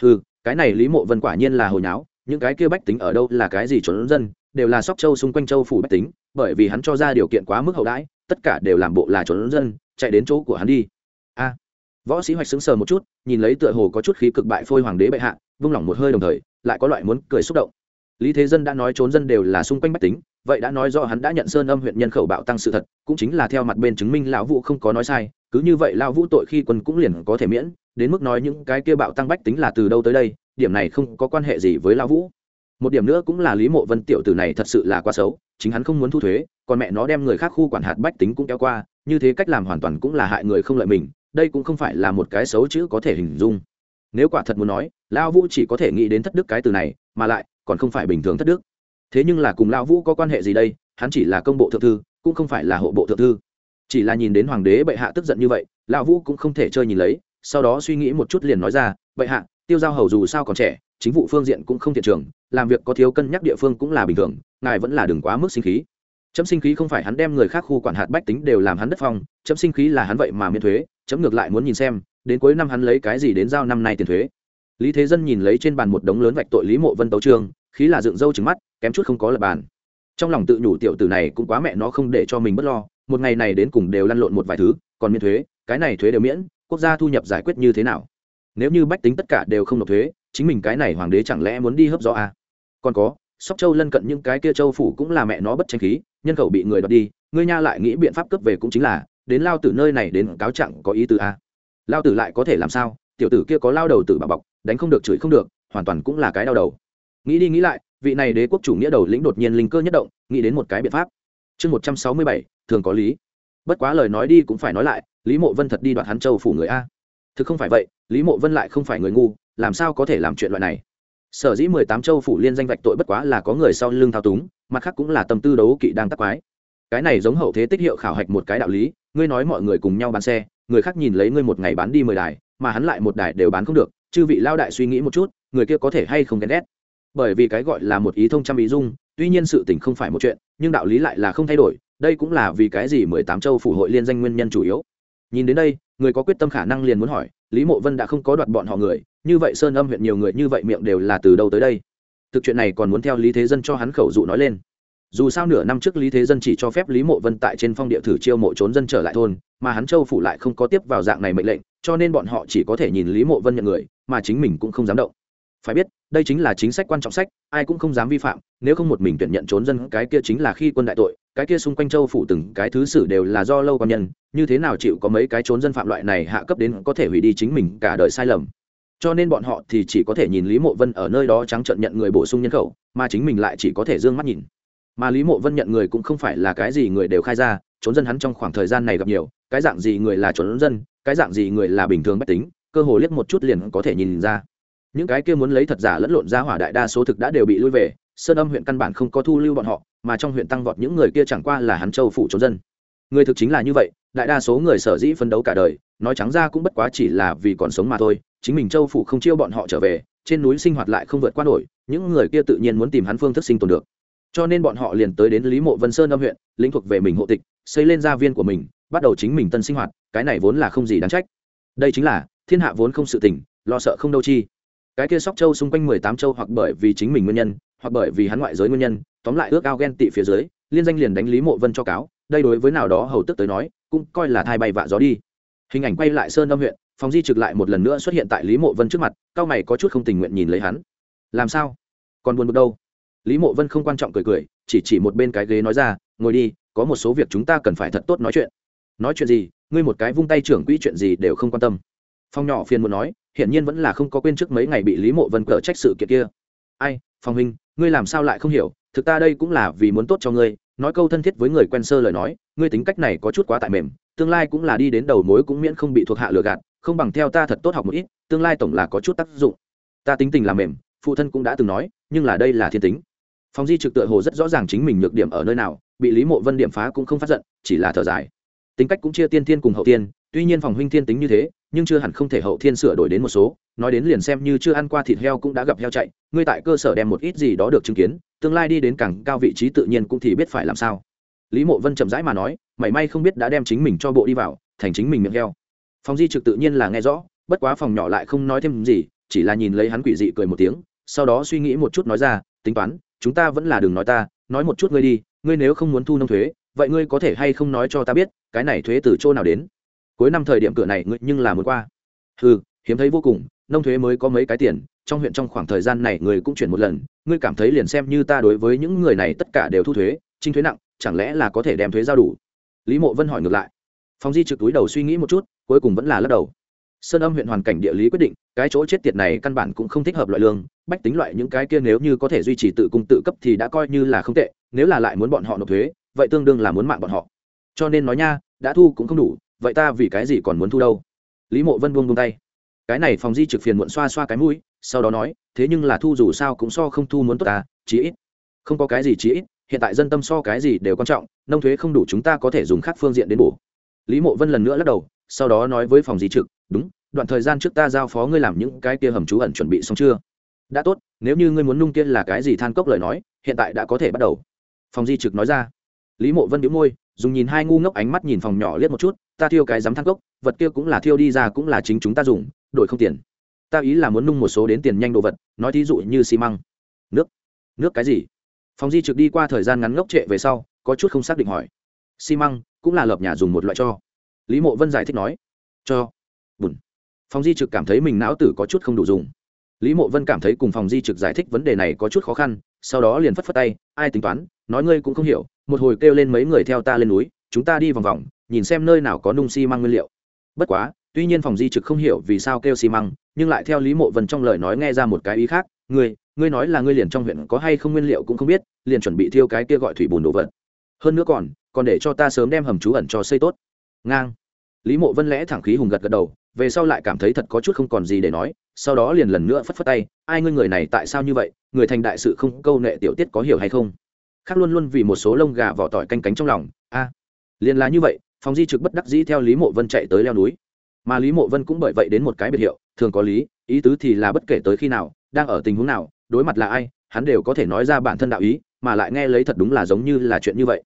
Ừ cái này lý mộ vân quả nhiên là hồi nháo những cái kia bách tính ở đâu là cái gì trốn dân, đều là sóc châu xung quanh châu phủ bách tính, bởi vì hắn cho ra điều kiện quá mức hậu đãi, tất cả đều làm bộ là trốn dân, chạy đến chỗ của hắn đi. A, võ sĩ hoạch sững sờ một chút, nhìn lấy tựa hồ có chút khí cực bại phôi hoàng đế bệ hạ, vung lỏng một hơi đồng thời, lại có loại muốn cười xúc động. Lý thế dân đã nói trốn dân đều là xung quanh bách tính, vậy đã nói do hắn đã nhận sơn âm huyện nhân khẩu bạo tăng sự thật, cũng chính là theo mặt bên chứng minh lão vũ không có nói sai, cứ như vậy lão vũ tội khi quân cũng liền có thể miễn, đến mức nói những cái kia bạo tăng bách tính là từ đâu tới đây điểm này không có quan hệ gì với lão vũ. Một điểm nữa cũng là lý mộ vân tiểu tử này thật sự là quá xấu, chính hắn không muốn thu thuế, còn mẹ nó đem người khác khu quản hạt bách tính cũng kéo qua, như thế cách làm hoàn toàn cũng là hại người không lợi mình, đây cũng không phải là một cái xấu chữ có thể hình dung. Nếu quả thật muốn nói, lão vũ chỉ có thể nghĩ đến thất đức cái từ này, mà lại còn không phải bình thường thất đức. Thế nhưng là cùng lão vũ có quan hệ gì đây, hắn chỉ là công bộ thượng thư, cũng không phải là hộ bộ thượng thư. Chỉ là nhìn đến hoàng đế bệ hạ tức giận như vậy, lão vũ cũng không thể chơi nhìn lấy, sau đó suy nghĩ một chút liền nói ra, bệ hạ tiêu giao hầu dù sao còn trẻ, chính vụ phương diện cũng không thiện trường, làm việc có thiếu cân nhắc địa phương cũng là bình thường, ngài vẫn là đừng quá mức sinh khí. Chấm sinh khí không phải hắn đem người khác khu quản hạt bách tính đều làm hắn đất phong, chấm sinh khí là hắn vậy mà miễn thuế, chấm ngược lại muốn nhìn xem, đến cuối năm hắn lấy cái gì đến giao năm nay tiền thuế. Lý thế dân nhìn lấy trên bàn một đống lớn vạch tội lý mộ vân tấu trương khí là dựng râu trứng mắt, kém chút không có lập bàn. Trong lòng tự nhủ tiểu tử này cũng quá mẹ nó không để cho mình bất lo, một ngày này đến cùng đều lăn lộn một vài thứ, còn miễn thuế, cái này thuế đều miễn, quốc gia thu nhập giải quyết như thế nào? Nếu như bách tính tất cả đều không nộp thuế, chính mình cái này hoàng đế chẳng lẽ muốn đi hấp gió à? còn có, sóc châu lân cận những cái kia châu phủ cũng là mẹ nó bất tranh khí, nhân khẩu bị người đoạt đi, ngươi nha lại nghĩ biện pháp cướp về cũng chính là, đến lao tử nơi này đến cáo trạng có ý tử à? lao tử lại có thể làm sao? Tiểu tử kia có lao đầu tử bà bọc, đánh không được, chửi không được, hoàn toàn cũng là cái đau đầu. Nghĩ đi nghĩ lại, vị này đế quốc chủ nghĩa đầu lĩnh đột nhiên linh cơ nhất động, nghĩ đến một cái biện pháp. Chương một trăm sáu mươi bảy, thường có lý. Bất quá lời nói đi cũng phải nói lại, lý mộ vân thật đi đoạt hắn châu phủ người a. Thực không phải vậy lý mộ vân lại không phải người ngu, làm sao có thể làm chuyện loại này? Sở dĩ mười tám châu phủ liên danh vạch tội bất quá là có người sau lưng thao túng, mặt khác cũng là tâm tư đấu kỵ đang tắc quái. Cái này giống hậu thế tích hiệu khảo hạch một cái đạo lý, ngươi nói mọi người cùng nhau bán xe, người khác nhìn lấy ngươi một ngày bán đi mười đài, mà hắn lại một đài đều bán không được, chư vị lao đại suy nghĩ một chút, người kia có thể hay không ghen ghét? Bởi vì cái gọi là một ý thông trăm ý dung, tuy nhiên sự tình không phải một chuyện, nhưng đạo lý lại là không thay đổi, đây cũng là vì cái gì mười tám châu phủ hội liên danh nguyên nhân chủ yếu. Nhìn đến đây, người có quyết tâm khả năng liền muốn hỏi lý mộ vân đã không có đoạt bọn họ người, như vậy sơn âm huyện nhiều người như vậy miệng đều là từ đâu tới đây? Thực chuyện này còn muốn theo lý thế dân cho hắn khẩu dụ nói lên. Dù sao nửa năm trước lý thế dân chỉ cho phép lý mộ vân tại trên phong địa thử chiêu mộ trốn dân trở lại thôn, mà hắn châu phủ lại không có tiếp vào dạng này mệnh lệnh, cho nên bọn họ chỉ có thể nhìn lý mộ vân nhận người, mà chính mình cũng không dám động. Phải biết, đây chính là chính sách quan trọng sách, ai cũng không dám vi phạm, nếu không một mình tuyển nhận trốn dân, cái kia chính là khi quân đại tội cái kia xung quanh châu phủ từng cái thứ sử đều là do lâu quan nhân, như thế nào chịu có mấy cái trốn dân phạm loại này hạ cấp đến có thể hủy đi chính mình cả đời sai lầm. Cho nên bọn họ thì chỉ có thể nhìn lý mộ vân ở nơi đó trắng trợn nhận người bổ sung nhân khẩu, mà chính mình lại chỉ có thể d ư ơ n g mắt nhìn. Mà lý mộ vân nhận người cũng không phải là cái gì người đều khai ra, trốn dân hắn trong khoảng thời gian này gặp nhiều, cái dạng gì người là trốn dân, cái dạng gì người là bình thường mách tính, cơ hồ liếc một chút liền có thể nhìn ra. Những cái kia muốn lấy thật giả lẫn lộn ra hỏa đại đa số thực đã đều bị lui về sơn âm huyện căn bản không có thu lưu bọn họ, mà trong huyện tăng vọt những người kia chẳng qua là hắn châu phủ trốn dân. Người thực chính là như vậy, đại đa số người sở dĩ phấn đấu cả đời, nói trắng ra cũng bất quá chỉ là vì còn sống mà thôi, chính mình châu phủ không chiêu bọn họ trở về, trên núi sinh hoạt lại không vượt qua nổi, những người kia tự nhiên muốn tìm hắn phương thức sinh tồn được. Cho nên bọn họ liền tới đến lý mộ vân sơn âm huyện, lĩnh thuộc về mình hộ tịch, xây lên gia viên của mình, bắt đầu chính mình tân sinh hoạt, cái này vốn là không gì đáng trách. Đây chính là, thiên hạ vốn không sự tỉnh lo sợ không đâu chi. Cái kia sóc châu xung quanh mười tám châu hoặc bởi vì chính mình nguyên nhân hoặc bởi vì hắn ngoại giới nguyên nhân, tóm lại ước ao ghen tị phía dưới, liên danh liền đánh lý mộ vân cho cáo, đây đối với nào đó hầu tức tới nói, cũng coi là thai bay vạ gió đi. Hình ảnh quay lại sơn âm huyện, phòng di trực lại một lần nữa xuất hiện tại lý mộ vân trước mặt, cao mày có chút không tình nguyện nhìn lấy hắn. Làm sao? Còn buồn bực đâu? Lý mộ vân không quan trọng cười cười, chỉ chỉ một bên cái ghế nói ra, ngồi đi, có một số việc chúng ta cần phải thật tốt nói chuyện. Nói chuyện gì? Ngươi một cái vung tay trưởng quỹ chuyện gì đều không quan tâm. Phong nhỏ phiền muốn nói, hiển nhiên vẫn là không có quên trước mấy ngày bị lý mộ vân cờ trách sự kiện kia. Ai? Phong huynh ngươi làm sao lại không hiểu, thực ta đây cũng là vì muốn tốt cho ngươi, nói câu thân thiết với người quen sơ lời nói, ngươi tính cách này có chút quá tại mềm, tương lai cũng là đi đến đầu mối cũng miễn không bị thuộc hạ lừa gạt, không bằng theo ta thật tốt học một ít, tương lai tổng là có chút tác dụng. Ta tính tình là mềm, phụ thân cũng đã từng nói, nhưng là đây là thiên tính. Phong di trực tựa hồ rất rõ ràng chính mình nhược điểm ở nơi nào, bị lý mộ vân điểm phá cũng không phát giận, chỉ là thở dài. Tính cách cũng chia tiên thiên cùng hậu thiên tuy nhiên phòng huynh thiên tính như thế, nhưng chưa hẳn không thể hậu thiên sửa đổi đến một số. Nói đến liền xem như chưa ăn qua thịt heo cũng đã gặp heo chạy, ngươi tại cơ sở đem một ít gì đó được chứng kiến, tương lai đi đến càng cao vị trí tự nhiên cũng thì biết phải làm sao. Lý mộ vân chậm rãi mà nói, mảy may không biết đã đem chính mình cho bộ đi vào, thành chính mình miệng heo. Phòng di trực tự nhiên là nghe rõ, bất quá phòng nhỏ lại không nói thêm gì, chỉ là nhìn lấy hắn quỷ dị cười một tiếng, sau đó suy nghĩ một chút nói ra, tính toán, chúng ta vẫn là đừng nói ta, nói một chút ngươi đi, ngươi nếu không muốn thu nông thuế, vậy ngươi có thể hay không nói cho ta biết, cái này thuế từ chỗ nào đến? Cuối năm thời điểm cửa này ngươi nhưng là muốn qua. Ừ hiếm thấy vô cùng, nông thuế mới có mấy cái tiền, trong huyện trong khoảng thời gian này người cũng chuyển một lần, ngươi cảm thấy liền xem như ta đối với những người này tất cả đều thu thuế, trinh thuế nặng, chẳng lẽ là có thể đem thuế giao đủ? Lý mộ vân hỏi ngược lại. Phong di trực túi đầu suy nghĩ một chút, cuối cùng vẫn là lắc đầu. Sơn âm huyện hoàn cảnh địa lý quyết định, cái chỗ chết tiệt này căn bản cũng không thích hợp loại lương, bách tính loại những cái kia nếu như có thể duy trì tự cung tự cấp thì đã coi như là không tệ, nếu là lại muốn bọn họ nộp thuế, vậy tương đương là muốn mạng bọn họ. Cho nên nói nha, đã thu cũng không đủ vậy ta vì cái gì còn muốn thu đâu? Lý mộ vân buông buông tay. Cái này phòng di trực phiền muộn xoa xoa cái mũi, sau đó nói, thế nhưng là thu dù sao cũng so không thu muốn tốt ta, chí ít. Không có cái gì chí ít, hiện tại dân tâm so cái gì đều quan trọng, nông thuế không đủ chúng ta có thể dùng khác phương diện đến bổ. Lý mộ vân lần nữa lắc đầu, sau đó nói với phòng di trực đúng, đoạn thời gian trước ta giao phó ngươi làm những cái kia hầm trú ẩn chuẩn bị xong chưa? Đã tốt, nếu như ngươi muốn nung kia là cái gì than cốc lời nói, hiện tại đã có thể bắt đầu. Phòng di trực nói ra. Lý mộ vân đĩu môi, dùng nhìn hai ngu ngốc ánh mắt nhìn phòng nhỏ liếc một chút ta thiêu cái dám than cốc, vật kia cũng là thiêu đi ra cũng là chính chúng ta dùng, đổi không tiền. Ta ý là muốn nung một số đến tiền nhanh đồ vật, nói thí dụ như xi măng. Nước. Nước cái gì? Phòng di trực đi qua thời gian ngắn ngốc trệ về sau, có chút không xác định hỏi. Xi măng cũng là lợp nhà dùng một loại cho. Lý mộ vân giải thích nói. Cho. Bùn. Phòng di trực cảm thấy mình não tử có chút không đủ dùng. Lý mộ vân cảm thấy cùng phòng di trực giải thích vấn đề này có chút khó khăn, sau đó liền phất phất tay, ai tính toán, nói ngươi cũng không hiểu, một hồi kêu lên mấy người theo ta lên núi chúng ta đi vòng vòng, nhìn xem nơi nào có nung xi măng nguyên liệu. Bất quá, tuy nhiên phòng di trực không hiểu vì sao kêu xi măng, nhưng lại theo lý mộ vân trong lời nói nghe ra một cái ý khác, ngươi ngươi nói là ngươi liền trong huyện có hay không nguyên liệu cũng không biết, liền chuẩn bị thiêu cái kia gọi thủy bùn đồ vật. Hơn nữa còn còn để cho ta sớm đem hầm trú ẩn cho xây tốt. Ngang. Lý mộ vân lẽ thẳng khí hùng gật gật đầu, về sau lại cảm thấy thật có chút không còn gì để nói, sau đó liền lần nữa phất phất tay, ai ngươi người này tại sao như vậy, người thành đại sự không câu nệ tiểu tiết có hiểu hay không? Khác luôn luôn vì một số lông gà vỏ tỏi canh cánh trong lòng, a liền là như vậy phòng di trực bất đắc dĩ theo lý mộ vân chạy tới leo núi. Mà lý mộ vân cũng bởi vậy đến một cái biệt hiệu, thường có lý, ý tứ thì là bất kể tới khi nào, đang ở tình huống nào, đối mặt là ai, hắn đều có thể nói ra bản thân đạo ý, mà lại nghe lấy thật đúng là giống như là chuyện như vậy.